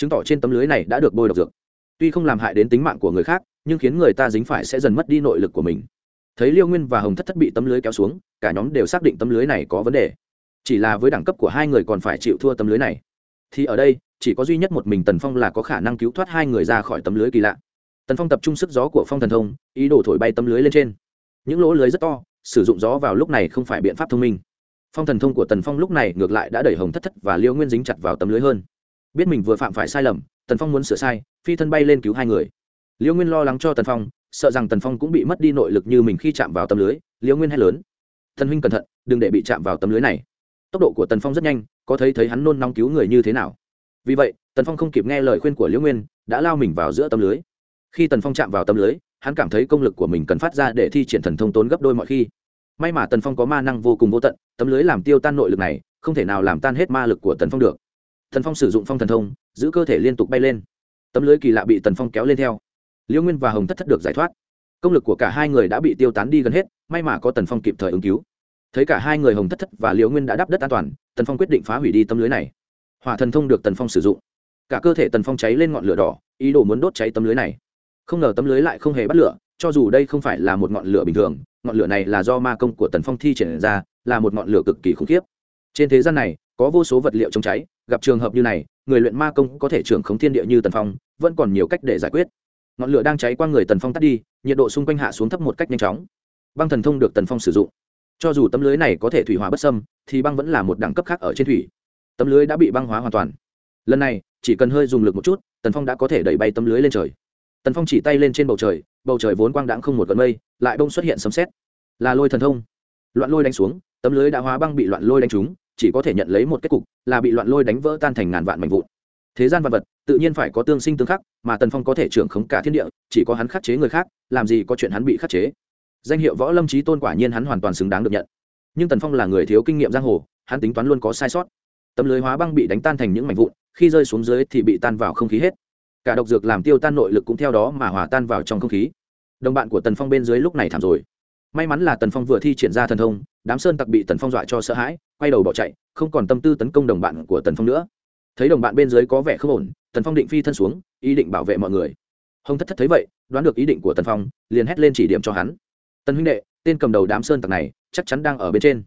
chứng tỏ trên tấm lưới này đã được bôi độc dược. Tuy không làm hại đến tính mạng của người khác, nhưng khiến người ta dính phải sẽ dần mất đi nội lực của mình. Thấy liêu nguyên và hồng thất thất bị tấm lưới kéo xuống, cả nhóm đều xác định tấm lưới này có vấn đề. Chỉ là với đẳng cấp của hai người còn phải chịu thua tấm lưới này. Thì ở đây, chỉ có duy nhất một mình tần phong là có khả năng cứu thoát hai người ra khỏi tấm lưới kỳ lạ. Tần phong tập trung sức gió của phong thần thông, ý đồ thổi bay tấm lưới lên trên. Những lỗ lưới rất to, sử dụng gió vào lúc này không phải biện pháp thông minh. Phong thần thông của tần phong lúc này ngược lại đã đẩy hồng thất thất và liêu nguyên dính chặt vào tấm lưới hơn biết mình vừa phạm phải sai lầm, tần phong muốn sửa sai, phi thân bay lên cứu hai người. Liễu nguyên lo lắng cho tần phong, sợ rằng tần phong cũng bị mất đi nội lực như mình khi chạm vào tấm lưới Liễu nguyên hay lớn. Thần huynh cẩn thận, đừng để bị chạm vào tấm lưới này. Tốc độ của tần phong rất nhanh, có thấy thấy hắn nôn nóng cứu người như thế nào. Vì vậy, tần phong không kịp nghe lời khuyên của liễu nguyên, đã lao mình vào giữa tấm lưới. Khi tần phong chạm vào tấm lưới, hắn cảm thấy công lực của mình cần phát ra để thi triển thần thông tốn gấp đôi mọi khi. May mà tần phong có ma năng vô cùng vô tận, tấm lưới làm tiêu tan nội lực này, không thể nào làm tan hết ma lực của tần phong được tần phong sử dụng phong thần thông, giữ cơ thể liên tục bay lên. Tấm lưới kỳ lạ bị tần phong kéo lên theo. Liễu nguyên và hồng thất thất được giải thoát. Công lực của cả hai người đã bị tiêu tán đi gần hết, may mà có tần phong kịp thời ứng cứu. Thấy cả hai người hồng thất thất và liễu nguyên đã đắp đất an toàn, tần phong quyết định phá hủy đi tấm lưới này. Hỏa thần thông được tần phong sử dụng. Cả cơ thể tần phong cháy lên ngọn lửa đỏ, ý đồ muốn đốt cháy tấm lưới này. Không ngờ tấm lưới lại không hề bắt lửa, cho dù đây không phải là một ngọn lửa bình thường, ngọn lửa này là do ma công của tần phong thi triển ra, là một ngọn lửa cực kỳ khủng khiếp. Trên thế gian này có vô số vật liệu chống cháy, gặp trường hợp như này, người luyện ma công có thể trưởng khống thiên địa như tần phong, vẫn còn nhiều cách để giải quyết. Ngọn lửa đang cháy qua người tần phong tắt đi, nhiệt độ xung quanh hạ xuống thấp một cách nhanh chóng. Băng thần thông được tần phong sử dụng. Cho dù tấm lưới này có thể thủy hóa bất sâm thì băng vẫn là một đẳng cấp khác ở trên thủy. Tấm lưới đã bị băng hóa hoàn toàn. Lần này, chỉ cần hơi dùng lực một chút, tần phong đã có thể đẩy bay tấm lưới lên trời. Tần phong chỉ tay lên trên bầu trời bầu trời vốn quang đãng không một gần mây, lại bông xuất hiện sấm xét là lôi thần thông. Loạn lôi đánh xuống, tấm lưới đã hóa băng bị loạn lôi đánh trúng chỉ có thể nhận lấy một kết cục, là bị loạn lôi đánh vỡ tan thành ngàn vạn mảnh vụn. Thế gian vật vật, tự nhiên phải có tương sinh tương khắc, mà tần phong có thể trưởng khống cả thiên địa, chỉ có hắn khắc chế người khác, làm gì có chuyện hắn bị khắc chế. Danh hiệu võ lâm trí tôn quả nhiên hắn hoàn toàn xứng đáng được nhận. Nhưng tần phong là người thiếu kinh nghiệm giang hồ, hắn tính toán luôn có sai sót. Tấm lưới hóa băng bị đánh tan thành những mảnh vụn, khi rơi xuống dưới thì bị tan vào không khí hết. Cả độc dược làm tiêu tan nội lực cũng theo đó mà hòa tan vào trong không khí. Đồng bạn của tần phong bên dưới lúc này thảm rồi. May mắn là tần phong vừa thi triển ra thần thông, đám sơn tặc bị tần phong dọa cho sợ hãi quay đầu bỏ chạy, không còn tâm tư tấn công đồng bạn của tần phong nữa. Thấy đồng bạn bên dưới có vẻ không ổn, tần phong định phi thân xuống, ý định bảo vệ mọi người. Hồng thất thất thấy vậy, đoán được ý định của tần phong, liền hét lên chỉ điểm cho hắn. Tần huynh đệ, tên cầm đầu đám sơn tặc này, chắc chắn đang ở bên trên.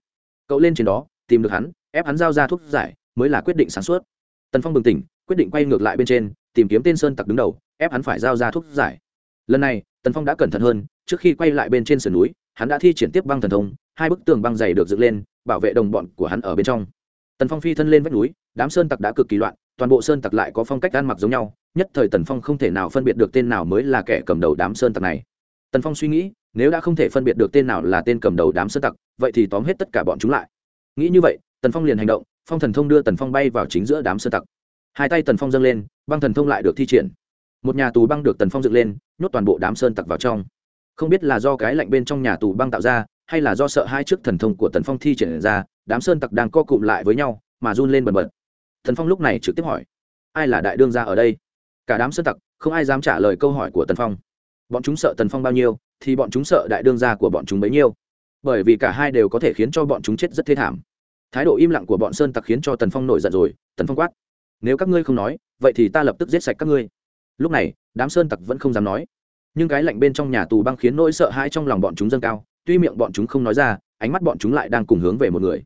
Cậu lên trên đó, tìm được hắn, ép hắn giao ra thuốc giải, mới là quyết định sáng suốt. Tần phong bừng tỉnh, quyết định quay ngược lại bên trên, tìm kiếm tên sơn tặc đứng đầu, ép hắn phải giao ra thuốc giải. Lần này, tần phong đã cẩn thận hơn, trước khi quay lại bên trên sườn núi, hắn đã thi triển tiếp băng thần thông, hai bức tường băng dày được dựng lên bảo vệ đồng bọn của hắn ở bên trong. Tần phong phi thân lên vách núi, đám sơn tặc đã cực kỳ loạn, toàn bộ sơn tặc lại có phong cách ăn mặc giống nhau, nhất thời tần phong không thể nào phân biệt được tên nào mới là kẻ cầm đầu đám sơn tặc này. Tần phong suy nghĩ, nếu đã không thể phân biệt được tên nào là tên cầm đầu đám sơn tặc, vậy thì tóm hết tất cả bọn chúng lại. Nghĩ như vậy, tần phong liền hành động, phong thần thông đưa tần phong bay vào chính giữa đám sơn tặc. Hai tay tần phong dâng lên, băng thần thông lại được thi triển. Một nhà tù băng được tần phong dựng lên, nhốt toàn bộ đám sơn tặc vào trong. Không biết là do cái lạnh bên trong nhà tù băng tạo ra hay là do sợ hai trước thần thông của tần phong thi triển ra, đám sơn tặc đang co cụm lại với nhau, mà run lên bần bật. Thần phong lúc này trực tiếp hỏi, ai là đại đương gia ở đây? Cả đám sơn tặc, không ai dám trả lời câu hỏi của tần phong. Bọn chúng sợ tần phong bao nhiêu, thì bọn chúng sợ đại đương gia của bọn chúng bấy nhiêu. Bởi vì cả hai đều có thể khiến cho bọn chúng chết rất thê thảm. Thái độ im lặng của bọn sơn tặc khiến cho tần phong nổi giận rồi, tần phong quát, nếu các ngươi không nói, vậy thì ta lập tức giết sạch các ngươi. Lúc này, đám sơn tặc vẫn không dám nói. Nhưng cái lạnh bên trong nhà tù băng khiến nỗi sợ hãi trong lòng bọn chúng dâng cao tuy miệng bọn chúng không nói ra, ánh mắt bọn chúng lại đang cùng hướng về một người.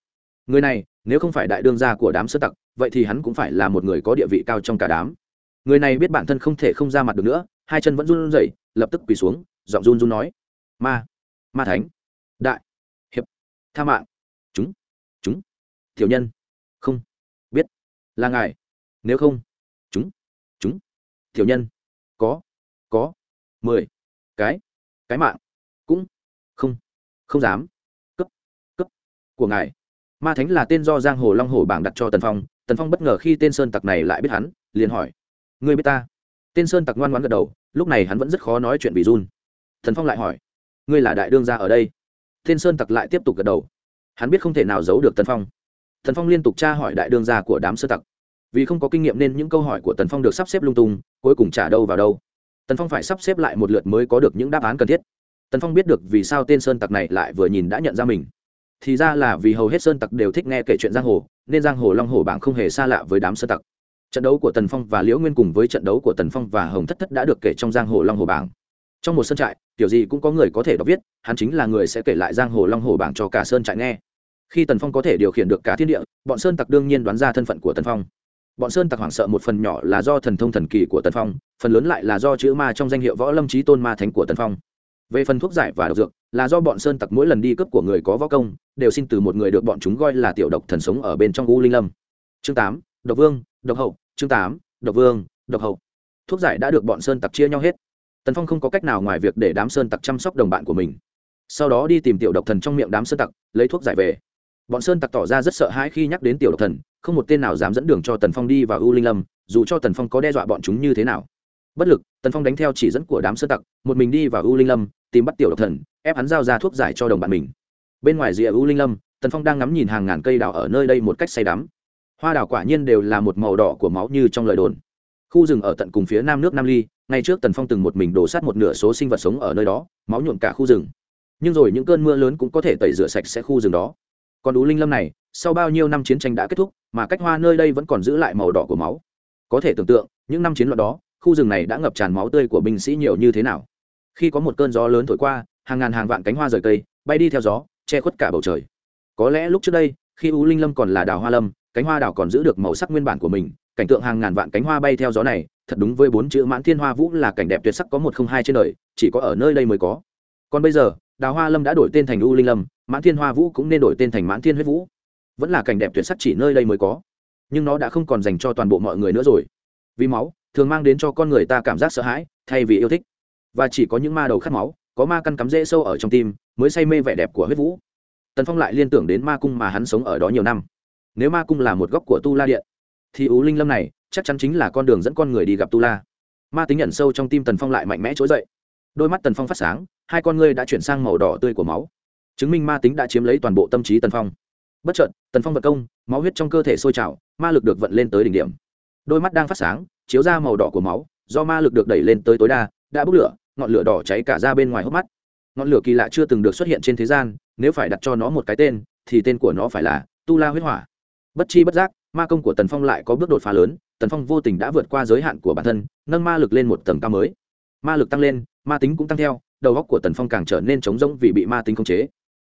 Người này, nếu không phải đại đương gia của đám sơ tặc, vậy thì hắn cũng phải là một người có địa vị cao trong cả đám. Người này biết bản thân không thể không ra mặt được nữa, hai chân vẫn run rẩy, lập tức quỳ xuống, giọng run run nói. Ma ma thánh, đại, hiệp, tha mạng. Chúng chúng, tiểu nhân, không biết là ngài, nếu không, chúng chúng, tiểu nhân, có có, mười, cái cái mạng, cũng không không dám. Cấp cấp của ngài. Ma thánh là tên do giang hồ long hồ bảng đặt cho tần phong. Tần phong bất ngờ khi tên sơn tặc này lại biết hắn, liền hỏi, ngươi biết ta? Tên sơn tặc ngoan ngoan gật đầu, lúc này hắn vẫn rất khó nói chuyện vì run. Thần phong lại hỏi, ngươi là đại đương gia ở đây? Tên sơn tặc lại tiếp tục gật đầu, hắn biết không thể nào giấu được tần phong. Thần phong liên tục tra hỏi đại đương gia của đám sơ tặc. Vì không có kinh nghiệm nên những câu hỏi của tần phong được sắp xếp lung tung, cuối cùng trả đâu vào đâu. Tần phong phải sắp xếp lại một lượt mới có được những đáp án cần thiết tần phong biết được vì sao tên sơn tặc này lại vừa nhìn đã nhận ra mình. Thì ra là vì hầu hết sơn tặc đều thích nghe kể chuyện giang hồ, nên giang hồ long hồ bảng không hề xa lạ với đám sơn tặc. Trận đấu của tần phong và liễu nguyên cùng với trận đấu của tần phong và hồng thất thất đã được kể trong giang hồ long hồ bảng. Trong một sơn trại, kiểu gì cũng có người có thể đọc viết, hắn chính là người sẽ kể lại giang hồ long hồ bảng cho cả sơn trại nghe. Khi tần phong có thể điều khiển được cả thiên địa, bọn sơn tặc đương nhiên đoán ra thân phận của tần phong. Bọn sơn tặc hoảng sợ một phần nhỏ là do thần thông thần kỳ của tần phong, phần lớn lại là do chữ ma trong danh hiệu võ lâm trí tôn ma thánh của tần phong về phần thuốc giải và độc dược, là do bọn sơn tặc mỗi lần đi cướp của người có võ công, đều xin từ một người được bọn chúng gọi là tiểu độc thần sống ở bên trong u linh lâm. Chương tám, độc vương, độc hậu, chương tám, độc vương, độc hậu. Thuốc giải đã được bọn sơn tặc chia nhau hết. Tần phong không có cách nào ngoài việc để đám sơn tặc chăm sóc đồng bạn của mình. Sau đó đi tìm tiểu độc thần trong miệng đám sơn tặc, lấy thuốc giải về. Bọn sơn tặc tỏ ra rất sợ hãi khi nhắc đến tiểu độc thần, không một tên nào dám dẫn đường cho tần phong đi vào u linh lâm, dù cho tần phong có đe dọa bọn chúng như thế nào. Bất lực, tần phong đánh theo chỉ dẫn của đám sơn tặc, một mình đi vào u linh lâm tìm bắt tiểu độc thần, ép hắn giao ra thuốc giải cho đồng bạn mình. Bên ngoài rìa u linh lâm, tần phong đang ngắm nhìn hàng ngàn cây đào ở nơi đây một cách say đắm. Hoa đào quả nhiên đều là một màu đỏ của máu như trong lời đồn. Khu rừng ở tận cùng phía nam nước nam ly, ngay trước tần phong từng một mình đổ sát một nửa số sinh vật sống ở nơi đó, máu nhuộm cả khu rừng. Nhưng rồi những cơn mưa lớn cũng có thể tẩy rửa sạch sẽ khu rừng đó. Còn ú linh lâm này, sau bao nhiêu năm chiến tranh đã kết thúc, mà cách hoa nơi đây vẫn còn giữ lại màu đỏ của máu. Có thể tưởng tượng, những năm chiến loạn đó, khu rừng này đã ngập tràn máu tươi của binh sĩ nhiều như thế nào khi có một cơn gió lớn thổi qua, hàng ngàn hàng vạn cánh hoa rời cây, bay đi theo gió, che khuất cả bầu trời. Có lẽ lúc trước đây, khi u linh lâm còn là đào hoa lâm, cánh hoa đào còn giữ được màu sắc nguyên bản của mình, cảnh tượng hàng ngàn vạn cánh hoa bay theo gió này, thật đúng với bốn chữ mãn thiên hoa vũ là cảnh đẹp tuyệt sắc có một không hai trên đời, chỉ có ở nơi đây mới có. Còn bây giờ đào hoa lâm đã đổi tên thành u linh lâm, mãn thiên hoa vũ cũng nên đổi tên thành mãn thiên huyết vũ. Vẫn là cảnh đẹp tuyệt sắc chỉ nơi đây mới có. Nhưng nó đã không còn dành cho toàn bộ mọi người nữa rồi. Vì máu, thường mang đến cho con người ta cảm giác sợ hãi, thay vì yêu thích và chỉ có những ma đầu khát máu, có ma căn cắm rễ sâu ở trong tim, mới say mê vẻ đẹp của huyết vũ. Tần phong lại liên tưởng đến ma cung mà hắn sống ở đó nhiều năm. Nếu ma cung là một góc của tu la điện, thì ú linh lâm này chắc chắn chính là con đường dẫn con người đi gặp tu la. Ma tính nhận sâu trong tim tần phong lại mạnh mẽ trỗi dậy. Đôi mắt tần phong phát sáng, hai con ngươi đã chuyển sang màu đỏ tươi của máu. Chứng minh ma tính đã chiếm lấy toàn bộ tâm trí tần phong. Bất chợt, tần phong vật công, máu huyết trong cơ thể sôi trào, ma lực được vận lên tới đỉnh điểm. Đôi mắt đang phát sáng, chiếu ra màu đỏ của máu, do ma lực được đẩy lên tới tối đa, đã bốc lửa ngọn lửa đỏ cháy cả ra bên ngoài hốc mắt. Ngọn lửa kỳ lạ chưa từng được xuất hiện trên thế gian, nếu phải đặt cho nó một cái tên, thì tên của nó phải là tu la huyết hỏa. Bất chi bất giác, ma công của tần phong lại có bước đột phá lớn, tần phong vô tình đã vượt qua giới hạn của bản thân, nâng ma lực lên một tầng cao mới. Ma lực tăng lên, ma tính cũng tăng theo, đầu óc của tần phong càng trở nên trống rỗng vì bị ma tính khống chế.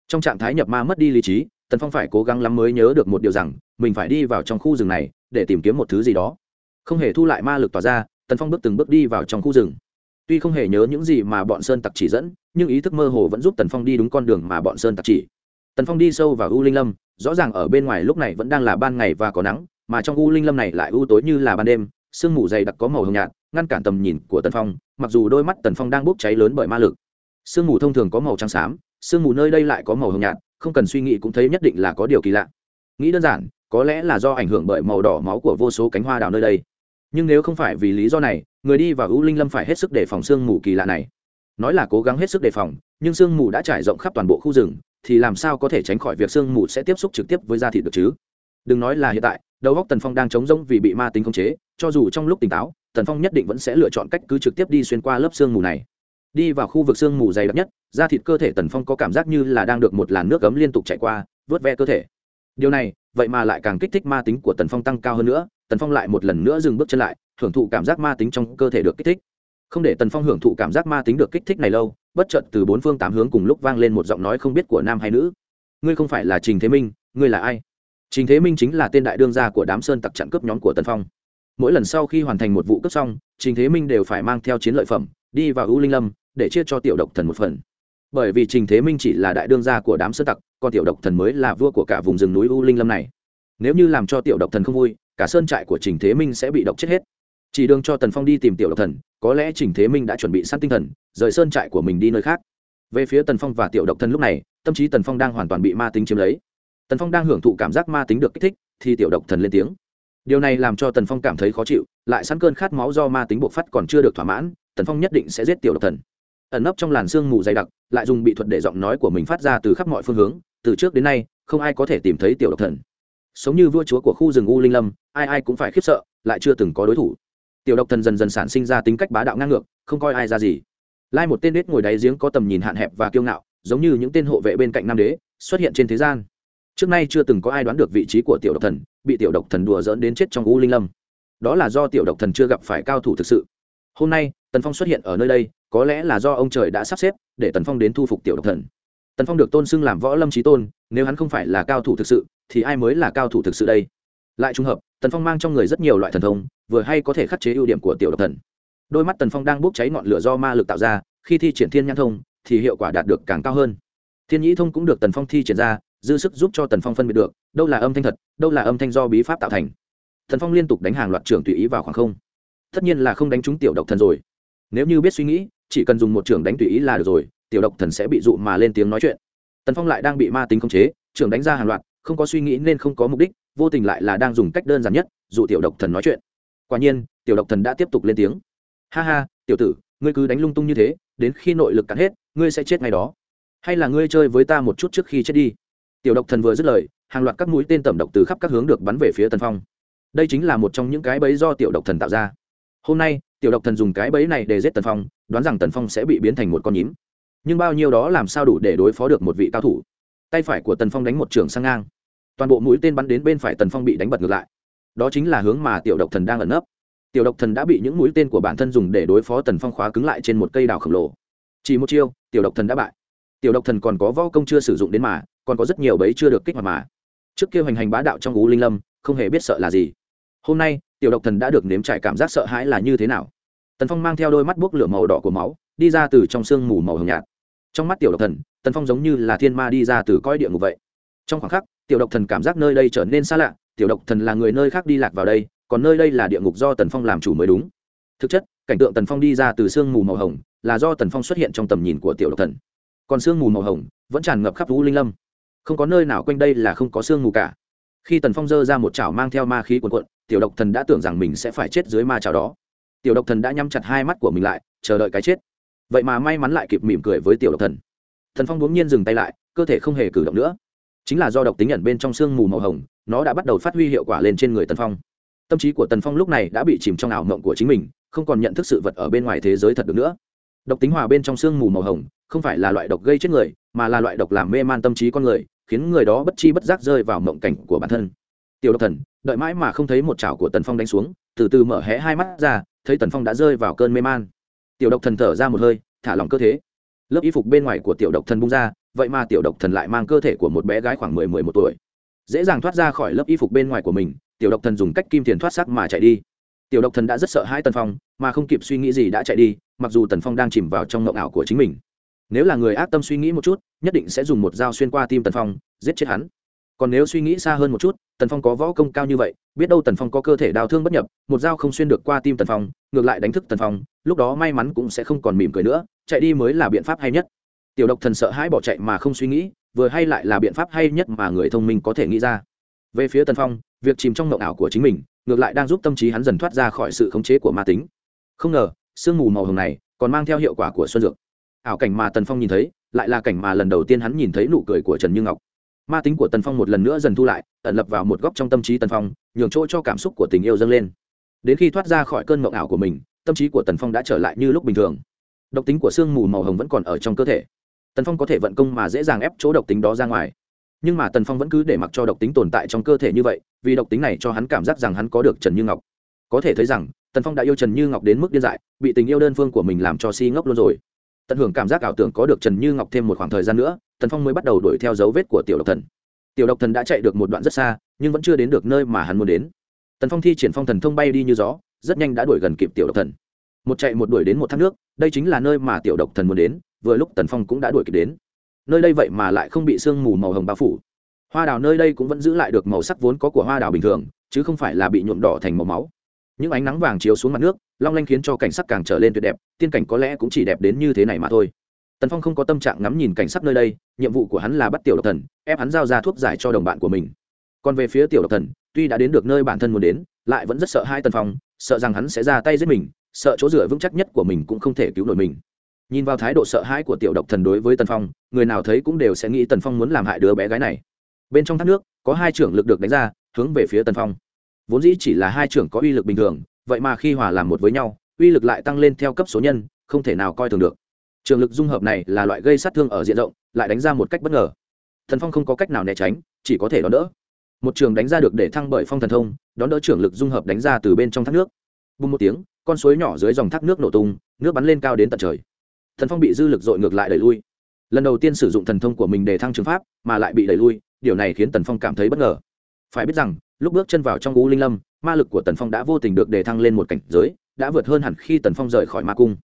Trong trạng thái nhập ma mất đi lý trí, tần phong phải cố gắng lắm mới nhớ được một điều rằng, mình phải đi vào trong khu rừng này để tìm kiếm một thứ gì đó. Không hề thu lại ma lực tỏa ra, tần phong bước từng bước đi vào trong khu rừng tuy không hề nhớ những gì mà bọn sơn tặc chỉ dẫn, nhưng ý thức mơ hồ vẫn giúp tần phong đi đúng con đường mà bọn sơn tặc chỉ. Tần phong đi sâu vào u linh lâm, rõ ràng ở bên ngoài lúc này vẫn đang là ban ngày và có nắng, mà trong u linh lâm này lại u tối như là ban đêm, sương mù dày đặc có màu hồng nhạt, ngăn cản tầm nhìn của tần phong, mặc dù đôi mắt tần phong đang bốc cháy lớn bởi ma lực. Sương mù thông thường có màu trắng xám, sương mù nơi đây lại có màu hồng nhạt, không cần suy nghĩ cũng thấy nhất định là có điều kỳ lạ. Nghĩ đơn giản, có lẽ là do ảnh hưởng bởi màu đỏ máu của vô số cánh hoa đào nơi đây. Nhưng nếu không phải vì lý do này người đi vào u linh lâm phải hết sức đề phòng sương mù kỳ lạ này. Nói là cố gắng hết sức đề phòng, nhưng sương mù đã trải rộng khắp toàn bộ khu rừng, thì làm sao có thể tránh khỏi việc sương mù sẽ tiếp xúc trực tiếp với da thịt được chứ? Đừng nói là hiện tại, đầu góc tần phong đang chống rỗng vì bị ma tính khống chế, cho dù trong lúc tỉnh táo, tần phong nhất định vẫn sẽ lựa chọn cách cứ trực tiếp đi xuyên qua lớp sương mù này. Đi vào khu vực sương mù dày đặc nhất, da thịt cơ thể tần phong có cảm giác như là đang được một làn nước cấm liên tục chạy qua, vớt ve cơ thể. Điều này, vậy mà lại càng kích thích ma tính của tần phong tăng cao hơn nữa, tần phong lại một lần nữa dừng bước chân lại hưởng thụ cảm giác ma tính trong cơ thể được kích thích. Không để tần phong hưởng thụ cảm giác ma tính được kích thích này lâu, bất chợt từ bốn phương tám hướng cùng lúc vang lên một giọng nói không biết của nam hay nữ. Ngươi không phải là trình thế minh, ngươi là ai? Trình thế minh chính là tên đại đương gia của đám sơn tặc chặn cướp nhóm của tần phong. Mỗi lần sau khi hoàn thành một vụ cướp xong, trình thế minh đều phải mang theo chiến lợi phẩm, đi vào u linh lâm, để chia cho tiểu độc thần một phần. Bởi vì trình thế minh chỉ là đại đương gia của đám sơn tặc, còn tiểu độc thần mới là vua của cả vùng rừng núi u linh lâm này. Nếu như làm cho tiểu độc thần không vui, cả sơn trại của trình thế minh sẽ bị độc chết hết chỉ đường cho tần phong đi tìm tiểu độc thần, có lẽ trình thế minh đã chuẩn bị sẵn tinh thần, rời sơn trại của mình đi nơi khác. Về phía tần phong và tiểu độc thần lúc này, tâm trí tần phong đang hoàn toàn bị ma tính chiếm lấy. Tần phong đang hưởng thụ cảm giác ma tính được kích thích, thì tiểu độc thần lên tiếng. Điều này làm cho tần phong cảm thấy khó chịu, lại sẵn cơn khát máu do ma tính bộc phát còn chưa được thỏa mãn, tần phong nhất định sẽ giết tiểu độc thần. Ẩn nấp trong làn sương mù dày đặc, lại dùng bị thuật để giọng nói của mình phát ra từ khắp mọi phương hướng, từ trước đến nay, không ai có thể tìm thấy tiểu độc thần. Sống như vua chúa của khu rừng u linh lâm, ai ai cũng phải khiếp sợ, lại chưa từng có đối thủ tiểu độc thần dần dần sản sinh ra tính cách bá đạo ngang ngược, không coi ai ra gì. Lai một tên đết ngồi đáy giếng có tầm nhìn hạn hẹp và kiêu ngạo, giống như những tên hộ vệ bên cạnh nam đế, xuất hiện trên thế gian. Trước nay chưa từng có ai đoán được vị trí của tiểu độc thần, bị tiểu độc thần đùa dỡn đến chết trong u linh lâm. Đó là do tiểu độc thần chưa gặp phải cao thủ thực sự. Hôm nay, tần phong xuất hiện ở nơi đây, có lẽ là do ông trời đã sắp xếp để tần phong đến thu phục tiểu độc thần. Tần phong được tôn xưng làm võ lâm trí tôn, nếu hắn không phải là cao thủ thực sự, thì ai mới là cao thủ thực sự đây? Lại trùng hợp tần phong mang trong người rất nhiều loại thần thông, vừa hay có thể khắc chế ưu điểm của tiểu độc thần. Đôi mắt tần phong đang bốc cháy ngọn lửa do ma lực tạo ra, khi thi triển thiên nhãn thông, thì hiệu quả đạt được càng cao hơn. Thiên nhĩ thông cũng được tần phong thi triển ra, dư sức giúp cho tần phong phân biệt được, đâu là âm thanh thật, đâu là âm thanh do bí pháp tạo thành. Tần phong liên tục đánh hàng loạt trưởng tùy ý vào khoảng không. Tất nhiên là không đánh trúng tiểu độc thần rồi. Nếu như biết suy nghĩ, chỉ cần dùng một trưởng đánh tùy ý là được rồi, tiểu độc thần sẽ bị dụ mà lên tiếng nói chuyện. Tần phong lại đang bị ma tính khống chế, trưởng đánh ra hàng loạt, không có suy nghĩ nên không có mục đích vô tình lại là đang dùng cách đơn giản nhất, dụ tiểu độc thần nói chuyện. Quả nhiên, tiểu độc thần đã tiếp tục lên tiếng. Ha ha, tiểu tử, ngươi cứ đánh lung tung như thế, đến khi nội lực cắn hết, ngươi sẽ chết ngay đó. Hay là ngươi chơi với ta một chút trước khi chết đi. Tiểu độc thần vừa dứt lời, hàng loạt các mũi tên tẩm độc từ khắp các hướng được bắn về phía tần phong. Đây chính là một trong những cái bẫy do tiểu độc thần tạo ra. Hôm nay, tiểu độc thần dùng cái bẫy này để giết tần phong, đoán rằng tần phong sẽ bị biến thành một con nhím. Nhưng bao nhiêu đó làm sao đủ để đối phó được một vị cao thủ? Tay phải của tần phong đánh một trường sang ngang toàn bộ mũi tên bắn đến bên phải tần phong bị đánh bật ngược lại. Đó chính là hướng mà tiểu độc thần đang ẩn nấp. Tiểu độc thần đã bị những mũi tên của bản thân dùng để đối phó tần phong khóa cứng lại trên một cây đào khổng lồ. Chỉ một chiêu, tiểu độc thần đã bại. Tiểu độc thần còn có võ công chưa sử dụng đến mà, còn có rất nhiều bẫy chưa được kích hoạt mà. Trước kia hoành hành bá đạo trong ú linh lâm, không hề biết sợ là gì. Hôm nay, tiểu độc thần đã được nếm trải cảm giác sợ hãi là như thế nào? Tần phong mang theo đôi mắt buốc lửa màu đỏ của máu, đi ra từ trong sương mù màu hồng nhạt. Trong mắt tiểu độc thần, tần phong giống như là thiên ma đi ra từ coi địa ngục vậy. Trong khoảng khắc tiểu độc thần cảm giác nơi đây trở nên xa lạ, tiểu độc thần là người nơi khác đi lạc vào đây, còn nơi đây là địa ngục do tần phong làm chủ mới đúng. Thực chất, cảnh tượng tần phong đi ra từ sương mù màu hồng là do tần phong xuất hiện trong tầm nhìn của tiểu độc thần. Còn sương mù màu hồng vẫn tràn ngập khắp vũ linh lâm. Không có nơi nào quanh đây là không có sương mù cả. Khi tần phong dơ ra một chảo mang theo ma khí quần quận tiểu độc thần đã tưởng rằng mình sẽ phải chết dưới ma chảo đó. Tiểu độc thần đã nhắm chặt hai mắt của mình lại, chờ đợi cái chết. Vậy mà may mắn lại kịp mỉm cười với tiểu độc thần. Thần phong bỗng nhiên dừng tay lại, cơ thể không hề cử động nữa chính là do độc tính nhận bên trong sương mù màu hồng, nó đã bắt đầu phát huy hiệu quả lên trên người tần phong. Tâm trí của tần phong lúc này đã bị chìm trong ảo mộng của chính mình, không còn nhận thức sự vật ở bên ngoài thế giới thật được nữa. Độc tính hòa bên trong sương mù màu hồng, không phải là loại độc gây chết người, mà là loại độc làm mê man tâm trí con người, khiến người đó bất chi bất giác rơi vào mộng cảnh của bản thân. Tiểu độc thần, đợi mãi mà không thấy một chảo của tần phong đánh xuống, từ từ mở hé hai mắt ra, thấy tần phong đã rơi vào cơn mê man. Tiểu độc thần thở ra một hơi, thả lỏng cơ thể lớp y phục bên ngoài của tiểu độc thần bung ra, vậy mà tiểu độc thần lại mang cơ thể của một bé gái khoảng mười mười một tuổi. Dễ dàng thoát ra khỏi lớp y phục bên ngoài của mình, tiểu độc thần dùng cách kim tiền thoát sắc mà chạy đi. Tiểu độc thần đã rất sợ hai tần phong, mà không kịp suy nghĩ gì đã chạy đi, mặc dù tần phong đang chìm vào trong ngộng ảo của chính mình. Nếu là người ác tâm suy nghĩ một chút, nhất định sẽ dùng một dao xuyên qua tim tần phong, giết chết hắn. Còn nếu suy nghĩ xa hơn một chút tần phong có võ công cao như vậy, biết đâu tần phong có cơ thể đào thương bất nhập, một dao không xuyên được qua tim tần phong, ngược lại đánh thức tần phong, lúc đó may mắn cũng sẽ không còn mỉm cười nữa, chạy đi mới là biện pháp hay nhất. Tiểu độc thần sợ hãi bỏ chạy mà không suy nghĩ, vừa hay lại là biện pháp hay nhất mà người thông minh có thể nghĩ ra. Về phía tần phong, việc chìm trong mộng ảo của chính mình, ngược lại đang giúp tâm trí hắn dần thoát ra khỏi sự khống chế của ma tính. Không ngờ, sương mù màu hồng này còn mang theo hiệu quả của xuân dược. Ảo cảnh mà tần phong nhìn thấy, lại là cảnh mà lần đầu tiên hắn nhìn thấy nụ cười của trần như ngọc ma tính của tần phong một lần nữa dần thu lại, ẩn lập vào một góc trong tâm trí tần phong, nhường chỗ cho cảm xúc của tình yêu dâng lên. Đến khi thoát ra khỏi cơn mộng ảo của mình, tâm trí của tần phong đã trở lại như lúc bình thường. Độc tính của sương mù màu hồng vẫn còn ở trong cơ thể. Tần phong có thể vận công mà dễ dàng ép chỗ độc tính đó ra ngoài. Nhưng mà tần phong vẫn cứ để mặc cho độc tính tồn tại trong cơ thể như vậy, vì độc tính này cho hắn cảm giác rằng hắn có được trần như ngọc. Có thể thấy rằng, tần phong đã yêu trần như ngọc đến mức điên dại, bị tình yêu đơn phương của mình làm cho si ngốc luôn rồi. Tận hưởng cảm giác ảo tưởng có được trần như ngọc thêm một khoảng thời gian nữa tần phong mới bắt đầu đuổi theo dấu vết của tiểu độc thần. Tiểu độc thần đã chạy được một đoạn rất xa, nhưng vẫn chưa đến được nơi mà hắn muốn đến. Tần phong thi triển phong thần thông bay đi như gió, rất nhanh đã đuổi gần kịp tiểu độc thần. Một chạy một đuổi đến một thác nước, đây chính là nơi mà tiểu độc thần muốn đến, vừa lúc tần phong cũng đã đuổi kịp đến. Nơi đây vậy mà lại không bị sương mù màu hồng bao phủ. Hoa đào nơi đây cũng vẫn giữ lại được màu sắc vốn có của hoa đào bình thường, chứ không phải là bị nhuộm đỏ thành màu máu. Những ánh nắng vàng chiếu xuống mặt nước, long lanh khiến cho cảnh sắc càng trở lên tuyệt đẹp, tiên cảnh có lẽ cũng chỉ đẹp đến như thế này mà thôi tần phong không có tâm trạng ngắm nhìn cảnh sắc nơi đây, nhiệm vụ của hắn là bắt tiểu độc thần, ép hắn giao ra thuốc giải cho đồng bạn của mình. Còn về phía tiểu độc thần, tuy đã đến được nơi bản thân muốn đến, lại vẫn rất sợ hai tần phong, sợ rằng hắn sẽ ra tay giết mình, sợ chỗ dựa vững chắc nhất của mình cũng không thể cứu nổi mình. Nhìn vào thái độ sợ hãi của tiểu độc thần đối với tần phong, người nào thấy cũng đều sẽ nghĩ tần phong muốn làm hại đứa bé gái này. Bên trong thác nước, có hai trưởng lực được đánh ra, hướng về phía tần phong. Vốn dĩ chỉ là hai trưởng có uy lực bình thường, vậy mà khi hòa làm một với nhau, uy lực lại tăng lên theo cấp số nhân, không thể nào coi thường được trường lực dung hợp này là loại gây sát thương ở diện rộng, lại đánh ra một cách bất ngờ. Thần phong không có cách nào né tránh, chỉ có thể đón đỡ. Một trường đánh ra được để thăng bởi phong thần thông, đón đỡ trường lực dung hợp đánh ra từ bên trong thác nước. Bùng một tiếng, con suối nhỏ dưới dòng thác nước nổ tung, nước bắn lên cao đến tận trời. Thần phong bị dư lực dội ngược lại đẩy lui. Lần đầu tiên sử dụng thần thông của mình để thăng trường pháp, mà lại bị đẩy lui, điều này khiến tần phong cảm thấy bất ngờ. Phải biết rằng, lúc bước chân vào trong u linh lâm, ma lực của tần phong đã vô tình được đề thăng lên một cảnh giới, đã vượt hơn hẳn khi tần phong rời khỏi ma cung.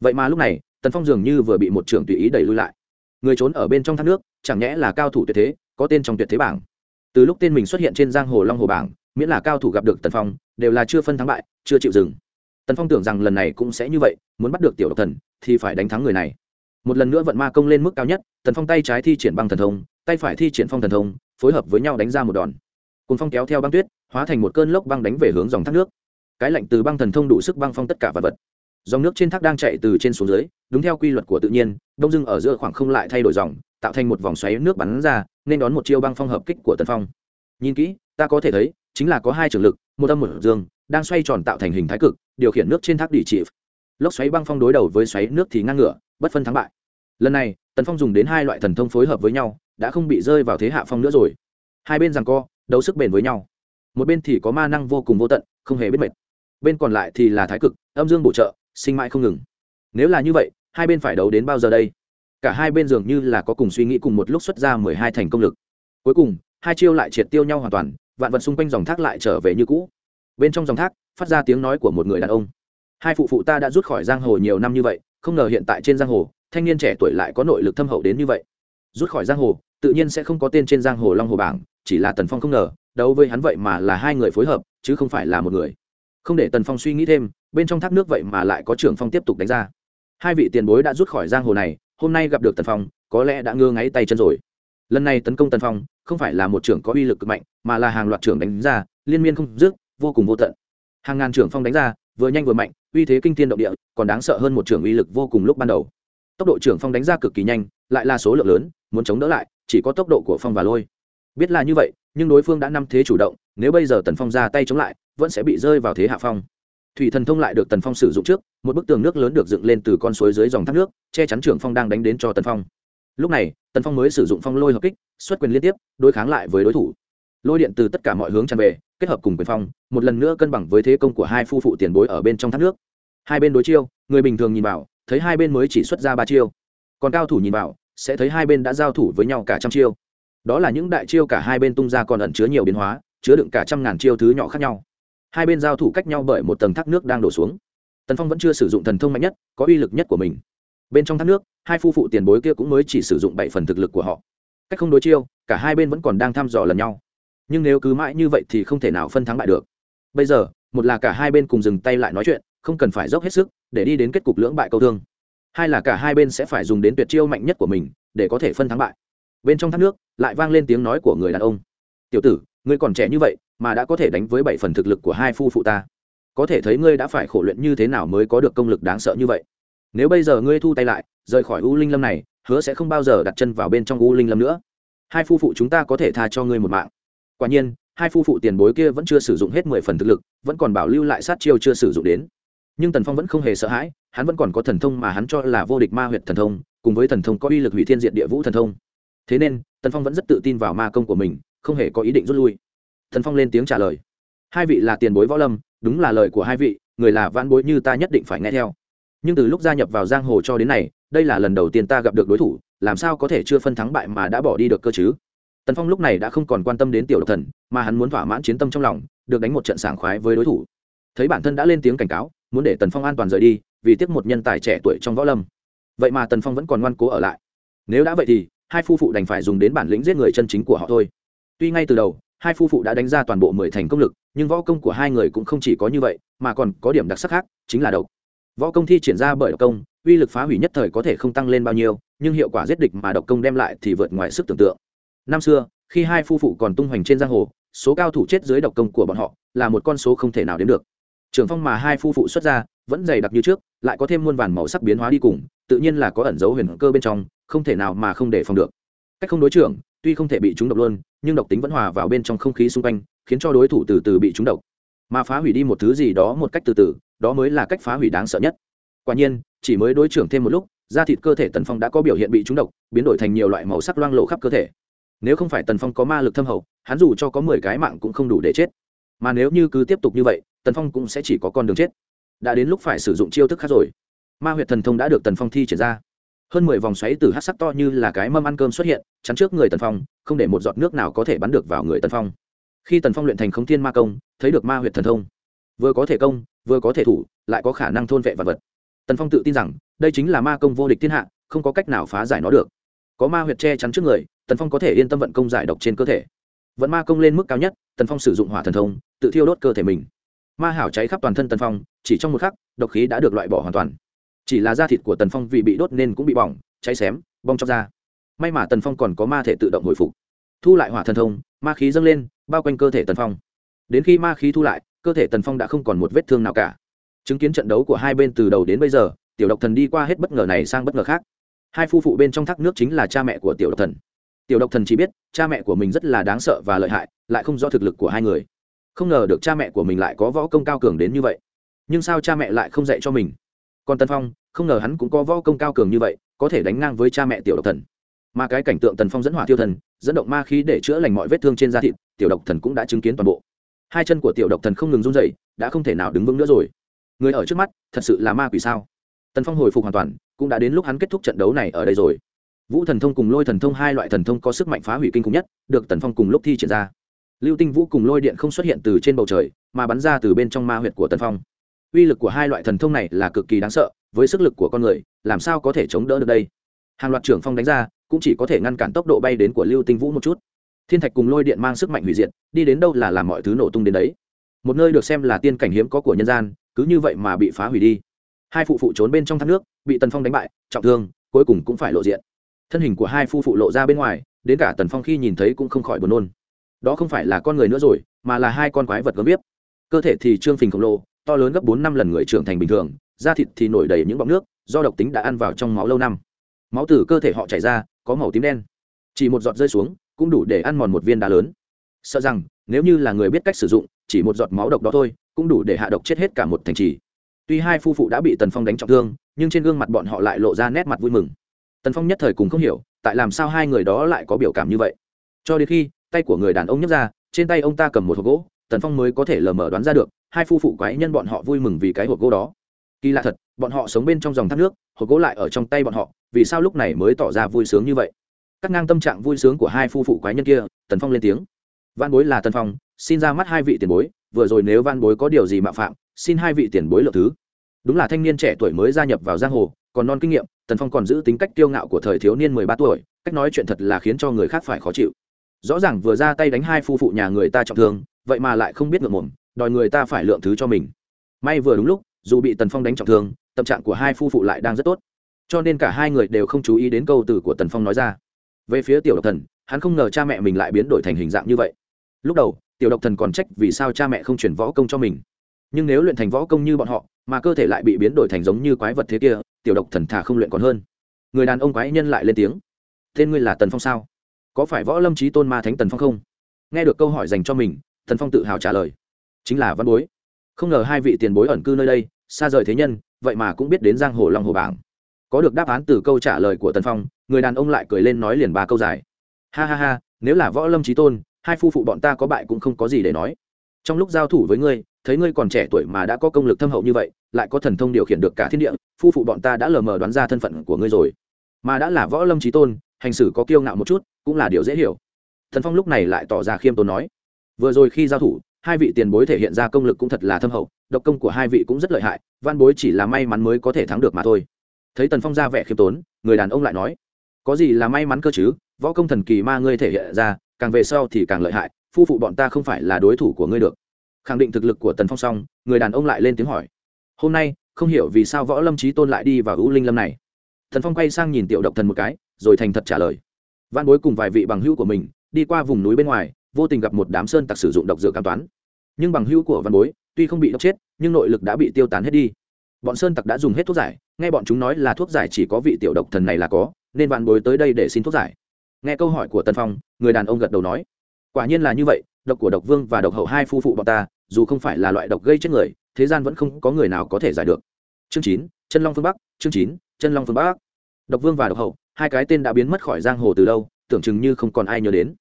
Vậy mà lúc này tần phong dường như vừa bị một trưởng tùy ý đẩy lui lại. Người trốn ở bên trong thác nước, chẳng nhẽ là cao thủ tuyệt thế, có tên trong tuyệt thế bảng. Từ lúc tên mình xuất hiện trên giang hồ long hồ bảng, miễn là cao thủ gặp được tần phong, đều là chưa phân thắng bại, chưa chịu dừng. Tần phong tưởng rằng lần này cũng sẽ như vậy, muốn bắt được tiểu độc thần, thì phải đánh thắng người này. Một lần nữa vận ma công lên mức cao nhất, tần phong tay trái thi triển băng thần thông, tay phải thi triển phong thần thông, phối hợp với nhau đánh ra một đòn. Cùng phong kéo theo băng tuyết, hóa thành một cơn lốc băng đánh về hướng dòng thác nước. Cái lạnh từ băng thần thông đủ sức băng phong tất cả vật vật dòng nước trên thác đang chạy từ trên xuống dưới, đúng theo quy luật của tự nhiên, đông dưng ở giữa khoảng không lại thay đổi dòng, tạo thành một vòng xoáy nước bắn ra, nên đón một chiêu băng phong hợp kích của tần phong. Nhìn kỹ, ta có thể thấy, chính là có hai trường lực, một âm một dương, đang xoay tròn tạo thành hình thái cực, điều khiển nước trên thác đỉ trị lốc xoáy băng phong đối đầu với xoáy nước thì ngang ngửa, bất phân thắng bại. Lần này, tần phong dùng đến hai loại thần thông phối hợp với nhau, đã không bị rơi vào thế hạ phong nữa rồi. Hai bên rằng co, đấu sức bền với nhau. Một bên thì có ma năng vô cùng vô tận, không hề biết mệt. Bên còn lại thì là thái cực, âm dương bổ trợ sinh mãi không ngừng. Nếu là như vậy, hai bên phải đấu đến bao giờ đây? Cả hai bên dường như là có cùng suy nghĩ cùng một lúc xuất ra mười hai thành công lực. Cuối cùng, hai chiêu lại triệt tiêu nhau hoàn toàn, vạn vật xung quanh dòng thác lại trở về như cũ. Bên trong dòng thác, phát ra tiếng nói của một người đàn ông. Hai phụ phụ ta đã rút khỏi giang hồ nhiều năm như vậy, không ngờ hiện tại trên giang hồ, thanh niên trẻ tuổi lại có nội lực thâm hậu đến như vậy. Rút khỏi giang hồ, tự nhiên sẽ không có tên trên giang hồ long hồ bảng, chỉ là tần phong không ngờ, đấu với hắn vậy mà là hai người phối hợp, chứ không phải là một người không để tần phong suy nghĩ thêm, bên trong thác nước vậy mà lại có trưởng phong tiếp tục đánh ra. Hai vị tiền bối đã rút khỏi giang hồ này, hôm nay gặp được tần phong, có lẽ đã ngơ ngáy tay chân rồi. Lần này tấn công tần phong, không phải là một trưởng có uy lực cực mạnh, mà là hàng loạt trưởng đánh ra, liên miên không dứt, vô cùng vô tận. Hàng ngàn trưởng phong đánh ra, vừa nhanh vừa mạnh, uy thế kinh thiên động địa, còn đáng sợ hơn một trưởng uy lực vô cùng lúc ban đầu. Tốc độ trưởng phong đánh ra cực kỳ nhanh, lại là số lượng lớn, muốn chống đỡ lại, chỉ có tốc độ của phong và lôi. Biết là như vậy, nhưng đối phương đã năm thế chủ động, nếu bây giờ tần phong ra tay chống lại vẫn sẽ bị rơi vào thế hạ phong. Thủy thần thông lại được tần phong sử dụng trước, một bức tường nước lớn được dựng lên từ con suối dưới dòng thác nước, che chắn trưởng phong đang đánh đến cho tần phong. Lúc này, tần phong mới sử dụng phong lôi hợp kích, xuất quyền liên tiếp, đối kháng lại với đối thủ. Lôi điện từ tất cả mọi hướng tràn về, kết hợp cùng quyền phong, một lần nữa cân bằng với thế công của hai phu phụ tiền bối ở bên trong thác nước. Hai bên đối chiêu, người bình thường nhìn vào, thấy hai bên mới chỉ xuất ra ba chiêu. Còn cao thủ nhìn vào, sẽ thấy hai bên đã giao thủ với nhau cả trăm chiêu. Đó là những đại chiêu cả hai bên tung ra còn ẩn chứa nhiều biến hóa, chứa đựng cả trăm ngàn chiêu thứ nhỏ khác nhau hai bên giao thủ cách nhau bởi một tầng thác nước đang đổ xuống. Tần phong vẫn chưa sử dụng thần thông mạnh nhất, có uy lực nhất của mình. Bên trong thác nước, hai phu phụ tiền bối kia cũng mới chỉ sử dụng bảy phần thực lực của họ. Cách không đối chiêu, cả hai bên vẫn còn đang thăm dò lần nhau. Nhưng nếu cứ mãi như vậy thì không thể nào phân thắng bại được. Bây giờ, một là cả hai bên cùng dừng tay lại nói chuyện, không cần phải dốc hết sức để đi đến kết cục lưỡng bại câu thương. Hai là cả hai bên sẽ phải dùng đến tuyệt chiêu mạnh nhất của mình để có thể phân thắng bại. Bên trong thác nước, lại vang lên tiếng nói của người đàn ông. Tiểu tử, ngươi còn trẻ như vậy mà đã có thể đánh với bảy phần thực lực của hai phu phụ ta. Có thể thấy ngươi đã phải khổ luyện như thế nào mới có được công lực đáng sợ như vậy. Nếu bây giờ ngươi thu tay lại, rời khỏi u linh lâm này, hứa sẽ không bao giờ đặt chân vào bên trong u linh lâm nữa. Hai phu phụ chúng ta có thể tha cho ngươi một mạng. Quả nhiên, hai phu phụ tiền bối kia vẫn chưa sử dụng hết mười phần thực lực, vẫn còn bảo lưu lại sát chiêu chưa sử dụng đến. Nhưng tần phong vẫn không hề sợ hãi, hắn vẫn còn có thần thông mà hắn cho là vô địch ma huyệt thần thông, cùng với thần thông có uy lực hủy thiên diện địa vũ thần thông. Thế nên, tần phong vẫn rất tự tin vào ma công của mình, không hề có ý định rút lui thần phong lên tiếng trả lời. Hai vị là tiền bối võ lâm, đúng là lời của hai vị, người là van bối như ta nhất định phải nghe theo. Nhưng từ lúc gia nhập vào giang hồ cho đến nay, đây là lần đầu tiên ta gặp được đối thủ, làm sao có thể chưa phân thắng bại mà đã bỏ đi được cơ chứ? Tần phong lúc này đã không còn quan tâm đến tiểu độc thần, mà hắn muốn thỏa mãn chiến tâm trong lòng, được đánh một trận sảng khoái với đối thủ. Thấy bản thân đã lên tiếng cảnh cáo, muốn để tần phong an toàn rời đi, vì tiếc một nhân tài trẻ tuổi trong võ lâm. Vậy mà tần phong vẫn còn ngoan cố ở lại. Nếu đã vậy thì, hai phu phụ đành phải dùng đến bản lĩnh giết người chân chính của họ thôi. Tuy ngay từ đầu hai phu phụ đã đánh ra toàn bộ mười thành công lực, nhưng võ công của hai người cũng không chỉ có như vậy, mà còn có điểm đặc sắc khác, chính là độc. Võ công thi triển ra bởi độc công, uy lực phá hủy nhất thời có thể không tăng lên bao nhiêu, nhưng hiệu quả giết địch mà độc công đem lại thì vượt ngoài sức tưởng tượng. Năm xưa, khi hai phu phụ còn tung hoành trên giang hồ, số cao thủ chết dưới độc công của bọn họ là một con số không thể nào đến được. Trường phong mà hai phu phụ xuất ra vẫn dày đặc như trước, lại có thêm muôn vàn màu sắc biến hóa đi cùng, tự nhiên là có ẩn dấu huyền cơ bên trong, không thể nào mà không để phòng được. Cách không đối trưởng tuy không thể bị trúng độc luôn, nhưng độc tính vẫn hòa vào bên trong không khí xung quanh, khiến cho đối thủ từ từ bị trúng độc. Mà phá hủy đi một thứ gì đó một cách từ từ, đó mới là cách phá hủy đáng sợ nhất. Quả nhiên, chỉ mới đối trưởng thêm một lúc, da thịt cơ thể tần phong đã có biểu hiện bị trúng độc, biến đổi thành nhiều loại màu sắc loang lộ khắp cơ thể. Nếu không phải tần phong có ma lực thâm hậu, hắn dù cho có mười cái mạng cũng không đủ để chết. Mà nếu như cứ tiếp tục như vậy, tần phong cũng sẽ chỉ có con đường chết. Đã đến lúc phải sử dụng chiêu thức khác rồi. Ma huyệt thần thông đã được tần phong thi triển ra hơn mười vòng xoáy từ hát sắc to như là cái mâm ăn cơm xuất hiện, chắn trước người tần phong, không để một giọt nước nào có thể bắn được vào người tần phong. Khi tần phong luyện thành không thiên ma công, thấy được ma huyệt thần thông, vừa có thể công, vừa có thể thủ, lại có khả năng thôn vệ vật vật. Tần phong tự tin rằng, đây chính là ma công vô địch thiên hạ, không có cách nào phá giải nó được. Có ma huyệt che chắn trước người, tần phong có thể yên tâm vận công giải độc trên cơ thể. Vận ma công lên mức cao nhất, tần phong sử dụng hỏa thần thông, tự thiêu đốt cơ thể mình. Ma hảo cháy khắp toàn thân tần phong, chỉ trong một khắc, độc khí đã được loại bỏ hoàn toàn chỉ là da thịt của tần phong vì bị đốt nên cũng bị bỏng, cháy xém, bong chóc ra may mà tần phong còn có ma thể tự động hồi phục. Thu lại hỏa thần thông, ma khí dâng lên, bao quanh cơ thể tần phong. Đến khi ma khí thu lại, cơ thể tần phong đã không còn một vết thương nào cả. Chứng kiến trận đấu của hai bên từ đầu đến bây giờ, tiểu độc thần đi qua hết bất ngờ này sang bất ngờ khác. Hai phu phụ bên trong thác nước chính là cha mẹ của tiểu độc thần. Tiểu độc thần chỉ biết, cha mẹ của mình rất là đáng sợ và lợi hại, lại không rõ thực lực của hai người. Không ngờ được cha mẹ của mình lại có võ công cao cường đến như vậy. Nhưng sao cha mẹ lại không dạy cho mình? Còn tân phong không ngờ hắn cũng có võ công cao cường như vậy, có thể đánh ngang với cha mẹ tiểu độc thần. Mà cái cảnh tượng tần phong dẫn hỏa tiêu thần, dẫn động ma khí để chữa lành mọi vết thương trên da thịt, tiểu độc thần cũng đã chứng kiến toàn bộ. Hai chân của tiểu độc thần không ngừng run dậy đã không thể nào đứng vững nữa rồi. Người ở trước mắt, thật sự là ma quỷ sao? Tần phong hồi phục hoàn toàn, cũng đã đến lúc hắn kết thúc trận đấu này ở đây rồi. Vũ thần thông cùng lôi thần thông, hai loại thần thông có sức mạnh phá hủy kinh khủng nhất, được tần phong cùng lúc thi triển ra. Lưu tinh vũ cùng lôi điện không xuất hiện từ trên bầu trời, mà bắn ra từ bên trong ma huyệt của tần phong. Uy lực của hai loại thần thông này là cực kỳ đáng sợ với sức lực của con người, làm sao có thể chống đỡ được đây? Hàng loạt trưởng phong đánh ra, cũng chỉ có thể ngăn cản tốc độ bay đến của lưu tinh vũ một chút. Thiên thạch cùng lôi điện mang sức mạnh hủy diệt, đi đến đâu là làm mọi thứ nổ tung đến đấy. Một nơi được xem là tiên cảnh hiếm có của nhân gian, cứ như vậy mà bị phá hủy đi. Hai phụ phụ trốn bên trong thác nước, bị tần phong đánh bại, trọng thương, cuối cùng cũng phải lộ diện. Thân hình của hai phu phụ lộ ra bên ngoài, đến cả tần phong khi nhìn thấy cũng không khỏi buồn nôn. Đó không phải là con người nữa rồi, mà là hai con quái vật gớm biết cơ thể thì trương phình khổng lồ, to lớn gấp bốn năm lần người trưởng thành bình thường da thịt thì nổi đầy những bọng nước, do độc tính đã ăn vào trong máu lâu năm. Máu từ cơ thể họ chảy ra, có màu tím đen. Chỉ một giọt rơi xuống, cũng đủ để ăn mòn một viên đá lớn. Sợ rằng, nếu như là người biết cách sử dụng, chỉ một giọt máu độc đó thôi, cũng đủ để hạ độc chết hết cả một thành trì. Tuy hai phu phụ đã bị tần phong đánh trọng thương, nhưng trên gương mặt bọn họ lại lộ ra nét mặt vui mừng. Tần phong nhất thời cùng không hiểu, tại làm sao hai người đó lại có biểu cảm như vậy. Cho đến khi, tay của người đàn ông nhấc ra, trên tay ông ta cầm một hộp gỗ, tần phong mới có thể lờ mờ đoán ra được, hai phu phụ quái nhân bọn họ vui mừng vì cái hộp gỗ đó kỳ lạ thật, bọn họ sống bên trong dòng thác nước, hộp gỗ lại ở trong tay bọn họ, vì sao lúc này mới tỏ ra vui sướng như vậy? Cắt ngang tâm trạng vui sướng của hai phu phụ quái nhân kia, tần phong lên tiếng. Văn bối là tần phong, xin ra mắt hai vị tiền bối, vừa rồi nếu văn bối có điều gì mạo phạm, xin hai vị tiền bối lượng thứ. Đúng là thanh niên trẻ tuổi mới gia nhập vào giang hồ, còn non kinh nghiệm, tần phong còn giữ tính cách kiêu ngạo của thời thiếu niên mười ba tuổi, cách nói chuyện thật là khiến cho người khác phải khó chịu. Rõ ràng vừa ra tay đánh hai phu phụ nhà người ta trọng thương, vậy mà lại không biết ngượng mồm đòi người ta phải lượng thứ cho mình. May vừa đúng lúc dù bị tần phong đánh trọng thương, tâm trạng của hai phu phụ lại đang rất tốt. Cho nên cả hai người đều không chú ý đến câu từ của tần phong nói ra. Về phía tiểu độc thần, hắn không ngờ cha mẹ mình lại biến đổi thành hình dạng như vậy. Lúc đầu, tiểu độc thần còn trách vì sao cha mẹ không chuyển võ công cho mình. Nhưng nếu luyện thành võ công như bọn họ, mà cơ thể lại bị biến đổi thành giống như quái vật thế kia, tiểu độc thần thà không luyện còn hơn. Người đàn ông quái nhân lại lên tiếng. Tên ngươi là tần phong sao? Có phải võ lâm trí tôn ma thánh tần phong không? Nghe được câu hỏi dành cho mình, tần phong tự hào trả lời. Chính là văn bối không ngờ hai vị tiền bối ẩn cư nơi đây, xa rời thế nhân, vậy mà cũng biết đến giang hồ long hồ bảng. Có được đáp án từ câu trả lời của tần phong, người đàn ông lại cười lên nói liền ba câu dài. Ha ha ha, nếu là võ lâm trí tôn, hai phu phụ bọn ta có bại cũng không có gì để nói. Trong lúc giao thủ với ngươi, thấy ngươi còn trẻ tuổi mà đã có công lực thâm hậu như vậy, lại có thần thông điều khiển được cả thiên địa, phu phụ bọn ta đã lờ mờ đoán ra thân phận của ngươi rồi. Mà đã là võ lâm trí tôn, hành xử có kiêu ngạo một chút, cũng là điều dễ hiểu. Thần phong lúc này lại tỏ ra khiêm tốn nói. Vừa rồi khi giao thủ hai vị tiền bối thể hiện ra công lực cũng thật là thâm hậu, độc công của hai vị cũng rất lợi hại, văn bối chỉ là may mắn mới có thể thắng được mà thôi. Thấy tần phong ra vẻ khiêm tốn, người đàn ông lại nói, có gì là may mắn cơ chứ? Võ công thần kỳ ma ngươi thể hiện ra, càng về sau thì càng lợi hại, phu phụ bọn ta không phải là đối thủ của ngươi được. Khẳng định thực lực của tần phong xong, người đàn ông lại lên tiếng hỏi, hôm nay, không hiểu vì sao võ lâm trí tôn lại đi vào u linh lâm này. Thần phong quay sang nhìn tiểu độc thần một cái, rồi thành thật trả lời, văn bối cùng vài vị bằng hữu của mình, đi qua vùng núi bên ngoài, vô tình gặp một đám sơn tặc sử dụng độc dược cam toán nhưng bằng hữu của văn bối, tuy không bị độc chết, nhưng nội lực đã bị tiêu tán hết đi. Bọn sơn tặc đã dùng hết thuốc giải, nghe bọn chúng nói là thuốc giải chỉ có vị tiểu độc thần này là có, nên văn bối tới đây để xin thuốc giải. Nghe câu hỏi của tân phong, người đàn ông gật đầu nói, quả nhiên là như vậy, độc của độc vương và độc hậu hai phu phụ bọn ta, dù không phải là loại độc gây chết người, thế gian vẫn không có người nào có thể giải được. Chương chín, chân long phương bắc, chương chín, chân long phương bắc. Độc vương và độc hậu, hai cái tên đã biến mất khỏi giang hồ từ lâu, tưởng chừng như không còn ai nhớ đến.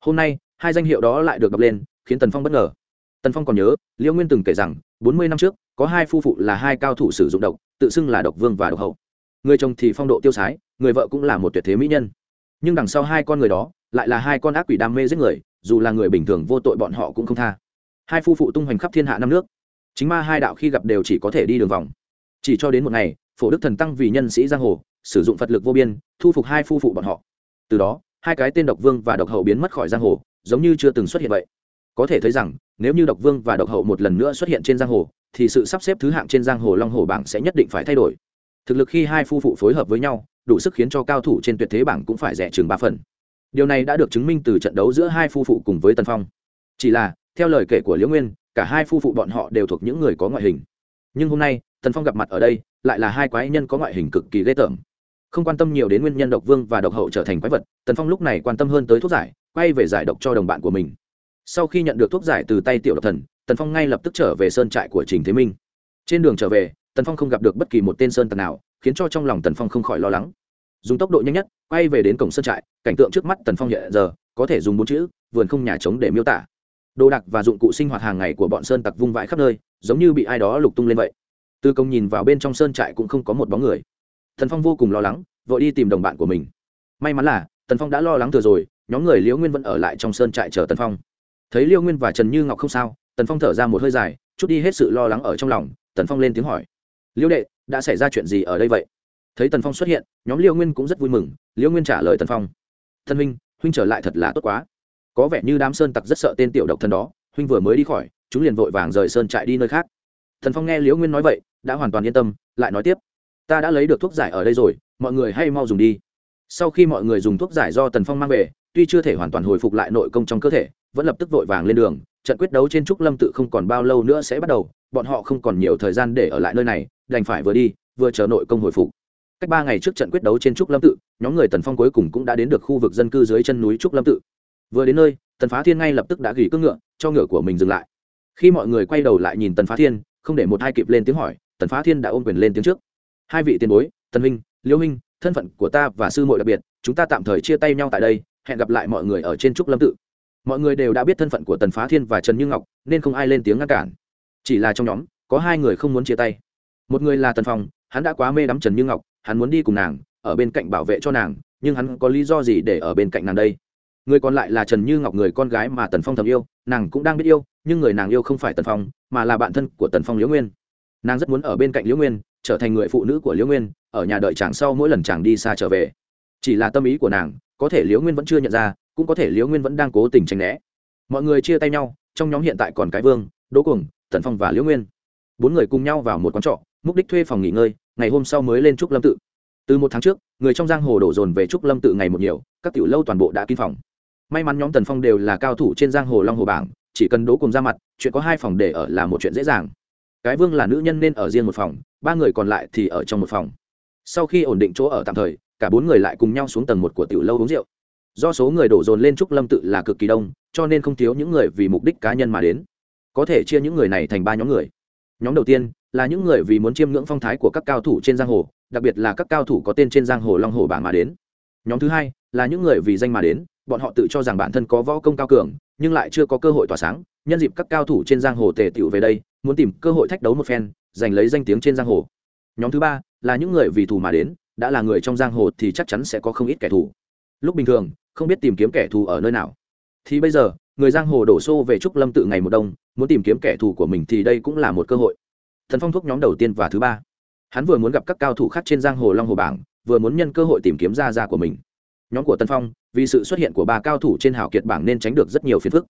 Hôm nay, hai danh hiệu đó lại được đọc lên, khiến tần phong bất ngờ tần phong còn nhớ liễu nguyên từng kể rằng, bốn mươi năm trước, có hai phu phụ là hai cao thủ sử dụng độc, tự xưng là độc vương và độc hậu. Người chồng thì phong độ tiêu sái, người vợ cũng là một tuyệt thế mỹ nhân. Nhưng đằng sau hai con người đó, lại là hai con ác quỷ đam mê giết người, dù là người bình thường vô tội bọn họ cũng không tha. Hai phu phụ tung hoành khắp thiên hạ năm nước. Chính ma hai đạo khi gặp đều chỉ có thể đi đường vòng. Chỉ cho đến một ngày, phổ đức thần tăng vì nhân sĩ giang hồ, sử dụng phật lực vô biên, thu phục hai phu phụ bọn họ. Từ đó, hai cái tên độc vương và độc hậu biến mất khỏi giang hồ, giống như chưa từng xuất hiện vậy có thể thấy rằng, nếu như độc vương và độc hậu một lần nữa xuất hiện trên giang hồ, thì sự sắp xếp thứ hạng trên giang hồ long hồ bảng sẽ nhất định phải thay đổi. Thực lực khi hai phu phụ phối hợp với nhau, đủ sức khiến cho cao thủ trên tuyệt thế bảng cũng phải rẻ chừng ba phần. Điều này đã được chứng minh từ trận đấu giữa hai phu phụ cùng với tân phong. Chỉ là, theo lời kể của liễu nguyên, cả hai phu phụ bọn họ đều thuộc những người có ngoại hình. Nhưng hôm nay, tần phong gặp mặt ở đây, lại là hai quái nhân có ngoại hình cực kỳ ghê tởm. Không quan tâm nhiều đến nguyên nhân độc vương và độc hậu trở thành quái vật, tần phong lúc này quan tâm hơn tới thuốc giải, quay về giải độc cho đồng bạn của mình sau khi nhận được thuốc giải từ tay tiểu độc thần, tần phong ngay lập tức trở về sơn trại của trình thế minh. Trên đường trở về, tần phong không gặp được bất kỳ một tên sơn tần nào, khiến cho trong lòng tần phong không khỏi lo lắng. Dùng tốc độ nhanh nhất, quay về đến cổng sơn trại, cảnh tượng trước mắt tần phong hiện giờ, có thể dùng bốn chữ, vườn không nhà trống để miêu tả. Đồ đạc và dụng cụ sinh hoạt hàng ngày của bọn sơn tặc vung vãi khắp nơi, giống như bị ai đó lục tung lên vậy. Tư công nhìn vào bên trong sơn trại cũng không có một bóng người. Tần phong vô cùng lo lắng, vội đi tìm đồng bạn của mình. May mắn là, tần phong đã lo lắng thừa rồi, nhóm người liễu nguyên vẫn ở lại trong sơn trại chờ tần phong thấy liêu nguyên và trần như ngọc không sao tần phong thở ra một hơi dài chút đi hết sự lo lắng ở trong lòng tần phong lên tiếng hỏi liêu đệ đã xảy ra chuyện gì ở đây vậy thấy tần phong xuất hiện nhóm liêu nguyên cũng rất vui mừng liêu nguyên trả lời tần phong thân huynh huynh trở lại thật là tốt quá có vẻ như đám sơn tặc rất sợ tên tiểu độc thân đó huynh vừa mới đi khỏi chúng liền vội vàng rời sơn trại đi nơi khác thần phong nghe liễu nguyên nói vậy đã hoàn toàn yên tâm lại nói tiếp ta đã lấy được thuốc giải ở đây rồi mọi người hay mau dùng đi sau khi mọi người dùng thuốc giải do tần phong mang về tuy chưa thể hoàn toàn hồi phục lại nội công trong cơ thể vẫn lập tức vội vàng lên đường, trận quyết đấu trên trúc lâm tự không còn bao lâu nữa sẽ bắt đầu, bọn họ không còn nhiều thời gian để ở lại nơi này, đành phải vừa đi, vừa chờ nội công hồi phục. Cách ba ngày trước trận quyết đấu trên trúc lâm tự, nhóm người tần phong cuối cùng cũng đã đến được khu vực dân cư dưới chân núi trúc lâm tự. Vừa đến nơi, tần phá thiên ngay lập tức đã gỉ cưỡng ngựa, cho ngựa của mình dừng lại. Khi mọi người quay đầu lại nhìn tần phá thiên, không để một hai kịp lên tiếng hỏi, tần phá thiên đã ôm quyền lên tiếng trước. Hai vị tiền bối, tần minh liêu minh thân phận của ta và sư muội đặc biệt, chúng ta tạm thời chia tay nhau tại đây, hẹn gặp lại mọi người ở trên trúc lâm tự mọi người đều đã biết thân phận của tần phá thiên và trần như ngọc, nên không ai lên tiếng ngăn cản. Chỉ là trong nhóm, có hai người không muốn chia tay. Một người là tần phong, hắn đã quá mê đắm trần như ngọc, hắn muốn đi cùng nàng, ở bên cạnh bảo vệ cho nàng, nhưng hắn có lý do gì để ở bên cạnh nàng đây? Người còn lại là trần như ngọc người con gái mà tần phong thầm yêu, nàng cũng đang biết yêu, nhưng người nàng yêu không phải tần phong, mà là bạn thân của tần phong liễu nguyên. Nàng rất muốn ở bên cạnh liễu nguyên, trở thành người phụ nữ của liễu nguyên, ở nhà đợi chàng sau mỗi lần chàng đi xa trở về. Chỉ là tâm ý của nàng có thể liễu nguyên vẫn chưa nhận ra, cũng có thể liễu nguyên vẫn đang cố tình tranh né. Mọi người chia tay nhau, trong nhóm hiện tại còn cái vương, đỗ cuồng, tần phong và liễu nguyên. Bốn người cùng nhau vào một quán trọ, mục đích thuê phòng nghỉ ngơi, ngày hôm sau mới lên trúc lâm tự. Từ một tháng trước, người trong giang hồ đổ dồn về trúc lâm tự ngày một nhiều, các tiểu lâu toàn bộ đã kín phòng. May mắn nhóm tần phong đều là cao thủ trên giang hồ long hồ bảng, chỉ cần đố cùng ra mặt, chuyện có hai phòng để ở là một chuyện dễ dàng. Cái vương là nữ nhân nên ở riêng một phòng, ba người còn lại thì ở trong một phòng. Sau khi ổn định chỗ ở tạm thời cả bốn người lại cùng nhau xuống tầng một của tiểu lâu uống rượu. Do số người đổ dồn lên trúc lâm tự là cực kỳ đông, cho nên không thiếu những người vì mục đích cá nhân mà đến. Có thể chia những người này thành ba nhóm người. Nhóm đầu tiên là những người vì muốn chiêm ngưỡng phong thái của các cao thủ trên giang hồ, đặc biệt là các cao thủ có tên trên giang hồ long hồ bảng mà đến. Nhóm thứ hai là những người vì danh mà đến, bọn họ tự cho rằng bản thân có võ công cao cường, nhưng lại chưa có cơ hội tỏa sáng, nhân dịp các cao thủ trên giang hồ tề tựu về đây, muốn tìm cơ hội thách đấu một phen, giành lấy danh tiếng trên giang hồ. Nhóm thứ ba là những người vì thù mà đến đã là người trong giang hồ thì chắc chắn sẽ có không ít kẻ thù. Lúc bình thường, không biết tìm kiếm kẻ thù ở nơi nào. Thì bây giờ, người giang hồ đổ xô về trúc lâm tự ngày một đông, muốn tìm kiếm kẻ thù của mình thì đây cũng là một cơ hội. Thần phong thuốc nhóm đầu tiên và thứ ba. Hắn vừa muốn gặp các cao thủ khác trên giang hồ long hồ bảng, vừa muốn nhân cơ hội tìm kiếm ra ra của mình. Nhóm của tân phong, vì sự xuất hiện của ba cao thủ trên hảo kiệt bảng nên tránh được rất nhiều phiền phức.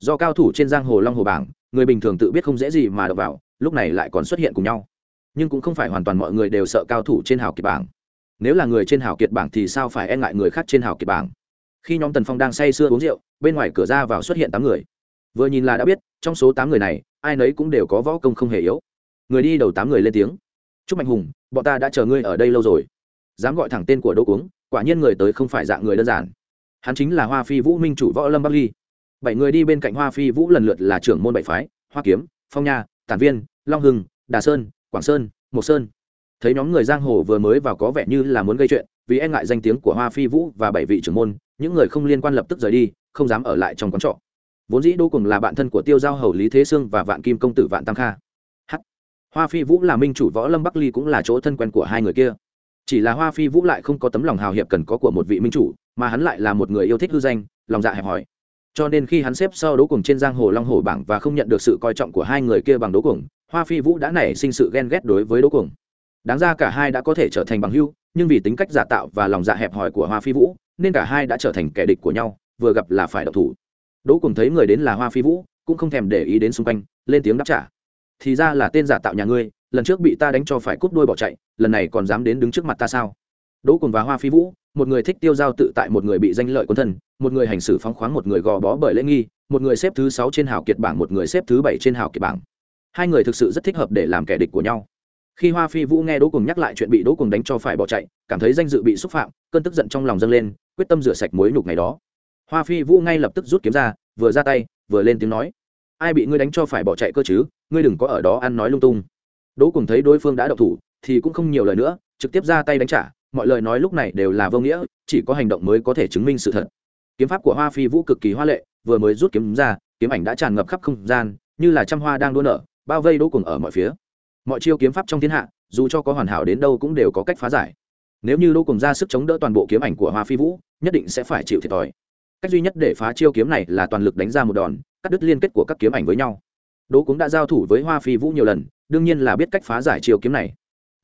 Do cao thủ trên giang hồ long hồ bảng, người bình thường tự biết không dễ gì mà đọc vào, lúc này lại còn xuất hiện cùng nhau. Nhưng cũng không phải hoàn toàn mọi người đều sợ cao thủ trên hảo kiệt bảng nếu là người trên hào kiệt bảng thì sao phải e ngại người khác trên hào kiệt bảng? Khi nhóm tần phong đang say sưa uống rượu, bên ngoài cửa ra vào xuất hiện tám người. Vừa nhìn là đã biết, trong số tám người này, ai nấy cũng đều có võ công không hề yếu. Người đi đầu tám người lên tiếng. Chúc mạnh hùng, bọn ta đã chờ ngươi ở đây lâu rồi. Dám gọi thẳng tên của đỗ cuống, quả nhiên người tới không phải dạng người đơn giản. Hắn chính là hoa phi vũ minh chủ võ lâm bắc ly. Bảy người đi bên cạnh hoa phi vũ lần lượt là trưởng môn bảy phái, hoa kiếm, phong nha, tản viên, long hưng, đà sơn, quảng sơn, mộc sơn thấy nhóm người giang hồ vừa mới vào có vẻ như là muốn gây chuyện, vì e ngại danh tiếng của hoa phi vũ và bảy vị trưởng môn, những người không liên quan lập tức rời đi, không dám ở lại trong quán trọ. Vốn dĩ đô cùng là bạn thân của tiêu giao hầu, lý thế sương và vạn kim công tử vạn tam kha. H. Hoa phi vũ là minh chủ võ lâm bắc ly cũng là chỗ thân quen của hai người kia. Chỉ là hoa phi vũ lại không có tấm lòng hào hiệp cần có của một vị minh chủ, mà hắn lại là một người yêu thích hư danh, lòng dạ hẹp hòi. Cho nên khi hắn xếp sau đố cùng trên giang hồ long hồ bảng và không nhận được sự coi trọng của hai người kia bằng đố cùng, hoa phi vũ đã nảy sinh sự ghen ghét đối với đố cùng đáng ra cả hai đã có thể trở thành bằng hưu nhưng vì tính cách giả tạo và lòng dạ hẹp hòi của hoa phi vũ, nên cả hai đã trở thành kẻ địch của nhau, vừa gặp là phải độc thủ. Đỗ cùng thấy người đến là hoa phi vũ, cũng không thèm để ý đến xung quanh, lên tiếng đáp trả. Thì ra là tên giả tạo nhà ngươi, lần trước bị ta đánh cho phải cút đuôi bỏ chạy, lần này còn dám đến đứng trước mặt ta sao? Đỗ cùng và hoa phi vũ, một người thích tiêu giao tự tại một người bị danh lợi quân thân, một người hành xử phóng khoáng một người gò bó bởi lễ nghi, một người xếp thứ sáu trên hào kiệt bảng, một người xếp thứ bảy trên hào kiệt bảng. Hai người thực sự rất thích hợp để làm kẻ địch của nhau khi hoa phi vũ nghe đỗ cùng nhắc lại chuyện bị đỗ cùng đánh cho phải bỏ chạy, cảm thấy danh dự bị xúc phạm, cơn tức giận trong lòng dâng lên, quyết tâm rửa sạch mối nhục ngày đó. Hoa phi vũ ngay lập tức rút kiếm ra, vừa ra tay, vừa lên tiếng nói, ai bị ngươi đánh cho phải bỏ chạy cơ chứ? Ngươi đừng có ở đó ăn nói lung tung. Đỗ cùng thấy đối phương đã độc thủ, thì cũng không nhiều lời nữa, trực tiếp ra tay đánh trả, mọi lời nói lúc này đều là vô nghĩa, chỉ có hành động mới có thể chứng minh sự thật. Kiếm pháp của hoa phi vũ cực kỳ hoa lệ, vừa mới rút kiếm ra, kiếm ảnh đã tràn ngập khắp không gian, như là trăm hoa đang đua nở, bao vây đỗ cùng ở mọi phía mọi chiêu kiếm pháp trong thiên hạ, dù cho có hoàn hảo đến đâu cũng đều có cách phá giải. Nếu như đỗ cùng ra sức chống đỡ toàn bộ kiếm ảnh của hoa phi vũ, nhất định sẽ phải chịu thiệt thòi. Cách duy nhất để phá chiêu kiếm này là toàn lực đánh ra một đòn, cắt đứt liên kết của các kiếm ảnh với nhau. Đỗ cũng đã giao thủ với hoa phi vũ nhiều lần, đương nhiên là biết cách phá giải chiêu kiếm này.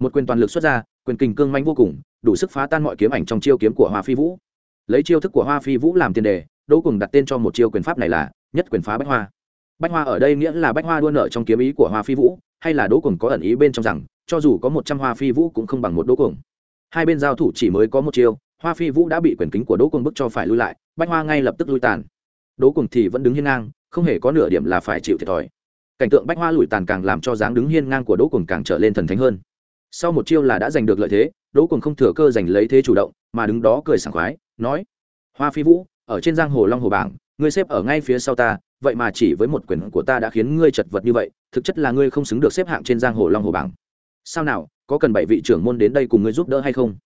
Một quyền toàn lực xuất ra, quyền kình cương manh vô cùng, đủ sức phá tan mọi kiếm ảnh trong chiêu kiếm của hoa phi vũ. Lấy chiêu thức của hoa phi vũ làm tiền đề đỗ cùng đặt tên cho một chiêu quyền pháp này là nhất quyền phá bách hoa. Bách hoa ở đây nghĩa là bách hoa đua nợ trong kiếm ý của hoa phi vũ hay là đỗ cùng có ẩn ý bên trong rằng, cho dù có một trăm hoa phi vũ cũng không bằng một đỗ cùng hai bên giao thủ chỉ mới có một chiêu, hoa phi vũ đã bị quyền kính của đỗ cùng bức cho phải lui lại, bách hoa ngay lập tức lui tàn. Đỗ cùng thì vẫn đứng hiên ngang, không hề có nửa điểm là phải chịu thiệt thòi. Cảnh tượng bách hoa lùi tàn càng làm cho dáng đứng hiên ngang của đỗ cùng càng trở lên thần thánh hơn. Sau một chiêu là đã giành được lợi thế đỗ cùng không thừa cơ giành lấy thế chủ động, mà đứng đó cười sảng khoái, nói, hoa phi vũ, ở trên giang hồ long hồ bảng ngươi xếp ở ngay phía sau ta, vậy mà chỉ với một quyền của ta đã khiến ngươi chật vật như vậy, thực chất là ngươi không xứng được xếp hạng trên giang hồ long hồ bảng. Sao nào, có cần bảy vị trưởng môn đến đây cùng ngươi giúp đỡ hay không?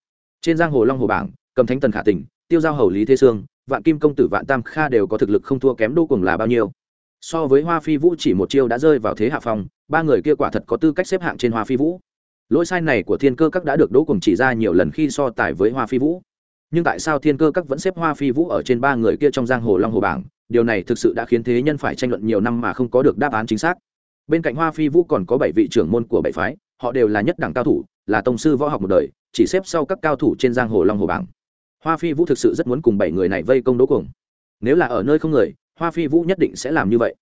Trên giang hồ long hồ bảng, cầm thánh tần khả tình, tiêu giao hầu lý thế sương, vạn kim công tử vạn tam kha đều có thực lực không thua kém đô cùng là bao nhiêu. So với hoa phi vũ chỉ một chiêu đã rơi vào thế hạ phong, ba người kia quả thật có tư cách xếp hạng trên hoa phi vũ. Lỗi sai này của thiên cơ các đã được đỗ cùng chỉ ra nhiều lần khi so tài với hoa phi vũ nhưng tại sao thiên cơ các vẫn xếp hoa phi vũ ở trên ba người kia trong giang hồ long hồ bảng? Điều này thực sự đã khiến thế nhân phải tranh luận nhiều năm mà không có được đáp án chính xác. Bên cạnh hoa phi vũ còn có bảy vị trưởng môn của bảy phái, họ đều là nhất đẳng cao thủ, là tông sư võ học một đời, chỉ xếp sau các cao thủ trên giang hồ long hồ bảng. Hoa phi vũ thực sự rất muốn cùng bảy người này vây công đỗ cùng nếu là ở nơi không người, hoa phi vũ nhất định sẽ làm như vậy.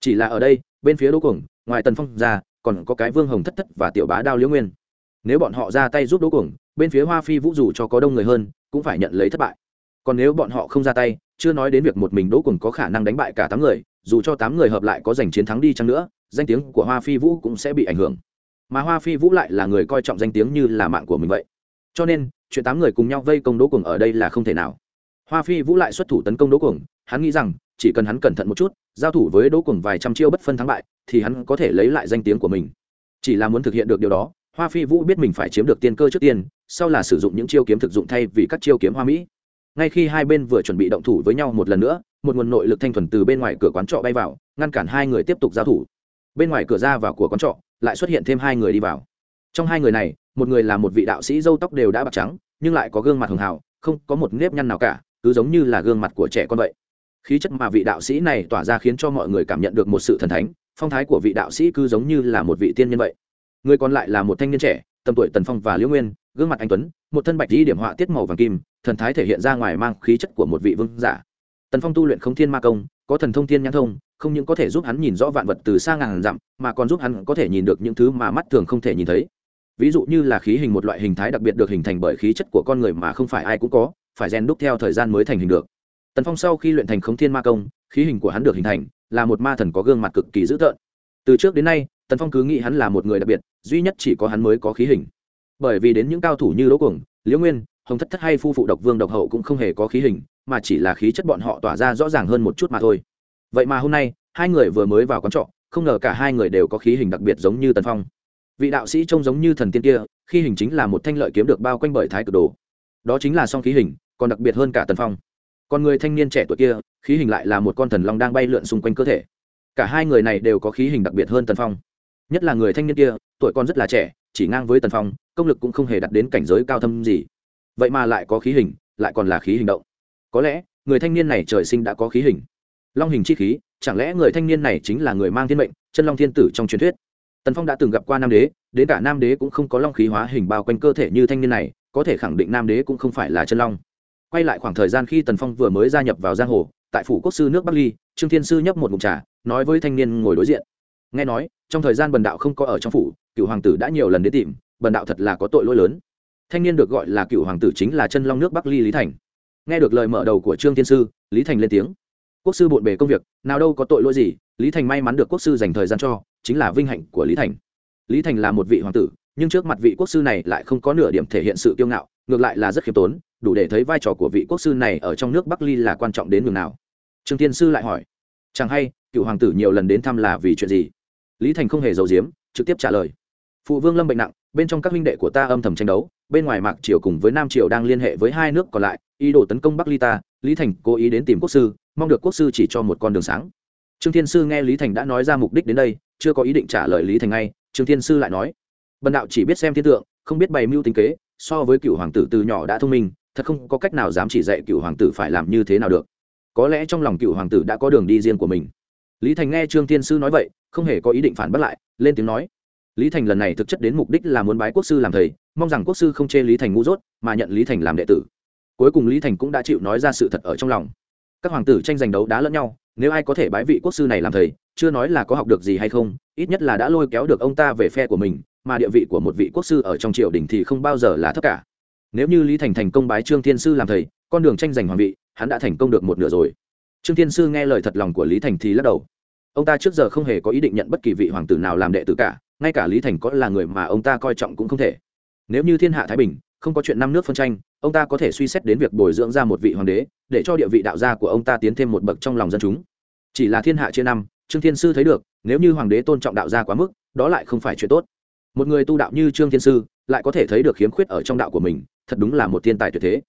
Chỉ là ở đây, bên phía đỗ cùng ngoài tần phong ra, còn có cái vương hồng thất thất và tiểu bá đao liễu nguyên. Nếu bọn họ ra tay giúp đỗ cùng bên phía hoa phi vũ dù cho có đông người hơn cũng phải nhận lấy thất bại. Còn nếu bọn họ không ra tay, chưa nói đến việc một mình đỗ cùng có khả năng đánh bại cả tám người, dù cho tám người hợp lại có giành chiến thắng đi chăng nữa, danh tiếng của hoa phi vũ cũng sẽ bị ảnh hưởng. Mà hoa phi vũ lại là người coi trọng danh tiếng như là mạng của mình vậy. Cho nên, chuyện tám người cùng nhau vây công đỗ cuồng ở đây là không thể nào. Hoa phi vũ lại xuất thủ tấn công đỗ cuồng, hắn nghĩ rằng, chỉ cần hắn cẩn thận một chút, giao thủ với đỗ cuồng vài trăm chiêu bất phân thắng bại, thì hắn có thể lấy lại danh tiếng của mình. Chỉ là muốn thực hiện được điều đó hoa phi vũ biết mình phải chiếm được tiên cơ trước tiên, sau là sử dụng những chiêu kiếm thực dụng thay vì các chiêu kiếm hoa mỹ. Ngay khi hai bên vừa chuẩn bị động thủ với nhau một lần nữa, một nguồn nội lực thanh thuần từ bên ngoài cửa quán trọ bay vào, ngăn cản hai người tiếp tục giao thủ. Bên ngoài cửa ra vào của quán trọ, lại xuất hiện thêm hai người đi vào. Trong hai người này, một người là một vị đạo sĩ dâu tóc đều đã bạc trắng, nhưng lại có gương mặt hường hào, không có một nếp nhăn nào cả, cứ giống như là gương mặt của trẻ con vậy. Khí chất mà vị đạo sĩ này tỏa ra khiến cho mọi người cảm nhận được một sự thần thánh, phong thái của vị đạo sĩ cứ giống như là một vị tiên nhân vậy người còn lại là một thanh niên trẻ, tầm tuổi tần phong và liễu nguyên, gương mặt anh tuấn, một thân bạch di điểm họa tiết màu vàng kim, thần thái thể hiện ra ngoài mang khí chất của một vị vương giả. Tần phong tu luyện không thiên ma công, có thần thông thiên nhãn thông, không những có thể giúp hắn nhìn rõ vạn vật từ xa ngàn dặm, mà còn giúp hắn có thể nhìn được những thứ mà mắt thường không thể nhìn thấy. Ví dụ như là khí hình một loại hình thái đặc biệt được hình thành bởi khí chất của con người mà không phải ai cũng có, phải rèn đúc theo thời gian mới thành hình được. Tần phong sau khi luyện thành khống thiên ma công, khí hình của hắn được hình thành, là một ma thần có gương mặt cực kỳ dữ tợn. Từ trước đến nay, tần phong cứ nghĩ hắn là một người đặc biệt duy nhất chỉ có hắn mới có khí hình. Bởi vì đến những cao thủ như đỗ cuồng, liễu nguyên, hồng thất thất hay phu phụ độc vương độc hậu cũng không hề có khí hình, mà chỉ là khí chất bọn họ tỏa ra rõ ràng hơn một chút mà thôi. Vậy mà hôm nay, hai người vừa mới vào quán trọ, không ngờ cả hai người đều có khí hình đặc biệt giống như tần phong. Vị đạo sĩ trông giống như thần tiên kia khi hình chính là một thanh lợi kiếm được bao quanh bởi thái cực đồ. Đó chính là song khí hình, còn đặc biệt hơn cả tần phong. Còn người thanh niên trẻ tuổi kia, khí hình lại là một con thần long đang bay lượn xung quanh cơ thể. Cả hai người này đều có khí hình đặc biệt hơn tần phong nhất là người thanh niên kia, tuổi còn rất là trẻ, chỉ ngang với tần phong, công lực cũng không hề đặt đến cảnh giới cao thâm gì. Vậy mà lại có khí hình, lại còn là khí hình động. Có lẽ, người thanh niên này trời sinh đã có khí hình. Long hình chi khí, chẳng lẽ người thanh niên này chính là người mang thiên mệnh, chân long thiên tử trong truyền thuyết? Tần phong đã từng gặp qua nam đế, đến cả nam đế cũng không có long khí hóa hình bao quanh cơ thể như thanh niên này, có thể khẳng định nam đế cũng không phải là chân long. Quay lại khoảng thời gian khi tần phong vừa mới gia nhập vào giang hồ, tại phủ quốc sư nước bắc ly, trương thiên sư nhấp một mục trà, nói với thanh niên ngồi đối diện. Nghe nói trong thời gian bần đạo không có ở trong phủ, cựu hoàng tử đã nhiều lần đến tìm, bần đạo thật là có tội lỗi lớn. Thanh niên được gọi là cựu hoàng tử chính là chân long nước bắc ly lý thành. Nghe được lời mở đầu của trương thiên sư, lý thành lên tiếng. Quốc sư bộn bề công việc, nào đâu có tội lỗi gì, lý thành may mắn được quốc sư dành thời gian cho, chính là vinh hạnh của lý thành. Lý thành là một vị hoàng tử, nhưng trước mặt vị quốc sư này lại không có nửa điểm thể hiện sự kiêu ngạo, ngược lại là rất khiêm tốn, đủ để thấy vai trò của vị quốc sư này ở trong nước bắc ly là quan trọng đến nhường nào. Trương tiên sư lại hỏi, chẳng hay, cựu hoàng tử nhiều lần đến thăm là vì chuyện gì? Lý thành không hề giấu giếm, trực tiếp trả lời. Phụ vương lâm bệnh nặng, bên trong các huynh đệ của ta âm thầm tranh đấu, bên ngoài mạc triều cùng với nam triều đang liên hệ với hai nước còn lại, ý đồ tấn công bắc ly ta, lý thành cố ý đến tìm quốc sư, mong được quốc sư chỉ cho một con đường sáng. Trương thiên sư nghe lý thành đã nói ra mục đích đến đây, chưa có ý định trả lời lý thành ngay, trương thiên sư lại nói, bần đạo chỉ biết xem thiên tượng, không biết bày mưu tính kế, so với cựu hoàng tử từ nhỏ đã thông minh, thật không có cách nào dám chỉ dạy cựu hoàng tử phải làm như thế nào được. Có lẽ trong lòng cựu hoàng tử đã có đường đi riêng của mình lý thành nghe trương thiên sư nói vậy, không hề có ý định phản bác lại, lên tiếng nói. Lý thành lần này thực chất đến mục đích là muốn bái quốc sư làm thầy, mong rằng quốc sư không chê lý thành ngu dốt, mà nhận lý thành làm đệ tử. Cuối cùng lý thành cũng đã chịu nói ra sự thật ở trong lòng. Các hoàng tử tranh giành đấu đá lẫn nhau, nếu ai có thể bái vị quốc sư này làm thầy, chưa nói là có học được gì hay không, ít nhất là đã lôi kéo được ông ta về phe của mình, mà địa vị của một vị quốc sư ở trong triều đình thì không bao giờ là thấp cả. Nếu như lý thành thành công bái trương thiên sư làm thầy, con đường tranh giành hoàng vị, hắn đã thành công được một nửa rồi trương thiên sư nghe lời thật lòng của lý thành thì lắc đầu. Ông ta trước giờ không hề có ý định nhận bất kỳ vị hoàng tử nào làm đệ tử cả, ngay cả lý thành có là người mà ông ta coi trọng cũng không thể. Nếu như thiên hạ thái bình, không có chuyện năm nước phân tranh, ông ta có thể suy xét đến việc bồi dưỡng ra một vị hoàng đế, để cho địa vị đạo gia của ông ta tiến thêm một bậc trong lòng dân chúng. Chỉ là thiên hạ chia năm, trương thiên sư thấy được, nếu như hoàng đế tôn trọng đạo gia quá mức, đó lại không phải chuyện tốt. Một người tu đạo như trương thiên sư, lại có thể thấy được khiếm khuyết ở trong đạo của mình, thật đúng là một thiên tài tuyệt thế.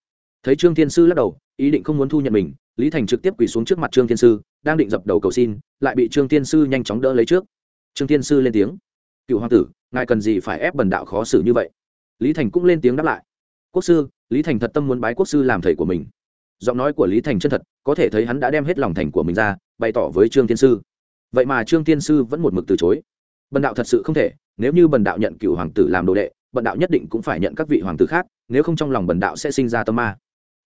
Thấy trương thiên sư lắc đầu, ý định không muốn thu nhận mình lý thành trực tiếp quỳ xuống trước mặt trương thiên sư, đang định dập đầu cầu xin, lại bị trương thiên sư nhanh chóng đỡ lấy trước. Trương thiên sư lên tiếng, cựu hoàng tử, ngài cần gì phải ép bần đạo khó xử như vậy? Lý thành cũng lên tiếng đáp lại, quốc sư, lý thành thật tâm muốn bái quốc sư làm thầy của mình. Giọng nói của lý thành chân thật, có thể thấy hắn đã đem hết lòng thành của mình ra, bày tỏ với trương thiên sư. Vậy mà trương thiên sư vẫn một mực từ chối. Bần đạo thật sự không thể, nếu như bần đạo nhận cựu hoàng tử làm đồ đệ, bần đạo nhất định cũng phải nhận các vị hoàng tử khác, nếu không trong lòng bần đạo sẽ sinh ra tâm ma.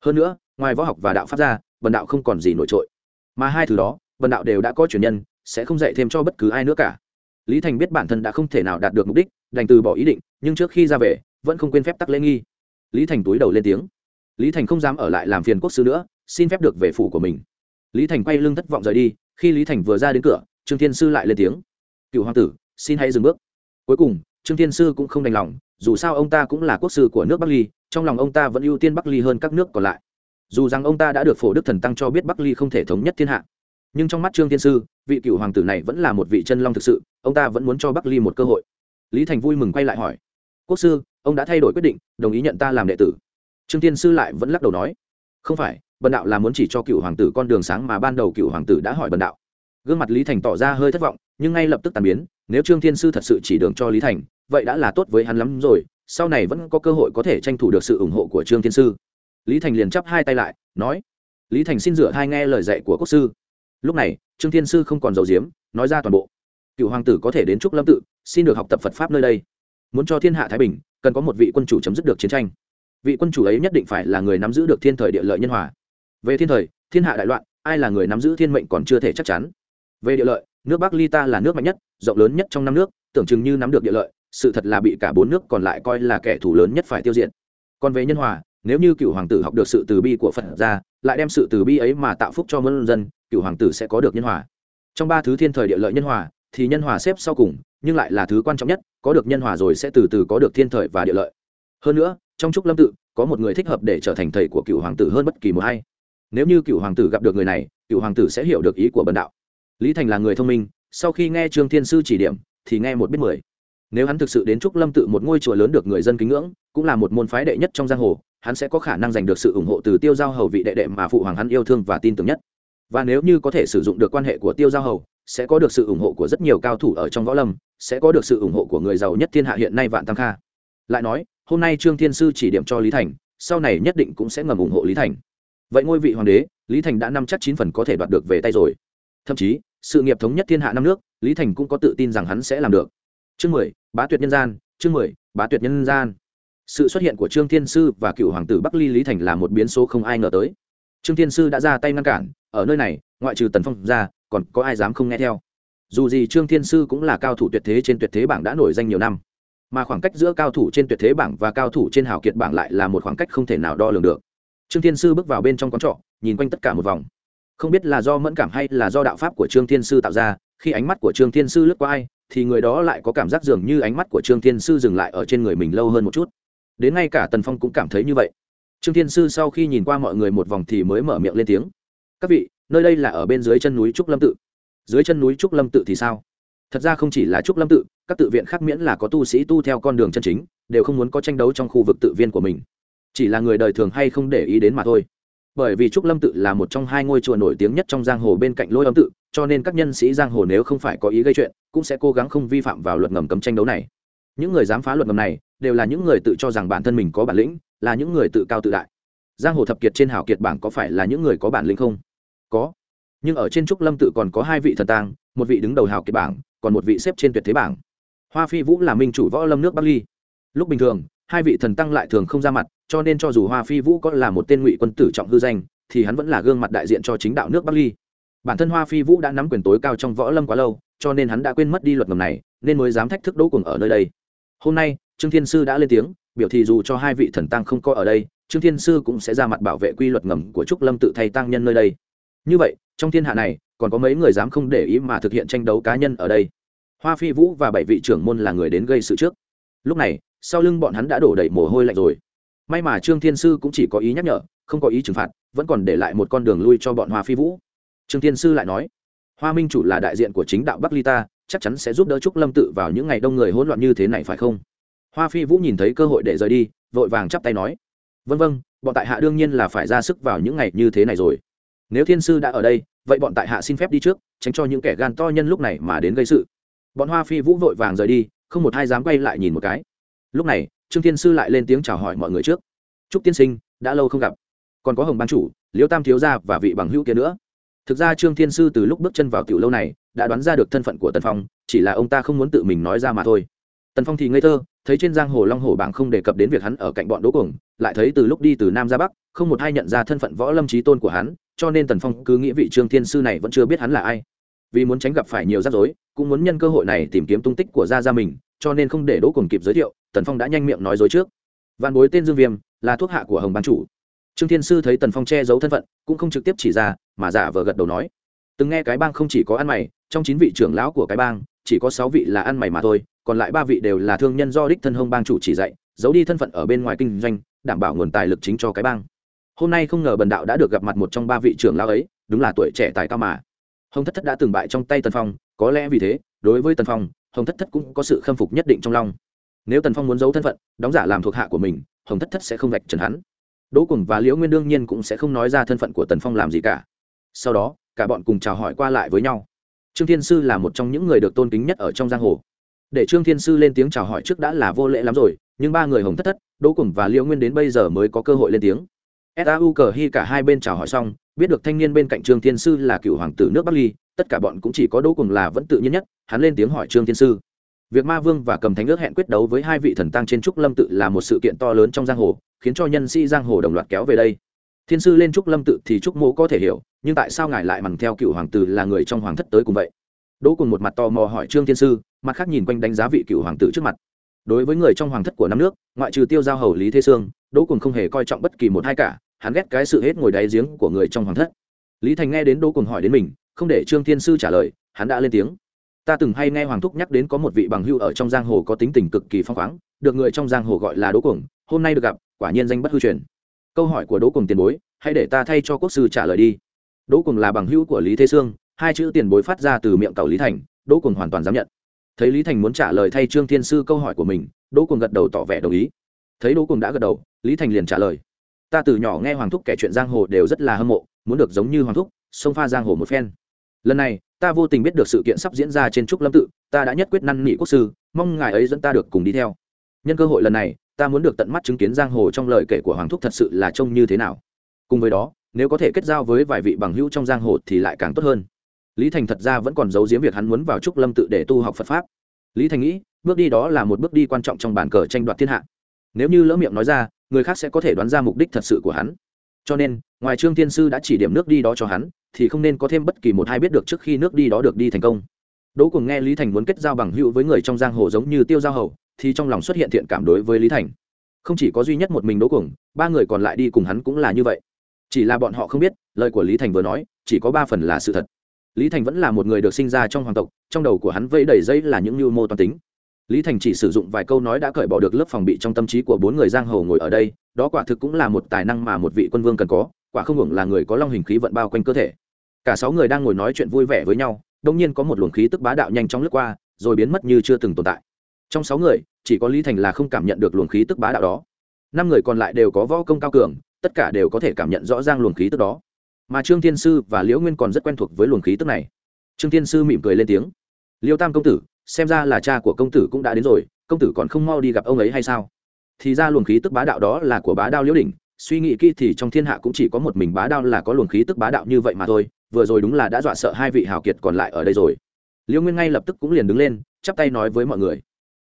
Hơn nữa, ngoài võ học và đạo pháp ra bần đạo không còn gì nổi trội. Mà hai thứ đó bần đạo đều đã có truyền nhân, sẽ không dạy thêm cho bất cứ ai nữa cả. Lý thành biết bản thân đã không thể nào đạt được mục đích, đành từ bỏ ý định, nhưng trước khi ra về, vẫn không quên phép tắc lễ nghi. Lý thành túi đầu lên tiếng. Lý thành không dám ở lại làm phiền quốc sư nữa, xin phép được về phủ của mình. Lý thành quay lưng thất vọng rời đi, khi lý thành vừa ra đến cửa, trương thiên sư lại lên tiếng. Cựu hoàng tử, xin hãy dừng bước. Cuối cùng, trương thiên sư cũng không đành lòng, dù sao ông ta cũng là quốc sư của nước bắc ly, trong lòng ông ta vẫn ưu tiên bắc ly hơn các nước còn lại dù rằng ông ta đã được phổ đức thần tăng cho biết bắc ly không thể thống nhất thiên hạ, nhưng trong mắt trương thiên sư, vị cựu hoàng tử này vẫn là một vị chân long thực sự, ông ta vẫn muốn cho bắc ly một cơ hội. Lý thành vui mừng quay lại hỏi, quốc sư, ông đã thay đổi quyết định, đồng ý nhận ta làm đệ tử. Trương thiên sư lại vẫn lắc đầu nói, không phải, bần đạo là muốn chỉ cho cựu hoàng tử con đường sáng mà ban đầu cựu hoàng tử đã hỏi bần đạo. Gương mặt lý thành tỏ ra hơi thất vọng, nhưng ngay lập tức tàn biến, nếu trương thiên sư thật sự chỉ đường cho lý thành, vậy đã là tốt với hắn lắm rồi, sau này vẫn có cơ hội có thể tranh thủ được sự ủng hộ của trương thiên sư lý thành liền chắp hai tay lại, nói, lý thành xin dựa hai nghe lời dạy của quốc sư. Lúc này, trương thiên sư không còn giấu diếm nói ra toàn bộ. Cựu hoàng tử có thể đến trúc lâm tự, xin được học tập phật pháp nơi đây. Muốn cho thiên hạ thái bình, cần có một vị quân chủ chấm dứt được chiến tranh. Vị quân chủ ấy nhất định phải là người nắm giữ được thiên thời địa lợi nhân hòa. Về thiên thời, thiên hạ đại loạn, ai là người nắm giữ thiên mệnh còn chưa thể chắc chắn. Về địa lợi, nước bắc ly ta là nước mạnh nhất, rộng lớn nhất trong năm nước, tưởng chừng như nắm được địa lợi, sự thật là bị cả bốn nước còn lại coi là kẻ thù lớn nhất phải tiêu diệt. Còn về nhân hòa nếu như cựu hoàng tử học được sự từ bi của phật ra, lại đem sự từ bi ấy mà tạo phúc cho muôn dân, cựu hoàng tử sẽ có được nhân hòa. Trong ba thứ thiên thời địa lợi nhân hòa, thì nhân hòa xếp sau cùng, nhưng lại là thứ quan trọng nhất, có được nhân hòa rồi sẽ từ từ có được thiên thời và địa lợi. Hơn nữa, trong trúc lâm tự, có một người thích hợp để trở thành thầy của cựu hoàng tử hơn bất kỳ một hay nếu như cựu hoàng tử gặp được người này, cựu hoàng tử sẽ hiểu được ý của bần đạo. Lý thành là người thông minh, sau khi nghe trương thiên sư chỉ điểm, thì nghe một biết mười. Nếu hắn thực sự đến trúc lâm tự một ngôi chùa lớn được người dân kính ngưỡng, cũng là một môn phái đệ nhất trong giang hồ hắn sẽ có khả năng giành được sự ủng hộ từ tiêu giao hầu vị đệ đệ mà phụ hoàng hắn yêu thương và tin tưởng nhất. Và nếu như có thể sử dụng được quan hệ của tiêu giao hầu, sẽ có được sự ủng hộ của rất nhiều cao thủ ở trong võ lâm, sẽ có được sự ủng hộ của người giàu nhất thiên hạ hiện nay vạn tam kha. Lại nói, hôm nay trương thiên sư chỉ điểm cho lý thành, sau này nhất định cũng sẽ ngầm ủng hộ lý thành. Vậy ngôi vị hoàng đế, lý thành đã năm chắc chín phần có thể đoạt được về tay rồi. Thậm chí, sự nghiệp thống nhất thiên hạ năm nước, lý thành cũng có tự tin rằng hắn sẽ làm được. Chương mười, bá tuyệt nhân gian, chương mười, bá tuyệt nhân gian sự xuất hiện của trương thiên sư và cựu hoàng tử bắc ly lý thành là một biến số không ai ngờ tới. Trương thiên sư đã ra tay ngăn cản, ở nơi này, ngoại trừ tần phong ra, còn có ai dám không nghe theo? Dù gì trương thiên sư cũng là cao thủ tuyệt thế trên tuyệt thế bảng đã nổi danh nhiều năm, mà khoảng cách giữa cao thủ trên tuyệt thế bảng và cao thủ trên hào kiệt bảng lại là một khoảng cách không thể nào đo lường được. Trương thiên sư bước vào bên trong quán trọ, nhìn quanh tất cả một vòng. Không biết là do mẫn cảm hay là do đạo pháp của trương thiên sư tạo ra, khi ánh mắt của trương thiên sư lướt qua ai, thì người đó lại có cảm giác dường như ánh mắt của trương thiên sư dừng lại ở trên người mình lâu hơn một chút đến ngay cả tần phong cũng cảm thấy như vậy. Trương thiên sư sau khi nhìn qua mọi người một vòng thì mới mở miệng lên tiếng. Các vị, nơi đây là ở bên dưới chân núi trúc lâm tự. Dưới chân núi trúc lâm tự thì sao? Thật ra không chỉ là trúc lâm tự, các tự viện khác miễn là có tu sĩ tu theo con đường chân chính, đều không muốn có tranh đấu trong khu vực tự viên của mình. Chỉ là người đời thường hay không để ý đến mà thôi. Bởi vì trúc lâm tự là một trong hai ngôi chùa nổi tiếng nhất trong giang hồ bên cạnh lôi âm tự, cho nên các nhân sĩ giang hồ nếu không phải có ý gây chuyện, cũng sẽ cố gắng không vi phạm vào luật ngầm cấm tranh đấu này những người dám phá luật ngầm này đều là những người tự cho rằng bản thân mình có bản lĩnh là những người tự cao tự đại. Giang hồ thập kiệt trên hảo kiệt bảng có phải là những người có bản lĩnh không? Có. Nhưng ở trên trúc lâm tự còn có hai vị thần tàng, một vị đứng đầu hảo kiệt bảng còn một vị xếp trên tuyệt thế bảng. Hoa phi vũ là minh chủ võ lâm nước bắc ly. Lúc bình thường hai vị thần tăng lại thường không ra mặt cho nên cho dù hoa phi vũ có là một tên ngụy quân tử trọng hư danh thì hắn vẫn là gương mặt đại diện cho chính đạo nước bắc ly. Bản thân hoa phi vũ đã nắm quyền tối cao trong võ lâm quá lâu cho nên hắn đã quên mất đi luật ngầm này nên mới dám thách thức đỗ cùng ở nơi đây hôm nay, trương thiên sư đã lên tiếng, biểu thị dù cho hai vị thần tăng không có ở đây, trương thiên sư cũng sẽ ra mặt bảo vệ quy luật ngầm của trúc lâm tự thay tăng nhân nơi đây. Như vậy, trong thiên hạ này, còn có mấy người dám không để ý mà thực hiện tranh đấu cá nhân ở đây? Hoa phi vũ và bảy vị trưởng môn là người đến gây sự trước. Lúc này, sau lưng bọn hắn đã đổ đầy mồ hôi lạnh rồi. May mà trương thiên sư cũng chỉ có ý nhắc nhở, không có ý trừng phạt, vẫn còn để lại một con đường lui cho bọn hoa phi vũ. Trương thiên sư lại nói, hoa minh chủ là đại diện của chính đạo bắc ly ta chắc chắn sẽ giúp đỡ trúc lâm tự vào những ngày đông người hỗn loạn như thế này phải không? Hoa phi vũ nhìn thấy cơ hội để rời đi, vội vàng chắp tay nói. Vân vân bọn tại hạ đương nhiên là phải ra sức vào những ngày như thế này rồi. Nếu thiên sư đã ở đây, vậy bọn tại hạ xin phép đi trước, tránh cho những kẻ gan to nhân lúc này mà đến gây sự. Bọn hoa phi vũ vội vàng rời đi, không một ai dám quay lại nhìn một cái. Lúc này, trương thiên sư lại lên tiếng chào hỏi mọi người trước. Chúc tiên sinh, đã lâu không gặp. Còn có hồng ban chủ liêu tam thiếu gia và vị bằng hữu kia nữa thực ra trương thiên sư từ lúc bước chân vào tiểu lâu này, đã đoán ra được thân phận của tần phong, chỉ là ông ta không muốn tự mình nói ra mà thôi. Tần phong thì ngây thơ, thấy trên giang hồ long hồ bảng không đề cập đến việc hắn ở cạnh bọn đỗ cùng lại thấy từ lúc đi từ nam ra bắc, không một ai nhận ra thân phận võ lâm trí tôn của hắn, cho nên tần phong cứ nghĩ vị trương thiên sư này vẫn chưa biết hắn là ai. Vì muốn tránh gặp phải nhiều rắc rối, cũng muốn nhân cơ hội này tìm kiếm tung tích của gia gia mình, cho nên không để đỗ cùng kịp giới thiệu, tần phong đã nhanh miệng nói dối trước. Văn bối tên dương viêm, là thuốc hạ của hồng ban chủ trương thiên sư thấy tần phong che giấu thân phận, cũng không trực tiếp chỉ ra, mà giả vờ gật đầu nói. Từng nghe cái bang không chỉ có ăn mày, trong chín vị trưởng lão của cái bang, chỉ có sáu vị là ăn mày mà thôi, còn lại ba vị đều là thương nhân do đích thân hông bang chủ chỉ dạy, giấu đi thân phận ở bên ngoài kinh doanh, đảm bảo nguồn tài lực chính cho cái bang. Hôm nay không ngờ bần đạo đã được gặp mặt một trong ba vị trưởng lão ấy, đúng là tuổi trẻ tài cao mà. Hồng thất thất đã từng bại trong tay tần phong, có lẽ vì thế, đối với tần phong, hồng thất thất cũng có sự khâm phục nhất định trong lòng. Nếu tần phong muốn giấu thân phận, đóng giả làm thuộc hạ của mình, hồng thất thất sẽ không vạch trần hắn đỗ cùng và liễu nguyên đương nhiên cũng sẽ không nói ra thân phận của tần phong làm gì cả. Sau đó, cả bọn cùng chào hỏi qua lại với nhau. Trương thiên sư là một trong những người được tôn kính nhất ở trong giang hồ. Để trương thiên sư lên tiếng chào hỏi trước đã là vô lễ lắm rồi, nhưng ba người hồng thất thất, đỗ cùng và liễu nguyên đến bây giờ mới có cơ hội lên tiếng. Sau cờ hy cả hai bên chào hỏi xong, biết được thanh niên bên cạnh trương thiên sư là cựu hoàng tử nước bắc ly, tất cả bọn cũng chỉ có đỗ cùng là vẫn tự nhiên nhất, hắn lên tiếng hỏi trương thiên sư. Việc ma vương và cầm thánh ước hẹn quyết đấu với hai vị thần tăng trên trúc lâm tự là một sự kiện to lớn trong giang hồ khiến cho nhân sĩ giang hồ đồng loạt kéo về đây. Thiên sư lên trúc lâm tự thì trúc mỗ có thể hiểu, nhưng tại sao ngài lại mằn theo cựu hoàng tử là người trong hoàng thất tới cùng vậy? Đỗ cùng một mặt tò mò hỏi trương thiên sư, mặt khác nhìn quanh đánh giá vị cựu hoàng tử trước mặt. Đối với người trong hoàng thất của năm nước, ngoại trừ tiêu giao hầu lý thế sương, đỗ cùng không hề coi trọng bất kỳ một hai cả, hắn ghét cái sự hết ngồi đáy giếng của người trong hoàng thất. Lý thành nghe đến đỗ cùng hỏi đến mình, không để trương thiên sư trả lời, hắn đã lên tiếng ta từng hay nghe hoàng thúc nhắc đến có một vị bằng hưu ở trong giang hồ có tính tình cực kỳ phong khoáng, được người trong giang hồ gọi là đỗ cuồng, hôm nay được gặp, quả nhiên danh bất hư truyền. Câu hỏi của đỗ cuồng tiền bối, hãy để ta thay cho quốc sư trả lời đi. Đỗ cuồng là bằng hữu của lý thế sương, hai chữ tiền bối phát ra từ miệng tàu lý thành, đỗ cuồng hoàn toàn dám nhận. Thấy lý thành muốn trả lời thay trương thiên sư câu hỏi của mình, đỗ cuồng gật đầu tỏ vẻ đồng ý. Thấy đỗ cuồng đã gật đầu, lý thành liền trả lời. Ta từ nhỏ nghe hoàng thúc kể chuyện giang hồ đều rất là hâm mộ, muốn được giống như hoàng thúc, xông pha giang hồ một phen. Lần này ta vô tình biết được sự kiện sắp diễn ra trên trúc lâm tự, ta đã nhất quyết năn nỉ quốc sư, mong ngài ấy dẫn ta được cùng đi theo. Nhân cơ hội lần này, ta muốn được tận mắt chứng kiến giang hồ trong lời kể của hoàng thúc thật sự là trông như thế nào. Cùng với đó, nếu có thể kết giao với vài vị bằng hữu trong giang hồ thì lại càng tốt hơn. Lý thành thật ra vẫn còn giấu giếm việc hắn muốn vào trúc lâm tự để tu học phật pháp. Lý thành nghĩ, bước đi đó là một bước đi quan trọng trong bàn cờ tranh đoạt thiên hạ. Nếu như lỡ miệng nói ra, người khác sẽ có thể đoán ra mục đích thật sự của hắn. Cho nên, ngoài trương thiên sư đã chỉ điểm nước đi đó cho hắn thì không nên có thêm bất kỳ một hai biết được trước khi nước đi đó được đi thành công. Đỗ cùng nghe lý thành muốn kết giao bằng hữu với người trong giang hồ giống như tiêu giao hầu, thì trong lòng xuất hiện thiện cảm đối với lý thành. Không chỉ có duy nhất một mình đỗ cùng ba người còn lại đi cùng hắn cũng là như vậy. Chỉ là bọn họ không biết, lời của lý thành vừa nói, chỉ có ba phần là sự thật. Lý thành vẫn là một người được sinh ra trong hoàng tộc, trong đầu của hắn vẫy đầy dây là những mưu mô toàn tính. Lý thành chỉ sử dụng vài câu nói đã cởi bỏ được lớp phòng bị trong tâm trí của bốn người giang hồ ngồi ở đây, đó quả thực cũng là một tài năng mà một vị quân vương cần có quả không hưởng là người có long hình khí vận bao quanh cơ thể. Cả sáu người đang ngồi nói chuyện vui vẻ với nhau đông nhiên có một luồng khí tức bá đạo nhanh chóng lướt qua, rồi biến mất như chưa từng tồn tại. Trong sáu người, chỉ có lý thành là không cảm nhận được luồng khí tức bá đạo đó. Năm người còn lại đều có võ công cao cường, tất cả đều có thể cảm nhận rõ ràng luồng khí tức đó. Mà trương thiên sư và liễu nguyên còn rất quen thuộc với luồng khí tức này. Trương thiên sư mỉm cười lên tiếng. Liêu tam công tử, xem ra là cha của công tử cũng đã đến rồi, công tử còn không mau đi gặp ông ấy hay sao? Thì ra luồng khí tức bá đạo đó là của bá đao liễu đỉnh suy nghĩ kỹ thì trong thiên hạ cũng chỉ có một mình bá đao là có luồng khí tức bá đạo như vậy mà thôi, vừa rồi đúng là đã dọa sợ hai vị hào kiệt còn lại ở đây rồi. Liễu nguyên ngay lập tức cũng liền đứng lên, chắp tay nói với mọi người,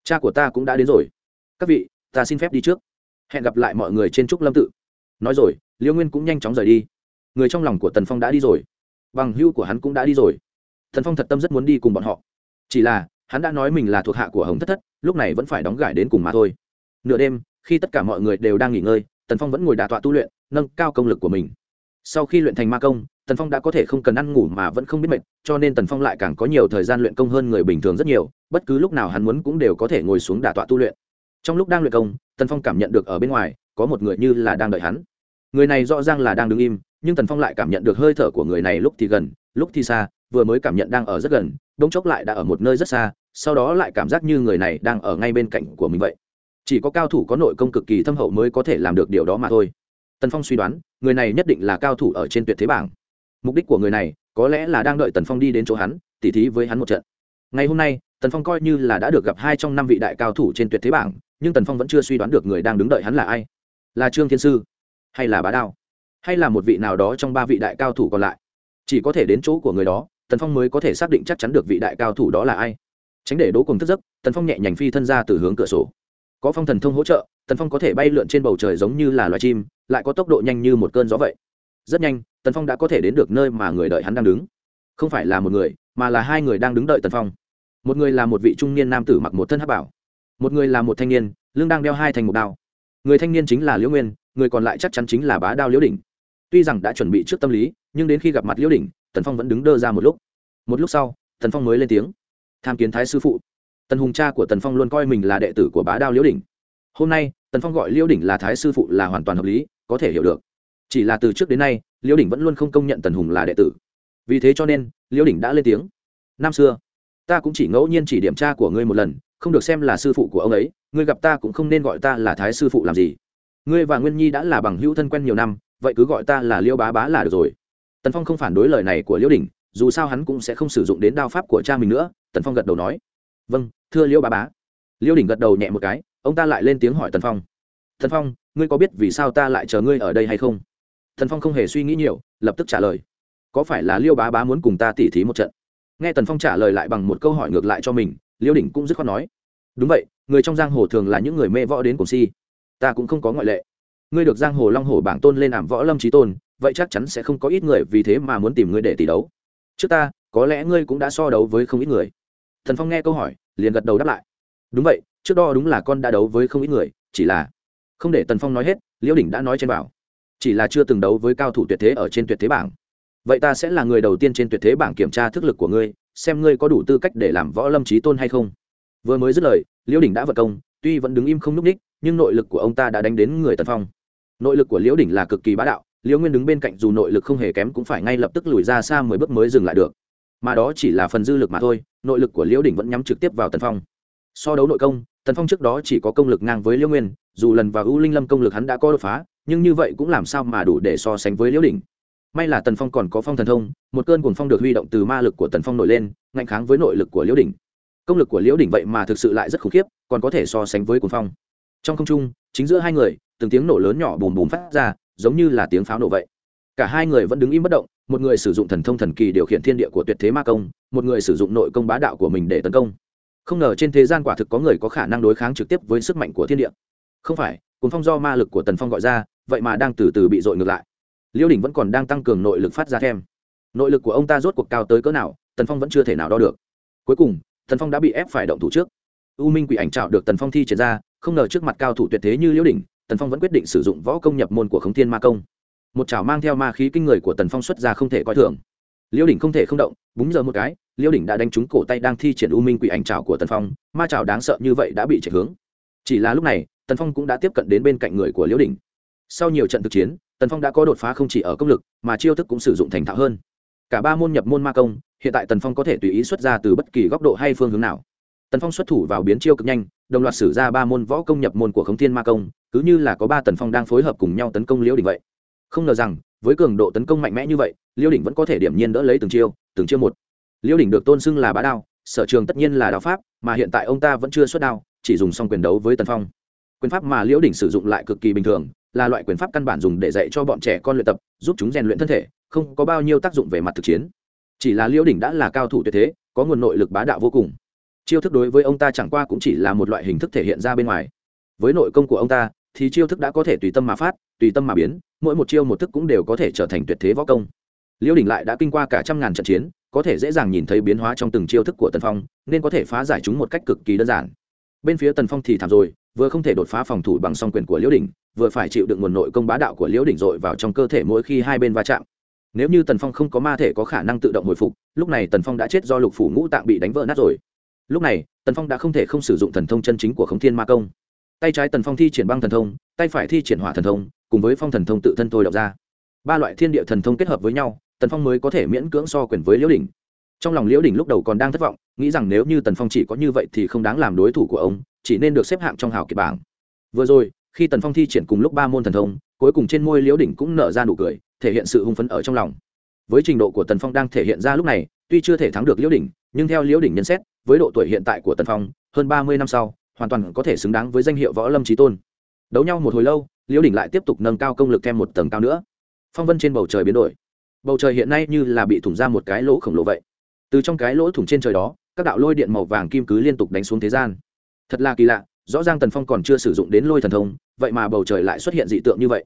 cha của ta cũng đã đến rồi. Các vị, ta xin phép đi trước. Hẹn gặp lại mọi người trên trúc lâm tự. Nói rồi liễu nguyên cũng nhanh chóng rời đi. Người trong lòng của tần phong đã đi rồi. Bằng hưu của hắn cũng đã đi rồi. Tần phong thật tâm rất muốn đi cùng bọn họ. Chỉ là, hắn đã nói mình là thuộc hạ của hồng thất thất, lúc này vẫn phải đóng gải đến cùng mà thôi. Nửa đêm, khi tất cả mọi người đều đang nghỉ ngơi tần phong vẫn ngồi đà tọa tu luyện, nâng cao công lực của mình. Sau khi luyện thành ma công, tần phong đã có thể không cần ăn ngủ mà vẫn không biết mệt, cho nên tần phong lại càng có nhiều thời gian luyện công hơn người bình thường rất nhiều, bất cứ lúc nào hắn muốn cũng đều có thể ngồi xuống đà tọa tu luyện. Trong lúc đang luyện công, tần phong cảm nhận được ở bên ngoài, có một người như là đang đợi hắn. Người này rõ ràng là đang đứng im, nhưng tần phong lại cảm nhận được hơi thở của người này lúc thì gần, lúc thì xa, vừa mới cảm nhận đang ở rất gần đ ỗ n g chốc lại đã ở một nơi rất xa, sau đó lại cảm giác như người này đang ở ngay bên cạnh của mình vậy chỉ có cao thủ có nội công cực kỳ thâm hậu mới có thể làm được điều đó mà thôi. Tần phong suy đoán, người này nhất định là cao thủ ở trên tuyệt thế bảng. Mục đích của người này, có lẽ là đang đợi tần phong đi đến chỗ hắn, tỉ thí với hắn một trận. Ngày hôm nay, tần phong coi như là đã được gặp hai trong năm vị đại cao thủ trên tuyệt thế bảng, nhưng tần phong vẫn chưa suy đoán được người đang đứng đợi hắn là ai. Là trương thiên sư, hay là bá đao, hay là một vị nào đó trong ba vị đại cao thủ còn lại. Chỉ có thể đến chỗ của người đó, tần phong mới có thể xác định chắc chắn được vị đại cao thủ đó là ai. Tránh để đố cùng thức giấc, tần phong nhẹ nhành phi thân ra từ hướng cửa sổ có phong thần thông hỗ trợ, tần phong có thể bay lượn trên bầu trời giống như là loài chim, lại có tốc độ nhanh như một cơn gió vậy. Rất nhanh, tần phong đã có thể đến được nơi mà người đợi hắn đang đứng. Không phải là một người, mà là hai người đang đứng đợi tần phong. Một người là một vị trung niên nam tử mặc một thân hát bảo, một người là một thanh niên, lưng đang đeo hai thành một đao. Người thanh niên chính là liễu nguyên, người còn lại chắc chắn chính là bá đao liễu đỉnh. Tuy rằng đã chuẩn bị trước tâm lý, nhưng đến khi gặp mặt liễu đỉnh, tần phong vẫn đứng đơ ra một lúc. Một lúc sau, tần phong mới lên tiếng. Tham kiến thái sư phụ tần hùng cha của tần phong luôn coi mình là đệ tử của bá đao liễu đỉnh. Hôm nay, tần phong gọi liễu đỉnh là thái sư phụ là hoàn toàn hợp lý, có thể hiểu được. Chỉ là từ trước đến nay, liễu đỉnh vẫn luôn không công nhận tần hùng là đệ tử. Vì thế cho nên, liễu đỉnh đã lên tiếng. Năm xưa, ta cũng chỉ ngẫu nhiên chỉ điểm cha của ngươi một lần, không được xem là sư phụ của ông ấy, ngươi gặp ta cũng không nên gọi ta là thái sư phụ làm gì. Ngươi và nguyên nhi đã là bằng hữu thân quen nhiều năm, vậy cứ gọi ta là Liêu bá bá là được rồi. Tần phong không phản đối lời này của liễu đình dù sao hắn cũng sẽ không sử dụng đến đao pháp của cha mình nữa, tần phong gật đầu nói vâng thưa liễu bá bá. Liễu đỉnh gật đầu nhẹ một cái, ông ta lại lên tiếng hỏi tần phong. Tần phong, ngươi có biết vì sao ta lại chờ ngươi ở đây hay không? Tần phong không hề suy nghĩ nhiều, lập tức trả lời. Có phải là liêu bá bá muốn cùng ta tỉ thí một trận? Nghe tần phong trả lời lại bằng một câu hỏi ngược lại cho mình liêu đỉnh cũng dứt khoát nói. Đúng vậy, người trong giang hồ thường là những người mê võ đến cùng si. Ta cũng không có ngoại lệ. Ngươi được giang hồ long hồ bảng tôn lên ảm võ lâm trí tôn, vậy chắc chắn sẽ không có ít người vì thế mà muốn tìm ngươi để tỷ đấu. Trước ta, có lẽ ngươi cũng đã so đấu với không ít người. Thần phong nghe câu hỏi liền gật đầu đáp lại. Đúng vậy, trước đó đúng là con đã đấu với không ít người, chỉ là không để tần phong nói hết, liễu đỉnh đã nói trên bảo. Chỉ là chưa từng đấu với cao thủ tuyệt thế ở trên tuyệt thế bảng. Vậy ta sẽ là người đầu tiên trên tuyệt thế bảng kiểm tra thức lực của ngươi, xem ngươi có đủ tư cách để làm võ lâm trí tôn hay không. Vừa mới dứt lời, liễu đỉnh đã vật công, tuy vẫn đứng im không n ú c ních nhưng nội lực của ông ta đã đánh đến người tần phong. Nội lực của liễu đỉnh là cực kỳ bá đạo, liễu nguyên đứng bên cạnh dù nội lực không hề kém cũng phải ngay lập tức lùi ra xa mười bước mới dừng lại được mà đó chỉ là phần dư lực mà thôi, nội lực của liễu đỉnh vẫn nhắm trực tiếp vào tần phong. So đấu nội công, tần phong trước đó chỉ có công lực ngang với liễu nguyên, dù lần vào u linh lâm công lực hắn đã có đột phá, nhưng như vậy cũng làm sao mà đủ để so sánh với liễu đỉnh. May là tần phong còn có phong thần thông, một cơn cuồng phong được huy động từ ma lực của tần phong nổi lên, ngạnh kháng với nội lực của liễu đỉnh. Công lực của liễu đỉnh vậy mà thực sự lại rất khủng khiếp, còn có thể so sánh với cuồng phong. Trong không trung, chính giữa hai người, từng tiếng nổ lớn nhỏ bùm bùm phát ra, giống như là tiếng pháo nổ vậy cả hai người vẫn đứng im bất động, một người sử dụng thần thông thần kỳ điều khiển thiên địa của tuyệt thế ma công, một người sử dụng nội công bá đạo của mình để tấn công. Không ngờ trên thế gian quả thực có người có khả năng đối kháng trực tiếp với sức mạnh của thiên địa. Không phải cuốn phong do ma lực của tần phong gọi ra, vậy mà đang từ từ bị dội ngược lại. Liêu đình vẫn còn đang tăng cường nội lực phát ra thêm. Nội lực của ông ta rốt cuộc cao tới cỡ nào, tần phong vẫn chưa thể nào đo được. Cuối cùng, tần phong đã bị ép phải động thủ trước. U minh quỷ ảnh trạo được tần phong thi triển ra, không ngờ trước mặt cao thủ tuyệt thế như liễu đình tần phong vẫn quyết định sử dụng võ công nhập môn của khống thiên ma công một chảo mang theo ma khí kinh người của tần phong xuất ra không thể coi thường. Liễu đỉnh không thể không động, búng giờ một cái liễu đỉnh đã đánh trúng cổ tay đang thi triển u minh quỷ ảnh chảo của tần phong, ma chảo đáng sợ như vậy đã bị chạy hướng. Chỉ là lúc này, tần phong cũng đã tiếp cận đến bên cạnh người của liễu đỉnh. Sau nhiều trận thực chiến, tần phong đã có đột phá không chỉ ở công lực, mà chiêu thức cũng sử dụng thành thạo hơn. Cả ba môn nhập môn ma công, hiện tại tần phong có thể tùy ý xuất ra từ bất kỳ góc độ hay phương hướng nào. Tần phong xuất thủ vào biến chiêu cực nhanh, đồng loạt sử ra ba môn võ công nhập môn của khống thiên ma công, cứ như là có ba tần phong đang phối hợp cùng nhau tấn công liễu đỉnh vậy không ngờ rằng, với cường độ tấn công mạnh mẽ như vậy, liêu đỉnh vẫn có thể điểm nhiên đỡ lấy từng chiêu từng chiêu một. Liêu đỉnh được tôn xưng là bá đao, sở trường tất nhiên là đao pháp, mà hiện tại ông ta vẫn chưa xuất đao, chỉ dùng xong quyền đấu với tần phong. Quyền pháp mà liễu đỉnh sử dụng lại cực kỳ bình thường, là loại quyền pháp căn bản dùng để dạy cho bọn trẻ con luyện tập, giúp chúng rèn luyện thân thể, không có bao nhiêu tác dụng về mặt thực chiến. Chỉ là liễu đỉnh đã là cao thủ tuyệt thế, có nguồn nội lực bá đạo vô cùng. Chiêu thức đối với ông ta chẳng qua cũng chỉ là một loại hình thức thể hiện ra bên ngoài. Với nội công của ông ta, thì chiêu thức đã có thể tùy tâm mà phát tùy tâm mà biến, mỗi một chiêu một thức cũng đều có thể trở thành tuyệt thế võ công. Liêu đình lại đã kinh qua cả trăm ngàn trận chiến, có thể dễ dàng nhìn thấy biến hóa trong từng chiêu thức của tần phong, nên có thể phá giải chúng một cách cực kỳ đơn giản. Bên phía tần phong thì thảm rồi, vừa không thể đột phá phòng thủ bằng song quyền của liễu đình vừa phải chịu đựng nguồn nội công bá đạo của liễu đình dội vào trong cơ thể mỗi khi hai bên va chạm. Nếu như tần phong không có ma thể có khả năng tự động hồi phục, lúc này tần phong đã chết do lục phủ ngũ tạng bị đánh vỡ nát rồi. Lúc này, tần phong đã không thể không sử dụng thần thông chân chính của khống thiên ma công. Tay trái tần phong thi triển băng thần thông, tay phải thi triển hỏa thần thông cùng với phong thần thông tự thân thôi đọc ra. Ba loại thiên địa thần thông kết hợp với nhau, tần phong mới có thể miễn cưỡng so quyền với liễu đình trong lòng liễu đình lúc đầu còn đang thất vọng, nghĩ rằng nếu như tần phong chỉ có như vậy thì không đáng làm đối thủ của ông, chỉ nên được xếp hạng trong hào kiệt bảng. Vừa rồi, khi tần phong thi triển cùng lúc ba môn thần thông, cuối cùng trên môi liễu đình cũng nở ra nụ cười, thể hiện sự hưng phấn ở trong lòng. Với trình độ của tần phong đang thể hiện ra lúc này, tuy chưa thể thắng được liễu đình nhưng theo liễu đình nhận xét, với độ tuổi hiện tại của tần phong, hơn ba mươi năm sau, hoàn toàn có thể xứng đáng với danh hiệu võ lâm trí tôn. Đấu nhau một hồi lâu liễu Đỉnh lại tiếp tục nâng cao công lực thêm một tầng cao nữa. Phong vân trên bầu trời biến đổi. Bầu trời hiện nay như là bị thủng ra một cái lỗ khổng lồ vậy. Từ trong cái lỗ thủng trên trời đó, các đạo lôi điện màu vàng kim cứ liên tục đánh xuống thế gian. Thật là kỳ lạ, rõ ràng tần phong còn chưa sử dụng đến lôi thần thông, vậy mà bầu trời lại xuất hiện dị tượng như vậy.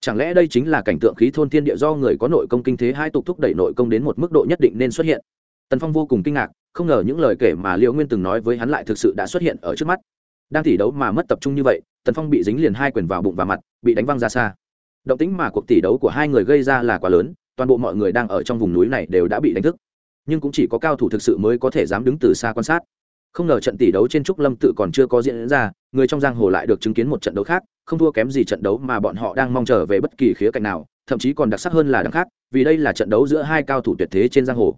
Chẳng lẽ đây chính là cảnh tượng khí thôn thiên địa do người có nội công kinh thế hai tục thúc đẩy nội công đến một mức độ nhất định nên xuất hiện? Tần phong vô cùng kinh ngạc, không ngờ những lời kể mà Liễu nguyên từng nói với hắn lại thực sự đã xuất hiện ở trước mắt. Đang thi đấu mà mất tập trung như vậy tần phong bị dính liền hai quyền vào bụng và mặt, bị đánh văng ra xa. Động tính mà cuộc tỷ đấu của hai người gây ra là quá lớn, toàn bộ mọi người đang ở trong vùng núi này đều đã bị đánh thức. Nhưng cũng chỉ có cao thủ thực sự mới có thể dám đứng từ xa quan sát. Không ngờ trận tỷ đấu trên trúc lâm tự còn chưa có diễn ra, người trong giang hồ lại được chứng kiến một trận đấu khác, không thua kém gì trận đấu mà bọn họ đang mong chờ về bất kỳ khía cạnh nào, thậm chí còn đặc sắc hơn là đằng khác, vì đây là trận đấu giữa hai cao thủ tuyệt thế trên giang hồ.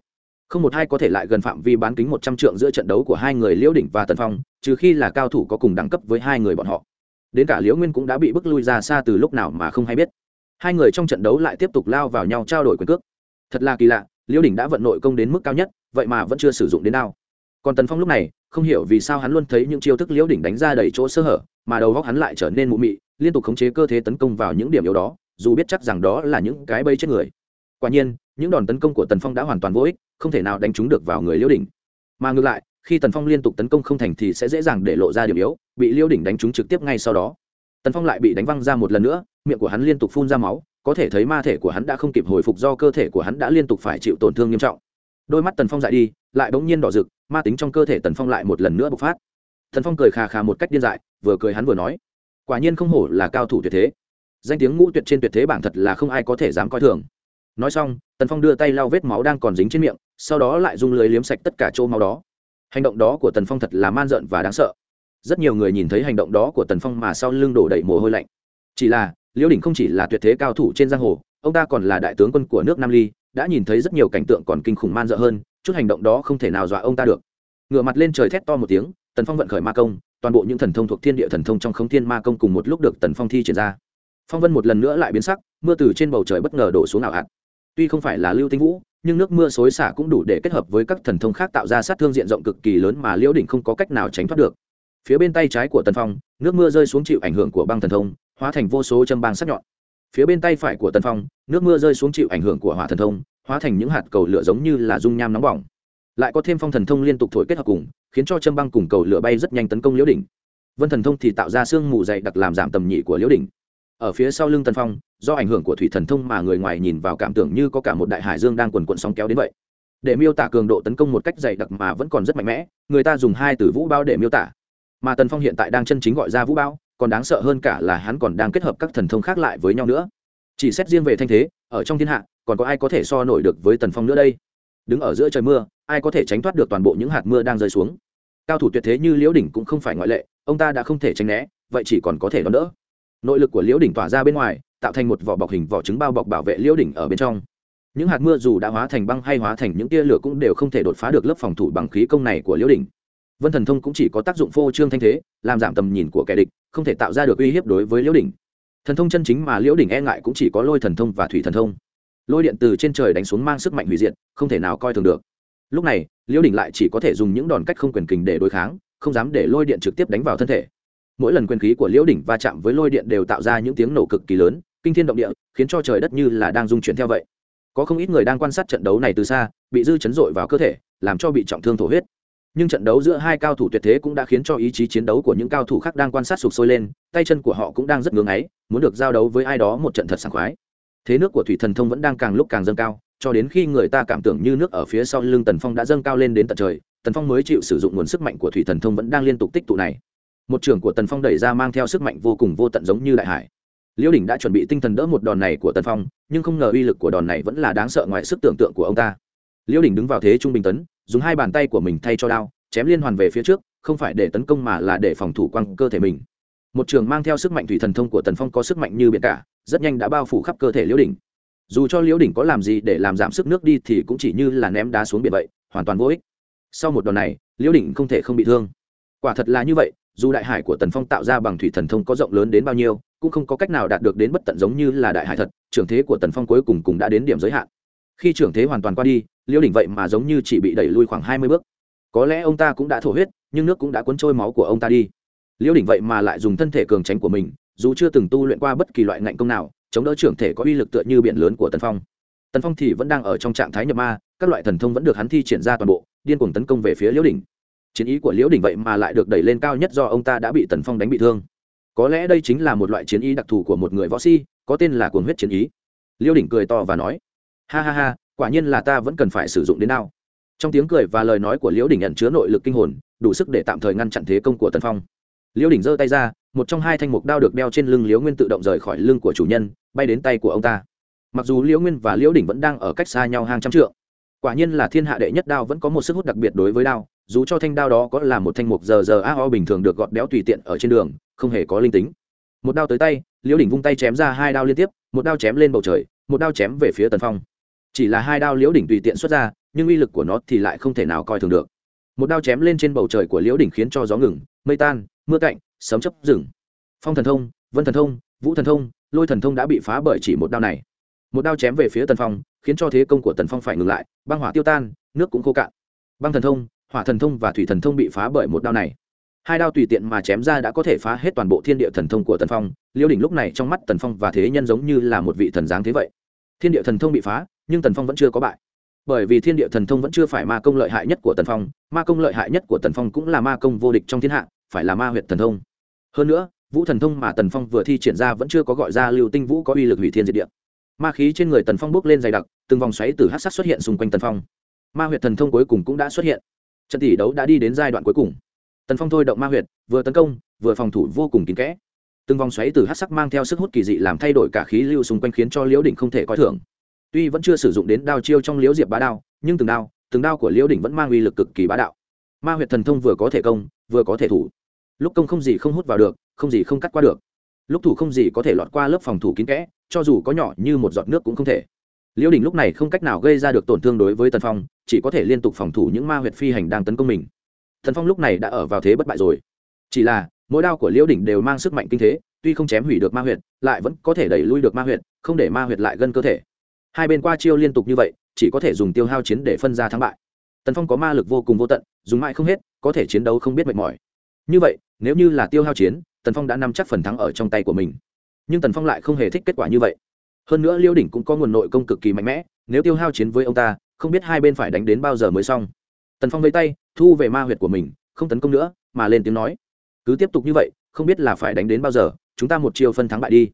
Không một hai có thể lại gần phạm vi bán kính một trăm trượng giữa trận đấu của hai người liễu đỉnh và tần phong, trừ khi là cao thủ có cùng đẳng cấp với hai người bọn họ đến cả liễu nguyên cũng đã bị bức lui ra xa từ lúc nào mà không hay biết. Hai người trong trận đấu lại tiếp tục lao vào nhau trao đổi quyền cước. Thật là kỳ lạ, liễu đỉnh đã vận nội công đến mức cao nhất, vậy mà vẫn chưa sử dụng đến nào còn tần phong lúc này, không hiểu vì sao hắn luôn thấy những chiêu thức liễu đỉnh đánh ra đầy chỗ sơ hở, mà đầu góc hắn lại trở nên mụ mị, liên tục khống chế cơ thể tấn công vào những điểm yếu đó, dù biết chắc rằng đó là những cái bây chết người. Quả nhiên, những đòn tấn công của tần phong đã hoàn toàn vô ích, không thể nào đánh trúng được vào người liễu đỉnh. Mà ngược lại khi tần phong liên tục tấn công không thành thì sẽ dễ dàng để lộ ra điểm yếu, bị liêu đỉnh đánh trúng trực tiếp ngay sau đó. Tần phong lại bị đánh văng ra một lần nữa, miệng của hắn liên tục phun ra máu, có thể thấy ma thể của hắn đã không kịp hồi phục do cơ thể của hắn đã liên tục phải chịu tổn thương nghiêm trọng. Đôi mắt tần phong dại đi, lại bỗng nhiên đỏ rực, ma tính trong cơ thể tần phong lại một lần nữa bộc phát. Tần phong cười khà khà một cách điên dại, vừa cười hắn vừa nói, quả nhiên không hổ là cao thủ tuyệt thế. Danh tiếng ngũ tuyệt trên tuyệt thế bảng thật là không ai có thể dám coi thường. Nói xong, tần phong đưa tay lau vết máu đang còn dính trên miệng, sau đó lại dùng lưới liếm sạch tất cả chỗ máu đó hành động đó của tần phong thật là man rợn và đáng sợ. Rất nhiều người nhìn thấy hành động đó của tần phong mà sau lưng đổ đầy mồ hôi lạnh. Chỉ là, liễu đỉnh không chỉ là tuyệt thế cao thủ trên giang hồ, ông ta còn là đại tướng quân của nước nam ly, đã nhìn thấy rất nhiều cảnh tượng còn kinh khủng man dợ hơn, chút hành động đó không thể nào dọa ông ta được. Ngựa mặt lên trời thét to một tiếng, tần phong vận khởi ma công, toàn bộ những thần thông thuộc thiên địa thần thông trong khống thiên ma công cùng một lúc được tần phong thi triển ra. Phong vân một lần nữa lại biến sắc, mưa từ trên bầu trời bất ngờ đổ xuống ảo hạt. Tuy không phải là lưu tinh vũ nhưng nước mưa xối xả cũng đủ để kết hợp với các thần thông khác tạo ra sát thương diện rộng cực kỳ lớn mà liễu đỉnh không có cách nào tránh thoát được. Phía bên tay trái của tần phong, nước mưa rơi xuống chịu ảnh hưởng của băng thần thông, hóa thành vô số châm băng sắc nhọn. Phía bên tay phải của tần phong, nước mưa rơi xuống chịu ảnh hưởng của hỏa thần thông, hóa thành những hạt cầu lửa giống như là dung nham nóng bỏng. Lại có thêm phong thần thông liên tục thổi kết hợp cùng, khiến cho châm băng cùng cầu lửa bay rất nhanh tấn công liễu đỉnh. Vân thần thông thì tạo ra sương mù dày đặc làm giảm tầm nhị của liễu đỉnh ở phía sau lưng tần phong, do ảnh hưởng của thủy thần thông mà người ngoài nhìn vào cảm tưởng như có cả một đại hải dương đang quần quận sóng kéo đến vậy. Để miêu tả cường độ tấn công một cách dày đặc mà vẫn còn rất mạnh mẽ, người ta dùng hai từ vũ bao để miêu tả. Mà tần phong hiện tại đang chân chính gọi ra vũ bao, còn đáng sợ hơn cả là hắn còn đang kết hợp các thần thông khác lại với nhau nữa. Chỉ xét riêng về thanh thế, ở trong thiên hạ, còn có ai có thể so nổi được với tần phong nữa đây? Đứng ở giữa trời mưa, ai có thể tránh thoát được toàn bộ những hạt mưa đang rơi xuống? Cao thủ tuyệt thế như liễu đỉnh cũng không phải ngoại lệ, ông ta đã không thể tránh né, vậy chỉ còn có thể đón đỡ nội lực của liễu đỉnh tỏa ra bên ngoài, tạo thành một vỏ bọc hình vỏ trứng bao bọc bảo vệ liễu đỉnh ở bên trong. Những hạt mưa dù đã hóa thành băng hay hóa thành những tia lửa cũng đều không thể đột phá được lớp phòng thủ bằng khí công này của liễu đỉnh. Vân thần thông cũng chỉ có tác dụng phô trương thanh thế, làm giảm tầm nhìn của kẻ địch, không thể tạo ra được uy hiếp đối với liễu đỉnh. Thần thông chân chính mà liễu đỉnh e ngại cũng chỉ có lôi thần thông và thủy thần thông. Lôi điện từ trên trời đánh xuống mang sức mạnh hủy diệt, không thể nào coi thường được. Lúc này, liễu đỉnh lại chỉ có thể dùng những đòn cách không quyền kình để đối kháng, không dám để lôi điện trực tiếp đánh vào thân thể mỗi lần quyền khí của liễu đỉnh va chạm với lôi điện đều tạo ra những tiếng nổ cực kỳ lớn, kinh thiên động địa, khiến cho trời đất như là đang dung chuyển theo vậy. Có không ít người đang quan sát trận đấu này từ xa, bị dư chấn dội vào cơ thể, làm cho bị trọng thương thổ huyết. Nhưng trận đấu giữa hai cao thủ tuyệt thế cũng đã khiến cho ý chí chiến đấu của những cao thủ khác đang quan sát sụp sôi lên, tay chân của họ cũng đang rất ngưng ấy muốn được giao đấu với ai đó một trận thật sảng khoái. Thế nước của thủy thần thông vẫn đang càng lúc càng dâng cao, cho đến khi người ta cảm tưởng như nước ở phía sau lưng tần phong đã dâng cao lên đến tận trời, tần phong mới chịu sử dụng nguồn sức mạnh của thủy thần thông vẫn đang liên tục tích tụ này một trường của tần phong đẩy ra mang theo sức mạnh vô cùng vô tận giống như đại hải. Liễu đỉnh đã chuẩn bị tinh thần đỡ một đòn này của tần phong, nhưng không ngờ uy lực của đòn này vẫn là đáng sợ ngoài sức tưởng tượng của ông ta. Liễu đỉnh đứng vào thế trung bình tấn, dùng hai bàn tay của mình thay cho đao, chém liên hoàn về phía trước, không phải để tấn công mà là để phòng thủ quăng cơ thể mình. Một trường mang theo sức mạnh thủy thần thông của tần phong có sức mạnh như biển cả, rất nhanh đã bao phủ khắp cơ thể liễu đỉnh. Dù cho liễu đỉnh có làm gì để làm giảm sức nước đi thì cũng chỉ như là ném đá xuống biển vậy, hoàn toàn vô ích. Sau một đòn này liễu đỉnh không thể không bị thương. Quả thật là như vậy dù đại hải của tần phong tạo ra bằng thủy thần thông có rộng lớn đến bao nhiêu, cũng không có cách nào đạt được đến bất tận giống như là đại hải thật, trưởng thế của tần phong cuối cùng cũng đã đến điểm giới hạn. Khi trưởng thế hoàn toàn qua đi liễu đỉnh vậy mà giống như chỉ bị đẩy lui khoảng hai mươi bước. Có lẽ ông ta cũng đã thổ huyết, nhưng nước cũng đã cuốn trôi máu của ông ta đi. Liễu đỉnh vậy mà lại dùng thân thể cường tránh của mình, dù chưa từng tu luyện qua bất kỳ loại ngạnh công nào, chống đỡ trưởng thể có uy lực tựa như biển lớn của tần phong. Tần phong thì vẫn đang ở trong trạng thái nhập ma, các loại thần thông vẫn được hắn thi triển ra toàn bộ, điên cuồng tấn công về phía liễu đỉnh chiến ý của liễu đỉnh vậy mà lại được đẩy lên cao nhất do ông ta đã bị tần phong đánh bị thương. Có lẽ đây chính là một loại chiến ý đặc thù của một người võ si có tên là cuồng huyết chiến ý. Liễu đỉnh cười to và nói, ha ha ha, quả nhiên là ta vẫn cần phải sử dụng đến nào. Trong tiếng cười và lời nói của liễu đỉnh nhận chứa nội lực kinh hồn, đủ sức để tạm thời ngăn chặn thế công của tần phong. Liễu đỉnh giơ tay ra, một trong hai thanh mục đao được đeo trên lưng liễu nguyên tự động rời khỏi lưng của chủ nhân, bay đến tay của ông ta. Mặc dù liễu nguyên và liễu đỉnh vẫn đang ở cách xa nhau hàng trăm trượng, quả nhiên là thiên hạ đệ nhất đao vẫn có một sức hút đặc biệt đối với đao dù cho thanh đao đó có là một thanh mục giờ giờ a o bình thường được gọt béo tùy tiện ở trên đường, không hề có linh tính. Một đao tới tay, liễu đỉnh vung tay chém ra hai đao liên tiếp, một đao chém lên bầu trời, một đao chém về phía tần phong. Chỉ là hai đao liễu đỉnh tùy tiện xuất ra, nhưng uy lực của nó thì lại không thể nào coi thường được. Một đao chém lên trên bầu trời của liễu đỉnh khiến cho gió ngừng, mây tan, mưa cạnh sấm chấp rừng phong thần thông, vân thần thông, vũ thần thông, lôi thần thông đã bị phá bởi chỉ một đao này. Một đao chém về phía tần phong, khiến cho thế công của tần phong phải ngừng lại, băng hỏa tiêu tan, nước cũng khô cạn. Băng thần thông hỏa thần thông và thủy thần thông bị phá bởi một đao này. Hai đao tùy tiện mà chém ra đã có thể phá hết toàn bộ thiên địa thần thông của tần phong. Liêu đỉnh lúc này trong mắt tần phong và thế nhân giống như là một vị thần giáng thế vậy. Thiên địa thần thông bị phá, nhưng tần phong vẫn chưa có bại. Bởi vì thiên địa thần thông vẫn chưa phải ma công lợi hại nhất của tần phong, ma công lợi hại nhất của tần phong cũng là ma công vô địch trong thiên hạ, phải là ma huyện thần thông. Hơn nữa, vũ thần thông mà tần phong vừa thi triển ra vẫn chưa có gọi ra lưu tinh vũ có uy lực hủy thiên diệt địa. Ma khí trên người tần phong bốc lên dày đặc, từng vòng xoáy từ hát sắc xuất hiện xung quanh tần phong. Ma huyệt thần thông cuối cùng cũng đã xuất hiện trận tỷ đấu đã đi đến giai đoạn cuối cùng. Tần phong thôi động ma huyệt, vừa tấn công, vừa phòng thủ vô cùng kín kẽ. Từng vòng xoáy từ hát sắc mang theo sức hút kỳ dị làm thay đổi cả khí lưu xung quanh khiến cho liễu đỉnh không thể coi thường. Tuy vẫn chưa sử dụng đến đao chiêu trong liễu diệp bá đao, nhưng từng đao từng đao của liễu đỉnh vẫn mang uy lực cực kỳ bá đạo. Ma huyệt thần thông vừa có thể công, vừa có thể thủ. Lúc công không gì không hút vào được, không gì không cắt qua được. Lúc thủ không gì có thể lọt qua lớp phòng thủ kín kẽ, cho dù có nhỏ như một giọt nước cũng không thể liễu đình lúc này không cách nào gây ra được tổn thương đối với tần phong, chỉ có thể liên tục phòng thủ những ma huyệt phi hành đang tấn công mình. Tần phong lúc này đã ở vào thế bất bại rồi. Chỉ là, mỗi đao của liễu đỉnh đều mang sức mạnh kinh thế, tuy không chém hủy được ma huyệt, lại vẫn có thể đẩy lui được ma huyệt, không để ma huyệt lại gân cơ thể. Hai bên qua chiêu liên tục như vậy, chỉ có thể dùng tiêu hao chiến để phân ra thắng bại. Tần phong có ma lực vô cùng vô tận, dùng mãi không hết, có thể chiến đấu không biết mệt mỏi. Như vậy, nếu như là tiêu hao chiến, tần phong đã nắm chắc phần thắng ở trong tay của mình. Nhưng tần phong lại không hề thích kết quả như vậy hơn nữa liêu đỉnh cũng có nguồn nội công cực kỳ mạnh mẽ, nếu tiêu hao chiến với ông ta, không biết hai bên phải đánh đến bao giờ mới xong. Tần phong vây tay, thu về ma huyệt của mình, không tấn công nữa, mà lên tiếng nói. Cứ tiếp tục như vậy, không biết là phải đánh đến bao giờ, chúng ta một chiều phân thắng bại đi.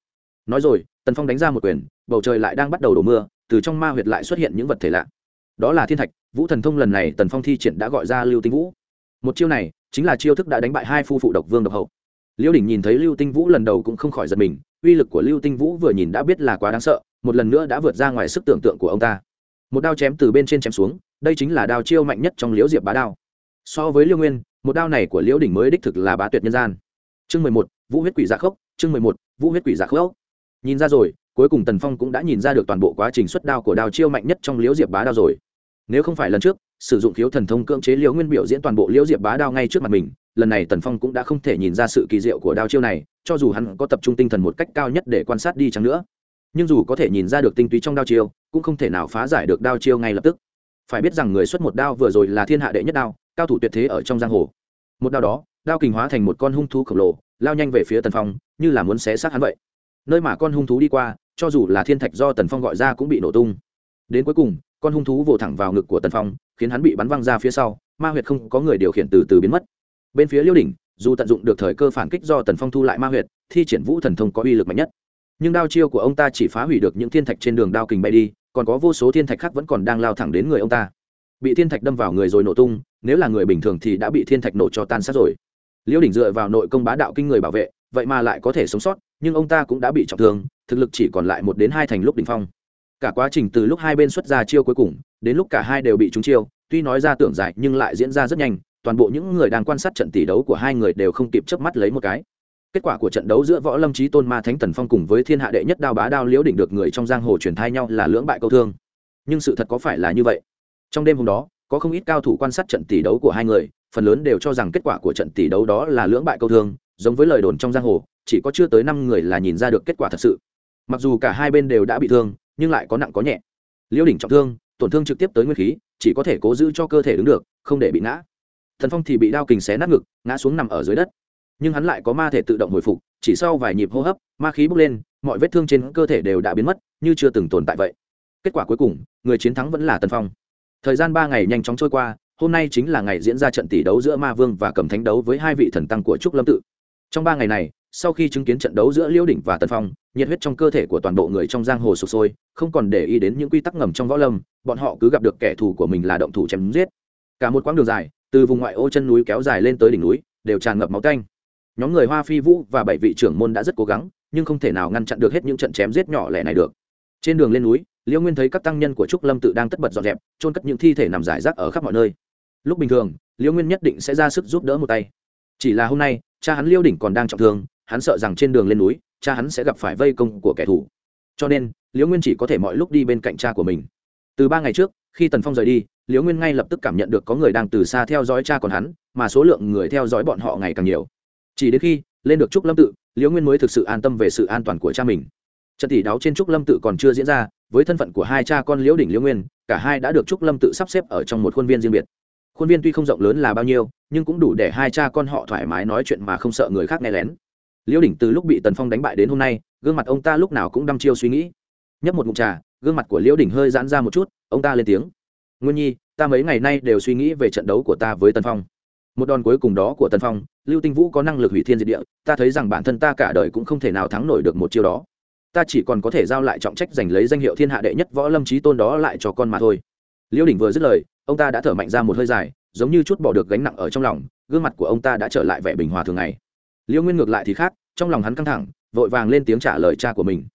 Nói rồi, tần phong đánh ra một quyền, bầu trời lại đang bắt đầu đổ mưa, từ trong ma huyệt lại xuất hiện những vật thể lạ. Đó là thiên thạch, vũ thần thông lần này tần phong thi triển đã gọi ra lưu tinh vũ. Một chiêu này, chính là chiêu thức đã đánh bại hai phu phụ độc vương độc hậu. Liêu đỉnh nhìn thấy lưu tinh vũ lần đầu cũng không khỏi giật mình uy lực của lưu tinh vũ vừa nhìn đã biết là quá đáng sợ, một lần nữa đã vượt ra ngoài sức tưởng tượng của ông ta. Một đao chém từ bên trên chém xuống, đây chính là đao chiêu mạnh nhất trong liễu diệp bá đao. So với liêu nguyên, một đao này của liễu đỉnh mới đích thực là bá tuyệt nhân gian. Chương mười một, vũ huyết quỷ giả khốc, chương mười một, vũ huyết quỷ giả khốc. Nhìn ra rồi, cuối cùng tần phong cũng đã nhìn ra được toàn bộ quá trình xuất đao của đao chiêu mạnh nhất trong liễu diệp bá đao rồi. Nếu không phải lần trước sử dụng khiếu thần thông cưỡng chế liễu nguyên biểu diễn toàn bộ liễu diệp bá đao ngay trước mặt mình, lần này tần phong cũng đã không thể nhìn ra sự kỳ diệu của đao chiêu này, cho dù hắn có tập trung tinh thần một cách cao nhất để quan sát đi chăng nữa, nhưng dù có thể nhìn ra được tinh túy trong đao chiêu, cũng không thể nào phá giải được đao chiêu ngay lập tức. Phải biết rằng người xuất một đao vừa rồi là thiên hạ đệ nhất đao, cao thủ tuyệt thế ở trong giang hồ. Một đao đó, đao kình hóa thành một con hung thú khổng lồ, lao nhanh về phía tần phong, như là muốn xé xác hắn vậy. Nơi mà con hung thú đi qua, cho dù là thiên thạch do tần phong gọi ra cũng bị nổ tung. Đến cuối cùng con hung thú vồ thẳng vào ngực của tần phong, khiến hắn bị bắn văng ra phía sau, ma huyệt không có người điều khiển từ từ biến mất. Bên phía liêu đỉnh, dù tận dụng được thời cơ phản kích do tần phong thu lại ma huyệt, thi triển vũ thần thông có uy lực mạnh nhất. Nhưng đao chiêu của ông ta chỉ phá hủy được những thiên thạch trên đường đao kình bay đi, còn có vô số thiên thạch khác vẫn còn đang lao thẳng đến người ông ta. Bị thiên thạch đâm vào người rồi nổ tung, nếu là người bình thường thì đã bị thiên thạch nổ cho tan sát rồi. Liễu đỉnh dựa vào nội công bá đạo kinh người bảo vệ, vậy mà lại có thể sống sót, nhưng ông ta cũng đã bị trọng thương, thực lực chỉ còn lại một đến hai thành lúc đỉnh phong cả quá trình từ lúc hai bên xuất ra chiêu cuối cùng, đến lúc cả hai đều bị trúng chiêu, tuy nói ra tưởng dài nhưng lại diễn ra rất nhanh, toàn bộ những người đang quan sát trận tỷ đấu của hai người đều không kịp chớp mắt lấy một cái. Kết quả của trận đấu giữa võ lâm trí tôn ma thánh tần phong cùng với thiên hạ đệ nhất đao bá đao liễu đỉnh được người trong giang hồ truyền thai nhau là lưỡng bại câu thương. Nhưng sự thật có phải là như vậy? Trong đêm hôm đó, có không ít cao thủ quan sát trận tỷ đấu của hai người, phần lớn đều cho rằng kết quả của trận tỷ đấu đó là lưỡng bại câu thương, giống với lời đồn trong giang hồ, chỉ có chưa tới năm người là nhìn ra được kết quả thật sự. Mặc dù cả hai bên đều đã bị thương nhưng lại có nặng có nhẹ. Liễu đỉnh trọng thương, tổn thương trực tiếp tới nguyên khí, chỉ có thể cố giữ cho cơ thể đứng được, không để bị ngã. Thần phong thì bị đao kình xé nát ngực, ngã xuống nằm ở dưới đất. Nhưng hắn lại có ma thể tự động hồi phục, chỉ sau vài nhịp hô hấp, ma khí bốc lên, mọi vết thương trên cơ thể đều đã biến mất, như chưa từng tồn tại vậy. Kết quả cuối cùng, người chiến thắng vẫn là tân phong. Thời gian ba ngày nhanh chóng trôi qua, hôm nay chính là ngày diễn ra trận tỷ đấu giữa ma vương và cầm thánh đấu với hai vị thần tăng của trúc lâm tự. Trong ba ngày này sau khi chứng kiến trận đấu giữa liễu đỉnh và tần phong, nhiệt huyết trong cơ thể của toàn bộ người trong giang hồ sụp sôi, không còn để ý đến những quy tắc ngầm trong võ lâm, bọn họ cứ gặp được kẻ thù của mình là động thủ chém giết. Cả một quãng đường dài, từ vùng ngoại ô chân núi kéo dài lên tới đỉnh núi, đều tràn ngập máu canh nhóm người hoa phi vũ và bảy vị trưởng môn đã rất cố gắng, nhưng không thể nào ngăn chặn được hết những trận chém giết nhỏ lẻ này được. Trên đường lên núi liễu nguyên thấy các tăng nhân của trúc lâm tự đang tất bật dọn dẹp trôn cất những thi thể nằm rải rác ở khắp mọi nơi. Lúc bình thường liễu nguyên nhất định sẽ ra sức giúp đỡ một tay. Chỉ là hôm nay, cha hắn liêu đỉnh còn đang trọng thương hắn sợ rằng trên đường lên núi, cha hắn sẽ gặp phải vây công của kẻ thù. Cho nên, liễu nguyên chỉ có thể mọi lúc đi bên cạnh cha của mình. Từ ba ngày trước, khi tần phong rời đi, liễu nguyên ngay lập tức cảm nhận được có người đang từ xa theo dõi cha còn hắn, mà số lượng người theo dõi bọn họ ngày càng nhiều. Chỉ đến khi lên được trúc lâm tự, liễu nguyên mới thực sự an tâm về sự an toàn của cha mình. Trận tỷ đáo trên trúc lâm tự còn chưa diễn ra, với thân phận của hai cha con liễu đỉnh liễu nguyên, cả hai đã được trúc lâm tự sắp xếp ở trong một khuôn viên riêng biệt. Khuôn viên tuy không rộng lớn là bao nhiêu, nhưng cũng đủ để hai cha con họ thoải mái nói chuyện mà không sợ người khác nghe lén liễu đỉnh từ lúc bị tần phong đánh bại đến hôm nay, gương mặt ông ta lúc nào cũng đăm chiêu suy nghĩ. Nhấp một ngụm trà, gương mặt của liễu đỉnh hơi giãn ra một chút, ông ta lên tiếng. Nguyên nhi, ta mấy ngày nay đều suy nghĩ về trận đấu của ta với tần phong. Một đòn cuối cùng đó của tần phong, lưu tinh vũ có năng lực hủy thiên diệt địa, ta thấy rằng bản thân ta cả đời cũng không thể nào thắng nổi được một chiêu đó. Ta chỉ còn có thể giao lại trọng trách giành lấy danh hiệu thiên hạ đệ nhất võ lâm trí tôn đó lại cho con mà thôi. Liễu đỉnh vừa dứt lời, ông ta đã thở mạnh ra một hơi dài, giống như chút bỏ được gánh nặng ở trong lòng, gương mặt của ông ta đã trở lại vẻ bình hòa thường ngày liễu nguyên ngược lại thì khác, trong lòng hắn căng thẳng, vội vàng lên tiếng trả lời cha của mình.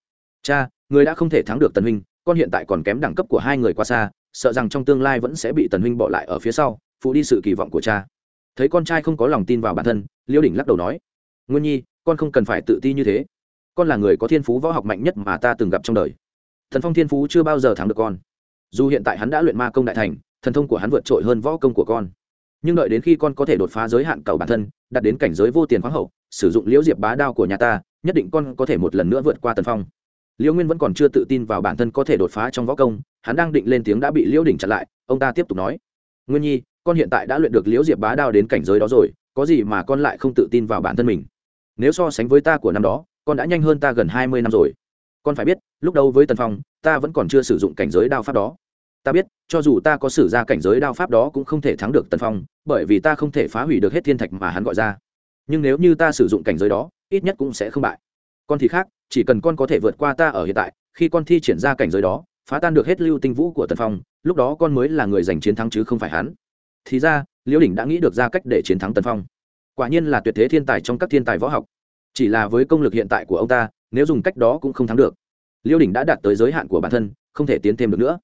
Cha, người đã không thể thắng được tần huynh, con hiện tại còn kém đẳng cấp của hai người quá xa, sợ rằng trong tương lai vẫn sẽ bị tần huynh bỏ lại ở phía sau, phụ đi sự kỳ vọng của cha. Thấy con trai không có lòng tin vào bản thân, liêu đỉnh lắc đầu nói, nguyên nhi, con không cần phải tự ti như thế. Con là người có thiên phú võ học mạnh nhất mà ta từng gặp trong đời. Thần phong thiên phú chưa bao giờ thắng được con. Dù hiện tại hắn đã luyện ma công đại thành, thần thông của hắn vượt trội hơn võ công của con. Nhưng đợi đến khi con có thể đột phá giới hạn cầu bản thân, đạt đến cảnh giới vô tiền khoáng hậu sử dụng liễu diệp bá đao của nhà ta, nhất định con có thể một lần nữa vượt qua tần phong. Liễu nguyên vẫn còn chưa tự tin vào bản thân có thể đột phá trong võ công, hắn đang định lên tiếng đã bị liễu đỉnh chặn lại, ông ta tiếp tục nói. Nguyên nhi, con hiện tại đã luyện được liễu diệp bá đao đến cảnh giới đó rồi, có gì mà con lại không tự tin vào bản thân mình? Nếu so sánh với ta của năm đó, con đã nhanh hơn ta gần hai mươi năm rồi. Con phải biết, lúc đầu với tần phong, ta vẫn còn chưa sử dụng cảnh giới đao pháp đó. Ta biết, cho dù ta có sử ra cảnh giới đao pháp đó cũng không thể thắng được tần phong, bởi vì ta không thể phá hủy được hết thiên thạch mà hắn gọi ra nhưng nếu như ta sử dụng cảnh giới đó, ít nhất cũng sẽ không bại. Con thì khác, chỉ cần con có thể vượt qua ta ở hiện tại, khi con thi triển ra cảnh giới đó, phá tan được hết lưu tinh vũ của tần phong, lúc đó con mới là người giành chiến thắng chứ không phải hắn. Thì ra, liễu đỉnh đã nghĩ được ra cách để chiến thắng tần phong. Quả nhiên là tuyệt thế thiên tài trong các thiên tài võ học. Chỉ là với công lực hiện tại của ông ta, nếu dùng cách đó cũng không thắng được. Liễu đỉnh đã đạt tới giới hạn của bản thân, không thể tiến thêm được nữa.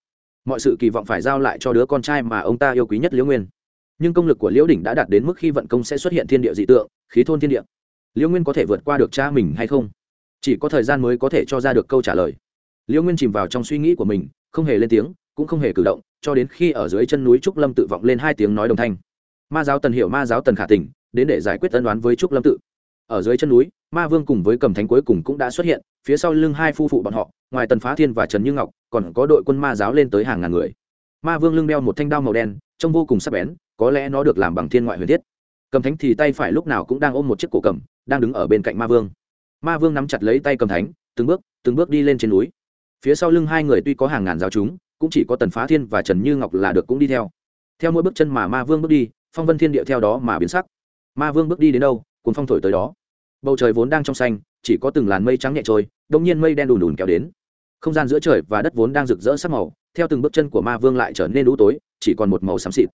Mọi sự kỳ vọng phải giao lại cho đứa con trai mà ông ta yêu quý nhất liễu nguyên nhưng công lực của liễu đỉnh đã đạt đến mức khi vận công sẽ xuất hiện thiên địa dị tượng, khí thôn thiên địa. Liễu nguyên có thể vượt qua được cha mình hay không? Chỉ có thời gian mới có thể cho ra được câu trả lời. Liễu nguyên chìm vào trong suy nghĩ của mình, không hề lên tiếng, cũng không hề cử động, cho đến khi ở dưới chân núi trúc lâm tự vọng lên hai tiếng nói đồng thanh. Ma giáo tần hiểu, ma giáo tần khả tình đến để giải quyết tân đoán với trúc lâm tự. Ở dưới chân núi, ma vương cùng với cầm thánh cuối cùng cũng đã xuất hiện, phía sau lưng hai phu phụ bọn họ, ngoài tần phá thiên và trần như ngọc, còn có đội quân ma giáo lên tới hàng ngàn người ma vương lưng đeo một thanh đao màu đen, trông vô cùng sắc bén, có lẽ nó được làm bằng thiên ngoại huyền thiết. Cầm thánh thì tay phải lúc nào cũng đang ôm một chiếc cổ cầm, đang đứng ở bên cạnh ma vương. Ma vương nắm chặt lấy tay cầm thánh, từng bước từng bước đi lên trên núi. Phía sau lưng hai người tuy có hàng ngàn giáo chúng, cũng chỉ có tần phá thiên và trần như ngọc là được cũng đi theo. Theo mỗi bước chân mà ma vương bước đi, phong vân thiên địa theo đó mà biến sắc. Ma vương bước đi đến đâu cùng phong thổi tới đó. Bầu trời vốn đang trong xanh, chỉ có từng làn mây trắng nhẹ trôi, đông nhiên mây đen đùn đùn kéo đến. Không gian giữa trời và đất vốn đang rực rỡ sắc màu theo từng bước chân của ma vương lại trở nên đũ tối chỉ còn một màu xám xịt.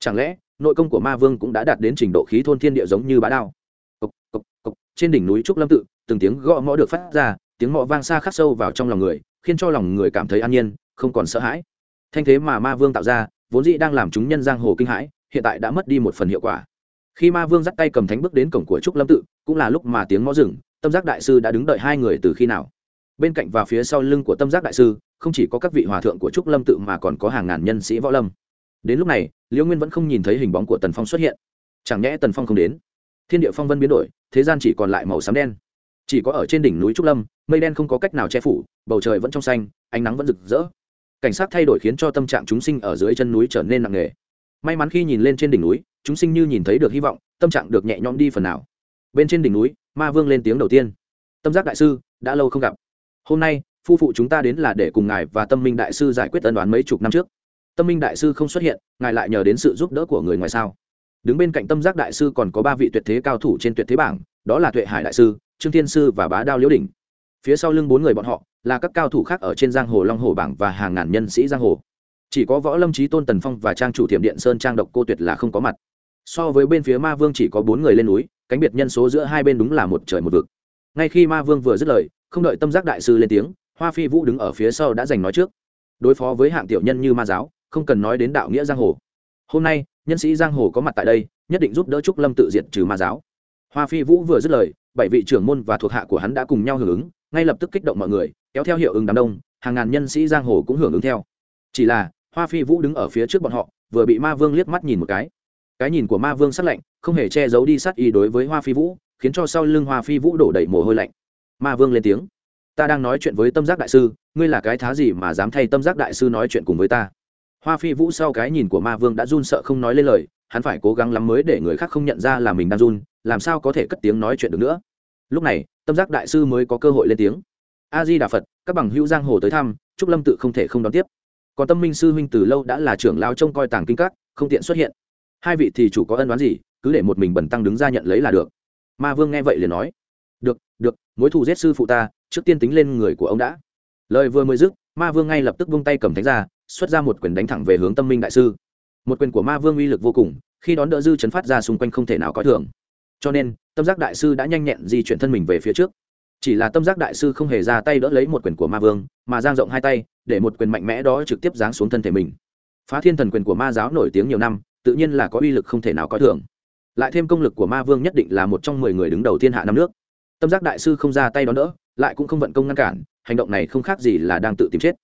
Chẳng lẽ nội công của ma vương cũng đã đạt đến trình độ khí thôn thiên địa giống như bá đao? Cộc, cộc, cộc. trên đỉnh núi trúc lâm tự từng tiếng gõ mõ được phát ra tiếng mõ vang xa khắc sâu vào trong lòng người khiến cho lòng người cảm thấy an nhiên không còn sợ hãi. Thanh thế mà ma vương tạo ra vốn dĩ đang làm chúng nhân giang hồ kinh hãi hiện tại đã mất đi một phần hiệu quả. Khi ma vương dắt tay cầm thánh bước đến cổng của trúc lâm tự cũng là lúc mà tiếng mõ rừng tâm giác đại sư đã đứng đợi hai người từ khi nào? Bên cạnh và phía sau lưng của tâm giác đại sư, không chỉ có các vị hòa thượng của trúc lâm tự mà còn có hàng ngàn nhân sĩ võ lâm. Đến lúc này, liễu nguyên vẫn không nhìn thấy hình bóng của tần phong xuất hiện. Chẳng nhẽ tần phong không đến? Thiên địa phong vân biến đổi, thế gian chỉ còn lại màu xám đen. Chỉ có ở trên đỉnh núi trúc lâm, mây đen không có cách nào che phủ, bầu trời vẫn trong xanh, ánh nắng vẫn rực rỡ. Cảnh sát thay đổi khiến cho tâm trạng chúng sinh ở dưới chân núi trở nên nặng nề. May mắn khi nhìn lên trên đỉnh núi, chúng sinh như nhìn thấy được hy vọng, tâm trạng được nhẹ nhõm đi phần nào. Bên trên đỉnh núi, ma vương lên tiếng đầu tiên. Tâm giác đại sư, đã lâu không gặp hôm nay, phu phụ chúng ta đến là để cùng ngài và tâm minh đại sư giải quyết tân đoán mấy chục năm trước. Tâm minh đại sư không xuất hiện, ngài lại nhờ đến sự giúp đỡ của người ngoài sao? Đứng bên cạnh tâm giác đại sư còn có ba vị tuyệt thế cao thủ trên tuyệt thế bảng, đó là tuệ hải đại sư, trương thiên sư và bá đao liễu đỉnh. Phía sau lưng bốn người bọn họ là các cao thủ khác ở trên giang hồ long hồ bảng và hàng ngàn nhân sĩ giang hồ. Chỉ có võ lâm trí tôn tần phong và trang chủ thiểm điện sơn trang độc cô tuyệt là không có mặt. So với bên phía ma vương chỉ có bốn người lên núi, cánh biệt nhân số giữa hai bên đúng là một trời một vực. Ngay khi ma vương vừa dứt lời không đợi tâm giác đại sư lên tiếng, hoa phi vũ đứng ở phía sau đã giành nói trước. Đối phó với hạng tiểu nhân như ma giáo, không cần nói đến đạo nghĩa giang hồ. Hôm nay, nhân sĩ giang hồ có mặt tại đây, nhất định giúp đỡ trúc lâm tự diệt trừ ma giáo. Hoa phi vũ vừa dứt lời, bảy vị trưởng môn và thuộc hạ của hắn đã cùng nhau hưởng ứng, ngay lập tức kích động mọi người, kéo theo hiệu ứng đám đông, hàng ngàn nhân sĩ giang hồ cũng hưởng ứng theo. Chỉ là, hoa phi vũ đứng ở phía trước bọn họ, vừa bị ma vương liếc mắt nhìn một cái. Cái nhìn của ma vương sắc lạnh, không hề che giấu đi sát ý đối với hoa phi vũ, khiến cho sau lưng hoa phi vũ đổ đầy mồ hôi lạnh ma vương lên tiếng. Ta đang nói chuyện với tâm giác đại sư, ngươi là cái thá gì mà dám thay tâm giác đại sư nói chuyện cùng với ta? Hoa phi vũ sau cái nhìn của ma vương đã run sợ không nói lên lời, hắn phải cố gắng lắm mới để người khác không nhận ra là mình đang run, làm sao có thể cất tiếng nói chuyện được nữa? Lúc này, tâm giác đại sư mới có cơ hội lên tiếng. A di đà phật, các bằng hữu giang hồ tới thăm, trúc lâm tự không thể không đón tiếp. Còn tâm minh sư huynh từ lâu đã là trưởng lao trông coi tàng kinh các, không tiện xuất hiện. Hai vị thì chủ có ân đoán gì, cứ để một mình bẩn tăng đứng ra nhận lấy là được. Ma vương nghe vậy liền nói được được, mối thù giết sư phụ ta, trước tiên tính lên người của ông đã. Lời vừa mới dứt, ma vương ngay lập tức vung tay cầm thánh ra, xuất ra một quyền đánh thẳng về hướng tâm minh đại sư. Một quyền của ma vương uy lực vô cùng, khi đón đỡ dư chấn phát ra xung quanh không thể nào có thường. Cho nên, tâm giác đại sư đã nhanh nhẹn di chuyển thân mình về phía trước. Chỉ là tâm giác đại sư không hề ra tay đỡ lấy một quyền của ma vương, mà giang rộng hai tay, để một quyền mạnh mẽ đó trực tiếp giáng xuống thân thể mình. Phá thiên thần quyền của ma giáo nổi tiếng nhiều năm, tự nhiên là có uy lực không thể nào có thường. Lại thêm công lực của ma vương nhất định là một trong mười người đứng đầu thiên hạ năm nước tâm giác đại sư không ra tay đón đỡ lại cũng không vận công ngăn cản, hành động này không khác gì là đang tự tìm chết.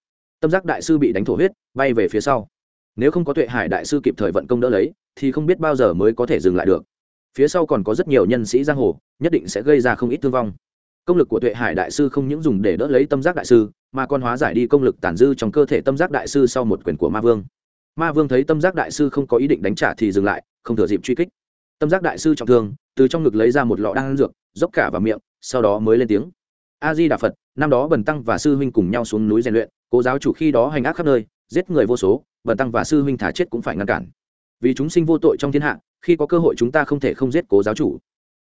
Tâm giác đại sư bị đánh thổ huyết, bay về phía sau. Nếu không có tuệ hải đại sư kịp thời vận công đỡ lấy, thì không biết bao giờ mới có thể dừng lại được. Phía sau còn có rất nhiều nhân sĩ giang hồ, nhất định sẽ gây ra không ít thương vong. Công lực của tuệ hải đại sư không những dùng để đỡ lấy tâm giác đại sư, mà còn hóa giải đi công lực tàn dư trong cơ thể tâm giác đại sư sau một quyền của ma vương. Ma vương thấy tâm giác đại sư không có ý định đánh trả thì dừng lại, không thừa dịp truy kích tâm giác đại sư trọng thương, từ trong ngực lấy ra một lọ đan dược, dốc cả vào miệng, sau đó mới lên tiếng. A di đà phật, năm đó bần tăng và sư huynh cùng nhau xuống núi rèn luyện, cố giáo chủ khi đó hành ác khắp nơi, giết người vô số, bần tăng và sư huynh thả chết cũng phải ngăn cản. Vì chúng sinh vô tội trong thiên hạ, khi có cơ hội chúng ta không thể không giết cố giáo chủ.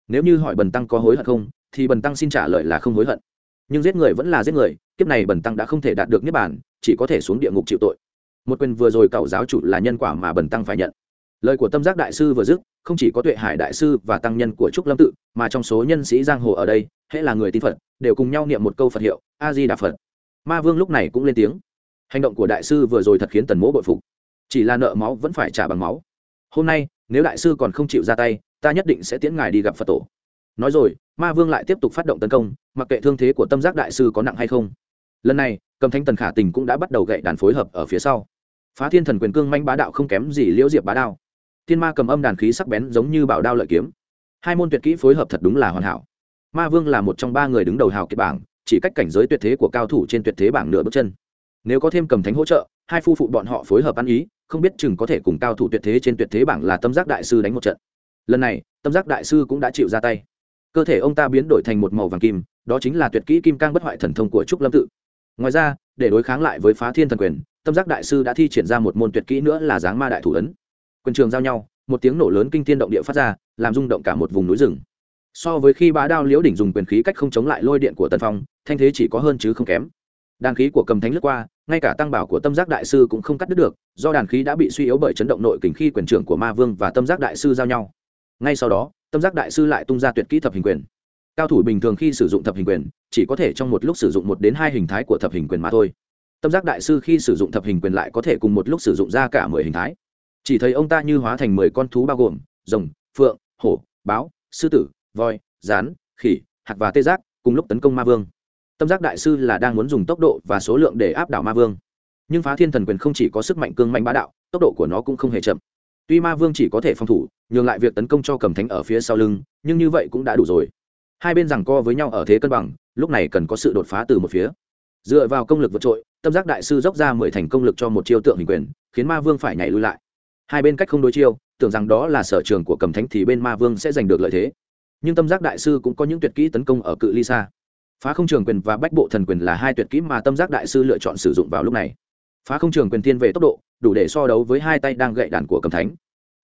Nếu như hỏi bần tăng có hối hận không, thì bần tăng xin trả lời là không hối hận. Nhưng giết người vẫn là giết người, kiếp này bần tăng đã không thể đạt được niết bàn, chỉ có thể xuống địa ngục chịu tội. Một quyền vừa rồi cậu giáo chủ là nhân quả mà bần tăng phải nhận lời của tâm giác đại sư vừa dứt, không chỉ có tuệ hải đại sư và tăng nhân của trúc lâm tự, mà trong số nhân sĩ giang hồ ở đây, hễ là người tin phật, đều cùng nhau niệm một câu phật hiệu, a di đà phật. Ma vương lúc này cũng lên tiếng. Hành động của đại sư vừa rồi thật khiến tần mỗ bội phục. Chỉ là nợ máu vẫn phải trả bằng máu. Hôm nay, nếu đại sư còn không chịu ra tay, ta nhất định sẽ tiễn ngài đi gặp phật tổ. Nói rồi, ma vương lại tiếp tục phát động tấn công, mặc kệ thương thế của tâm giác đại sư có nặng hay không. Lần này, cầm thanh tần khả tình cũng đã bắt đầu gậy đàn phối hợp ở phía sau. Phá thiên thần quyền cương manh bá đạo không kém gì liễu diệp bá đao thiên ma cầm âm đàn khí sắc bén giống như bảo đao lợi kiếm. Hai môn tuyệt kỹ phối hợp thật đúng là hoàn hảo. Ma vương là một trong ba người đứng đầu hào kiệt bảng, chỉ cách cảnh giới tuyệt thế của cao thủ trên tuyệt thế bảng nửa bước chân. Nếu có thêm cầm thánh hỗ trợ, hai phu phụ bọn họ phối hợp ăn ý, không biết chừng có thể cùng cao thủ tuyệt thế trên tuyệt thế bảng là tâm giác đại sư đánh một trận. Lần này, tâm giác đại sư cũng đã chịu ra tay. Cơ thể ông ta biến đổi thành một màu vàng kim, đó chính là tuyệt kỹ kim cang bất hoại thần thông của trúc lâm tự. Ngoài ra, để đối kháng lại với phá thiên thần quyền, tâm giác đại sư đã thi triển ra một môn tuyệt kỹ nữa là giáng ma đại thủ ấn. Quyền trường giao nhau, một tiếng nổ lớn kinh thiên động địa phát ra, làm rung động cả một vùng núi rừng. So với khi bá đao liễu đỉnh dùng quyền khí cách không chống lại lôi điện của tần phong, thanh thế chỉ có hơn chứ không kém. Đàn khí của cầm thánh lướt qua, ngay cả tăng bảo của tâm giác đại sư cũng không cắt đứt được, do đàn khí đã bị suy yếu bởi chấn động nội kình khi quyền trưởng của ma vương và tâm giác đại sư giao nhau. Ngay sau đó, tâm giác đại sư lại tung ra tuyệt kỹ thập hình quyền. Cao thủ bình thường khi sử dụng thập hình quyền, chỉ có thể trong một lúc sử dụng một đến hai hình thái của thập hình quyền mà thôi. Tâm giác đại sư khi sử dụng thập hình quyền lại có thể cùng một lúc sử dụng ra cả mười hình thái chỉ thấy ông ta như hóa thành mười con thú bao gồm, rồng, phượng, hổ, báo, sư tử, voi, rán, khỉ, hạt và tê giác, cùng lúc tấn công ma vương. Tâm giác đại sư là đang muốn dùng tốc độ và số lượng để áp đảo ma vương. Nhưng phá thiên thần quyền không chỉ có sức mạnh cương mạnh bá đạo, tốc độ của nó cũng không hề chậm. Tuy ma vương chỉ có thể phòng thủ, nhường lại việc tấn công cho cầm thánh ở phía sau lưng, nhưng như vậy cũng đã đủ rồi. Hai bên rằng co với nhau ở thế cân bằng, lúc này cần có sự đột phá từ một phía. Dựa vào công lực vượt trội, tâm giác đại sư dốc ra mười thành công lực cho một chiêu tượng hình quyền, khiến ma vương phải nhảy lui lại hai bên cách không đối chiêu, tưởng rằng đó là sở trường của cầm thánh thì bên ma vương sẽ giành được lợi thế. Nhưng tâm giác đại sư cũng có những tuyệt kỹ tấn công ở cự ly xa. Phá không trường quyền và bách bộ thần quyền là hai tuyệt kỹ mà tâm giác đại sư lựa chọn sử dụng vào lúc này. Phá không trường quyền thiên về tốc độ, đủ để so đấu với hai tay đang gậy đàn của cầm thánh.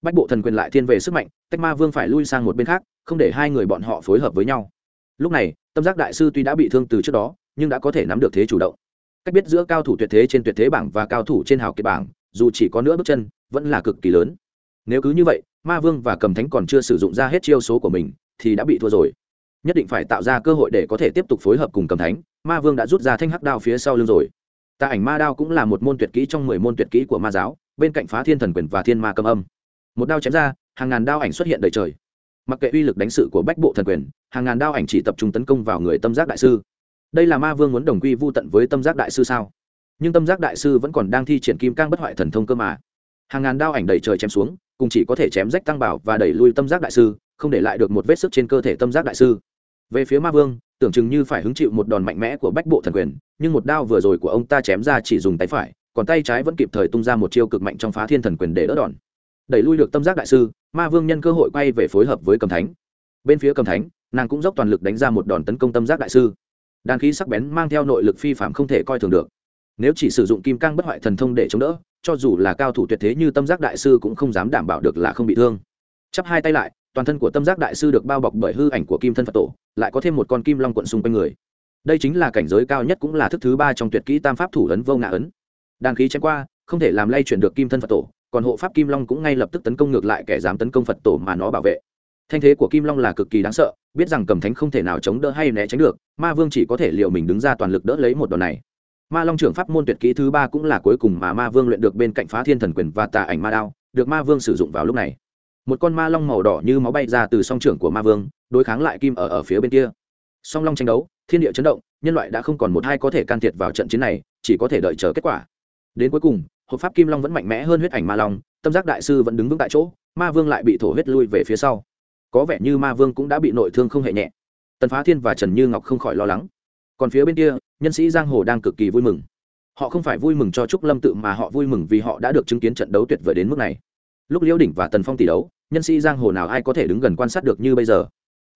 Bách bộ thần quyền lại thiên về sức mạnh, tách ma vương phải lui sang một bên khác, không để hai người bọn họ phối hợp với nhau. Lúc này, tâm giác đại sư tuy đã bị thương từ trước đó, nhưng đã có thể nắm được thế chủ động. Cách biết giữa cao thủ tuyệt thế trên tuyệt thế bảng và cao thủ trên hào kiệt bảng dù chỉ có nửa bước chân, vẫn là cực kỳ lớn. Nếu cứ như vậy, ma vương và cầm thánh còn chưa sử dụng ra hết chiêu số của mình, thì đã bị thua rồi. Nhất định phải tạo ra cơ hội để có thể tiếp tục phối hợp cùng cầm thánh. Ma vương đã rút ra thanh hắc đao phía sau lưng rồi. Ta ảnh ma đao cũng là một môn tuyệt kỹ trong mười môn tuyệt kỹ của ma giáo, bên cạnh phá thiên thần quyền và thiên ma cầm âm. Một đao chém ra, hàng ngàn đao ảnh xuất hiện đầy trời. Mặc kệ uy lực đánh sự của bách bộ thần quyền, hàng ngàn đao ảnh chỉ tập trung tấn công vào người tâm giác đại sư. Đây là ma vương muốn đồng quy vô tận với tâm giác đại sư sao? Nhưng tâm giác đại sư vẫn còn đang thi triển kim cang bất hoại thần thông cơ mà. Hàng ngàn đao ảnh đầy trời chém xuống, cùng chỉ có thể chém rách tăng bảo và đẩy lui tâm giác đại sư, không để lại được một vết sức trên cơ thể tâm giác đại sư. Về phía ma vương, tưởng chừng như phải hứng chịu một đòn mạnh mẽ của bách bộ thần quyền, nhưng một đao vừa rồi của ông ta chém ra chỉ dùng tay phải, còn tay trái vẫn kịp thời tung ra một chiêu cực mạnh trong phá thiên thần quyền để đỡ đòn. Đẩy lui được tâm giác đại sư, ma vương nhân cơ hội quay về phối hợp với cầm thánh. Bên phía cầm thánh, nàng cũng dốc toàn lực đánh ra một đòn tấn công tâm giác đại sư. Đàn khí sắc bén mang theo nội lực phi phạm không thể coi thường được nếu chỉ sử dụng kim cang bất hoại thần thông để chống đỡ, cho dù là cao thủ tuyệt thế như tâm giác đại sư cũng không dám đảm bảo được là không bị thương. Chắp hai tay lại, toàn thân của tâm giác đại sư được bao bọc bởi hư ảnh của kim thân phật tổ, lại có thêm một con kim long quận xung quanh người. Đây chính là cảnh giới cao nhất cũng là thức thứ ba trong tuyệt kỹ tam pháp thủ ấn vô ngã ấn. Đàn khí chém qua, không thể làm lay chuyển được kim thân phật tổ, còn hộ pháp kim long cũng ngay lập tức tấn công ngược lại kẻ dám tấn công phật tổ mà nó bảo vệ. Thanh thế của kim long là cực kỳ đáng sợ, biết rằng cầm thánh không thể nào chống đỡ hay né tránh được, ma vương chỉ có thể liệu mình đứng ra toàn lực đỡ lấy một đòn này ma long trưởng pháp môn tuyệt kỹ thứ ba cũng là cuối cùng mà ma vương luyện được bên cạnh phá thiên thần quyền và tà ảnh ma đao, được ma vương sử dụng vào lúc này. Một con ma long màu đỏ như máu bay ra từ song trưởng của ma vương, đối kháng lại kim ở ở phía bên kia. Song long tranh đấu, thiên địa chấn động, nhân loại đã không còn một hai có thể can thiệp vào trận chiến này, chỉ có thể đợi chờ kết quả. Đến cuối cùng, hộp pháp kim long vẫn mạnh mẽ hơn huyết ảnh ma long, tâm giác đại sư vẫn đứng vững tại chỗ, ma vương lại bị thổ huyết lui về phía sau. Có vẻ như ma vương cũng đã bị nội thương không hề nhẹ. Tần phá thiên và trần như ngọc không khỏi lo lắng còn phía bên kia, nhân sĩ giang hồ đang cực kỳ vui mừng. Họ không phải vui mừng cho trúc lâm tự mà họ vui mừng vì họ đã được chứng kiến trận đấu tuyệt vời đến mức này. Lúc liễu đỉnh và tần phong tỷ đấu, nhân sĩ giang hồ nào ai có thể đứng gần quan sát được như bây giờ?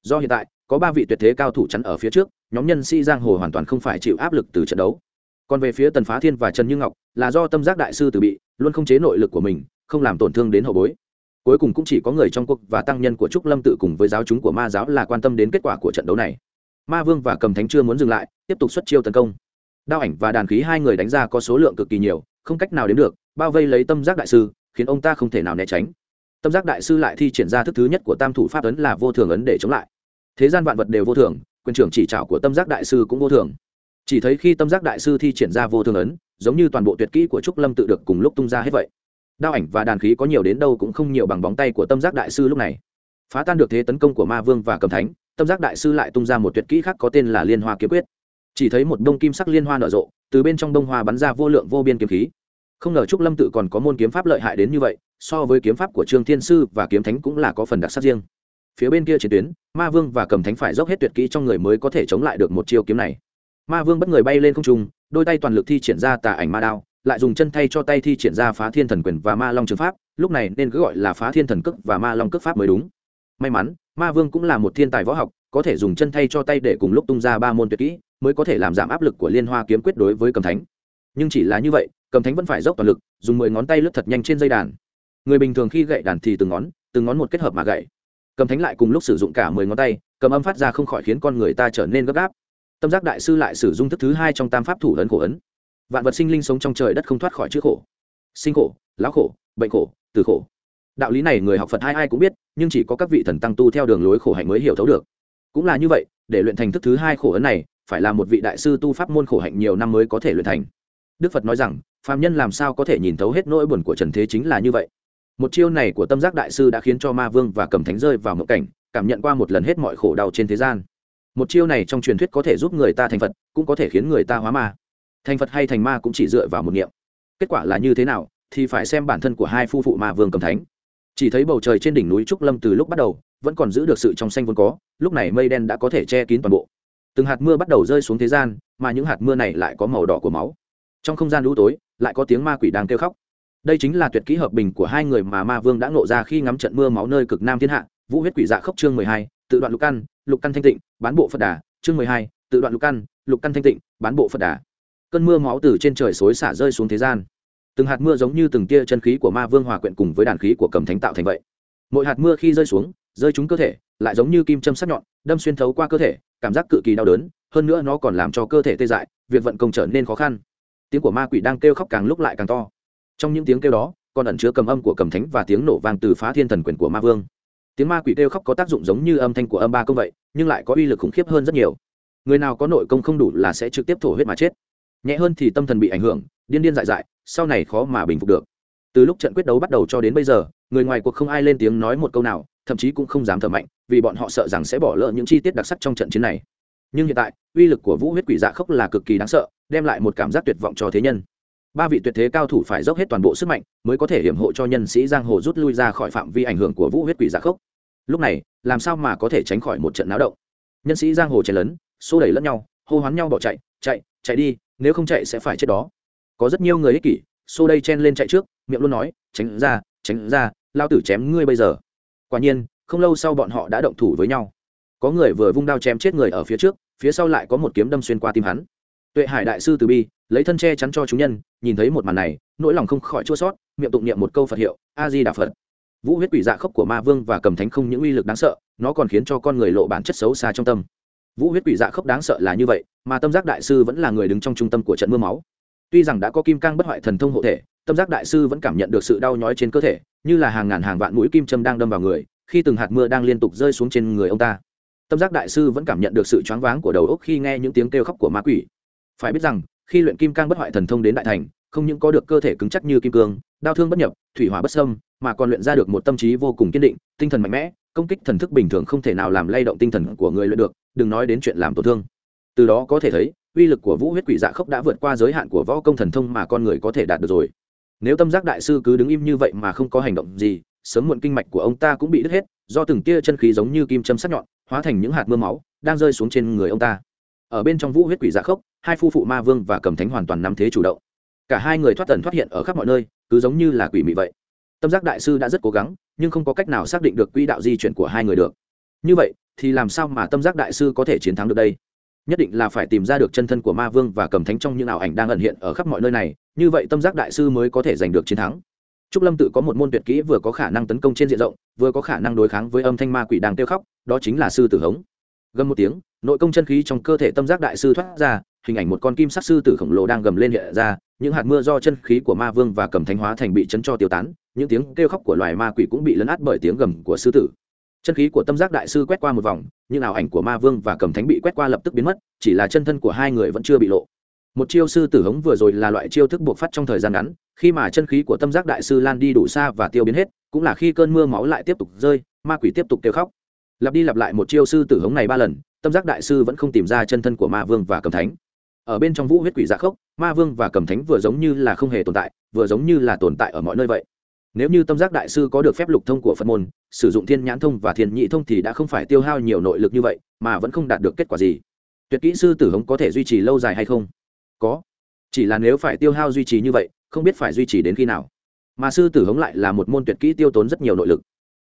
Do hiện tại, có ba vị tuyệt thế cao thủ chắn ở phía trước, nhóm nhân sĩ giang hồ hoàn toàn không phải chịu áp lực từ trận đấu. Còn về phía tần phá thiên và trần như ngọc, là do tâm giác đại sư từ bị, luôn không chế nội lực của mình, không làm tổn thương đến hậu bối. Cuối cùng cũng chỉ có người trong cuộc và tăng nhân của trúc lâm tự cùng với giáo chúng của ma giáo là quan tâm đến kết quả của trận đấu này. Ma vương và cầm thánh chưa muốn dừng lại tiếp tục xuất chiêu tấn công. Đao ảnh và đàn khí hai người đánh ra có số lượng cực kỳ nhiều, không cách nào đến được, bao vây lấy tâm giác đại sư, khiến ông ta không thể nào né tránh. Tâm giác đại sư lại thi triển ra thức thứ nhất của tam thủ pháp ấn là vô thường ấn để chống lại. Thế gian vạn vật đều vô thường, quyền trưởng chỉ trảo của tâm giác đại sư cũng vô thường. Chỉ thấy khi tâm giác đại sư thi triển ra vô thường ấn, giống như toàn bộ tuyệt kỹ của trúc lâm tự được cùng lúc tung ra hết vậy. Đao ảnh và đàn khí có nhiều đến đâu cũng không nhiều bằng bóng tay của tâm giác đại sư lúc này. Phá tan được thế tấn công của ma vương và cầm thánh, tâm giác đại sư lại tung ra một tuyệt kỹ khác có tên là liên hoa kiếm quyết chỉ thấy một đông kim sắc liên hoa nở rộ, từ bên trong đông hoa bắn ra vô lượng vô biên kiếm khí. Không ngờ trúc lâm tự còn có môn kiếm pháp lợi hại đến như vậy, so với kiếm pháp của trương thiên sư và kiếm thánh cũng là có phần đặc sắc riêng. Phía bên kia chiến tuyến, ma vương và cầm thánh phải dốc hết tuyệt kỹ trong người mới có thể chống lại được một chiêu kiếm này. Ma vương bất người bay lên không trung, đôi tay toàn lực thi triển ra tà ảnh ma đao, lại dùng chân thay cho tay thi triển ra phá thiên thần quyền và ma long trường pháp, lúc này nên cứ gọi là phá thiên thần cước và ma long cước pháp mới đúng. May mắn, ma vương cũng là một thiên tài võ học, có thể dùng chân thay cho tay để cùng lúc tung ra ba môn tuyệt kỹ mới có thể làm giảm áp lực của liên hoa kiếm quyết đối với cầm thánh. Nhưng chỉ là như vậy, cầm thánh vẫn phải dốc toàn lực, dùng mười ngón tay lướt thật nhanh trên dây đàn. Người bình thường khi gậy đàn thì từng ngón từng ngón một kết hợp mà gậy. Cầm thánh lại cùng lúc sử dụng cả mười ngón tay, cầm âm phát ra không khỏi khiến con người ta trở nên gấp gáp. Tâm giác đại sư lại sử dụng thức thứ hai trong tam pháp thủ ấn khổ ấn. Vạn vật sinh linh sống trong trời đất không thoát khỏi chữ khổ. Sinh khổ, lão khổ, bệnh khổ từ khổ. Đạo lý này người học phật hai ai cũng biết, nhưng chỉ có các vị thần tăng tu theo đường lối khổ hạnh mới hiểu thấu được. Cũng là như vậy, để luyện thành thức thứ hai khổ ấn này phải là một vị đại sư tu pháp môn khổ hạnh nhiều năm mới có thể luyện thành. Đức phật nói rằng, phàm nhân làm sao có thể nhìn thấu hết nỗi buồn của trần thế chính là như vậy. Một chiêu này của tâm giác đại sư đã khiến cho ma vương và cầm thánh rơi vào mộng cảnh, cảm nhận qua một lần hết mọi khổ đau trên thế gian. Một chiêu này trong truyền thuyết có thể giúp người ta thành phật, cũng có thể khiến người ta hóa ma. Thành phật hay thành ma cũng chỉ dựa vào một niệm. Kết quả là như thế nào, thì phải xem bản thân của hai phu phụ ma vương cầm thánh. Chỉ thấy bầu trời trên đỉnh núi trúc lâm từ lúc bắt đầu, vẫn còn giữ được sự trong xanh vốn có, lúc này mây đen đã có thể che kín toàn bộ từng hạt mưa bắt đầu rơi xuống thế gian, mà những hạt mưa này lại có màu đỏ của máu. Trong không gian lũ tối, lại có tiếng ma quỷ đang kêu khóc. Đây chính là tuyệt kỹ hợp bình của hai người mà ma vương đã nộ ra khi ngắm trận mưa máu nơi cực nam thiên hạ, vũ huyết quỷ dạ khốc chương mười hai, tự đoạn lục căn lục căn thanh tịnh, bán bộ phật đà, chương mười hai, tự đoạn lục căn lục căn thanh tịnh, bán bộ phật đà. Cơn mưa máu từ trên trời xối xả rơi xuống thế gian. Từng hạt mưa giống như từng tia chân khí của ma vương hòa quyện cùng với đàn khí của cầm thánh tạo thành vậy. Mỗi hạt mưa khi rơi xuống, rơi trúng cơ thể, lại giống như kim châm sắc nhọn đâm xuyên thấu qua cơ thể, cảm giác cự kỳ đau đớn, hơn nữa nó còn làm cho cơ thể tê dại, việc vận công trở nên khó khăn. Tiếng của ma quỷ đang kêu khóc càng lúc lại càng to. Trong những tiếng kêu đó còn ẩn chứa cầm âm của cầm thánh và tiếng nổ vang từ phá thiên thần quyền của ma vương. Tiếng ma quỷ kêu khóc có tác dụng giống như âm thanh của âm ba công vậy, nhưng lại có uy lực khủng khiếp hơn rất nhiều. Người nào có nội công không đủ là sẽ trực tiếp thổ huyết mà chết. Nhẹ hơn thì tâm thần bị ảnh hưởng, điên điên dại dại, sau này khó mà bình phục được. Từ lúc trận quyết đấu bắt đầu cho đến bây giờ, người ngoài cuộc không ai lên tiếng nói một câu nào thậm chí cũng không dám thở mạnh, vì bọn họ sợ rằng sẽ bỏ lỡ những chi tiết đặc sắc trong trận chiến này. Nhưng hiện tại, uy lực của vũ huyết quỷ dạ khốc là cực kỳ đáng sợ, đem lại một cảm giác tuyệt vọng cho thế nhân. Ba vị tuyệt thế cao thủ phải dốc hết toàn bộ sức mạnh mới có thể hiểm hộ cho nhân sĩ giang hồ rút lui ra khỏi phạm vi ảnh hưởng của vũ huyết quỷ dạ khốc. Lúc này, làm sao mà có thể tránh khỏi một trận náo động? Nhân sĩ giang hồ chen lấn xô đẩy lẫn nhau, hô hoán nhau bỏ chạy chạy chạy đi, nếu không chạy sẽ phải chết đó. Có rất nhiều người ích kỷ, xô đây chen lên chạy trước, miệng luôn nói, tránh ra tránh ra, lao tử chém ngươi bây giờ quả nhiên, không lâu sau bọn họ đã động thủ với nhau. Có người vừa vung đao chém chết người ở phía trước, phía sau lại có một kiếm đâm xuyên qua tim hắn. Tuệ hải đại sư từ bi, lấy thân che chắn cho chúng nhân, nhìn thấy một màn này, nỗi lòng không khỏi chua sót miệng tụng niệm một câu phật hiệu, a di đà phật. Vũ huyết quỷ dạ khốc của ma vương và cầm thánh không những uy lực đáng sợ, nó còn khiến cho con người lộ bản chất xấu xa trong tâm. Vũ huyết quỷ dạ khốc đáng sợ là như vậy, mà tâm giác đại sư vẫn là người đứng trong trung tâm của trận mưa máu. Tuy rằng đã có kim cang bất hoại thần thông hộ thể tâm giác đại sư vẫn cảm nhận được sự đau nhói trên cơ thể, như là hàng ngàn hàng vạn mũi kim châm đang đâm vào người, khi từng hạt mưa đang liên tục rơi xuống trên người ông ta. Tâm giác đại sư vẫn cảm nhận được sự choáng váng của đầu óc khi nghe những tiếng kêu khóc của ma quỷ. Phải biết rằng, khi luyện kim cang bất hoại thần thông đến đại thành, không những có được cơ thể cứng chắc như kim cương, đau thương bất nhập, thủy hỏa bất sâm mà còn luyện ra được một tâm trí vô cùng kiên định, tinh thần mạnh mẽ, công kích thần thức bình thường không thể nào làm lay động tinh thần của người luyện được, đừng nói đến chuyện làm tổn thương. Từ đó có thể thấy, uy lực của vũ huyết quỷ dạ khốc đã vượt qua giới hạn của võ công thần thông mà con người có thể đạt được rồi nếu tâm giác đại sư cứ đứng im như vậy mà không có hành động gì, sớm muộn kinh mạch của ông ta cũng bị đứt hết, do từng tia chân khí giống như kim châm sắc nhọn, hóa thành những hạt mưa máu, đang rơi xuống trên người ông ta. Ở bên trong vũ huyết quỷ dạ khốc, hai phu phụ ma vương và cầm thánh hoàn toàn nắm thế chủ động. Cả hai người thoát tần thoát hiện ở khắp mọi nơi, cứ giống như là quỷ mị vậy. Tâm giác đại sư đã rất cố gắng, nhưng không có cách nào xác định được quỹ đạo di chuyển của hai người được. Như vậy, thì làm sao mà tâm giác đại sư có thể chiến thắng được đây? Nhất định là phải tìm ra được chân thân của ma vương và cầm thánh trong những ảo ảnh đang ẩn hiện ở khắp mọi nơi này, như vậy tâm giác đại sư mới có thể giành được chiến thắng. Trúc lâm tự có một môn tuyệt kỹ vừa có khả năng tấn công trên diện rộng, vừa có khả năng đối kháng với âm thanh ma quỷ đang kêu khóc, đó chính là sư tử hống. Gầm một tiếng, nội công chân khí trong cơ thể tâm giác đại sư thoát ra, hình ảnh một con kim sắc sư tử khổng lồ đang gầm lên hiện ra, những hạt mưa do chân khí của ma vương và cầm thánh hóa thành bị chấn cho tiêu tán, những tiếng kêu khóc của loài ma quỷ cũng bị lấn át bởi tiếng gầm của sư tử chân khí của tâm giác đại sư quét qua một vòng nhưng ảo ảnh của ma vương và cầm thánh bị quét qua lập tức biến mất, chỉ là chân thân của hai người vẫn chưa bị lộ. Một chiêu sư tử hống vừa rồi là loại chiêu thức buộc phát trong thời gian ngắn, khi mà chân khí của tâm giác đại sư lan đi đủ xa và tiêu biến hết, cũng là khi cơn mưa máu lại tiếp tục rơi, ma quỷ tiếp tục kêu khóc. Lặp đi lặp lại một chiêu sư tử hống này ba lần, tâm giác đại sư vẫn không tìm ra chân thân của ma vương và cầm thánh. Ở bên trong vũ huyết quỷ dạ khốc, ma vương và cầm thánh vừa giống như là không hề tồn tại, vừa giống như là tồn tại ở mọi nơi vậy nếu như tâm giác đại sư có được phép lục thông của phật môn, sử dụng thiên nhãn thông và thiên nhị thông thì đã không phải tiêu hao nhiều nội lực như vậy, mà vẫn không đạt được kết quả gì. Tuyệt kỹ sư tử hống có thể duy trì lâu dài hay không? Có. Chỉ là nếu phải tiêu hao duy trì như vậy, không biết phải duy trì đến khi nào. Mà sư tử hống lại là một môn tuyệt kỹ tiêu tốn rất nhiều nội lực.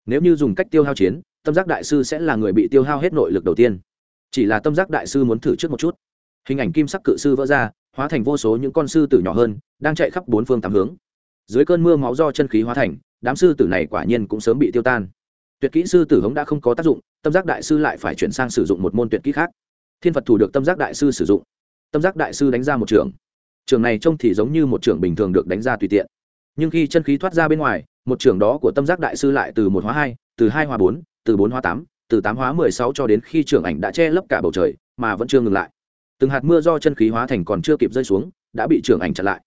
Nếu như dùng cách tiêu hao chiến, tâm giác đại sư sẽ là người bị tiêu hao hết nội lực đầu tiên. Chỉ là tâm giác đại sư muốn thử trước một chút. Hình ảnh kim sắc cự sư vỡ ra, hóa thành vô số những con sư tử nhỏ hơn, đang chạy khắp bốn phương tám hướng dưới cơn mưa máu do chân khí hóa thành, đám sư tử này quả nhiên cũng sớm bị tiêu tan. Tuyệt kỹ sư tử hống đã không có tác dụng, tâm giác đại sư lại phải chuyển sang sử dụng một môn tuyệt kỹ khác. Thiên phật thủ được tâm giác đại sư sử dụng. Tâm giác đại sư đánh ra một trường. Trường này trông thì giống như một trường bình thường được đánh ra tùy tiện. Nhưng khi chân khí thoát ra bên ngoài, một trường đó của tâm giác đại sư lại từ một hóa hai, từ hai hóa bốn, từ bốn hóa tám, từ tám hóa mười sáu cho đến khi trường ảnh đã che lấp cả bầu trời, mà vẫn chưa ngừng lại. Từng hạt mưa do chân khí hóa thành còn chưa kịp rơi xuống, đã bị trường ảnh chặn lại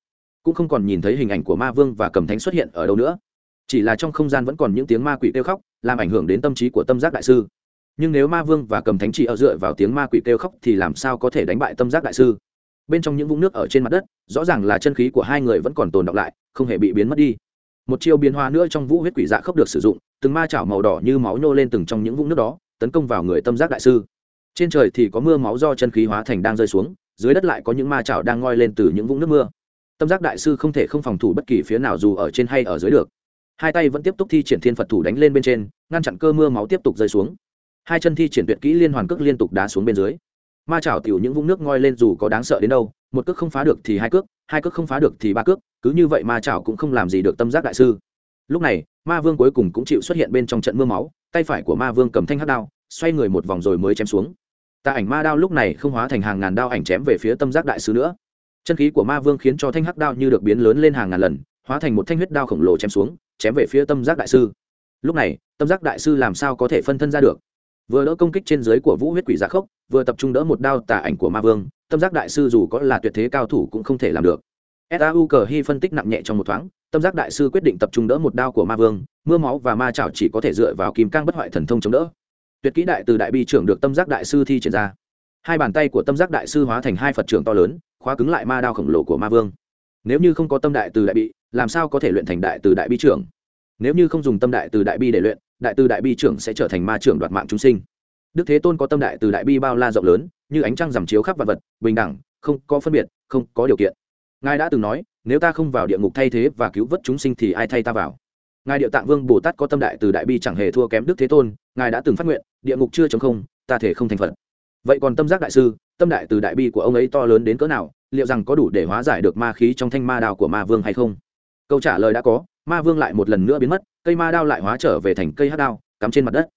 cũng không còn nhìn thấy hình ảnh của ma vương và cầm thánh xuất hiện ở đâu nữa. Chỉ là trong không gian vẫn còn những tiếng ma quỷ kêu khóc, làm ảnh hưởng đến tâm trí của tâm giác đại sư. Nhưng nếu ma vương và cầm thánh chỉ ở dựa vào tiếng ma quỷ kêu khóc thì làm sao có thể đánh bại tâm giác đại sư? Bên trong những vũng nước ở trên mặt đất, rõ ràng là chân khí của hai người vẫn còn tồn động lại, không hề bị biến mất đi. Một chiêu biến hóa nữa trong vũ huyết quỷ dạ khốc được sử dụng, từng ma chảo màu đỏ như máu nhô lên từng trong những vũng nước đó, tấn công vào người tâm giác đại sư. Trên trời thì có mưa máu do chân khí hóa thành đang rơi xuống, dưới đất lại có những ma chảo đang ngoi lên từ những vũng nước mưa tâm giác đại sư không thể không phòng thủ bất kỳ phía nào dù ở trên hay ở dưới được. Hai tay vẫn tiếp tục thi triển thiên phật thủ đánh lên bên trên, ngăn chặn cơ mưa máu tiếp tục rơi xuống. Hai chân thi triển tuyệt kỹ liên hoàn cước liên tục đá xuống bên dưới. Ma chảo tiểu những vũng nước ngoi lên dù có đáng sợ đến đâu, một cước không phá được thì hai cước hai cước không phá được thì ba cước, cứ như vậy ma chảo cũng không làm gì được tâm giác đại sư. Lúc này, ma vương cuối cùng cũng chịu xuất hiện bên trong trận mưa máu, tay phải của ma vương cầm thanh hát đao, xoay người một vòng rồi mới chém xuống. Tà ảnh ma đao lúc này không hóa thành hàng ngàn đao ảnh chém về phía tâm giác đại sư nữa chân khí của ma vương khiến cho thanh hắc đao như được biến lớn lên hàng ngàn lần, hóa thành một thanh huyết đao khổng lồ chém xuống, chém về phía tâm giác đại sư. Lúc này, tâm giác đại sư làm sao có thể phân thân ra được? Vừa đỡ công kích trên dưới của vũ huyết quỷ giả khốc, vừa tập trung đỡ một đao tà ảnh của ma vương, tâm giác đại sư dù có là tuyệt thế cao thủ cũng không thể làm được. Sau cờ hy phân tích nặng nhẹ trong một thoáng, tâm giác đại sư quyết định tập trung đỡ một đao của ma vương, mưa máu và ma chảo chỉ có thể dựa vào kim cang bất hoại thần thông chống đỡ. Tuyệt kỹ đại từ đại bi trưởng được tâm giác đại sư thi triển ra. Hai bàn tay của tâm giác đại sư hóa thành hai phật trưởng to lớn khóa cứng lại ma đao khổng lồ của ma vương. Nếu như không có tâm đại từ đại bi, làm sao có thể luyện thành đại từ đại bi trưởng? Nếu như không dùng tâm đại từ đại bi để luyện, đại từ đại bi trưởng sẽ trở thành ma trưởng đoạt mạng chúng sinh. Đức thế tôn có tâm đại từ đại bi bao la rộng lớn, như ánh trăng rằm chiếu khắp vật vật, bình đẳng, không có phân biệt, không có điều kiện. Ngài đã từng nói, nếu ta không vào địa ngục thay thế và cứu vớt chúng sinh thì ai thay ta vào? Ngài địa tạng vương bồ tát có tâm đại từ đại bi chẳng hề thua kém đức thế tôn, ngài đã từng phát nguyện, địa ngục chưa chống không, ta thể không thành phật. Vậy còn tâm giác đại sư tâm đại từ đại bi của ông ấy to lớn đến cỡ nào, liệu rằng có đủ để hóa giải được ma khí trong thanh ma đao của ma vương hay không? Câu trả lời đã có, ma vương lại một lần nữa biến mất, cây ma đao lại hóa trở về thành cây hát đao, cắm trên mặt đất.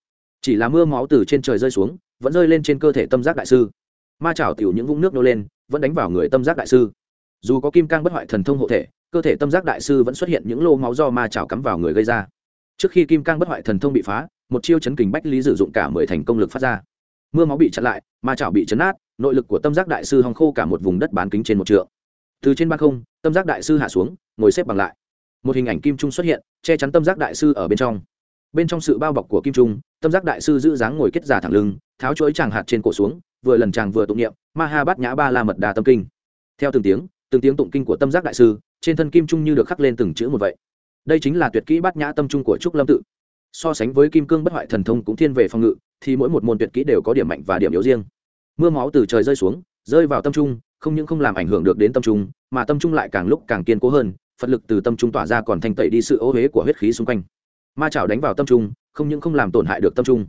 Chỉ là mưa máu từ trên trời rơi xuống, vẫn rơi lên trên cơ thể tâm giác đại sư. Ma chảo tiểu những vũng nước nô lên, vẫn đánh vào người tâm giác đại sư. Dù có kim cang bất hoại thần thông hộ thể, cơ thể tâm giác đại sư vẫn xuất hiện những lô máu do ma chảo cắm vào người gây ra. Trước khi kim cang bất hoại thần thông bị phá, một chiêu chấn kình bách lý sử dụng cả mười thành công lực phát ra mưa máu bị chặn lại, ma chảo bị chấn át, nội lực của tâm giác đại sư hòng khô cả một vùng đất bán kính trên một trượng. Từ trên ban không, tâm giác đại sư hạ xuống, ngồi xếp bằng lại. Một hình ảnh kim trung xuất hiện, che chắn tâm giác đại sư ở bên trong. Bên trong sự bao bọc của kim trung, tâm giác đại sư giữ dáng ngồi kết giả thẳng lưng, tháo chuỗi chàng hạt trên cổ xuống, vừa lần chàng vừa tụng niệm, ma ha bát nhã ba la mật đà tâm kinh. Theo từng tiếng từng tiếng tụng kinh của tâm giác đại sư, trên thân kim trung như được khắc lên từng chữ một vậy. Đây chính là tuyệt kỹ bát nhã tâm trung của trúc lâm tự so sánh với kim cương bất hoại thần thông cũng thiên về phòng ngự, thì mỗi một môn tuyệt kỹ đều có điểm mạnh và điểm yếu riêng. Mưa máu từ trời rơi xuống, rơi vào tâm trung, không những không làm ảnh hưởng được đến tâm trung, mà tâm trung lại càng lúc càng kiên cố hơn, phật lực từ tâm trung tỏa ra còn thanh tẩy đi sự ô huế của huyết khí xung quanh. Ma chảo đánh vào tâm trung, không những không làm tổn hại được tâm trung,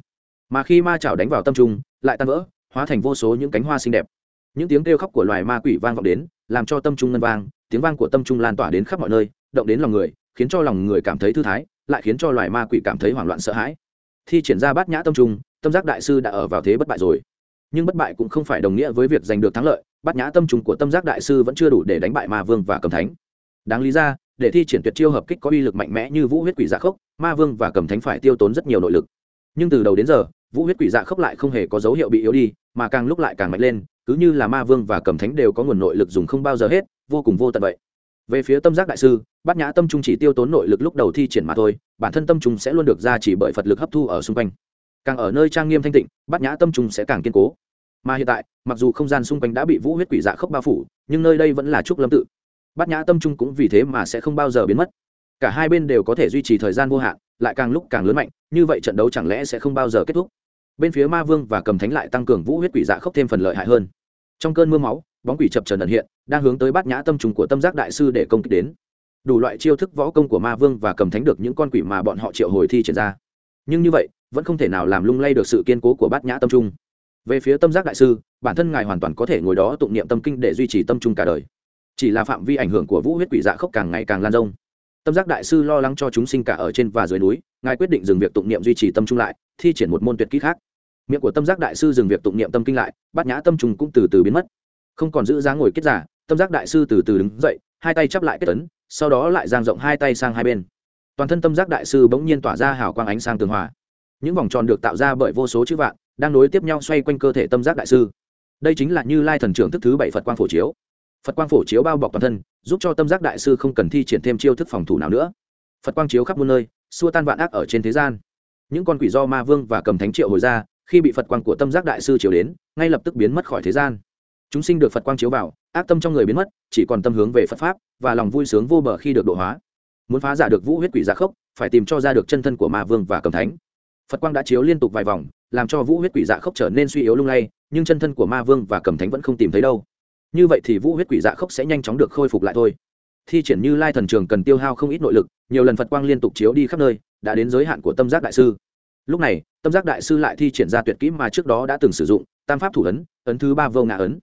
mà khi ma chảo đánh vào tâm trung, lại tan vỡ, hóa thành vô số những cánh hoa xinh đẹp. Những tiếng kêu khóc của loài ma quỷ vang vọng đến, làm cho tâm trung ngân vang, tiếng vang của tâm trung lan tỏa đến khắp mọi nơi, động đến lòng người, khiến cho lòng người cảm thấy thư thái lại khiến cho loài ma quỷ cảm thấy hoảng loạn sợ hãi. Thi triển ra bát nhã tâm trung tâm giác đại sư đã ở vào thế bất bại rồi. Nhưng bất bại cũng không phải đồng nghĩa với việc giành được thắng lợi, bát nhã tâm trung của tâm giác đại sư vẫn chưa đủ để đánh bại ma vương và cầm thánh. Đáng lý ra, để thi triển tuyệt chiêu hợp kích có uy lực mạnh mẽ như vũ huyết quỷ dạ khốc, ma vương và cầm thánh phải tiêu tốn rất nhiều nội lực. Nhưng từ đầu đến giờ, vũ huyết quỷ dạ khốc lại không hề có dấu hiệu bị yếu đi, mà càng lúc lại càng mạnh lên, cứ như là ma vương và cầm thánh đều có nguồn nội lực dùng không bao giờ hết, vô cùng vô tận vậy về phía tâm giác đại sư, bát nhã tâm trung chỉ tiêu tốn nội lực lúc đầu thi triển mà thôi, bản thân tâm trung sẽ luôn được ra chỉ bởi phật lực hấp thu ở xung quanh. Càng ở nơi trang nghiêm thanh tịnh, bát nhã tâm trung sẽ càng kiên cố. Mà hiện tại, mặc dù không gian xung quanh đã bị vũ huyết quỷ dạ khốc bao phủ, nhưng nơi đây vẫn là trúc lâm tự. Bát nhã tâm trung cũng vì thế mà sẽ không bao giờ biến mất. Cả hai bên đều có thể duy trì thời gian vô hạn, lại càng lúc càng lớn mạnh, như vậy trận đấu chẳng lẽ sẽ không bao giờ kết thúc? Bên phía ma vương và cầm thánh lại tăng cường vũ huyết quỷ dạ khốc thêm phần lợi hại hơn. Trong cơn mưa máu bóng quỷ chập trần ẩn hiện, đang hướng tới bát nhã tâm trùng của tâm giác đại sư để công kích đến. Đủ loại chiêu thức võ công của ma vương và cầm thánh được những con quỷ mà bọn họ triệu hồi thi triển ra. Nhưng như vậy, vẫn không thể nào làm lung lay được sự kiên cố của bát nhã tâm trung về phía tâm giác đại sư, bản thân ngài hoàn toàn có thể ngồi đó tụng niệm tâm kinh để duy trì tâm trung cả đời. Chỉ là phạm vi ảnh hưởng của vũ huyết quỷ dạ khốc càng ngày càng lan rông tâm giác đại sư lo lắng cho chúng sinh cả ở trên và dưới núi, ngài quyết định dừng việc tụng niệm duy trì tâm trung lại, thi triển một môn tuyệt kỹ khác. Miệng của tâm giác đại sư dừng việc tụng niệm tâm kinh lại, bát nhã tâm trung cũng từ từ biến mất không còn giữ dáng ngồi kết giả, tâm giác đại sư từ từ đứng dậy, hai tay chắp lại kết tấn sau đó lại giang rộng hai tay sang hai bên. Toàn thân tâm giác đại sư bỗng nhiên tỏa ra hào quang ánh sang tường hòa. Những vòng tròn được tạo ra bởi vô số chữ vạn, đang nối tiếp nhau xoay quanh cơ thể tâm giác đại sư. Đây chính là như lai thần trưởng thức thứ bảy phật quang phổ chiếu. Phật quang phổ chiếu bao bọc toàn thân, giúp cho tâm giác đại sư không cần thi triển thêm chiêu thức phòng thủ nào nữa. Phật quang chiếu khắp muôn nơi, xua tan vạn ác ở trên thế gian. Những con quỷ do ma vương và cầm thánh triệu hồi ra, khi bị phật quang của tâm giác đại sư chiếu đến, ngay lập tức biến mất khỏi thế gian chúng sinh được phật quang chiếu vào, ác tâm trong người biến mất, chỉ còn tâm hướng về phật pháp, và lòng vui sướng vô bờ khi được độ hóa. Muốn phá giả được vũ huyết quỷ giả khốc, phải tìm cho ra được chân thân của ma vương và cầm thánh. Phật quang đã chiếu liên tục vài vòng, làm cho vũ huyết quỷ dạ khốc trở nên suy yếu lung lay, nhưng chân thân của ma vương và cầm thánh vẫn không tìm thấy đâu. Như vậy thì vũ huyết quỷ dạ khốc sẽ nhanh chóng được khôi phục lại thôi. Thi triển như lai thần trường cần tiêu hao không ít nội lực, nhiều lần phật quang liên tục chiếu đi khắp nơi, đã đến giới hạn của tâm giác đại sư. Lúc này, tâm giác đại sư lại thi triển ra tuyệt kỹ mà trước đó đã từng sử dụng, tam pháp thủ ấn ấn thứ ba vô ngã ấn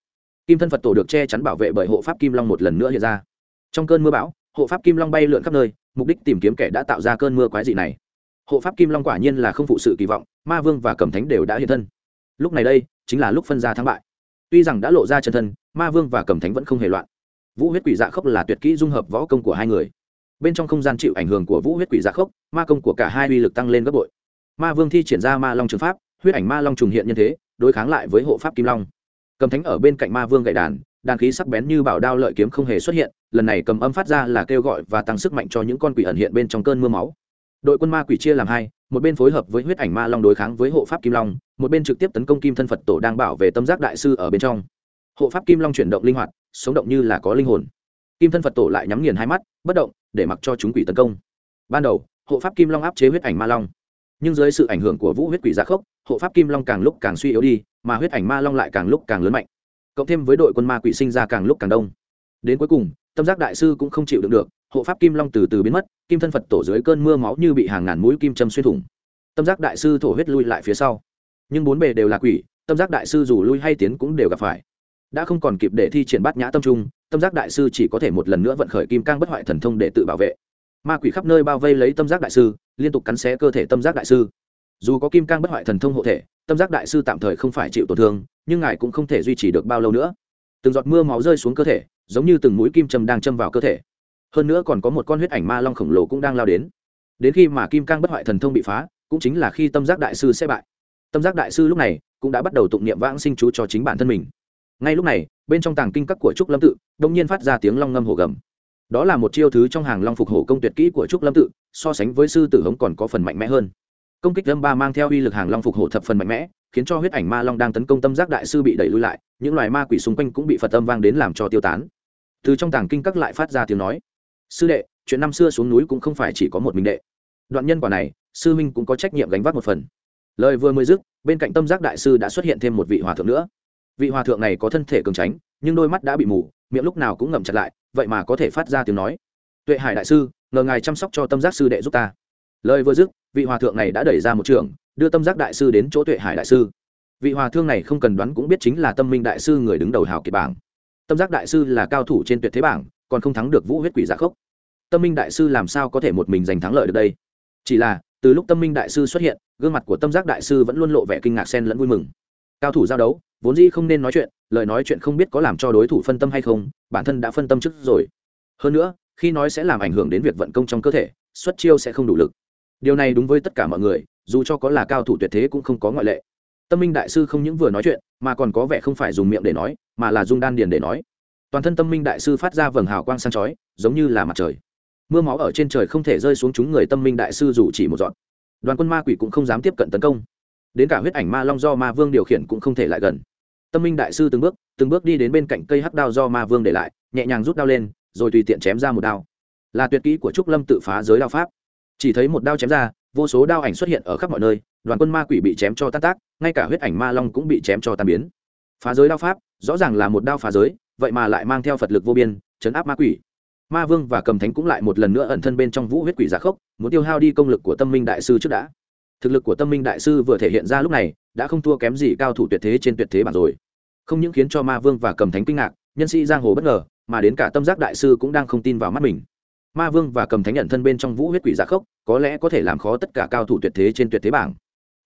kim thân phật tổ được che chắn bảo vệ bởi hộ pháp kim long một lần nữa hiện ra. Trong cơn mưa bão, hộ pháp kim long bay lượn khắp nơi, mục đích tìm kiếm kẻ đã tạo ra cơn mưa quái dị này. Hộ pháp kim long quả nhiên là không phụ sự kỳ vọng, ma vương và cẩm thánh đều đã hiện thân. Lúc này đây, chính là lúc phân ra thắng bại. Tuy rằng đã lộ ra chân thân, ma vương và cẩm thánh vẫn không hề loạn. Vũ huyết quỷ dạ khốc là tuyệt kỹ dung hợp võ công của hai người. Bên trong không gian chịu ảnh hưởng của vũ huyết quỷ dạ khốc, ma công của cả hai uy lực tăng lên gấp bội. Ma vương thi triển ra ma long trường pháp, huyết ảnh ma long trùng hiện nhân thế, đối kháng lại với hộ pháp kim long cầm thánh ở bên cạnh ma vương gậy đàn đàn khí sắc bén như bảo đao lợi kiếm không hề xuất hiện, lần này cầm âm phát ra là kêu gọi và tăng sức mạnh cho những con quỷ ẩn hiện bên trong cơn mưa máu. Đội quân ma quỷ chia làm hai, một bên phối hợp với huyết ảnh ma long đối kháng với hộ pháp kim long, một bên trực tiếp tấn công kim thân phật tổ đang bảo vệ tâm giác đại sư ở bên trong. Hộ pháp kim long chuyển động linh hoạt, sống động như là có linh hồn. Kim thân phật tổ lại nhắm nghiền hai mắt, bất động, để mặc cho chúng quỷ tấn công. Ban đầu, hộ pháp kim long áp chế huyết ảnh ma long. Nhưng dưới sự ảnh hưởng của vũ huyết quỷ giác khốc, hộ pháp kim long càng lúc càng suy yếu đi mà huyết ảnh ma long lại càng lúc càng lớn mạnh. Cộng thêm với đội quân ma quỷ sinh ra càng lúc càng đông. Đến cuối cùng, tâm giác đại sư cũng không chịu đựng được, hộ pháp kim long từ từ biến mất, kim thân phật tổ dưới cơn mưa máu như bị hàng ngàn mũi kim châm xuyên thủng. Tâm giác đại sư thổ huyết lui lại phía sau. Nhưng bốn bề đều là quỷ, tâm giác đại sư dù lui hay tiến cũng đều gặp phải. Đã không còn kịp để thi triển bát nhã tâm trung, tâm giác đại sư chỉ có thể một lần nữa vận khởi kim cang bất hoại thần thông để tự bảo vệ. Ma quỷ khắp nơi bao vây lấy tâm giác đại sư, liên tục cắn xé cơ thể tâm giác đại sư dù có kim cang bất hoại thần thông hộ thể, tâm giác đại sư tạm thời không phải chịu tổn thương, nhưng ngài cũng không thể duy trì được bao lâu nữa. Từng giọt mưa máu rơi xuống cơ thể, giống như từng mũi kim châm đang châm vào cơ thể. Hơn nữa còn có một con huyết ảnh ma long khổng lồ cũng đang lao đến. Đến khi mà kim cang bất hoại thần thông bị phá, cũng chính là khi tâm giác đại sư sẽ bại. Tâm giác đại sư lúc này cũng đã bắt đầu tụng niệm vãng sinh chú cho chính bản thân mình. Ngay lúc này, bên trong tàng kinh các của trúc lâm tự đông nhiên phát ra tiếng long ngâm hổ gầm. Đó là một chiêu thứ trong hàng long phục hổ công tuyệt kỹ của trúc lâm tự, so sánh với sư tử hống còn có phần mạnh mẽ hơn công kích lâm ba mang theo uy lực hàng long phục hổ thập phần mạnh mẽ, khiến cho huyết ảnh ma long đang tấn công tâm giác đại sư bị đẩy lui lại, những loài ma quỷ xung quanh cũng bị phật âm vang đến làm cho tiêu tán. Từ trong tàng kinh các lại phát ra tiếng nói, sư đệ, chuyện năm xưa xuống núi cũng không phải chỉ có một mình đệ. Đoạn nhân quả này, sư minh cũng có trách nhiệm gánh vác một phần. Lời vừa mới dứt, bên cạnh tâm giác đại sư đã xuất hiện thêm một vị hòa thượng nữa. Vị hòa thượng này có thân thể cường tránh, nhưng đôi mắt đã bị mù, miệng lúc nào cũng ngậm chặt lại, vậy mà có thể phát ra tiếng nói. Tuệ hải đại sư, ngờ ngài chăm sóc cho tâm giác sư đệ giúp ta. Lời vừa dứt vị hòa thượng này đã đẩy ra một trường, đưa tâm giác đại sư đến chỗ tuệ hải đại sư. Vị hòa thượng này không cần đoán cũng biết chính là tâm minh đại sư người đứng đầu hào kiệt bảng. Tâm giác đại sư là cao thủ trên tuyệt thế bảng, còn không thắng được vũ huyết quỷ giả khốc. Tâm minh đại sư làm sao có thể một mình giành thắng lợi được đây? Chỉ là, từ lúc tâm minh đại sư xuất hiện, gương mặt của tâm giác đại sư vẫn luôn lộ vẻ kinh ngạc xen lẫn vui mừng. Cao thủ giao đấu, vốn dĩ không nên nói chuyện, lời nói chuyện không biết có làm cho đối thủ phân tâm hay không, bản thân đã phân tâm trước rồi. Hơn nữa, khi nói sẽ làm ảnh hưởng đến việc vận công trong cơ thể, xuất chiêu sẽ không đủ lực điều này đúng với tất cả mọi người, dù cho có là cao thủ tuyệt thế cũng không có ngoại lệ. Tâm minh đại sư không những vừa nói chuyện, mà còn có vẻ không phải dùng miệng để nói, mà là dùng đan điền để nói. Toàn thân tâm minh đại sư phát ra vầng hào quang sang chói, giống như là mặt trời. Mưa máu ở trên trời không thể rơi xuống chúng người tâm minh đại sư dù chỉ một dọn. Đoàn quân ma quỷ cũng không dám tiếp cận tấn công. Đến cả huyết ảnh ma long do ma vương điều khiển cũng không thể lại gần. Tâm minh đại sư từng bước từng bước đi đến bên cạnh cây hắc đao do ma vương để lại, nhẹ nhàng rút đao lên, rồi tùy tiện chém ra một đao. Là tuyệt kỹ của trúc lâm tự phá giới đao pháp chỉ thấy một đao chém ra, vô số đao ảnh xuất hiện ở khắp mọi nơi, đoàn quân ma quỷ bị chém cho tan tác, ngay cả huyết ảnh ma long cũng bị chém cho tan biến. Phá giới đao pháp, rõ ràng là một đao phá giới, vậy mà lại mang theo phật lực vô biên, chấn áp ma quỷ. Ma vương và cầm thánh cũng lại một lần nữa ẩn thân bên trong vũ huyết quỷ giả khốc, muốn tiêu hao đi công lực của tâm minh đại sư trước đã. Thực lực của tâm minh đại sư vừa thể hiện ra lúc này, đã không thua kém gì cao thủ tuyệt thế trên tuyệt thế bản rồi. Không những khiến cho ma vương và cầm thánh kinh ngạc, nhân sĩ giang hồ bất ngờ, mà đến cả tâm giác đại sư cũng đang không tin vào mắt mình ma vương và cầm thánh nhận thân bên trong vũ huyết quỷ giả khốc, có lẽ có thể làm khó tất cả cao thủ tuyệt thế trên tuyệt thế bảng.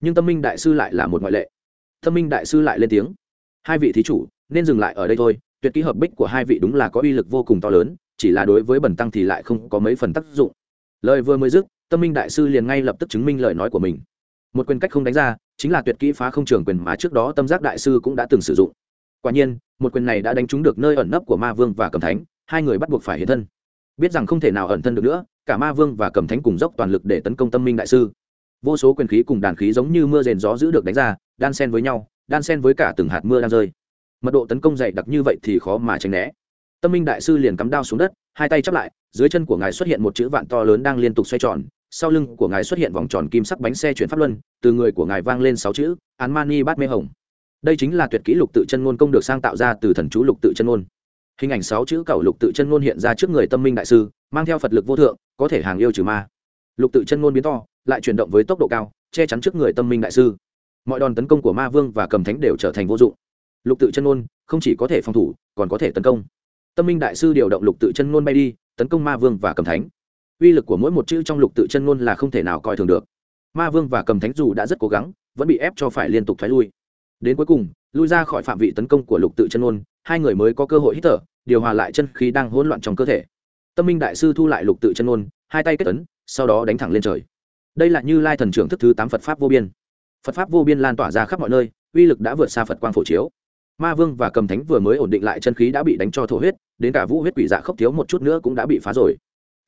Nhưng tâm minh đại sư lại là một ngoại lệ. Tâm minh đại sư lại lên tiếng. Hai vị thí chủ, nên dừng lại ở đây thôi, tuyệt kỹ hợp bích của hai vị đúng là có uy lực vô cùng to lớn, chỉ là đối với bần tăng thì lại không có mấy phần tác dụng. Lời vừa mới dứt, tâm minh đại sư liền ngay lập tức chứng minh lời nói của mình. Một quyền cách không đánh ra, chính là tuyệt kỹ phá không trường quyền mà trước đó tâm giác đại sư cũng đã từng sử dụng. Quả nhiên, một quyền này đã đánh trúng được nơi ẩn nấp của ma vương và cầm thánh, hai người bắt buộc phải hiện thân biết rằng không thể nào ẩn thân được nữa, cả ma vương và cầm thánh cùng dốc toàn lực để tấn công tâm minh đại sư. Vô số quyền khí cùng đàn khí giống như mưa rền gió giữ được đánh ra, đan sen với nhau, đan sen với cả từng hạt mưa đang rơi. Mật độ tấn công dày đặc như vậy thì khó mà tránh né. Tâm minh đại sư liền cắm đao xuống đất, hai tay chắp lại, dưới chân của ngài xuất hiện một chữ vạn to lớn đang liên tục xoay tròn, sau lưng của ngài xuất hiện vòng tròn kim sắc bánh xe chuyển pháp luân, từ người của ngài vang lên sáu chữ, án mani bát mê hồng. Đây chính là tuyệt kỹ lục tự chân ngôn công được sang tạo ra từ thần chú lục tự chân ngôn hình ảnh sáu chữ cầu lục tự chân ngôn hiện ra trước người tâm minh đại sư, mang theo phật lực vô thượng, có thể hàng yêu trừ ma. Lục tự chân ngôn biến to, lại chuyển động với tốc độ cao, che chắn trước người tâm minh đại sư. Mọi đòn tấn công của ma vương và cầm thánh đều trở thành vô dụng. Lục tự chân ngôn không chỉ có thể phòng thủ, còn có thể tấn công. Tâm minh đại sư điều động lục tự chân ngôn bay đi, tấn công ma vương và cầm thánh. Uy lực của mỗi một chữ trong lục tự chân ngôn là không thể nào coi thường được. Ma vương và cầm thánh dù đã rất cố gắng, vẫn bị ép cho phải liên tục thoái lui. Đến cuối cùng, lui ra khỏi phạm vị tấn công của lục tự chân ngôn hai người mới có cơ hội hít thở, điều hòa lại chân khí đang hỗn loạn trong cơ thể. Tâm minh đại sư thu lại lục tự chân ngôn, hai tay kết tấn sau đó đánh thẳng lên trời. Đây là như lai thần trưởng thức thứ tám phật pháp vô biên. Phật pháp vô biên lan tỏa ra khắp mọi nơi, uy lực đã vượt xa phật quang phổ chiếu. Ma vương và cầm thánh vừa mới ổn định lại chân khí đã bị đánh cho thổ huyết, đến cả vũ huyết quỷ dạ khốc thiếu một chút nữa cũng đã bị phá rồi.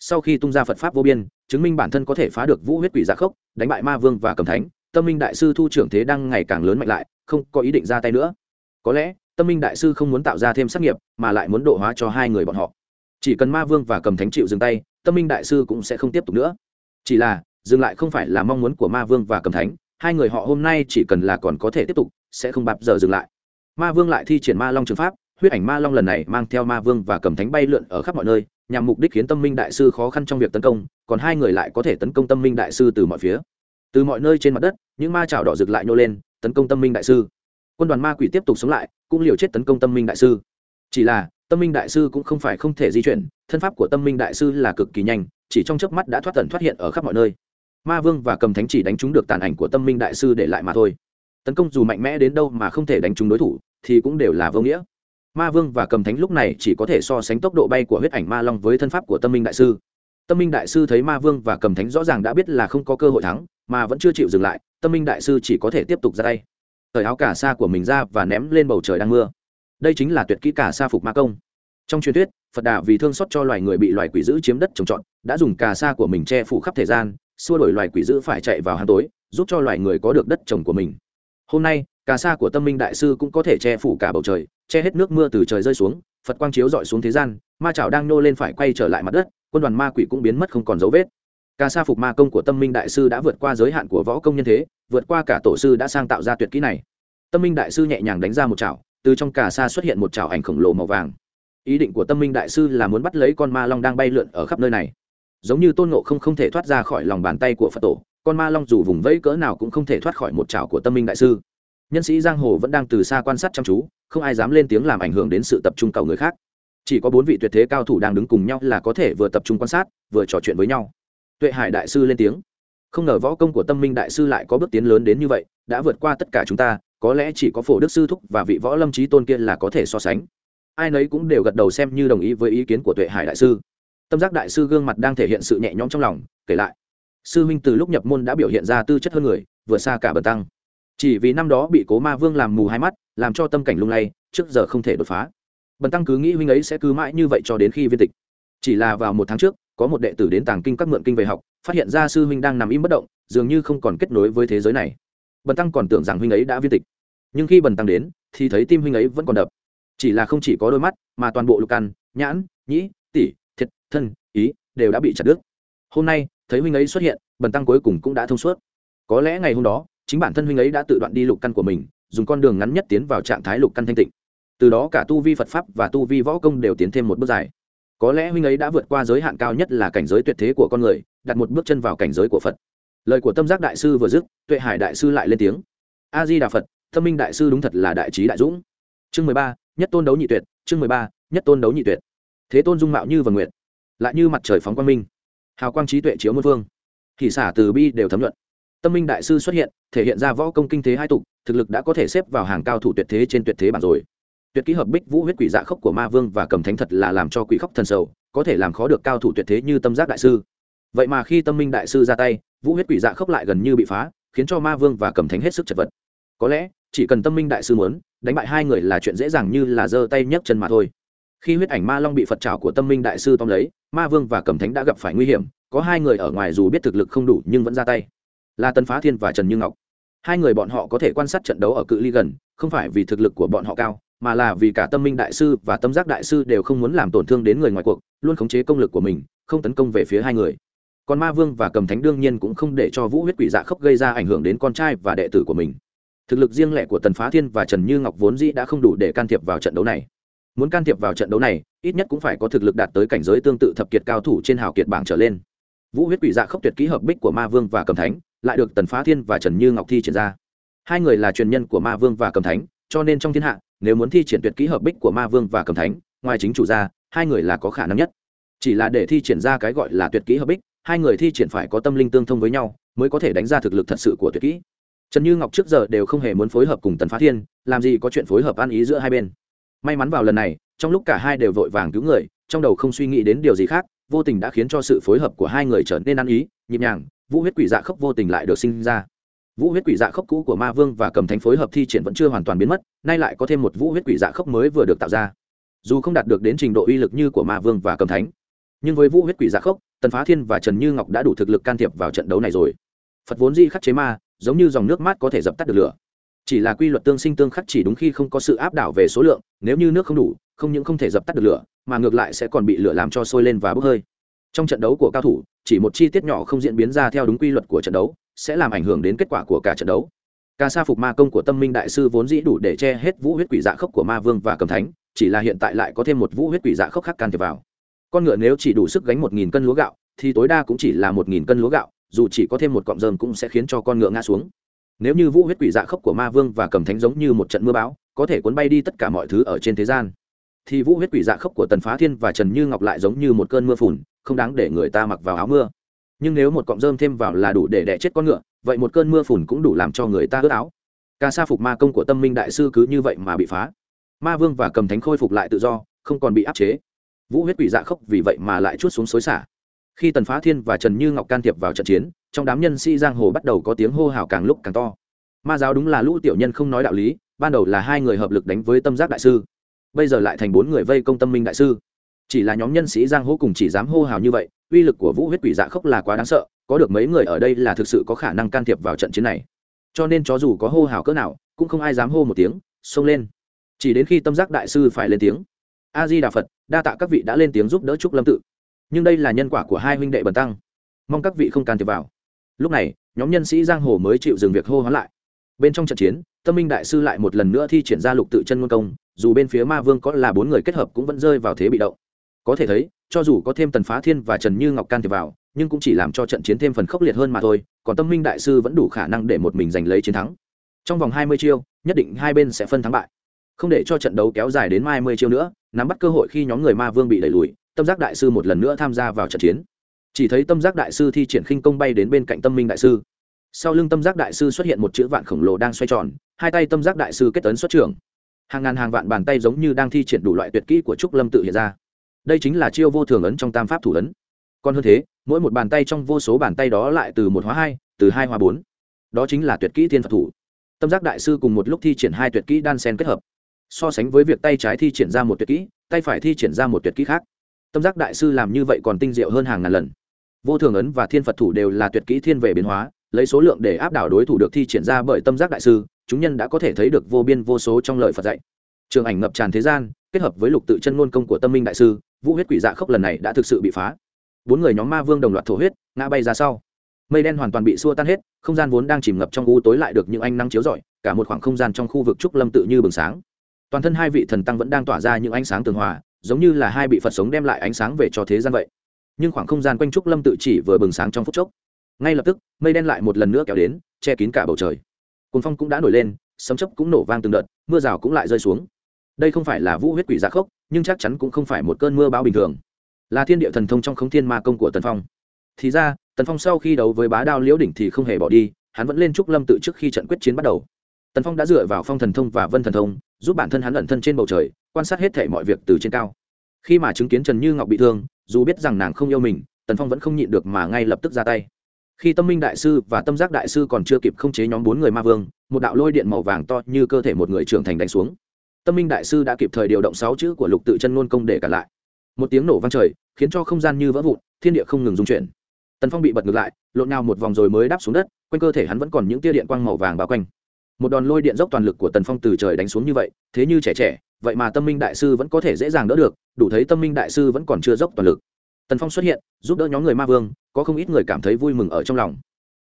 Sau khi tung ra phật pháp vô biên, chứng minh bản thân có thể phá được vũ huyết quỷ dạ khốc, đánh bại ma vương và cầm thánh, tâm minh đại sư thu trưởng thế đang ngày càng lớn mạnh lại, không có ý định ra tay nữa. Có lẽ tâm minh đại sư không muốn tạo ra thêm sát nghiệp, mà lại muốn độ hóa cho hai người bọn họ. Chỉ cần ma vương và cầm thánh chịu dừng tay, tâm minh đại sư cũng sẽ không tiếp tục nữa. Chỉ là, dừng lại không phải là mong muốn của ma vương và cầm thánh, hai người họ hôm nay chỉ cần là còn có thể tiếp tục, sẽ không bạp giờ dừng lại. Ma vương lại thi triển ma long trường pháp, huyết ảnh ma long lần này mang theo ma vương và cầm thánh bay lượn ở khắp mọi nơi, nhằm mục đích khiến tâm minh đại sư khó khăn trong việc tấn công, còn hai người lại có thể tấn công tâm minh đại sư từ mọi phía. Từ mọi nơi trên mặt đất, những ma chảo đỏ rực lại nhô lên, tấn công tâm minh đại sư quân đoàn ma quỷ tiếp tục sống lại, cũng liều chết tấn công tâm minh đại sư. Chỉ là, tâm minh đại sư cũng không phải không thể di chuyển, thân pháp của tâm minh đại sư là cực kỳ nhanh, chỉ trong chớp mắt đã thoát tần thoát hiện ở khắp mọi nơi. Ma vương và cầm thánh chỉ đánh trúng được tàn ảnh của tâm minh đại sư để lại mà thôi. Tấn công dù mạnh mẽ đến đâu mà không thể đánh trúng đối thủ, thì cũng đều là vô nghĩa. Ma vương và cầm thánh lúc này chỉ có thể so sánh tốc độ bay của huyết ảnh ma long với thân pháp của tâm minh đại sư. Tâm minh đại sư thấy ma vương và cầm thánh rõ ràng đã biết là không có cơ hội thắng, mà vẫn chưa chịu dừng lại, tâm minh đại sư chỉ có thể tiếp tục ra tay thời áo cả xa của mình ra và ném lên bầu trời đang mưa. Đây chính là tuyệt kỹ cả sa phục ma công. Trong truyền thuyết, phật đà vì thương xót cho loài người bị loài quỷ dữ chiếm đất trồng trọt, đã dùng cà sa của mình che phủ khắp thời gian, xua đổi loài quỷ dữ phải chạy vào hang tối, giúp cho loài người có được đất trồng của mình. Hôm nay, cà sa của tâm minh đại sư cũng có thể che phủ cả bầu trời, che hết nước mưa từ trời rơi xuống, phật quang chiếu dọi xuống thế gian, ma chảo đang nô lên phải quay trở lại mặt đất, quân đoàn ma quỷ cũng biến mất không còn dấu vết. Cà sa phục ma công của tâm minh đại sư đã vượt qua giới hạn của võ công nhân thế vượt qua cả tổ sư đã sang tạo ra tuyệt kỹ này. Tâm minh đại sư nhẹ nhàng đánh ra một chảo, từ trong cả sa xuất hiện một chảo ảnh khổng lồ màu vàng. Ý định của tâm minh đại sư là muốn bắt lấy con ma long đang bay lượn ở khắp nơi này. Giống như tôn ngộ không không thể thoát ra khỏi lòng bàn tay của phật tổ, con ma long dù vùng vẫy cỡ nào cũng không thể thoát khỏi một chảo của tâm minh đại sư. Nhân sĩ giang hồ vẫn đang từ xa quan sát chăm chú, không ai dám lên tiếng làm ảnh hưởng đến sự tập trung cầu người khác. Chỉ có bốn vị tuyệt thế cao thủ đang đứng cùng nhau là có thể vừa tập trung quan sát, vừa trò chuyện với nhau. Tuệ hải đại sư lên tiếng không ngờ võ công của tâm minh đại sư lại có bước tiến lớn đến như vậy, đã vượt qua tất cả chúng ta, có lẽ chỉ có phổ đức sư thúc và vị võ lâm trí tôn kia là có thể so sánh. Ai nấy cũng đều gật đầu xem như đồng ý với ý kiến của tuệ hải đại sư. Tâm giác đại sư gương mặt đang thể hiện sự nhẹ nhõm trong lòng, kể lại. Sư huynh từ lúc nhập môn đã biểu hiện ra tư chất hơn người vừa xa cả bần tăng. Chỉ vì năm đó bị cố ma vương làm mù hai mắt, làm cho tâm cảnh lung lay, trước giờ không thể đột phá. Bần tăng cứ nghĩ huynh ấy sẽ cứ mãi như vậy cho đến khi viên tịch. Chỉ là vào một tháng trước có một đệ tử đến tàng kinh các mượn kinh về học, phát hiện ra sư huynh đang nằm im bất động, dường như không còn kết nối với thế giới này. Bần tăng còn tưởng rằng huynh ấy đã viên tịch. Nhưng khi bần tăng đến, thì thấy tim huynh ấy vẫn còn đập. Chỉ là không chỉ có đôi mắt, mà toàn bộ lục căn, nhãn, nhĩ tỷ thiệt, thân, ý đều đã bị chặt đứt. Hôm nay, thấy huynh ấy xuất hiện, bần tăng cuối cùng cũng đã thông suốt. Có lẽ ngày hôm đó, chính bản thân huynh ấy đã tự đoạn đi lục căn của mình, dùng con đường ngắn nhất tiến vào trạng thái lục căn thanh tịnh. Từ đó cả tu vi phật pháp và tu vi võ công đều tiến thêm một bước dài có lẽ huynh ấy đã vượt qua giới hạn cao nhất là cảnh giới tuyệt thế của con người đặt một bước chân vào cảnh giới của phật. Lời của tâm giác đại sư vừa dứt tuệ hải đại sư lại lên tiếng. A di đà phật tâm minh đại sư đúng thật là đại trí đại dũng. Chương mười ba nhất tôn đấu nhị tuyệt chương mười ba nhất tôn đấu nhị tuyệt. Thế tôn dung mạo như vầng nguyệt, lại như mặt trời phóng quang minh. Hào quang trí tuệ chiếu muôn phương. Thì xả từ bi đều thấm luận tâm minh đại sư xuất hiện thể hiện ra võ công kinh thế hai tục thực lực đã có thể xếp vào hàng cao thủ tuyệt thế trên tuyệt thế bản rồi tuyệt kỹ hợp bích vũ huyết quỷ dạ khốc của ma vương và cầm thánh thật là làm cho quỷ khóc thần sầu, có thể làm khó được cao thủ tuyệt thế như tâm giác đại sư. Vậy mà khi tâm minh đại sư ra tay, vũ huyết quỷ dạ khốc lại gần như bị phá, khiến cho ma vương và cầm thánh hết sức chật vật. Có lẽ, chỉ cần tâm minh đại sư muốn, đánh bại hai người là chuyện dễ dàng như là giơ tay nhấc chân mà thôi. Khi huyết ảnh ma long bị phật trào của tâm minh đại sư tóm lấy, ma vương và cầm thánh đã gặp phải nguy hiểm, có hai người ở ngoài dù biết thực lực không đủ nhưng vẫn ra tay. Là tân phá thiên và trần như ngọc. Hai người bọn họ có thể quan sát trận đấu ở cự ly gần, không phải vì thực lực của bọn họ cao mà là vì cả tâm minh đại sư và tâm giác đại sư đều không muốn làm tổn thương đến người ngoài cuộc, luôn khống chế công lực của mình, không tấn công về phía hai người. Còn ma vương và cầm thánh đương nhiên cũng không để cho vũ huyết quỷ dạ khốc gây ra ảnh hưởng đến con trai và đệ tử của mình. Thực lực riêng lẻ của tần phá thiên và trần như ngọc vốn dĩ đã không đủ để can thiệp vào trận đấu này. Muốn can thiệp vào trận đấu này, ít nhất cũng phải có thực lực đạt tới cảnh giới tương tự thập kiệt cao thủ trên hào kiệt bảng trở lên. Vũ huyết quỷ dạ khốc tuyệt kỹ hợp bích của ma vương và cầm thánh, lại được tần phá thiên và trần như ngọc thi triển ra. Hai người là truyền nhân của ma vương và cầm thánh, cho nên trong thiên hạ nếu muốn thi triển tuyệt kỹ hợp bích của ma vương và cầm thánh, ngoài chính chủ ra, hai người là có khả năng nhất. Chỉ là để thi triển ra cái gọi là tuyệt kỹ hợp bích, hai người thi triển phải có tâm linh tương thông với nhau mới có thể đánh ra thực lực thật sự của tuyệt kỹ. Trần như ngọc trước giờ đều không hề muốn phối hợp cùng tần phá thiên, làm gì có chuyện phối hợp ăn ý giữa hai bên. May mắn vào lần này, trong lúc cả hai đều vội vàng cứu người, trong đầu không suy nghĩ đến điều gì khác, vô tình đã khiến cho sự phối hợp của hai người trở nên ăn ý, nhịp nhàng, vũ huyết quỷ dạ khốc vô tình lại được sinh ra vũ huyết quỷ dạ khốc cũ của ma vương và cầm thánh phối hợp thi triển vẫn chưa hoàn toàn biến mất, nay lại có thêm một vũ huyết quỷ dạ khốc mới vừa được tạo ra. Dù không đạt được đến trình độ uy lực như của ma vương và cầm thánh, nhưng với vũ huyết quỷ dạ khốc, tần phá thiên và trần như ngọc đã đủ thực lực can thiệp vào trận đấu này rồi. Phật vốn di khắc chế ma, giống như dòng nước mát có thể dập tắt được lửa. Chỉ là quy luật tương sinh tương khắc chỉ đúng khi không có sự áp đảo về số lượng, nếu như nước không đủ, không những không thể dập tắt được lửa, mà ngược lại sẽ còn bị lửa làm cho sôi lên và bốc hơi. Trong trận đấu của cao thủ, chỉ một chi tiết nhỏ không diễn biến ra theo đúng quy luật của trận đấu sẽ làm ảnh hưởng đến kết quả của cả trận đấu. Ca sa phục ma công của tâm minh đại sư vốn dĩ đủ để che hết vũ huyết quỷ dạ khốc của ma vương và cầm thánh, chỉ là hiện tại lại có thêm một vũ huyết quỷ dạ khốc khác can thiệp vào. Con ngựa nếu chỉ đủ sức gánh một nghìn cân lúa gạo, thì tối đa cũng chỉ là một nghìn cân lúa gạo, dù chỉ có thêm một cọng rơm cũng sẽ khiến cho con ngựa ngã xuống. Nếu như vũ huyết quỷ dạ khốc của ma vương và cầm thánh giống như một trận mưa bão, có thể cuốn bay đi tất cả mọi thứ ở trên thế gian, thì vũ huyết quỷ dạ khốc của tần phá thiên và trần như ngọc lại giống như một cơn mưa phùn, không đáng để người ta mặc vào áo mưa nhưng nếu một cọng rơm thêm vào là đủ để đẻ chết con ngựa, vậy một cơn mưa phùn cũng đủ làm cho người ta ướt áo. Ca sa phục ma công của tâm minh đại sư cứ như vậy mà bị phá. Ma vương và cầm thánh khôi phục lại tự do, không còn bị áp chế. Vũ huyết quỷ dạ khốc vì vậy mà lại chút xuống xối xả. Khi tần phá thiên và trần như ngọc can thiệp vào trận chiến, trong đám nhân sĩ giang hồ bắt đầu có tiếng hô hào càng lúc càng to. Ma giáo đúng là lũ tiểu nhân không nói đạo lý, ban đầu là hai người hợp lực đánh với tâm giác đại sư, bây giờ lại thành bốn người vây công tâm minh đại sư. Chỉ là nhóm nhân sĩ giang hồ cùng chỉ dám hô hào như vậy uy lực của vũ huyết quỷ dạ khốc là quá đáng sợ, có được mấy người ở đây là thực sự có khả năng can thiệp vào trận chiến này. Cho nên cho dù có hô hào cỡ nào, cũng không ai dám hô một tiếng, xông lên. Chỉ đến khi tâm giác đại sư phải lên tiếng a di đà phật đa tạ các vị đã lên tiếng giúp đỡ trúc lâm tự. Nhưng đây là nhân quả của hai huynh đệ bần tăng. Mong các vị không can thiệp vào. Lúc này, nhóm nhân sĩ giang hồ mới chịu dừng việc hô hoán lại. Bên trong trận chiến, tâm minh đại sư lại một lần nữa thi triển ra lục tự chân ngôn công, dù bên phía ma vương có là bốn người kết hợp cũng vẫn rơi vào thế bị động có thể thấy, cho dù có thêm tần phá thiên và trần như ngọc can thiệp vào, nhưng cũng chỉ làm cho trận chiến thêm phần khốc liệt hơn mà thôi, còn tâm minh đại sư vẫn đủ khả năng để một mình giành lấy chiến thắng. Trong vòng hai mươi chiêu, nhất định hai bên sẽ phân thắng bại. Không để cho trận đấu kéo dài đến hai mươi chiêu nữa, nắm bắt cơ hội khi nhóm người ma vương bị đẩy lùi, tâm giác đại sư một lần nữa tham gia vào trận chiến. Chỉ thấy tâm giác đại sư thi triển khinh công bay đến bên cạnh tâm minh đại sư. Sau lưng tâm giác đại sư xuất hiện một chữ vạn khổng lồ đang xoay tròn, hai tay tâm giác đại sư kết tấn xuất trường. Hàng ngàn hàng vạn bàn tay giống như đang thi triển đủ loại tuyệt kỹ của trúc lâm tự hiện ra đây chính là chiêu vô thường ấn trong tam pháp thủ ấn. Còn hơn thế, mỗi một bàn tay trong vô số bàn tay đó lại từ một hóa hai, từ hai hóa bốn. Đó chính là tuyệt kỹ thiên phật thủ. Tâm giác đại sư cùng một lúc thi triển hai tuyệt kỹ đan sen kết hợp. So sánh với việc tay trái thi triển ra một tuyệt kỹ, tay phải thi triển ra một tuyệt kỹ khác. Tâm giác đại sư làm như vậy còn tinh diệu hơn hàng ngàn lần. Vô thường ấn và thiên phật thủ đều là tuyệt kỹ thiên về biến hóa, lấy số lượng để áp đảo đối thủ được thi triển ra bởi tâm giác đại sư, chúng nhân đã có thể thấy được vô biên vô số trong lời phật dạy. Trường ảnh ngập tràn thế gian, kết hợp với lục tự chân ngôn công của tâm minh đại sư vũ huyết quỷ dạ khốc lần này đã thực sự bị phá. Bốn người nhóm ma vương đồng loạt thổ huyết, ngã bay ra sau. Mây đen hoàn toàn bị xua tan hết, không gian vốn đang chìm ngập trong u tối lại được những ánh nắng chiếu rọi, cả một khoảng không gian trong khu vực trúc lâm tự như bừng sáng. Toàn thân hai vị thần tăng vẫn đang tỏa ra những ánh sáng tường hòa, giống như là hai bị phật sống đem lại ánh sáng về cho thế gian vậy. Nhưng khoảng không gian quanh trúc lâm tự chỉ vừa bừng sáng trong phút chốc. Ngay lập tức, mây đen lại một lần nữa kéo đến, che kín cả bầu trời. Cồn phong cũng đã nổi lên, sấm chấp cũng nổ vang từng đợt, mưa rào cũng lại rơi xuống. Đây không phải là vũ huyết quỷ dạ khốc nhưng chắc chắn cũng không phải một cơn mưa bão bình thường. Là thiên địa thần thông trong khống thiên ma công của tần phong. Thì ra, tần phong sau khi đấu với bá đao liễu đỉnh thì không hề bỏ đi, hắn vẫn lên trúc lâm tự trước khi trận quyết chiến bắt đầu. Tần phong đã dựa vào phong thần thông và vân thần thông, giúp bản thân hắn ẩn thân trên bầu trời, quan sát hết thể mọi việc từ trên cao. Khi mà chứng kiến trần như ngọc bị thương, dù biết rằng nàng không yêu mình, tần phong vẫn không nhịn được mà ngay lập tức ra tay. Khi tâm minh đại sư và tâm giác đại sư còn chưa kịp không chế nhóm bốn người ma vương, một đạo lôi điện màu vàng to như cơ thể một người trưởng thành đánh xuống tâm minh đại sư đã kịp thời điều động sáu chữ của lục tự chân ngôn công để cản lại. Một tiếng nổ vang trời, khiến cho không gian như vỡ vụn, thiên địa không ngừng dung chuyển. Tần phong bị bật ngược lại, lộn nào một vòng rồi mới đáp xuống đất, quanh cơ thể hắn vẫn còn những tia điện quang màu vàng bao quanh. Một đòn lôi điện dốc toàn lực của tần phong từ trời đánh xuống như vậy, thế như trẻ trẻ, vậy mà tâm minh đại sư vẫn có thể dễ dàng đỡ được, đủ thấy tâm minh đại sư vẫn còn chưa dốc toàn lực. Tần phong xuất hiện, giúp đỡ nhóm người ma vương, có không ít người cảm thấy vui mừng ở trong lòng.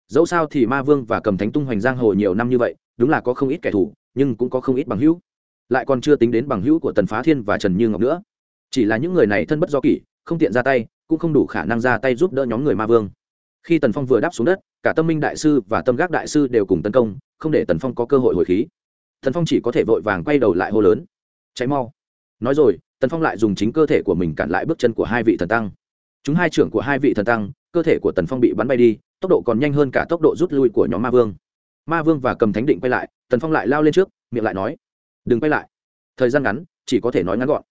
Dẫu sao thì ma vương và cầm thánh tung hoành giang hồ nhiều năm như vậy, đúng là có không ít kẻ thù, nhưng cũng có không ít bằng hữu lại còn chưa tính đến bằng hữu của tần phá thiên và trần như ngọc nữa. Chỉ là những người này thân bất do kỷ, không tiện ra tay, cũng không đủ khả năng ra tay giúp đỡ nhóm người ma vương. Khi tần phong vừa đáp xuống đất, cả tâm minh đại sư và tâm gác đại sư đều cùng tấn công, không để tần phong có cơ hội hồi khí. Tần phong chỉ có thể vội vàng quay đầu lại hô lớn. Cháy mau. Nói rồi, tần phong lại dùng chính cơ thể của mình cản lại bước chân của hai vị thần tăng. Chúng hai trưởng của hai vị thần tăng, cơ thể của tần phong bị bắn bay đi, tốc độ còn nhanh hơn cả tốc độ rút lui của nhóm ma vương. Ma vương và cầm thánh định quay lại, tần phong lại lao lên trước, miệng lại nói đừng quay lại. Thời gian ngắn, chỉ có thể nói ngắn gọn.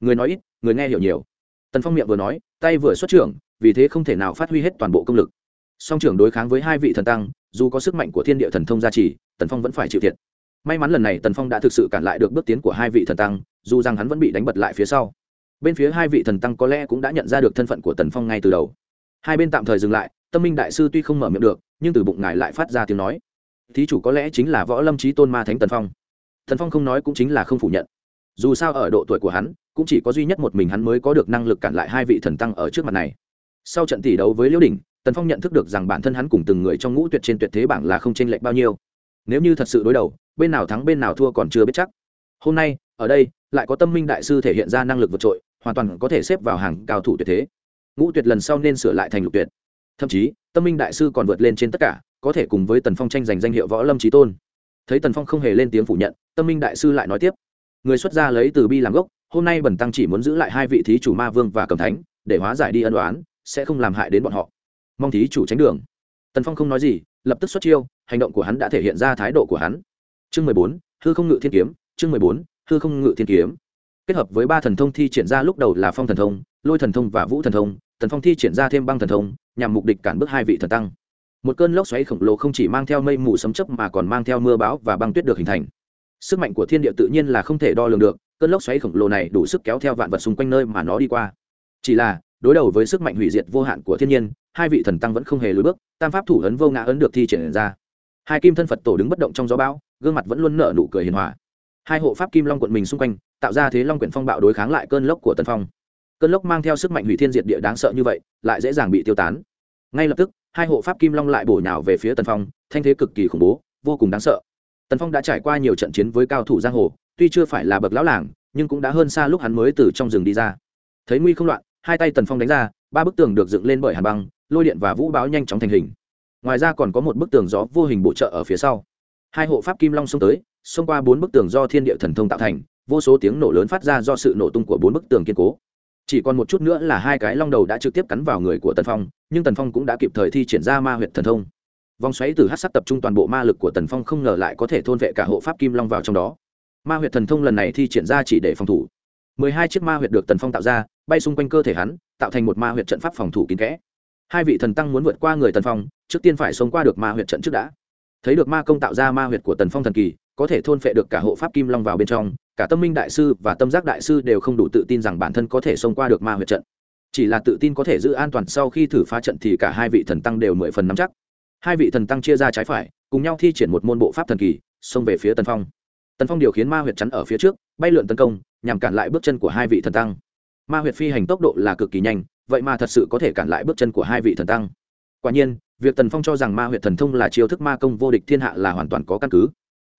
Người nói ít, người nghe hiểu nhiều. Tần phong miệng vừa nói, tay vừa xuất trưởng, vì thế không thể nào phát huy hết toàn bộ công lực. Song trưởng đối kháng với hai vị thần tăng, dù có sức mạnh của thiên địa thần thông gia trì, tần phong vẫn phải chịu thiệt. May mắn lần này tần phong đã thực sự cản lại được bước tiến của hai vị thần tăng, dù rằng hắn vẫn bị đánh bật lại phía sau. Bên phía hai vị thần tăng có lẽ cũng đã nhận ra được thân phận của tần phong ngay từ đầu. Hai bên tạm thời dừng lại, tâm minh đại sư tuy không mở miệng được, nhưng từ bụng ngài lại phát ra tiếng nói. Thí chủ có lẽ chính là võ lâm trí tôn ma thánh tần phong tần phong không nói cũng chính là không phủ nhận. Dù sao ở độ tuổi của hắn, cũng chỉ có duy nhất một mình hắn mới có được năng lực cản lại hai vị thần tăng ở trước mặt này. Sau trận tỷ đấu với liễu đình tần phong nhận thức được rằng bản thân hắn cùng từng người trong ngũ tuyệt trên tuyệt thế bảng là không chênh lệch bao nhiêu. Nếu như thật sự đối đầu, bên nào thắng bên nào thua còn chưa biết chắc. Hôm nay, ở đây, lại có tâm minh đại sư thể hiện ra năng lực vượt trội, hoàn toàn có thể xếp vào hàng cao thủ tuyệt thế. Ngũ tuyệt lần sau nên sửa lại thành lục tuyệt. Thậm chí, tâm minh đại sư còn vượt lên trên tất cả, có thể cùng với tần phong tranh giành danh hiệu võ lâm trí tôn thấy tần phong không hề lên tiếng phủ nhận, tâm minh đại sư lại nói tiếp. Người xuất gia lấy từ bi làm gốc, hôm nay bần tăng chỉ muốn giữ lại hai vị thí chủ ma vương và cầm thánh, để hóa giải đi ân đoán sẽ không làm hại đến bọn họ. Mong thí chủ tránh đường. Tần phong không nói gì, lập tức xuất chiêu, hành động của hắn đã thể hiện ra thái độ của hắn. Chương mười bốn, hư không ngự thiên kiếm, chương mười bốn, hư không ngự thiên kiếm. Kết hợp với ba thần thông thi triển ra lúc đầu là phong thần thông, lôi thần thông và vũ thần thông, tần phong thi triển ra thêm băng thần thông, nhằm mục đích cản bước hai vị thần tăng một cơn lốc xoáy khổng lồ không chỉ mang theo mây mù sấm chấp mà còn mang theo mưa bão và băng tuyết được hình thành. Sức mạnh của thiên địa tự nhiên là không thể đo lường được, cơn lốc xoáy khổng lồ này đủ sức kéo theo vạn vật xung quanh nơi mà nó đi qua. Chỉ là, đối đầu với sức mạnh hủy diệt vô hạn của thiên nhiên, hai vị thần tăng vẫn không hề lùi bước, tam pháp thủ ấn vô ngã ấn được thi triển ra. Hai kim thân phật tổ đứng bất động trong gió bão, gương mặt vẫn luôn nở nụ cười hiền hòa. Hai hộ pháp kim long quận mình xung quanh, tạo ra thế long quyển phong bạo đối kháng lại cơn lốc của tân phong. Cơn lốc mang theo sức mạnh hủy thiên diệt địa đáng sợ như vậy, lại dễ dàng bị tiêu tán. Ngay lập tức hai hộ pháp kim long lại bổ nhào về phía tần phong, thanh thế cực kỳ khủng bố, vô cùng đáng sợ. Tần phong đã trải qua nhiều trận chiến với cao thủ giang hồ, tuy chưa phải là bậc lão làng, nhưng cũng đã hơn xa lúc hắn mới từ trong rừng đi ra. Thấy nguy không loạn, hai tay tần phong đánh ra, ba bức tường được dựng lên bởi hàn băng, lôi điện và vũ báo nhanh chóng thành hình. Ngoài ra còn có một bức tường gió vô hình bổ trợ ở phía sau. Hai hộ pháp kim long xông tới, xông qua bốn bức tường do thiên địa thần thông tạo thành, vô số tiếng nổ lớn phát ra do sự nổ tung của bốn bức tường kiên cố chỉ còn một chút nữa là hai cái long đầu đã trực tiếp cắn vào người của tần phong, nhưng tần phong cũng đã kịp thời thi triển ra ma huyệt thần thông. Vòng xoáy từ hát sắc tập trung toàn bộ ma lực của tần phong không ngờ lại có thể thôn vệ cả hộ pháp kim long vào trong đó. Ma huyệt thần thông lần này thi triển ra chỉ để phòng thủ. Mười hai chiếc ma huyệt được tần phong tạo ra, bay xung quanh cơ thể hắn, tạo thành một ma huyệt trận pháp phòng thủ kín kẽ. Hai vị thần tăng muốn vượt qua người tần phong, trước tiên phải xông qua được ma huyệt trận trước đã. Thấy được ma công tạo ra ma huyệt của tần phong thần kỳ, có thể thôn phệ được cả hộ pháp kim long vào bên trong cả tâm minh đại sư và tâm giác đại sư đều không đủ tự tin rằng bản thân có thể xông qua được ma huyệt trận. Chỉ là tự tin có thể giữ an toàn sau khi thử phá trận thì cả hai vị thần tăng đều mười phần nắm chắc. Hai vị thần tăng chia ra trái phải, cùng nhau thi triển một môn bộ pháp thần kỳ, xông về phía tần phong. Tần phong điều khiến ma huyệt chắn ở phía trước, bay lượn tấn công, nhằm cản lại bước chân của hai vị thần tăng. Ma huyệt phi hành tốc độ là cực kỳ nhanh, vậy mà thật sự có thể cản lại bước chân của hai vị thần tăng. Quả nhiên, việc tần phong cho rằng ma huyệt thần thông là chiêu thức ma công vô địch thiên hạ là hoàn toàn có căn cứ.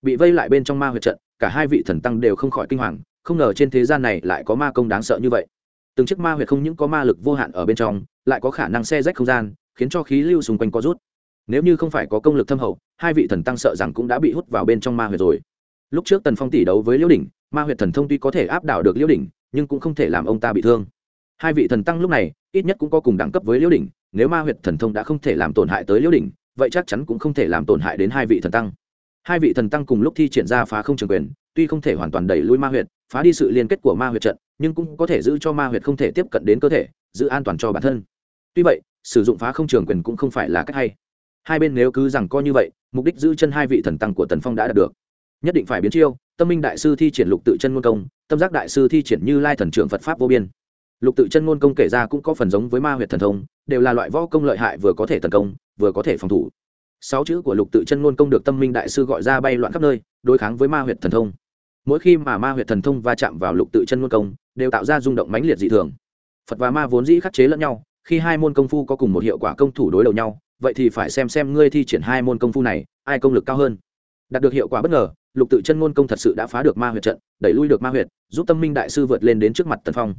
Bị vây lại bên trong ma huyệt trận cả hai vị thần tăng đều không khỏi kinh hoàng, không ngờ trên thế gian này lại có ma công đáng sợ như vậy. Từng chiếc ma huyệt không những có ma lực vô hạn ở bên trong, lại có khả năng xe rách không gian, khiến cho khí lưu xung quanh có rút. Nếu như không phải có công lực thâm hậu, hai vị thần tăng sợ rằng cũng đã bị hút vào bên trong ma huyệt rồi. Lúc trước tần phong tỷ đấu với liễu đỉnh, ma huyệt thần thông tuy có thể áp đảo được liễu đỉnh, nhưng cũng không thể làm ông ta bị thương. Hai vị thần tăng lúc này, ít nhất cũng có cùng đẳng cấp với liễu đỉnh, nếu ma huyệt thần thông đã không thể làm tổn hại tới liễu đỉnh, vậy chắc chắn cũng không thể làm tổn hại đến hai vị thần tăng hai vị thần tăng cùng lúc thi triển ra phá không trường quyền, tuy không thể hoàn toàn đẩy lui ma huyệt, phá đi sự liên kết của ma huyệt trận, nhưng cũng có thể giữ cho ma huyệt không thể tiếp cận đến cơ thể, giữ an toàn cho bản thân. Tuy vậy, sử dụng phá không trường quyền cũng không phải là cách hay. Hai bên nếu cứ rằng coi như vậy, mục đích giữ chân hai vị thần tăng của tần phong đã đạt được. Nhất định phải biến chiêu, tâm minh đại sư thi triển lục tự chân ngôn công, tâm giác đại sư thi triển như lai thần trưởng phật pháp vô biên. Lục tự chân ngôn công kể ra cũng có phần giống với ma huyệt thần thông, đều là loại võ công lợi hại vừa có thể tấn công, vừa có thể phòng thủ sáu chữ của lục tự chân ngôn công được tâm minh đại sư gọi ra bay loạn khắp nơi, đối kháng với ma huyệt thần thông. Mỗi khi mà ma huyệt thần thông va chạm vào lục tự chân ngôn công, đều tạo ra rung động mãnh liệt dị thường. Phật và ma vốn dĩ khắc chế lẫn nhau, khi hai môn công phu có cùng một hiệu quả công thủ đối đầu nhau, vậy thì phải xem xem ngươi thi triển hai môn công phu này, ai công lực cao hơn. Đạt được hiệu quả bất ngờ, lục tự chân ngôn công thật sự đã phá được ma huyệt trận, đẩy lui được ma huyệt, giúp tâm minh đại sư vượt lên đến trước mặt tần phong.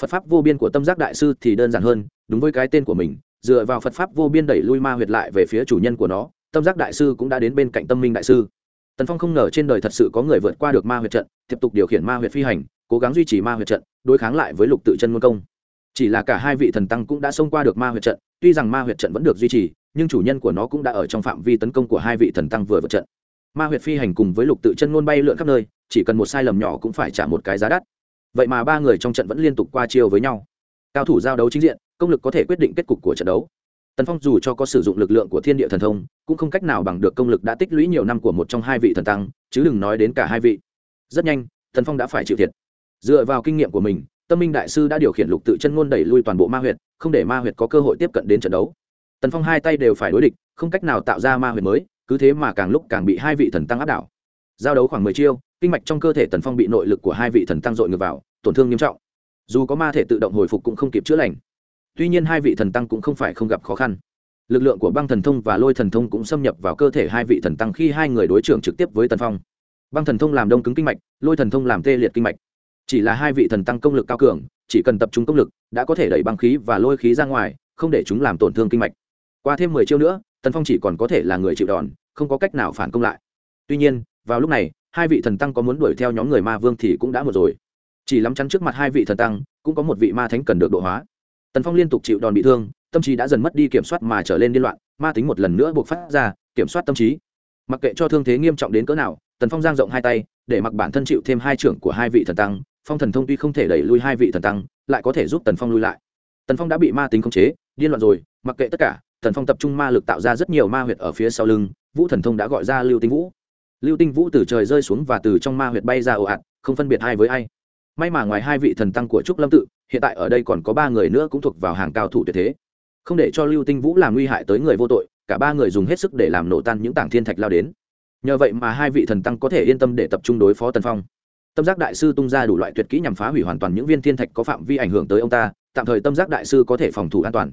Phật pháp vô biên của tâm giác đại sư thì đơn giản hơn, đúng với cái tên của mình dựa vào phật pháp vô biên đẩy lui ma huyệt lại về phía chủ nhân của nó, tâm giác đại sư cũng đã đến bên cạnh tâm minh đại sư. Tần phong không ngờ trên đời thật sự có người vượt qua được ma huyệt trận, tiếp tục điều khiển ma huyệt phi hành, cố gắng duy trì ma huyệt trận, đối kháng lại với lục tự chân môn công. Chỉ là cả hai vị thần tăng cũng đã xông qua được ma huyệt trận, tuy rằng ma huyệt trận vẫn được duy trì, nhưng chủ nhân của nó cũng đã ở trong phạm vi tấn công của hai vị thần tăng vừa vượt trận. Ma huyệt phi hành cùng với lục tự chân ngôn bay lượn khắp nơi, chỉ cần một sai lầm nhỏ cũng phải trả một cái giá đắt. Vậy mà ba người trong trận vẫn liên tục qua chiêu với nhau. Cao thủ giao đấu chính diện công lực có thể quyết định kết cục của trận đấu. Tần phong dù cho có sử dụng lực lượng của thiên địa thần thông, cũng không cách nào bằng được công lực đã tích lũy nhiều năm của một trong hai vị thần tăng, chứ đừng nói đến cả hai vị. Rất nhanh, tần phong đã phải chịu thiệt. Dựa vào kinh nghiệm của mình, tâm minh đại sư đã điều khiển lục tự chân ngôn đẩy lui toàn bộ ma huyệt, không để ma huyệt có cơ hội tiếp cận đến trận đấu. Tần phong hai tay đều phải đối địch, không cách nào tạo ra ma huyệt mới, cứ thế mà càng lúc càng bị hai vị thần tăng áp đảo. Giao đấu khoảng mười chiêu, kinh mạch trong cơ thể tần phong bị nội lực của hai vị thần tăng dội ngược vào, tổn thương nghiêm trọng. Dù có ma thể tự động hồi phục cũng không kịp chữa lành tuy nhiên hai vị thần tăng cũng không phải không gặp khó khăn. Lực lượng của băng thần thông và lôi thần thông cũng xâm nhập vào cơ thể hai vị thần tăng khi hai người đối trưởng trực tiếp với tần phong. Băng thần thông làm đông cứng kinh mạch, lôi thần thông làm tê liệt kinh mạch. Chỉ là hai vị thần tăng công lực cao cường, chỉ cần tập trung công lực, đã có thể đẩy băng khí và lôi khí ra ngoài, không để chúng làm tổn thương kinh mạch. Qua thêm mười chiêu nữa, tần phong chỉ còn có thể là người chịu đòn, không có cách nào phản công lại. Tuy nhiên, vào lúc này, hai vị thần tăng có muốn đuổi theo nhóm người ma vương thì cũng đã một rồi. Chỉ lắm chắn trước mặt hai vị thần tăng, cũng có một vị ma thánh cần được độ hóa tần phong liên tục chịu đòn bị thương, tâm trí đã dần mất đi kiểm soát mà trở lên điên loạn, ma tính một lần nữa buộc phát ra, kiểm soát tâm trí. Mặc kệ cho thương thế nghiêm trọng đến cỡ nào, tần phong giang rộng hai tay, để mặc bản thân chịu thêm hai trưởng của hai vị thần tăng, phong thần thông tuy không thể đẩy lui hai vị thần tăng, lại có thể giúp tần phong lui lại. Tần phong đã bị ma tính khống chế, điên loạn rồi, mặc kệ tất cả, tần phong tập trung ma lực tạo ra rất nhiều ma huyệt ở phía sau lưng, vũ thần thông đã gọi ra lưu tinh vũ. Lưu tinh vũ từ trời rơi xuống và từ trong ma huyệt bay ra ồ ạt, không phân biệt ai với ai may mà ngoài hai vị thần tăng của trúc lâm tự, hiện tại ở đây còn có ba người nữa cũng thuộc vào hàng cao thủ tuyệt thế. Không để cho lưu tinh vũ làm nguy hại tới người vô tội, cả ba người dùng hết sức để làm nổ tan những tảng thiên thạch lao đến. Nhờ vậy mà hai vị thần tăng có thể yên tâm để tập trung đối phó tần phong. Tâm giác đại sư tung ra đủ loại tuyệt kỹ nhằm phá hủy hoàn toàn những viên thiên thạch có phạm vi ảnh hưởng tới ông ta, tạm thời tâm giác đại sư có thể phòng thủ an toàn.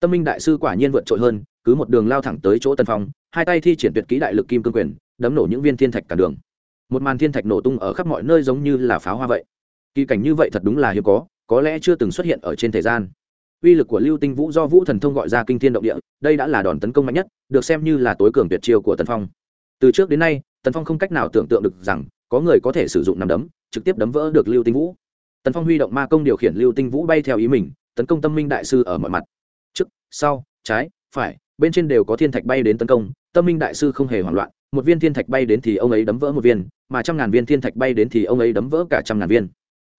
Tâm minh đại sư quả nhiên vượt trội hơn, cứ một đường lao thẳng tới chỗ tần phong, hai tay thi triển tuyệt kỹ đại lực kim cương quyền, đấm nổ những viên thiên thạch cả đường. Một màn thiên thạch nổ tung ở khắp mọi nơi giống như là pháo hoa vậy kỳ cảnh như vậy thật đúng là hiếm có có lẽ chưa từng xuất hiện ở trên thời gian. Uy lực của lưu tinh vũ do vũ thần thông gọi ra kinh thiên động địa, đây đã là đòn tấn công mạnh nhất, được xem như là tối cường tuyệt chiêu của tần phong. Từ trước đến nay, tần phong không cách nào tưởng tượng được rằng có người có thể sử dụng nằm đấm, trực tiếp đấm vỡ được lưu tinh vũ. Tần phong huy động ma công điều khiển lưu tinh vũ bay theo ý mình, tấn công tâm minh đại sư ở mọi mặt. Trước, sau, trái, phải, bên trên đều có thiên thạch bay đến tấn công, tâm minh đại sư không hề hoảng loạn, một viên thiên thạch bay đến thì ông ấy đấm vỡ một viên, mà trăm ngàn viên thiên thạch bay đến thì ông ấy đấm vỡ cả trăm ngàn viên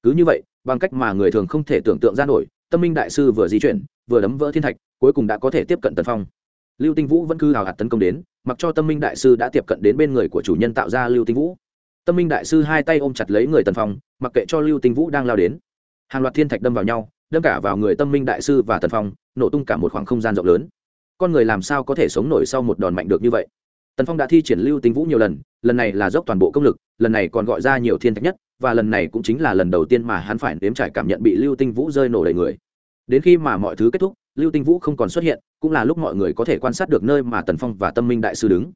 cứ như vậy, bằng cách mà người thường không thể tưởng tượng ra nổi, tâm minh đại sư vừa di chuyển, vừa đấm vỡ thiên thạch, cuối cùng đã có thể tiếp cận tần phong. Lưu tinh vũ vẫn cứ hào hạt tấn công đến, mặc cho tâm minh đại sư đã tiếp cận đến bên người của chủ nhân tạo ra lưu tinh vũ. Tâm minh đại sư hai tay ôm chặt lấy người tần phong, mặc kệ cho lưu tinh vũ đang lao đến. Hàng loạt thiên thạch đâm vào nhau, đâm cả vào người tâm minh đại sư và tần phong, nổ tung cả một khoảng không gian rộng lớn. Con người làm sao có thể sống nổi sau một đòn mạnh được như vậy? Tần phong đã thi triển lưu tinh vũ nhiều lần lần này là dốc toàn bộ công lực, lần này còn gọi ra nhiều thiên thạch nhất và lần này cũng chính là lần đầu tiên mà hắn phải nếm trải cảm nhận bị lưu tinh vũ rơi nổ đầy người. Đến khi mà mọi thứ kết thúc, lưu tinh vũ không còn xuất hiện, cũng là lúc mọi người có thể quan sát được nơi mà tần phong và tâm minh đại sư đứng.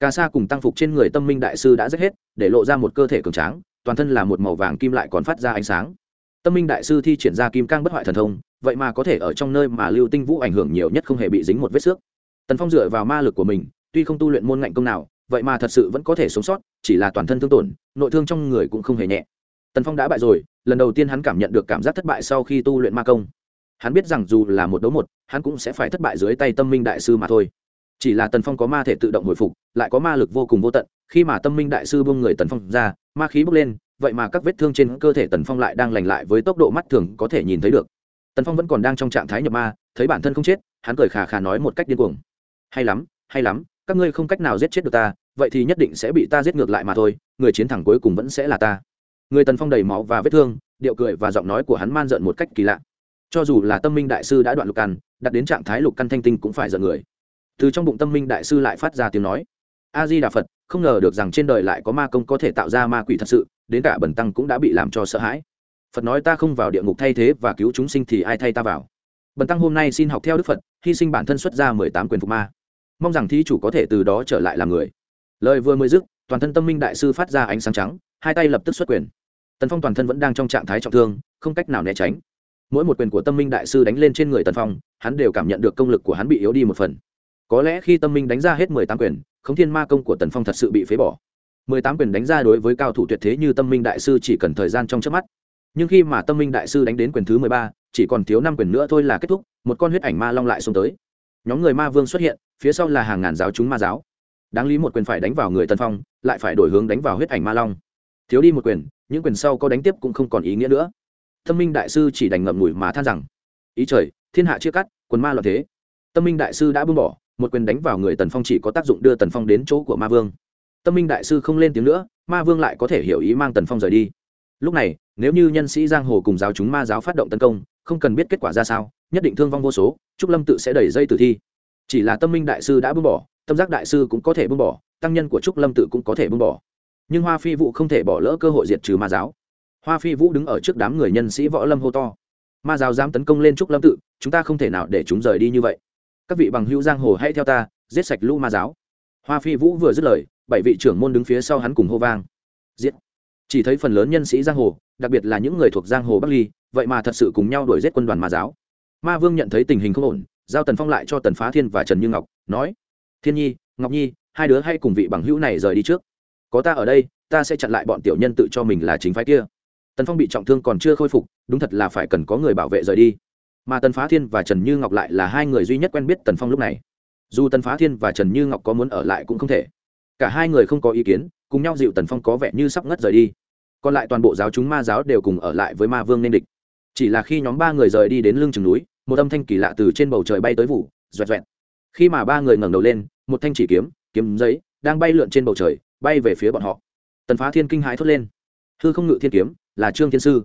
Cà sa cùng tăng phục trên người tâm minh đại sư đã rách hết, để lộ ra một cơ thể cường tráng, toàn thân là một màu vàng kim lại còn phát ra ánh sáng. Tâm minh đại sư thi triển ra kim cang bất hoại thần thông, vậy mà có thể ở trong nơi mà lưu tinh vũ ảnh hưởng nhiều nhất không hề bị dính một vết xước. Tần phong dựa vào ma lực của mình, tuy không tu luyện môn ngạnh công nào vậy mà thật sự vẫn có thể sống sót, chỉ là toàn thân thương tổn, nội thương trong người cũng không hề nhẹ. Tần phong đã bại rồi, lần đầu tiên hắn cảm nhận được cảm giác thất bại sau khi tu luyện ma công. Hắn biết rằng dù là một đấu một, hắn cũng sẽ phải thất bại dưới tay tâm minh đại sư mà thôi. Chỉ là tần phong có ma thể tự động hồi phục, lại có ma lực vô cùng vô tận, khi mà tâm minh đại sư buông người tần phong ra, ma khí bốc lên, vậy mà các vết thương trên cơ thể tần phong lại đang lành lại với tốc độ mắt thường có thể nhìn thấy được. Tần phong vẫn còn đang trong trạng thái nhập ma, thấy bản thân không chết, hắn cười khà khà nói một cách điên cuồng. Hay lắm hay lắm các ngươi không cách nào giết chết được ta, vậy thì nhất định sẽ bị ta giết ngược lại mà thôi, người chiến thắng cuối cùng vẫn sẽ là ta. Người tần phong đầy máu và vết thương, điệu cười và giọng nói của hắn man rợn một cách kỳ lạ. Cho dù là tâm minh đại sư đã đoạn lục căn, đặt đến trạng thái lục căn thanh tinh cũng phải giận người. Từ trong bụng tâm minh đại sư lại phát ra tiếng nói, a di đà phật, không ngờ được rằng trên đời lại có ma công có thể tạo ra ma quỷ thật sự, đến cả bần tăng cũng đã bị làm cho sợ hãi. Phật nói, ta không vào địa ngục thay thế và cứu chúng sinh thì ai thay ta vào? Bần tăng hôm nay xin học theo đức phật, hy sinh bản thân xuất ra mười tám quyền phục ma mong rằng thí chủ có thể từ đó trở lại làm người. Lời vừa mới dứt, toàn thân tâm minh đại sư phát ra ánh sáng trắng, hai tay lập tức xuất quyền. Tần phong toàn thân vẫn đang trong trạng thái trọng thương, không cách nào né tránh. Mỗi một quyền của tâm minh đại sư đánh lên trên người tần phong, hắn đều cảm nhận được công lực của hắn bị yếu đi một phần. Có lẽ khi tâm minh đánh ra hết mười tám quyền, khống thiên ma công của tần phong thật sự bị phế bỏ. Mười tám quyền đánh ra đối với cao thủ tuyệt thế như tâm minh đại sư chỉ cần thời gian trong trước mắt. Nhưng khi mà tâm minh đại sư đánh đến quyền thứ mười ba, chỉ còn thiếu năm quyền nữa thôi là kết thúc, một con huyết ảnh ma long lại xuống tới nhóm người ma vương xuất hiện, phía sau là hàng ngàn giáo chúng ma giáo. Đáng lý một quyền phải đánh vào người tần phong, lại phải đổi hướng đánh vào huyết ảnh ma long. Thiếu đi một quyền, những quyền sau có đánh tiếp cũng không còn ý nghĩa nữa. Tâm minh đại sư chỉ đành ngậm ngùi mà than rằng, ý trời, thiên hạ chia cắt, quần ma loạn thế. Tâm minh đại sư đã buông bỏ, một quyền đánh vào người tần phong chỉ có tác dụng đưa tần phong đến chỗ của ma vương. Tâm minh đại sư không lên tiếng nữa, ma vương lại có thể hiểu ý mang tần phong rời đi. Lúc này, nếu như nhân sĩ giang hồ cùng giáo chúng ma giáo phát động tấn công, không cần biết kết quả ra sao nhất định thương vong vô số, trúc lâm tự sẽ đẩy dây tử thi. Chỉ là tâm minh đại sư đã buông bỏ, tâm giác đại sư cũng có thể buông bỏ, tăng nhân của trúc lâm tự cũng có thể buông bỏ. Nhưng hoa phi vũ không thể bỏ lỡ cơ hội diệt trừ ma giáo. Hoa phi vũ đứng ở trước đám người nhân sĩ võ lâm hô to. Ma giáo dám tấn công lên trúc lâm tự, chúng ta không thể nào để chúng rời đi như vậy. Các vị bằng hữu giang hồ hãy theo ta, giết sạch lũ ma giáo. Hoa phi vũ vừa dứt lời, bảy vị trưởng môn đứng phía sau hắn cùng hô vang. Giết. Chỉ thấy phần lớn nhân sĩ giang hồ, đặc biệt là những người thuộc giang hồ bắc ly, vậy mà thật sự cùng nhau đuổi giết quân đoàn ma giáo ma vương nhận thấy tình hình không ổn, giao tần phong lại cho tần phá thiên và trần như ngọc, nói, thiên nhi, ngọc nhi, hai đứa hay cùng vị bằng hữu này rời đi trước. Có ta ở đây, ta sẽ chặn lại bọn tiểu nhân tự cho mình là chính phái kia. Tần phong bị trọng thương còn chưa khôi phục, đúng thật là phải cần có người bảo vệ rời đi. Mà tần phá thiên và trần như ngọc lại là hai người duy nhất quen biết tần phong lúc này. Dù tần phá thiên và trần như ngọc có muốn ở lại cũng không thể. Cả hai người không có ý kiến, cùng nhau dịu tần phong có vẻ như sắp ngất rời đi. Còn lại toàn bộ giáo chúng ma giáo đều cùng ở lại với ma vương nên địch chỉ là khi nhóm ba người rời đi đến lưng chừng núi, một âm thanh kỳ lạ từ trên bầu trời bay tới vụ doẹt doẹt khi mà ba người ngẩng đầu lên, một thanh chỉ kiếm kiếm giấy, đang bay lượn trên bầu trời, bay về phía bọn họ. Tần phá thiên kinh hãi thốt lên. Hư không ngự thiên kiếm, là trương thiên sư.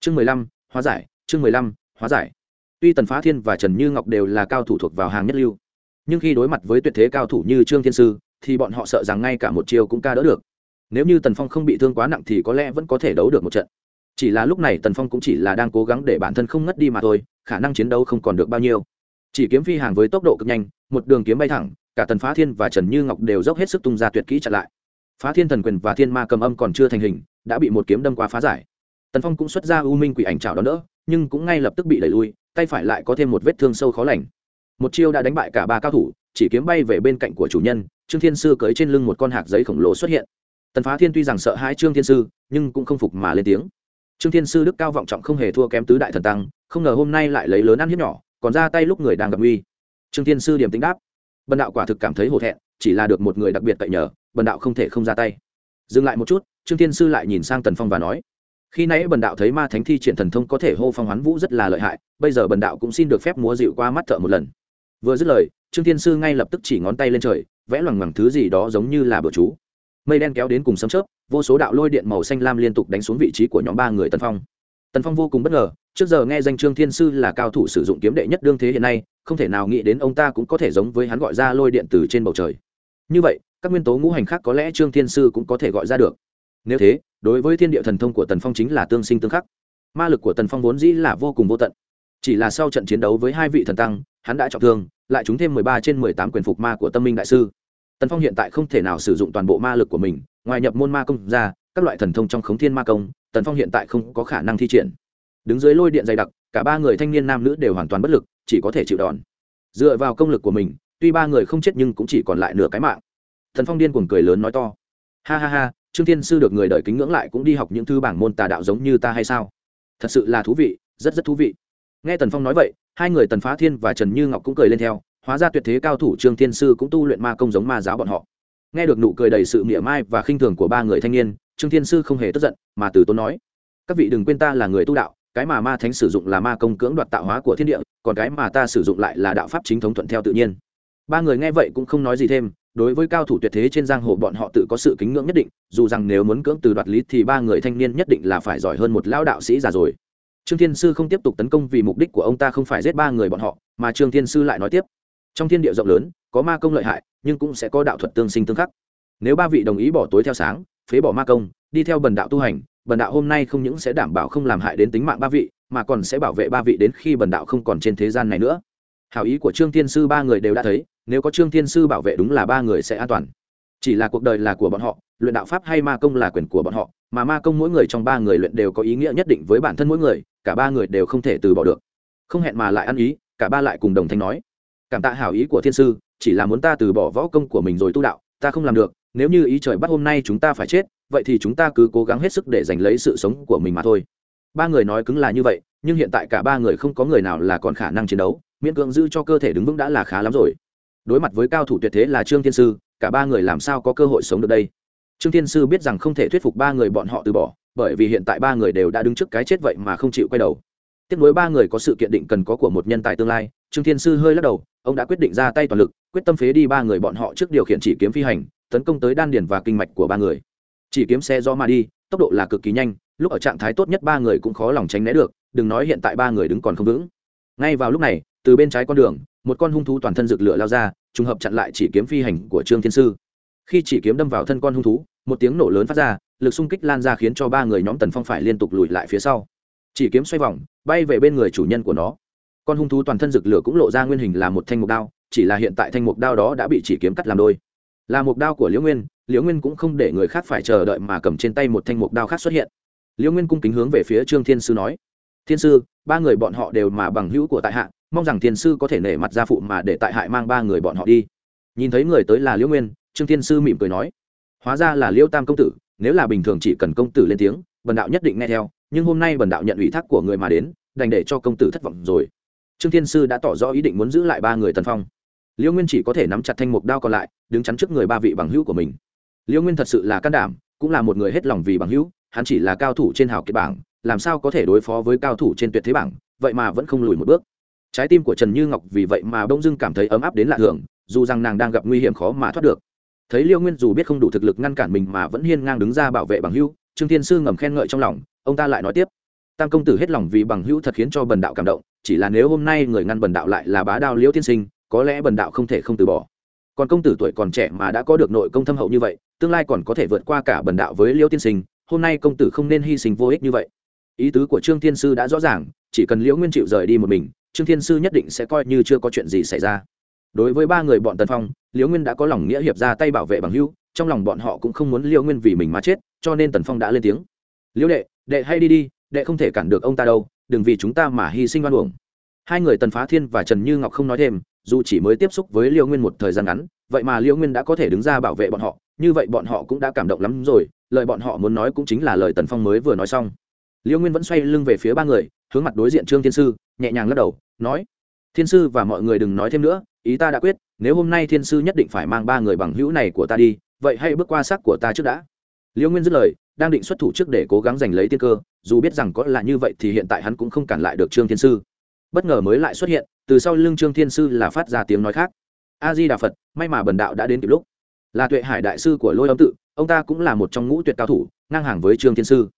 Chương mười lăm, hóa giải, chương mười lăm, hóa giải. Tuy tần phá thiên và trần như ngọc đều là cao thủ thuộc vào hàng nhất lưu, nhưng khi đối mặt với tuyệt thế cao thủ như trương thiên sư, thì bọn họ sợ rằng ngay cả một chiều cũng ca đỡ được. Nếu như tần phong không bị thương quá nặng thì có lẽ vẫn có thể đấu được một trận chỉ là lúc này tần phong cũng chỉ là đang cố gắng để bản thân không ngất đi mà thôi, khả năng chiến đấu không còn được bao nhiêu. Chỉ kiếm phi hàng với tốc độ cực nhanh, một đường kiếm bay thẳng, cả tần phá thiên và trần như ngọc đều dốc hết sức tung ra tuyệt kỹ chặn lại. Phá thiên thần quyền và thiên ma cầm âm còn chưa thành hình, đã bị một kiếm đâm qua phá giải. Tần phong cũng xuất ra u minh quỷ ảnh trào đó nữa nhưng cũng ngay lập tức bị đẩy lui, tay phải lại có thêm một vết thương sâu khó lành. Một chiêu đã đánh bại cả ba cao thủ, chỉ kiếm bay về bên cạnh của chủ nhân, trương thiên sư cưới trên lưng một con hạc giấy khổng lồ xuất hiện. Tần phá thiên tuy rằng sợ hãi trương thiên sư, nhưng cũng không phục mà lên tiếng trương thiên sư đức cao vọng trọng không hề thua kém tứ đại thần tăng, không ngờ hôm nay lại lấy lớn ăn hiếp nhỏ, còn ra tay lúc người đang gặp nguy trương thiên sư điểm tính đáp. Bần đạo quả thực cảm thấy hổ thẹn, chỉ là được một người đặc biệt cậy nhờ, bần đạo không thể không ra tay. Dừng lại một chút, trương thiên sư lại nhìn sang tần phong và nói, khi nãy bần đạo thấy ma thánh thi triển thần thông có thể hô phong hoán vũ rất là lợi hại, bây giờ bần đạo cũng xin được phép múa dịu qua mắt thợ một lần. Vừa dứt lời, trương thiên sư ngay lập tức chỉ ngón tay lên trời, vẽ loằng ngoằng thứ gì đó giống như là bờ chú mây đen kéo đến cùng sấm chớp, vô số đạo lôi điện màu xanh lam liên tục đánh xuống vị trí của nhóm ba người tần phong. Tần phong vô cùng bất ngờ, trước giờ nghe danh trương thiên sư là cao thủ sử dụng kiếm đệ nhất đương thế hiện nay, không thể nào nghĩ đến ông ta cũng có thể giống với hắn gọi ra lôi điện từ trên bầu trời. Như vậy, các nguyên tố ngũ hành khác có lẽ trương thiên sư cũng có thể gọi ra được. Nếu thế, đối với thiên địa thần thông của tần phong chính là tương sinh tương khắc. Ma lực của tần phong vốn dĩ là vô cùng vô tận. Chỉ là sau trận chiến đấu với hai vị thần tăng, hắn đã trọng thương, lại trúng thêm mười ba trên mười tám quyền phục ma của tâm minh đại sư tần phong hiện tại không thể nào sử dụng toàn bộ ma lực của mình, ngoài nhập môn ma công ra, các loại thần thông trong khống thiên ma công, tần phong hiện tại không có khả năng thi triển. Đứng dưới lôi điện dày đặc, cả ba người thanh niên nam nữ đều hoàn toàn bất lực, chỉ có thể chịu đòn. Dựa vào công lực của mình, tuy ba người không chết nhưng cũng chỉ còn lại nửa cái mạng. Thần phong điên cuồng cười lớn nói to. Ha ha ha, trương thiên sư được người đời kính ngưỡng lại cũng đi học những thư bảng môn tà đạo giống như ta hay sao? Thật sự là thú vị, rất rất thú vị. Nghe tần phong nói vậy, hai người tần phá thiên và trần như ngọc cũng cười lên theo hóa ra tuyệt thế cao thủ trương thiên sư cũng tu luyện ma công giống ma giáo bọn họ. Nghe được nụ cười đầy sự mỉa mai và khinh thường của ba người thanh niên, trương thiên sư không hề tức giận, mà từ tốn nói, các vị đừng quên ta là người tu đạo, cái mà ma thánh sử dụng là ma công cưỡng đoạt tạo hóa của thiên địa, còn cái mà ta sử dụng lại là đạo pháp chính thống thuận theo tự nhiên. Ba người nghe vậy cũng không nói gì thêm, đối với cao thủ tuyệt thế trên giang hồ bọn họ tự có sự kính ngưỡng nhất định, dù rằng nếu muốn cưỡng từ đoạt lý thì ba người thanh niên nhất định là phải giỏi hơn một lão đạo sĩ già rồi. Trương thiên sư không tiếp tục tấn công vì mục đích của ông ta không phải giết ba người bọn họ, mà trương thiên sư lại nói tiếp trong thiên địa rộng lớn, có ma công lợi hại, nhưng cũng sẽ có đạo thuật tương sinh tương khắc. Nếu ba vị đồng ý bỏ tối theo sáng, phế bỏ ma công, đi theo bần đạo tu hành, bần đạo hôm nay không những sẽ đảm bảo không làm hại đến tính mạng ba vị, mà còn sẽ bảo vệ ba vị đến khi bần đạo không còn trên thế gian này nữa. Hảo ý của trương thiên sư ba người đều đã thấy, nếu có trương thiên sư bảo vệ đúng là ba người sẽ an toàn. Chỉ là cuộc đời là của bọn họ, luyện đạo pháp hay ma công là quyền của bọn họ, mà ma công mỗi người trong ba người luyện đều có ý nghĩa nhất định với bản thân mỗi người, cả ba người đều không thể từ bỏ được. Không hẹn mà lại ăn ý, cả ba lại cùng đồng thanh nói cảm tạ hảo ý của thiên sư, chỉ là muốn ta từ bỏ võ công của mình rồi tu đạo, ta không làm được, nếu như ý trời bắt hôm nay chúng ta phải chết, vậy thì chúng ta cứ cố gắng hết sức để giành lấy sự sống của mình mà thôi. Ba người nói cứng là như vậy, nhưng hiện tại cả ba người không có người nào là còn khả năng chiến đấu, miễn cưỡng giữ cho cơ thể đứng vững đã là khá lắm rồi. Đối mặt với cao thủ tuyệt thế là trương thiên sư, cả ba người làm sao có cơ hội sống được đây? Trương thiên sư biết rằng không thể thuyết phục ba người bọn họ từ bỏ, bởi vì hiện tại ba người đều đã đứng trước cái chết vậy mà không chịu quay đầu. Tiếp nối ba người có sự kiện định cần có của một nhân tài tương lai, trương thiên sư hơi lắc đầu ông đã quyết định ra tay toàn lực, quyết tâm phế đi ba người bọn họ trước điều khiển chỉ kiếm phi hành, tấn công tới đan điền và kinh mạch của ba người. Chỉ kiếm xe do mà đi, tốc độ là cực kỳ nhanh, lúc ở trạng thái tốt nhất ba người cũng khó lòng tránh né được, đừng nói hiện tại ba người đứng còn không vững. Ngay vào lúc này, từ bên trái con đường, một con hung thú toàn thân rực lửa lao ra, trùng hợp chặn lại chỉ kiếm phi hành của trương thiên sư. Khi chỉ kiếm đâm vào thân con hung thú, một tiếng nổ lớn phát ra, lực xung kích lan ra khiến cho ba người nhóm tần phong phải liên tục lùi lại phía sau. Chỉ kiếm xoay vòng, bay về bên người chủ nhân của nó con hung thú toàn thân rực lửa cũng lộ ra nguyên hình là một thanh mục đao, chỉ là hiện tại thanh mục đao đó đã bị chỉ kiếm cắt làm đôi. Là mục đao của liễu nguyên liễu nguyên cũng không để người khác phải chờ đợi mà cầm trên tay một thanh mục đao khác xuất hiện. Liễu nguyên cung kính hướng về phía trương thiên sư nói, thiên sư, ba người bọn họ đều mà bằng hữu của tại hạ, mong rằng thiên sư có thể nể mặt ra phụ mà để tại hại mang ba người bọn họ đi. Nhìn thấy người tới là liễu nguyên, trương thiên sư mỉm cười nói, hóa ra là liễu tam công tử, nếu là bình thường chỉ cần công tử lên tiếng, bần đạo nhất định nghe theo, nhưng hôm nay bần đạo nhận ủy thác của người mà đến, đành để cho công tử thất vọng rồi trương thiên sư đã tỏ rõ ý định muốn giữ lại ba người tần phong. Liễu nguyên chỉ có thể nắm chặt thanh mục đao còn lại, đứng chắn trước người ba vị bằng hữu của mình. Liễu nguyên thật sự là can đảm, cũng là một người hết lòng vì bằng hữu, hắn chỉ là cao thủ trên hào kiệt bảng, làm sao có thể đối phó với cao thủ trên tuyệt thế bảng, vậy mà vẫn không lùi một bước. Trái tim của trần như ngọc vì vậy mà bỗng dưng cảm thấy ấm áp đến lạ thường, dù rằng nàng đang gặp nguy hiểm khó mà thoát được. Thấy liêu nguyên dù biết không đủ thực lực ngăn cản mình mà vẫn hiên ngang đứng ra bảo vệ bằng hữu, trương thiên sư ngầm khen ngợi trong lòng, ông ta lại nói tiếp. Tam công tử hết lòng vì bằng hữu thật khiến cho bần đạo cảm động chỉ là nếu hôm nay người ngăn bần đạo lại là bá đao liễu tiên sinh, có lẽ bần đạo không thể không từ bỏ. Còn công tử tuổi còn trẻ mà đã có được nội công thâm hậu như vậy, tương lai còn có thể vượt qua cả bần đạo với liễu tiên sinh, hôm nay công tử không nên hy sinh vô ích như vậy. Ý tứ của trương thiên sư đã rõ ràng, chỉ cần liễu nguyên chịu rời đi một mình, trương thiên sư nhất định sẽ coi như chưa có chuyện gì xảy ra. Đối với ba người bọn tần phong, liễu nguyên đã có lòng nghĩa hiệp ra tay bảo vệ bằng hữu, trong lòng bọn họ cũng không muốn liễu nguyên vì mình mà chết, cho nên tần phong đã lên tiếng. Liễu đệ đệ hay đi đi, đệ không thể cản được ông ta đâu đừng vì chúng ta mà hy sinh oan uổng. Hai người tần phá thiên và trần như ngọc không nói thêm, dù chỉ mới tiếp xúc với liễu nguyên một thời gian ngắn, vậy mà liễu nguyên đã có thể đứng ra bảo vệ bọn họ, như vậy bọn họ cũng đã cảm động lắm rồi, lời bọn họ muốn nói cũng chính là lời tần phong mới vừa nói xong. Liễu nguyên vẫn xoay lưng về phía ba người, hướng mặt đối diện trương thiên sư, nhẹ nhàng lắc đầu, nói, thiên sư và mọi người đừng nói thêm nữa, ý ta đã quyết, nếu hôm nay thiên sư nhất định phải mang ba người bằng hữu này của ta đi, vậy hãy bước qua xác của ta trước đã liễu nguyên dứt lời, đang định xuất thủ trước để cố gắng giành lấy tiên cơ, dù biết rằng có là như vậy thì hiện tại hắn cũng không cản lại được trương thiên sư. Bất ngờ mới lại xuất hiện, từ sau lưng trương thiên sư là phát ra tiếng nói khác. A di đà phật, may mà bần đạo đã đến kịp lúc. Là tuệ hải đại sư của lôi âm tự, ông ta cũng là một trong ngũ tuyệt cao thủ, ngang hàng với trương thiên sư.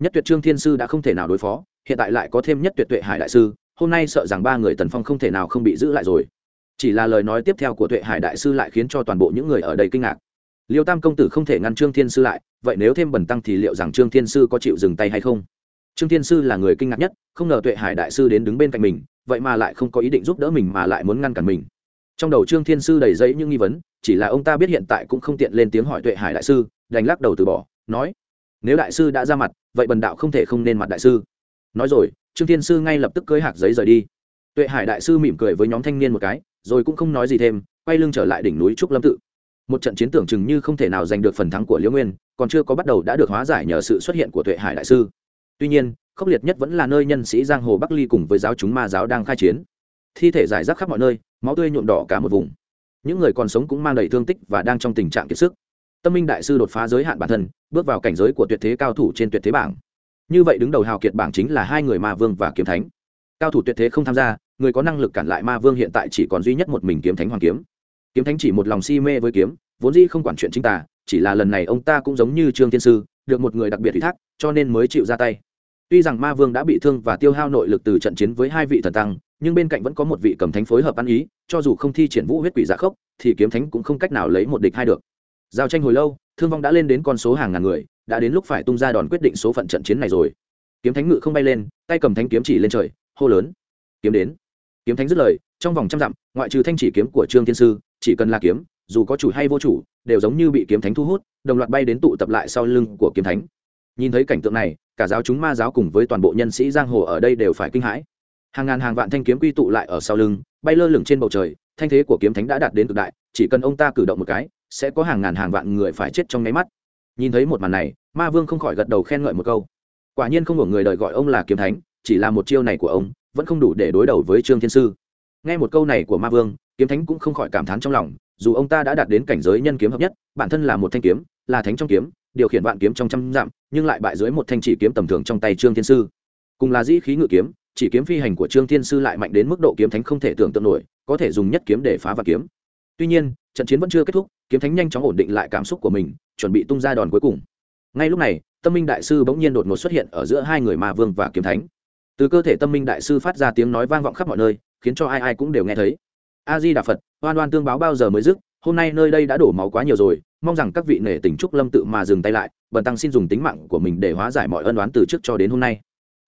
Nhất tuyệt trương thiên sư đã không thể nào đối phó, hiện tại lại có thêm nhất tuyệt tuệ hải đại sư, hôm nay sợ rằng ba người tần phong không thể nào không bị giữ lại rồi. Chỉ là lời nói tiếp theo của tuệ hải đại sư lại khiến cho toàn bộ những người ở đây kinh ngạc liêu tam công tử không thể ngăn trương thiên sư lại, vậy nếu thêm bẩn tăng thì liệu rằng trương thiên sư có chịu dừng tay hay không? Trương thiên sư là người kinh ngạc nhất, không ngờ tuệ hải đại sư đến đứng bên cạnh mình, vậy mà lại không có ý định giúp đỡ mình mà lại muốn ngăn cản mình. Trong đầu trương thiên sư đầy dẫy những nghi vấn, chỉ là ông ta biết hiện tại cũng không tiện lên tiếng hỏi tuệ hải đại sư, đành lắc đầu từ bỏ, nói, nếu đại sư đã ra mặt, vậy bần đạo không thể không nên mặt đại sư. Nói rồi, trương thiên sư ngay lập tức cưới hạc giấy rời đi. Tuệ hải đại sư mỉm cười với nhóm thanh niên một cái, rồi cũng không nói gì thêm, quay lưng trở lại đỉnh núi trúc lâm tự một trận chiến tưởng chừng như không thể nào giành được phần thắng của liễu nguyên, còn chưa có bắt đầu đã được hóa giải nhờ sự xuất hiện của tuệ hải đại sư. Tuy nhiên, khốc liệt nhất vẫn là nơi nhân sĩ giang hồ bắc ly cùng với giáo chúng ma giáo đang khai chiến. Thi thể giải rác khắp mọi nơi, máu tươi nhuộm đỏ cả một vùng. Những người còn sống cũng mang đầy thương tích và đang trong tình trạng kiệt sức. Tâm minh đại sư đột phá giới hạn bản thân, bước vào cảnh giới của tuyệt thế cao thủ trên tuyệt thế bảng. Như vậy đứng đầu hào kiệt bảng chính là hai người ma vương và kiếm thánh. Cao thủ tuyệt thế không tham gia, người có năng lực cản lại ma vương hiện tại chỉ còn duy nhất một mình kiếm thánh hoàng kiếm kiếm thánh chỉ một lòng si mê với kiếm, vốn dĩ không quản chuyện chính tả chỉ là lần này ông ta cũng giống như trương thiên sư, được một người đặc biệt ủy thác, cho nên mới chịu ra tay. Tuy rằng ma vương đã bị thương và tiêu hao nội lực từ trận chiến với hai vị thần tăng, nhưng bên cạnh vẫn có một vị cầm thánh phối hợp ăn ý, cho dù không thi triển vũ huyết quỷ giả khốc, thì kiếm thánh cũng không cách nào lấy một địch hai được. Giao tranh hồi lâu, thương vong đã lên đến con số hàng ngàn người, đã đến lúc phải tung ra đòn quyết định số phận trận chiến này rồi. Kiếm thánh ngự không bay lên, tay cầm thánh kiếm chỉ lên trời, hô lớn. Kiếm đến. Kiếm thánh dứt lời, trong vòng trăm dặm, ngoại trừ thanh chỉ kiếm của trương thiên sư chỉ cần là kiếm, dù có chủ hay vô chủ, đều giống như bị kiếm thánh thu hút, đồng loạt bay đến tụ tập lại sau lưng của kiếm thánh. Nhìn thấy cảnh tượng này, cả giáo chúng ma giáo cùng với toàn bộ nhân sĩ giang hồ ở đây đều phải kinh hãi. Hàng ngàn hàng vạn thanh kiếm quy tụ lại ở sau lưng, bay lơ lửng trên bầu trời, thanh thế của kiếm thánh đã đạt đến cực đại, chỉ cần ông ta cử động một cái, sẽ có hàng ngàn hàng vạn người phải chết trong nháy mắt. Nhìn thấy một màn này, ma vương không khỏi gật đầu khen ngợi một câu. Quả nhiên không có người đời gọi ông là kiếm thánh, chỉ là một chiêu này của ông, vẫn không đủ để đối đầu với trương thiên sư. Nghe một câu này của ma vương kiếm thánh cũng không khỏi cảm thán trong lòng, dù ông ta đã đạt đến cảnh giới nhân kiếm hợp nhất, bản thân là một thanh kiếm, là thánh trong kiếm, điều khiển vạn kiếm trong trăm dặm, nhưng lại bại dưới một thanh chỉ kiếm tầm thường trong tay trương thiên sư. Cùng là dĩ khí ngự kiếm, chỉ kiếm phi hành của trương thiên sư lại mạnh đến mức độ kiếm thánh không thể tưởng tượng nổi, có thể dùng nhất kiếm để phá vạn kiếm. Tuy nhiên, trận chiến vẫn chưa kết thúc, kiếm thánh nhanh chóng ổn định lại cảm xúc của mình, chuẩn bị tung ra đòn cuối cùng. Ngay lúc này, tâm minh đại sư bỗng nhiên đột ngột xuất hiện ở giữa hai người ma vương và kiếm thánh. Từ cơ thể tâm minh đại sư phát ra tiếng nói vang vọng khắp mọi nơi, khiến cho ai ai cũng đều nghe thấy a di đà phật, oan oan tương báo bao giờ mới dứt? Hôm nay nơi đây đã đổ máu quá nhiều rồi, mong rằng các vị nể tình trúc lâm tự mà dừng tay lại, bần tăng xin dùng tính mạng của mình để hóa giải mọi ân oán từ trước cho đến hôm nay.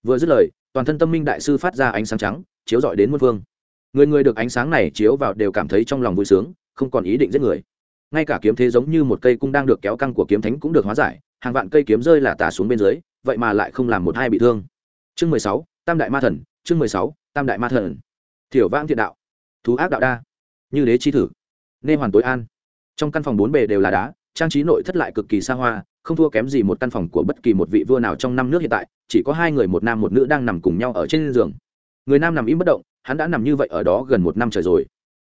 Vừa dứt lời, toàn thân tâm minh đại sư phát ra ánh sáng trắng, chiếu rọi đến muôn phương. Người người được ánh sáng này chiếu vào đều cảm thấy trong lòng vui sướng, không còn ý định giết người. Ngay cả kiếm thế giống như một cây cung đang được kéo căng của kiếm thánh cũng được hóa giải, hàng vạn cây kiếm rơi là tả xuống bên dưới, vậy mà lại không làm một hai bị thương. Chương mười sáu, tam đại ma thần, chương mười sáu, tam đại ma thần. Thiểu vãng thiện đạo thú ác đạo đa. Như đế chi thử, nê hoàn tối an. Trong căn phòng bốn bề đều là đá, trang trí nội thất lại cực kỳ xa hoa, không thua kém gì một căn phòng của bất kỳ một vị vua nào trong năm nước hiện tại, chỉ có hai người một nam một nữ đang nằm cùng nhau ở trên giường. Người nam nằm im bất động, hắn đã nằm như vậy ở đó gần một năm trời rồi.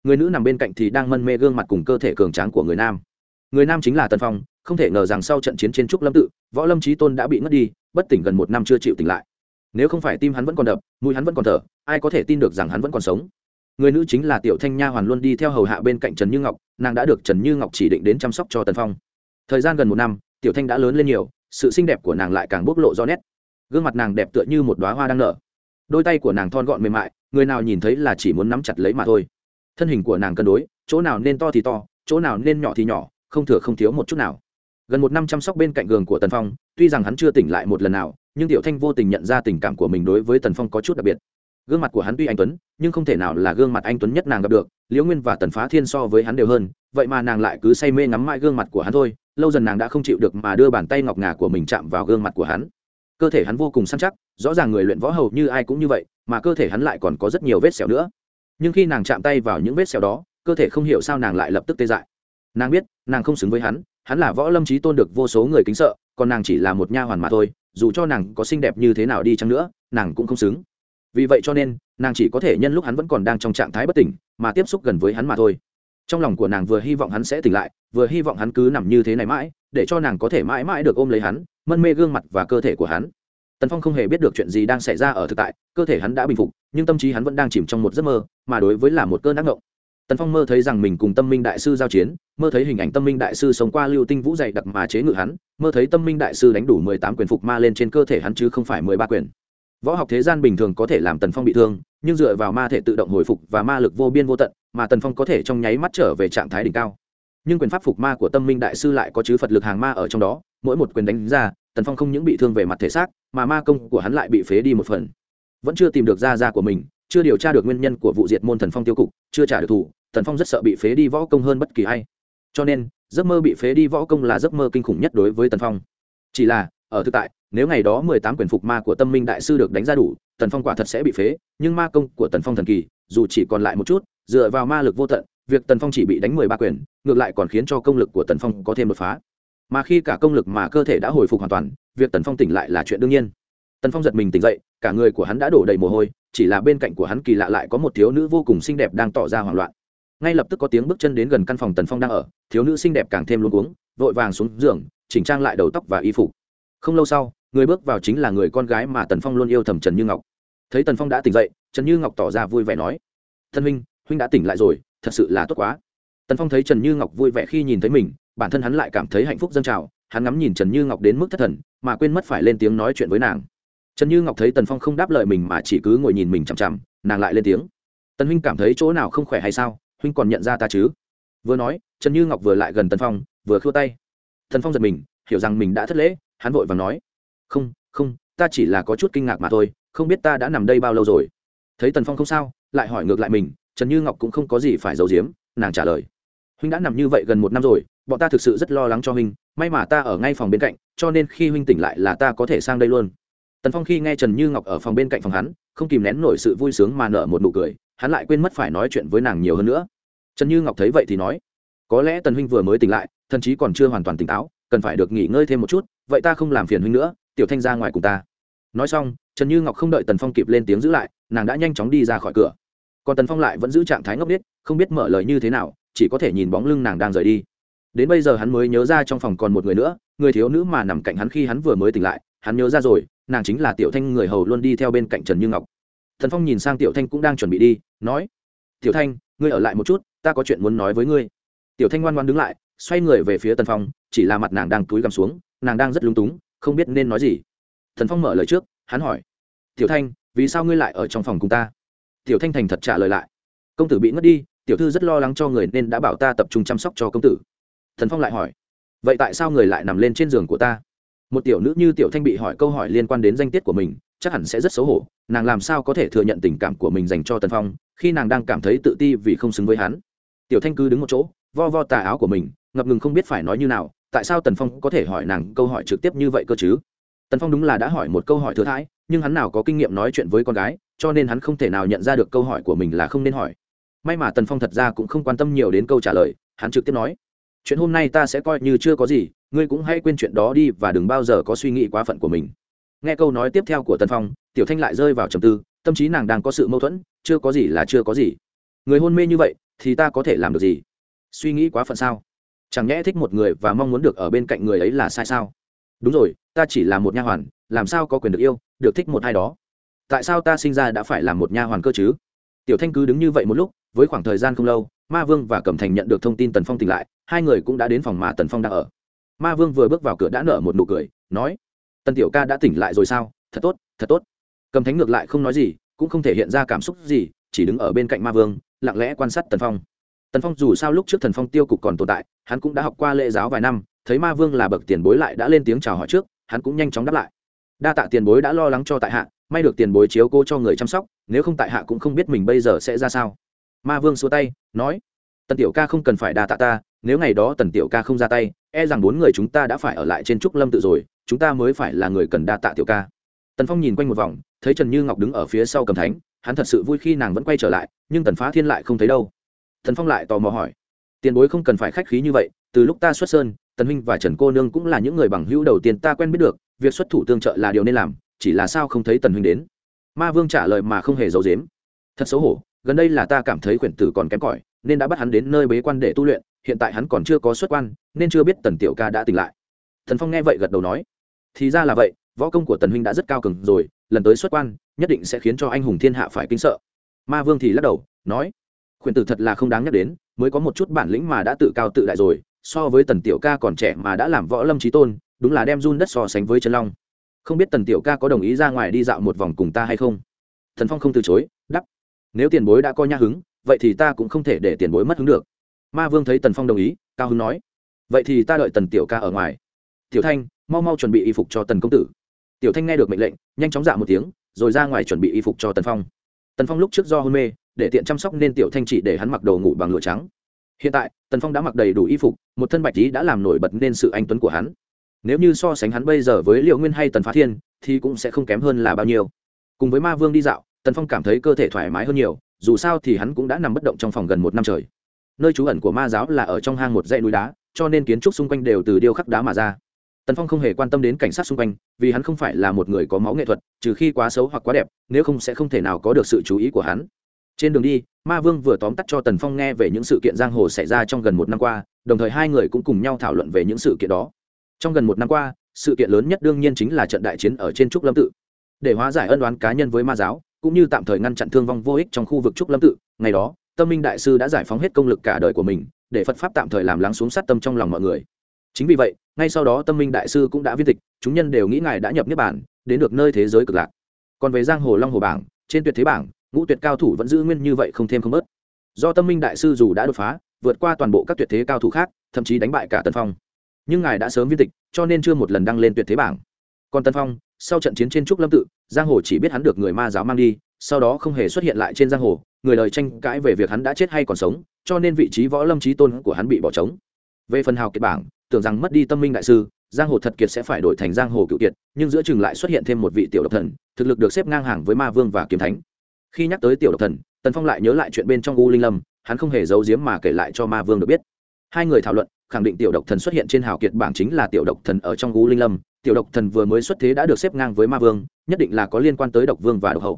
Người nữ nằm bên cạnh thì đang mân mê gương mặt cùng cơ thể cường tráng của người nam. Người nam chính là tân phong, không thể ngờ rằng sau trận chiến trên trúc lâm tự, võ lâm trí tôn đã bị ngất đi, bất tỉnh gần một năm chưa chịu tỉnh lại. Nếu không phải tim hắn vẫn còn đập, mũi hắn vẫn còn thở, ai có thể tin được rằng hắn vẫn còn sống? Người nữ chính là tiểu thanh nha hoàn luôn đi theo hầu hạ bên cạnh trần như ngọc, nàng đã được trần như ngọc chỉ định đến chăm sóc cho tần phong. thời gian gần một năm, tiểu thanh đã lớn lên nhiều, sự xinh đẹp của nàng lại càng bộc lộ rõ nét. gương mặt nàng đẹp tựa như một đoá hoa đang nở. đôi tay của nàng thon gọn mềm mại, người nào nhìn thấy là chỉ muốn nắm chặt lấy mà thôi. thân hình của nàng cân đối, chỗ nào nên to thì to, chỗ nào nên nhỏ thì nhỏ, không thừa không thiếu một chút nào. gần một năm chăm sóc bên cạnh giường của tần phong, tuy rằng hắn chưa tỉnh lại một lần nào, nhưng tiểu thanh vô tình nhận ra tình cảm của mình đối với tần phong có chút đặc biệt gương mặt của hắn tuy anh tuấn, nhưng không thể nào là gương mặt anh tuấn nhất nàng gặp được, liễu nguyên và tần phá thiên so với hắn đều hơn, vậy mà nàng lại cứ say mê ngắm mãi gương mặt của hắn thôi, lâu dần nàng đã không chịu được mà đưa bàn tay ngọc ngà của mình chạm vào gương mặt của hắn. Cơ thể hắn vô cùng săn chắc, rõ ràng người luyện võ hầu như ai cũng như vậy, mà cơ thể hắn lại còn có rất nhiều vết sẹo nữa. Nhưng khi nàng chạm tay vào những vết sẹo đó, cơ thể không hiểu sao nàng lại lập tức tê dại. Nàng biết, nàng không xứng với hắn hắn là võ lâm trí tôn được vô số người kính sợ, còn nàng chỉ là một nha hoàn mà thôi, dù cho nàng có xinh đẹp như thế nào đi chăng nữa, nàng cũng không xứng vì vậy cho nên, nàng chỉ có thể nhân lúc hắn vẫn còn đang trong trạng thái bất tỉnh, mà tiếp xúc gần với hắn mà thôi. Trong lòng của nàng vừa hy vọng hắn sẽ tỉnh lại, vừa hy vọng hắn cứ nằm như thế này mãi, để cho nàng có thể mãi mãi được ôm lấy hắn, mân mê gương mặt và cơ thể của hắn. Tần phong không hề biết được chuyện gì đang xảy ra ở thực tại, cơ thể hắn đã bình phục, nhưng tâm trí hắn vẫn đang chìm trong một giấc mơ, mà đối với là một cơn ác ngộng tần phong mơ thấy rằng mình cùng tâm minh đại sư giao chiến, mơ thấy hình ảnh tâm minh đại sư sống qua lưu tinh vũ dày đặc mà chế ngự hắn, mơ thấy tâm minh đại sư đánh đủ mười tám quyền phục ma lên trên cơ thể hắn chứ không phải mười ba quyền võ học thế gian bình thường có thể làm tần phong bị thương, nhưng dựa vào ma thể tự động hồi phục và ma lực vô biên vô tận, mà tần phong có thể trong nháy mắt trở về trạng thái đỉnh cao. Nhưng quyền pháp phục ma của tâm minh đại sư lại có chứ phật lực hàng ma ở trong đó, mỗi một quyền đánh ra, tần phong không những bị thương về mặt thể xác, mà ma công của hắn lại bị phế đi một phần. Vẫn chưa tìm được ra ra của mình, chưa điều tra được nguyên nhân của vụ diệt môn thần phong tiêu cục, chưa trả được thủ tần phong rất sợ bị phế đi võ công hơn bất kỳ ai. Cho nên, giấc mơ bị phế đi võ công là giấc mơ kinh khủng nhất đối với tần phong. Chỉ là, ở thực tại nếu ngày đó mười tám quyền phục ma của tâm minh đại sư được đánh ra đủ, tần phong quả thật sẽ bị phế, nhưng ma công của tần phong thần kỳ, dù chỉ còn lại một chút, dựa vào ma lực vô tận, việc tần phong chỉ bị đánh mười ba quyền, ngược lại còn khiến cho công lực của tần phong có thêm đột phá. Mà khi cả công lực mà cơ thể đã hồi phục hoàn toàn, việc tần phong tỉnh lại là chuyện đương nhiên. Tần phong giật mình tỉnh dậy, cả người của hắn đã đổ đầy mồ hôi, chỉ là bên cạnh của hắn kỳ lạ lại có một thiếu nữ vô cùng xinh đẹp đang tỏ ra hoảng loạn. Ngay lập tức có tiếng bước chân đến gần căn phòng tần phong đang ở, thiếu nữ xinh đẹp càng thêm luôn uống vội vàng xuống giường, chỉnh trang lại đầu tóc và y phục. Không lâu sau người bước vào chính là người con gái mà tần phong luôn yêu thầm trần như ngọc. Thấy tần phong đã tỉnh dậy, trần như ngọc tỏ ra vui vẻ nói, thân huynh huynh đã tỉnh lại rồi, thật sự là tốt quá. Tần phong thấy trần như ngọc vui vẻ khi nhìn thấy mình, bản thân hắn lại cảm thấy hạnh phúc dâng trào, hắn ngắm nhìn trần như ngọc đến mức thất thần, mà quên mất phải lên tiếng nói chuyện với nàng. Trần như ngọc thấy tần phong không đáp lời mình mà chỉ cứ ngồi nhìn mình chằm chằm, nàng lại lên tiếng, tần huynh cảm thấy chỗ nào không khỏe hay sao? Huynh còn nhận ra ta chứ? Vừa nói, trần như ngọc vừa lại gần tần phong, vừa khua tay. Tần phong giật mình, hiểu rằng mình đã thất lễ, hắn vội và nói không không, ta chỉ là có chút kinh ngạc mà thôi, không biết ta đã nằm đây bao lâu rồi. Thấy tần phong không sao, lại hỏi ngược lại mình, trần như ngọc cũng không có gì phải giấu giếm, nàng trả lời. Huynh đã nằm như vậy gần một năm rồi, bọn ta thực sự rất lo lắng cho huynh, may mà ta ở ngay phòng bên cạnh, cho nên khi huynh tỉnh lại là ta có thể sang đây luôn. Tần phong khi nghe trần như ngọc ở phòng bên cạnh phòng hắn, không kìm nén nổi sự vui sướng mà nở một nụ cười, hắn lại quên mất phải nói chuyện với nàng nhiều hơn nữa. Trần như ngọc thấy vậy thì nói, có lẽ tần huynh vừa mới tỉnh lại thậm chí còn chưa hoàn toàn tỉnh táo, cần phải được nghỉ ngơi thêm một chút, vậy ta không làm phiền huynh nữa tiểu thanh ra ngoài cùng ta. Nói xong, trần như ngọc không đợi tần phong kịp lên tiếng giữ lại, nàng đã nhanh chóng đi ra khỏi cửa. Còn tần phong lại vẫn giữ trạng thái ngốc biết không biết mở lời như thế nào, chỉ có thể nhìn bóng lưng nàng đang rời đi. Đến bây giờ hắn mới nhớ ra trong phòng còn một người nữa, người thiếu nữ mà nằm cạnh hắn khi hắn vừa mới tỉnh lại, hắn nhớ ra rồi, nàng chính là tiểu thanh người hầu luôn đi theo bên cạnh trần như ngọc. Thần phong nhìn sang tiểu thanh cũng đang chuẩn bị đi, nói, tiểu thanh, ngươi ở lại một chút, ta có chuyện muốn nói với ngươi. Tiểu thanh ngoan ngoan đứng lại, xoay người về phía tần phong, chỉ là mặt nàng đang túi gằm xuống, nàng đang rất lúng túng không biết nên nói gì. Thần phong mở lời trước, hắn hỏi, tiểu thanh, vì sao ngươi lại ở trong phòng cùng ta? Tiểu thanh thành thật trả lời lại, công tử bị ngất đi, tiểu thư rất lo lắng cho người nên đã bảo ta tập trung chăm sóc cho công tử. Thần phong lại hỏi, vậy tại sao người lại nằm lên trên giường của ta? Một tiểu nữ như tiểu thanh bị hỏi câu hỏi liên quan đến danh tiết của mình, chắc hẳn sẽ rất xấu hổ, nàng làm sao có thể thừa nhận tình cảm của mình dành cho tần phong, khi nàng đang cảm thấy tự ti vì không xứng với hắn. Tiểu thanh cứ đứng một chỗ, vo vo tà áo của mình, ngập ngừng không biết phải nói như nào tại sao tần phong có thể hỏi nàng câu hỏi trực tiếp như vậy cơ chứ? Tần phong đúng là đã hỏi một câu hỏi thừa thãi, nhưng hắn nào có kinh nghiệm nói chuyện với con gái, cho nên hắn không thể nào nhận ra được câu hỏi của mình là không nên hỏi. May mà tần phong thật ra cũng không quan tâm nhiều đến câu trả lời, hắn trực tiếp nói, chuyện hôm nay ta sẽ coi như chưa có gì, ngươi cũng hãy quên chuyện đó đi và đừng bao giờ có suy nghĩ quá phận của mình. Nghe câu nói tiếp theo của tần phong, tiểu thanh lại rơi vào trầm tư, tâm trí nàng đang có sự mâu thuẫn, chưa có gì là chưa có gì. Người hôn mê như vậy thì ta có thể làm được gì? Suy nghĩ quá phận sao? Chẳng nhẽ thích một người và mong muốn được ở bên cạnh người ấy là sai sao? Đúng rồi, ta chỉ là một nha hoàn, làm sao có quyền được yêu, được thích một ai đó? Tại sao ta sinh ra đã phải là một nha hoàn cơ chứ? Tiểu thanh cứ đứng như vậy một lúc, với khoảng thời gian không lâu, ma vương và cẩm thành nhận được thông tin tần phong tỉnh lại, hai người cũng đã đến phòng mà tần phong đang ở. Ma vương vừa bước vào cửa đã nở một nụ cười, nói, tần tiểu ca đã tỉnh lại rồi sao? Thật tốt thật tốt. Cầm thánh ngược lại không nói gì, cũng không thể hiện ra cảm xúc gì, chỉ đứng ở bên cạnh ma vương, lặng lẽ quan sát tần phong tần phong dù sao lúc trước thần phong tiêu cục còn tồn tại, hắn cũng đã học qua lễ giáo vài năm, thấy ma vương là bậc tiền bối lại đã lên tiếng chào hỏi trước, hắn cũng nhanh chóng đáp lại. Đa tạ tiền bối đã lo lắng cho tại hạ, may được tiền bối chiếu cô cho người chăm sóc, nếu không tại hạ cũng không biết mình bây giờ sẽ ra sao. Ma vương xua tay, nói, tần tiểu ca không cần phải đa tạ ta, nếu ngày đó tần tiểu ca không ra tay e rằng bốn người chúng ta đã phải ở lại trên trúc lâm tự rồi, chúng ta mới phải là người cần đa tạ tiểu ca. Tần phong nhìn quanh một vòng, thấy trần như ngọc đứng ở phía sau cầm thánh, hắn thật sự vui khi nàng vẫn quay trở lại, nhưng tần phá thiên lại không thấy đâu thần phong lại tò mò hỏi. Tiền bối không cần phải khách khí như vậy, từ lúc ta xuất sơn, tần huynh và trần cô nương cũng là những người bằng hữu đầu tiên ta quen biết được, việc xuất thủ tương trợ là điều nên làm, chỉ là sao không thấy tần huynh đến. Ma vương trả lời mà không hề giấu dếm thật xấu hổ, gần đây là ta cảm thấy quyển tử còn kém cỏi, nên đã bắt hắn đến nơi bế quan để tu luyện, hiện tại hắn còn chưa có xuất quan, nên chưa biết tần tiểu ca đã tỉnh lại. Thần phong nghe vậy gật đầu nói. Thì ra là vậy, võ công của tần huynh đã rất cao cường rồi, lần tới xuất quan, nhất định sẽ khiến cho anh hùng thiên hạ phải kinh sợ. Ma vương thì lắc đầu, nói khuyển tử thật là không đáng nhắc đến, mới có một chút bản lĩnh mà đã tự cao tự đại rồi, so với tần tiểu ca còn trẻ mà đã làm võ lâm trí tôn, đúng là đem run đất so sánh với chân long. Không biết tần tiểu ca có đồng ý ra ngoài đi dạo một vòng cùng ta hay không? Thần phong không từ chối đắp nếu tiền bối đã coi nhã hứng, vậy thì ta cũng không thể để tiền bối mất hứng được. Ma vương thấy tần phong đồng ý, cao hứng nói. Vậy thì ta đợi tần tiểu ca ở ngoài. Tiểu thanh, mau mau chuẩn bị y phục cho tần công tử. Tiểu thanh nghe được mệnh lệnh, nhanh chóng dạ một tiếng, rồi ra ngoài chuẩn bị y phục cho tần phong. Tần phong lúc trước do hôn mê để tiện chăm sóc nên tiểu thanh chỉ để hắn mặc đồ ngủ bằng lụa trắng. Hiện tại, tần phong đã mặc đầy đủ y phục, một thân bạch lý đã làm nổi bật nên sự anh tuấn của hắn. Nếu như so sánh hắn bây giờ với liệu nguyên hay tần phá thiên, thì cũng sẽ không kém hơn là bao nhiêu. Cùng với ma vương đi dạo, tần phong cảm thấy cơ thể thoải mái hơn nhiều, dù sao thì hắn cũng đã nằm bất động trong phòng gần một năm trời. Nơi trú ẩn của ma giáo là ở trong hang một dãy núi đá, cho nên kiến trúc xung quanh đều từ điêu khắc đá mà ra. Tần phong không hề quan tâm đến cảnh sát xung quanh, vì hắn không phải là một người có máu nghệ thuật, trừ khi quá xấu hoặc quá đẹp, nếu không sẽ không thể nào có được sự chú ý của hắn trên đường đi, ma vương vừa tóm tắt cho tần phong nghe về những sự kiện giang hồ xảy ra trong gần một năm qua, đồng thời hai người cũng cùng nhau thảo luận về những sự kiện đó. Trong gần một năm qua, sự kiện lớn nhất đương nhiên chính là trận đại chiến ở trên trúc lâm tự. Để hóa giải ân đoán cá nhân với ma giáo, cũng như tạm thời ngăn chặn thương vong vô ích trong khu vực trúc lâm tự, ngày đó, tâm minh đại sư đã giải phóng hết công lực cả đời của mình, để phật pháp tạm thời làm lắng xuống sát tâm trong lòng mọi người. Chính vì vậy, ngay sau đó tâm minh đại sư cũng đã viên tịch, chúng nhân đều nghĩ ngài đã nhập niết bản đến được nơi thế giới cực lạc. Còn về giang hồ long hồ bảng, trên tuyệt thế bảng ngũ tuyệt cao thủ vẫn giữ nguyên như vậy không thêm không bớt. Do tâm minh đại sư dù đã đột phá, vượt qua toàn bộ các tuyệt thế cao thủ khác, thậm chí đánh bại cả tân phong. Nhưng ngài đã sớm viên tịch, cho nên chưa một lần đăng lên tuyệt thế bảng. Còn tân phong, sau trận chiến trên trúc lâm tự, giang hồ chỉ biết hắn được người ma giáo mang đi, sau đó không hề xuất hiện lại trên giang hồ, người lời tranh cãi về việc hắn đã chết hay còn sống, cho nên vị trí võ lâm trí tôn của hắn bị bỏ trống. Về phần hào kiệt bảng, tưởng rằng mất đi tâm minh đại sư, giang hồ thật kiệt sẽ phải đổi thành giang hồ cựu kiệt, nhưng giữa chừng lại xuất hiện thêm một vị tiểu độc thần, thực lực được xếp ngang hàng với ma vương và kiếm thánh khi nhắc tới tiểu độc thần, tần phong lại nhớ lại chuyện bên trong u linh lâm, hắn không hề giấu giếm mà kể lại cho ma vương được biết. Hai người thảo luận, khẳng định tiểu độc thần xuất hiện trên hào kiệt bảng chính là tiểu độc thần ở trong u linh lâm. Tiểu độc thần vừa mới xuất thế đã được xếp ngang với ma vương, nhất định là có liên quan tới độc vương và độc hậu.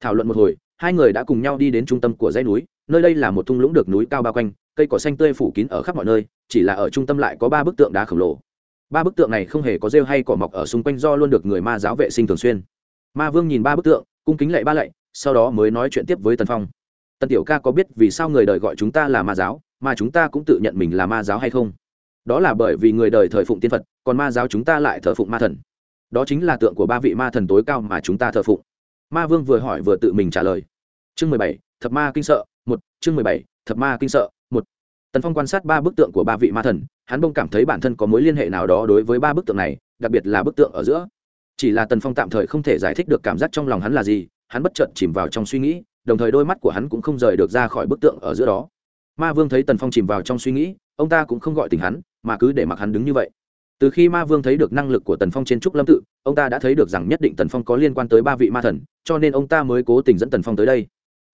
Thảo luận một hồi, hai người đã cùng nhau đi đến trung tâm của dãy núi, nơi đây là một thung lũng được núi cao bao quanh, cây cỏ xanh tươi phủ kín ở khắp mọi nơi, chỉ là ở trung tâm lại có ba bức tượng đá khổng lồ. Ba bức tượng này không hề có rêu hay cỏ mọc ở xung quanh do luôn được người ma giáo vệ sinh thường xuyên. Ma vương nhìn ba bức tượng, cung kính lệ ba lạy sau đó mới nói chuyện tiếp với tần phong. Tần tiểu ca có biết vì sao người đời gọi chúng ta là ma giáo, mà chúng ta cũng tự nhận mình là ma giáo hay không? Đó là bởi vì người đời thời phụng tiên phật, còn ma giáo chúng ta lại thờ phụng ma thần. Đó chính là tượng của ba vị ma thần tối cao mà chúng ta thờ phụng. Ma vương vừa hỏi vừa tự mình trả lời. Chương mười bảy, thập ma kinh sợ, một, chương mười bảy, thập ma kinh sợ, một. Tần phong quan sát ba bức tượng của ba vị ma thần, hắn bông cảm thấy bản thân có mối liên hệ nào đó đối với ba bức tượng này, đặc biệt là bức tượng ở giữa. Chỉ là tần phong tạm thời không thể giải thích được cảm giác trong lòng hắn là gì hắn bất chợt chìm vào trong suy nghĩ, đồng thời đôi mắt của hắn cũng không rời được ra khỏi bức tượng ở giữa đó. Ma vương thấy tần phong chìm vào trong suy nghĩ, ông ta cũng không gọi tình hắn, mà cứ để mặc hắn đứng như vậy. Từ khi ma vương thấy được năng lực của tần phong trên trúc lâm tự, ông ta đã thấy được rằng nhất định tần phong có liên quan tới ba vị ma thần, cho nên ông ta mới cố tình dẫn tần phong tới đây.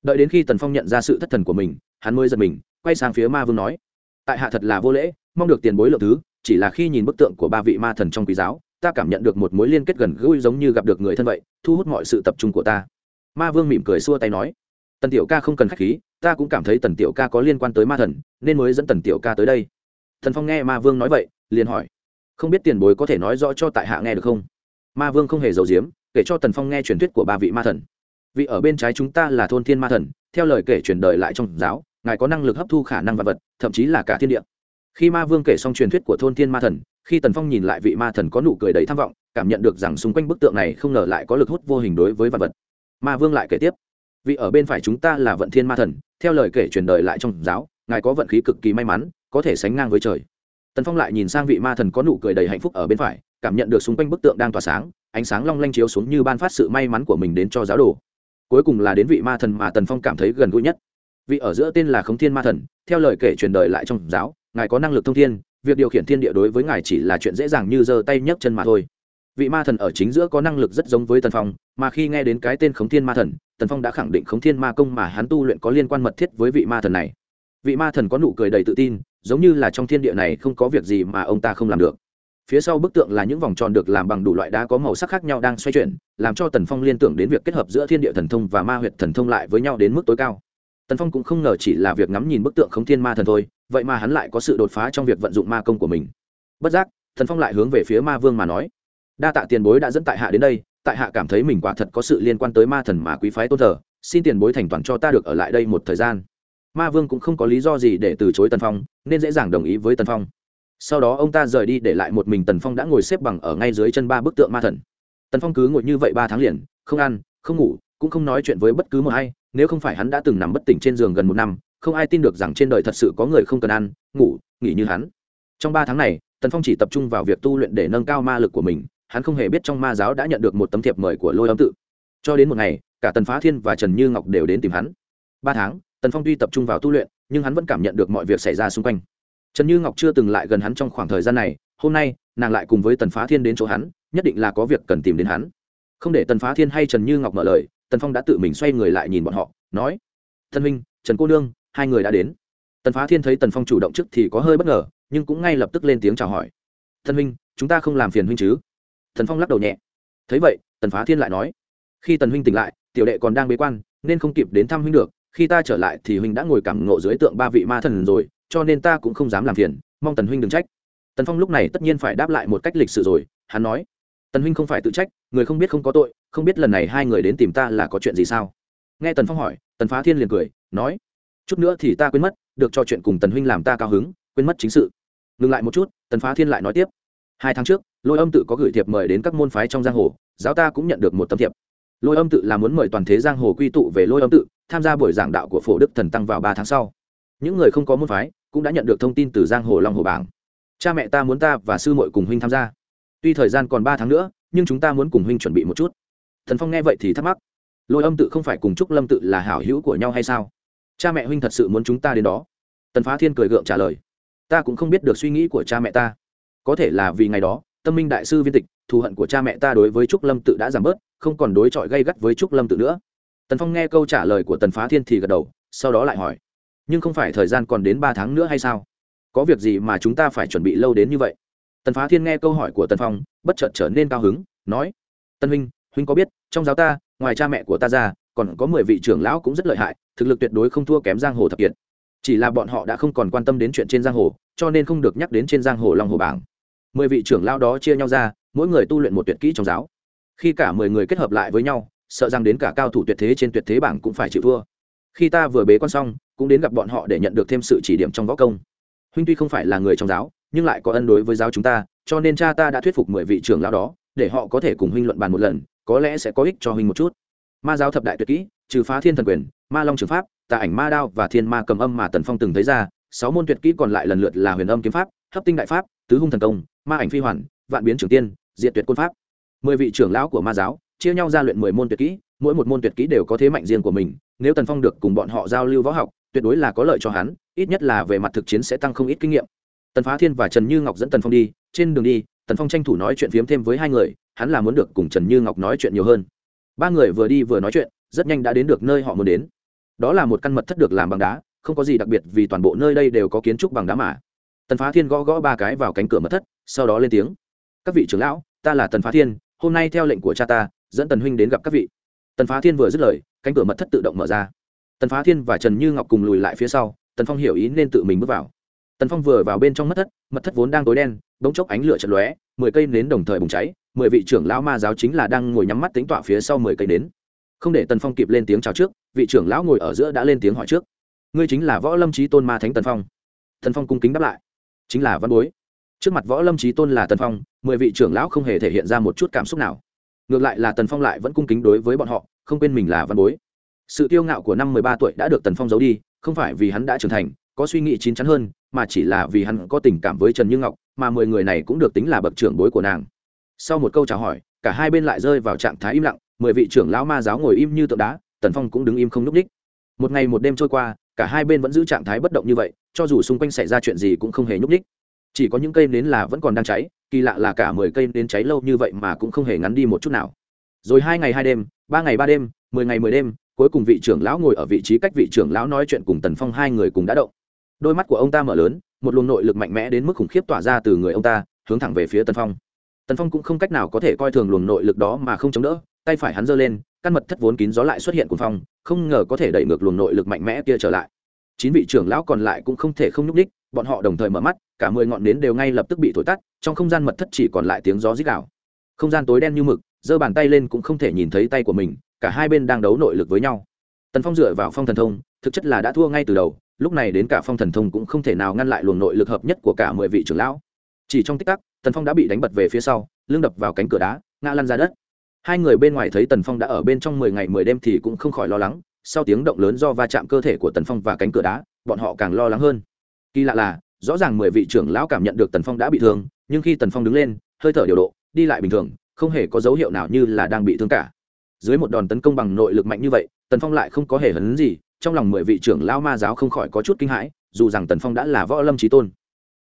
Đợi đến khi tần phong nhận ra sự thất thần của mình, hắn mới giật mình, quay sang phía ma vương nói, tại hạ thật là vô lễ, mong được tiền bối lượng thứ, chỉ là khi nhìn bức tượng của ba vị ma thần trong quý giáo, ta cảm nhận được một mối liên kết gần gũi giống như gặp được người thân vậy, thu hút mọi sự tập trung của ta ma vương mỉm cười xua tay nói, tần tiểu ca không cần k h á c h khí, ta cũng cảm thấy tần tiểu ca có liên quan tới ma thần, nên mới dẫn tần tiểu ca tới đây. Thần phong nghe ma vương nói vậy, liền hỏi, không biết tiền bối có thể nói rõ cho tại hạ nghe được không? Ma vương không hề giấu diếm kể cho tần phong nghe truyền thuyết của ba vị ma thần. Vị ở bên trái chúng ta là thôn thiên ma thần, theo lời kể truyền đời lại trong giáo, ngài có năng lực hấp thu khả năng vật vật, thậm chí là cả thiên địa. Khi ma vương kể xong truyền thuyết của thôn thiên ma thần, khi tần phong nhìn lại vị ma thần có nụ cười đầy tham vọng, cảm nhận được rằng xung quanh bức tượng này không ngờ lại có lực hút vô hình đối với vật vật ma vương lại kể tiếp. Vị ở bên phải chúng ta là vận thiên ma thần, theo lời kể truyền đời lại trong giáo, ngài có vận khí cực kỳ may mắn, có thể sánh ngang với trời. Tần phong lại nhìn sang vị ma thần có nụ cười đầy hạnh phúc ở bên phải, cảm nhận được xung quanh bức tượng đang tỏa sáng, ánh sáng long lanh chiếu xuống như ban phát sự may mắn của mình đến cho giáo đồ. Cuối cùng là đến vị ma thần mà tần phong cảm thấy gần gũi nhất. Vị ở giữa tên là khống thiên ma thần, theo lời kể truyền đời lại trong giáo, ngài có năng lực thông thiên, việc điều khiển thiên địa đối với ngài chỉ là chuyện dễ dàng như giơ tay nhấc chân mà thôi vị ma thần ở chính giữa có năng lực rất giống với tần phong, mà khi nghe đến cái tên khống thiên ma thần, tần phong đã khẳng định khống thiên ma công mà hắn tu luyện có liên quan mật thiết với vị ma thần này. Vị ma thần có nụ cười đầy tự tin, giống như là trong thiên địa này không có việc gì mà ông ta không làm được. Phía sau bức tượng là những vòng tròn được làm bằng đủ loại đá có màu sắc khác nhau đang xoay chuyển, làm cho tần phong liên tưởng đến việc kết hợp giữa thiên địa thần thông và ma huyệt thần thông lại với nhau đến mức tối cao. Tần phong cũng không ngờ chỉ là việc ngắm nhìn bức tượng khống thiên ma thần thôi, vậy mà hắn lại có sự đột phá trong việc vận dụng ma công của mình. Bất giác thần phong lại hướng về phía ma vương mà nói đa tạ tiền bối đã dẫn tại hạ đến đây, tại hạ cảm thấy mình quả thật có sự liên quan tới ma thần mà quý phái tôn thờ, xin tiền bối thành toàn cho ta được ở lại đây một thời gian. Ma vương cũng không có lý do gì để từ chối tần phong, nên dễ dàng đồng ý với tần phong. Sau đó ông ta rời đi để lại một mình tần phong đã ngồi xếp bằng ở ngay dưới chân ba bức tượng ma thần. Tần phong cứ ngồi như vậy ba tháng liền, không ăn, không ngủ, cũng không nói chuyện với bất cứ một ai, nếu không phải hắn đã từng nằm bất tỉnh trên giường gần một năm, không ai tin được rằng trên đời thật sự có người không cần ăn, ngủ, nghỉ như hắn. Trong ba tháng này, tần phong chỉ tập trung vào việc tu luyện để nâng cao ma lực của mình hắn không hề biết trong ma giáo đã nhận được một tấm thiệp mời của lôi âm tự. Cho đến một ngày cả tần phá thiên và trần như ngọc đều đến tìm hắn. Ba tháng tần phong tuy tập trung vào tu luyện nhưng hắn vẫn cảm nhận được mọi việc xảy ra xung quanh. Trần như ngọc chưa từng lại gần hắn trong khoảng thời gian này hôm nay nàng lại cùng với tần phá thiên đến chỗ hắn nhất định là có việc cần tìm đến hắn. Không để tần phá thiên hay trần như ngọc mở lời tần phong đã tự mình xoay người lại nhìn bọn họ nói thân minh trần cô nương hai người đã đến. Tần phá thiên thấy tần phong chủ động trước thì có hơi bất ngờ nhưng cũng ngay lập tức lên tiếng chào hỏi thân Minh, chúng ta không làm phiền huynh chứ? Thần phong lắc đầu nhẹ. Thấy vậy, tần phá thiên lại nói, khi tần huynh tỉnh lại, tiểu đệ còn đang bế quan, nên không kịp đến thăm huynh được. Khi ta trở lại thì huynh đã ngồi cảm ngộ dưới tượng ba vị ma thần rồi, cho nên ta cũng không dám làm phiền. Mong tần huynh đừng trách. Tần phong lúc này tất nhiên phải đáp lại một cách lịch sự rồi. Hắn nói, tần huynh không phải tự trách, người không biết không có tội, không biết lần này hai người đến tìm ta là có chuyện gì sao? Nghe tần phong hỏi, tần phá thiên liền cười, nói, chút nữa thì ta quên mất, được trò chuyện cùng tần huynh làm ta cao hứng, quên mất chính sự. Ngừng lại một chút, tần phá thiên lại nói tiếp, hai tháng trước lôi âm tự có gửi thiệp mời đến các môn phái trong giang hồ, giáo ta cũng nhận được một tấm thiệp. Lôi âm tự là muốn mời toàn thế giang hồ quy tụ về lôi âm tự, tham gia buổi giảng đạo của phổ đức thần tăng vào ba tháng sau. Những người không có môn phái cũng đã nhận được thông tin từ giang hồ long hồ bảng. Cha mẹ ta muốn ta và sư muội cùng huynh tham gia. Tuy thời gian còn ba tháng nữa, nhưng chúng ta muốn cùng huynh chuẩn bị một chút. Thần phong nghe vậy thì thắc mắc, lôi âm tự không phải cùng chúc lâm tự là hảo hữu của nhau hay sao? Cha mẹ huynh thật sự muốn chúng ta đến đó. Tần phá thiên cười gượng trả lời, ta cũng không biết được suy nghĩ của cha mẹ ta. Có thể là vì ngày đó tâm minh đại sư viên tịch, thù hận của cha mẹ ta đối với trúc lâm tự đã giảm bớt, không còn đối chọi gây gắt với trúc lâm tự nữa. Tần phong nghe câu trả lời của tần phá thiên thì gật đầu, sau đó lại hỏi, nhưng không phải thời gian còn đến ba tháng nữa hay sao? Có việc gì mà chúng ta phải chuẩn bị lâu đến như vậy? Tần phá thiên nghe câu hỏi của tần phong, bất chợt trở nên cao hứng, nói tân huynh huynh có biết, trong giáo ta, ngoài cha mẹ của ta ra, còn có mười vị trưởng lão cũng rất lợi hại, thực lực tuyệt đối không thua kém giang hồ thập kiệt. Chỉ là bọn họ đã không còn quan tâm đến chuyện trên giang hồ, cho nên không được nhắc đến trên giang hồ long hồ bảng mười vị trưởng lão đó chia nhau ra, mỗi người tu luyện một tuyệt kỹ trong giáo. Khi cả mười người kết hợp lại với nhau, sợ rằng đến cả cao thủ tuyệt thế trên tuyệt thế bảng cũng phải chịu thua. Khi ta vừa bế quan xong, cũng đến gặp bọn họ để nhận được thêm sự chỉ điểm trong võ công. Huynh tuy không phải là người trong giáo, nhưng lại có ân đối với giáo chúng ta, cho nên cha ta đã thuyết phục mười vị trưởng lão đó, để họ có thể cùng huynh luận bàn một lần, có lẽ sẽ có ích cho huynh một chút. Ma giáo thập đại tuyệt kỹ, trừ phá thiên thần quyền, ma long trường pháp, tà ảnh ma đao và thiên ma cầm âm mà tần phong từng thấy ra, sáu môn tuyệt kỹ còn lại lần lượt là huyền âm kiếm pháp, hấp tinh đại pháp, tứ hung thần công ma ảnh phi hoàn, vạn biến trưởng tiên diện tuyệt quân pháp. Mười vị trưởng lão của ma giáo chia nhau ra luyện mười môn tuyệt kỹ, mỗi một môn tuyệt kỹ đều có thế mạnh riêng của mình, nếu tần phong được cùng bọn họ giao lưu võ học, tuyệt đối là có lợi cho hắn, ít nhất là về mặt thực chiến sẽ tăng không ít kinh nghiệm. Tần phá thiên và trần như ngọc dẫn tần phong đi, trên đường đi, tần phong tranh thủ nói chuyện phiếm thêm với hai người, hắn là muốn được cùng trần như ngọc nói chuyện nhiều hơn. Ba người vừa đi vừa nói chuyện, rất nhanh đã đến được nơi họ muốn đến. Đó là một căn mật thất được làm bằng đá, không có gì đặc biệt vì toàn bộ nơi đây đều có kiến trúc bằng đá mà. Tần phá thiên gõ gõ ba cái vào cánh cửa mật thất sau đó lên tiếng. Các vị trưởng lão, ta là tần phá thiên, hôm nay theo lệnh của cha ta, dẫn tần huynh đến gặp các vị. Tần phá thiên vừa dứt lời, cánh cửa mật thất tự động mở ra. Tần phá thiên và trần như ngọc cùng lùi lại phía sau, tần phong hiểu ý nên tự mình bước vào. Tần phong vừa vào bên trong mật thất mật thất vốn đang tối đen, bỗng chốc ánh lửa chật lóe, mười cây nến đồng thời bùng cháy, mười vị trưởng lão ma giáo chính là đang ngồi nhắm mắt tính tọa phía sau mười cây nến. Không để tần phong kịp lên tiếng chào trước, vị trưởng lão ngồi ở giữa đã lên tiếng hỏi trước. Ngươi chính là võ lâm trí tôn ma thánh tần phong. Tần phong cung kính đáp lại. Chính là văn bối trước mặt võ lâm trí tôn là tần phong, mười vị trưởng lão không hề thể hiện ra một chút cảm xúc nào. Ngược lại là tần phong lại vẫn cung kính đối với bọn họ, không quên mình là văn bối. Sự kiêu ngạo của năm mười ba tuổi đã được tần phong giấu đi, không phải vì hắn đã trưởng thành, có suy nghĩ chín chắn hơn, mà chỉ là vì hắn có tình cảm với trần như ngọc, mà mười người này cũng được tính là bậc trưởng bối của nàng. Sau một câu chào hỏi, cả hai bên lại rơi vào trạng thái im lặng, mười vị trưởng lão ma giáo ngồi im như tượng đá, tần phong cũng đứng im không n ú c ních một ngày một đêm trôi qua, cả hai bên vẫn giữ trạng thái bất động như vậy, cho dù xung quanh xảy ra chuyện gì cũng không hề nhúc ních chỉ có những cây nến là vẫn còn đang cháy, kỳ lạ là cả mười cây nến cháy lâu như vậy mà cũng không hề ngắn đi một chút nào. Rồi hai ngày hai đêm, ba ngày ba đêm, mười ngày mười đêm, cuối cùng vị trưởng lão ngồi ở vị trí cách vị trưởng lão nói chuyện cùng tần phong hai người cùng đã động. Đôi mắt của ông ta mở lớn, một luồng nội lực mạnh mẽ đến mức khủng khiếp tỏa ra từ người ông ta, hướng thẳng về phía tần phong. Tần phong cũng không cách nào có thể coi thường luồng nội lực đó mà không chống đỡ, tay phải hắn giơ lên, căn mật thất vốn kín gió lại xuất hiện cùng phong, không ngờ có thể đẩy ngược luồng nội lực mạnh mẽ kia trở lại. Chín vị trưởng lão còn lại cũng không thể không nhúc đích bọn họ đồng thời mở mắt, cả mười ngọn nến đều ngay lập tức bị thổi tắt, trong không gian mật thất chỉ còn lại tiếng gió rít đảo không gian tối đen như mực, giơ bàn tay lên cũng không thể nhìn thấy tay của mình, cả hai bên đang đấu nội lực với nhau. Tần phong dựa vào phong thần thông, thực chất là đã thua ngay từ đầu, lúc này đến cả phong thần thông cũng không thể nào ngăn lại luồng nội lực hợp nhất của cả mười vị trưởng lão. Chỉ trong tích tắc, tần phong đã bị đánh bật về phía sau, lưng đập vào cánh cửa đá, ngã lăn ra đất. Hai người bên ngoài thấy tần phong đã ở bên trong mười ngày mười đêm thì cũng không khỏi lo lắng, sau tiếng động lớn do va chạm cơ thể của tần phong và cánh cửa đá, bọn họ càng lo lắng hơn kỳ lạ là, rõ ràng mười vị trưởng lão cảm nhận được tần phong đã bị thương, nhưng khi tần phong đứng lên, hơi thở điều độ, đi lại bình thường, không hề có dấu hiệu nào như là đang bị thương cả. Dưới một đòn tấn công bằng nội lực mạnh như vậy, tần phong lại không có hề hấn gì, trong lòng mười vị trưởng lão ma giáo không khỏi có chút kinh hãi, dù rằng tần phong đã là võ lâm trí tôn.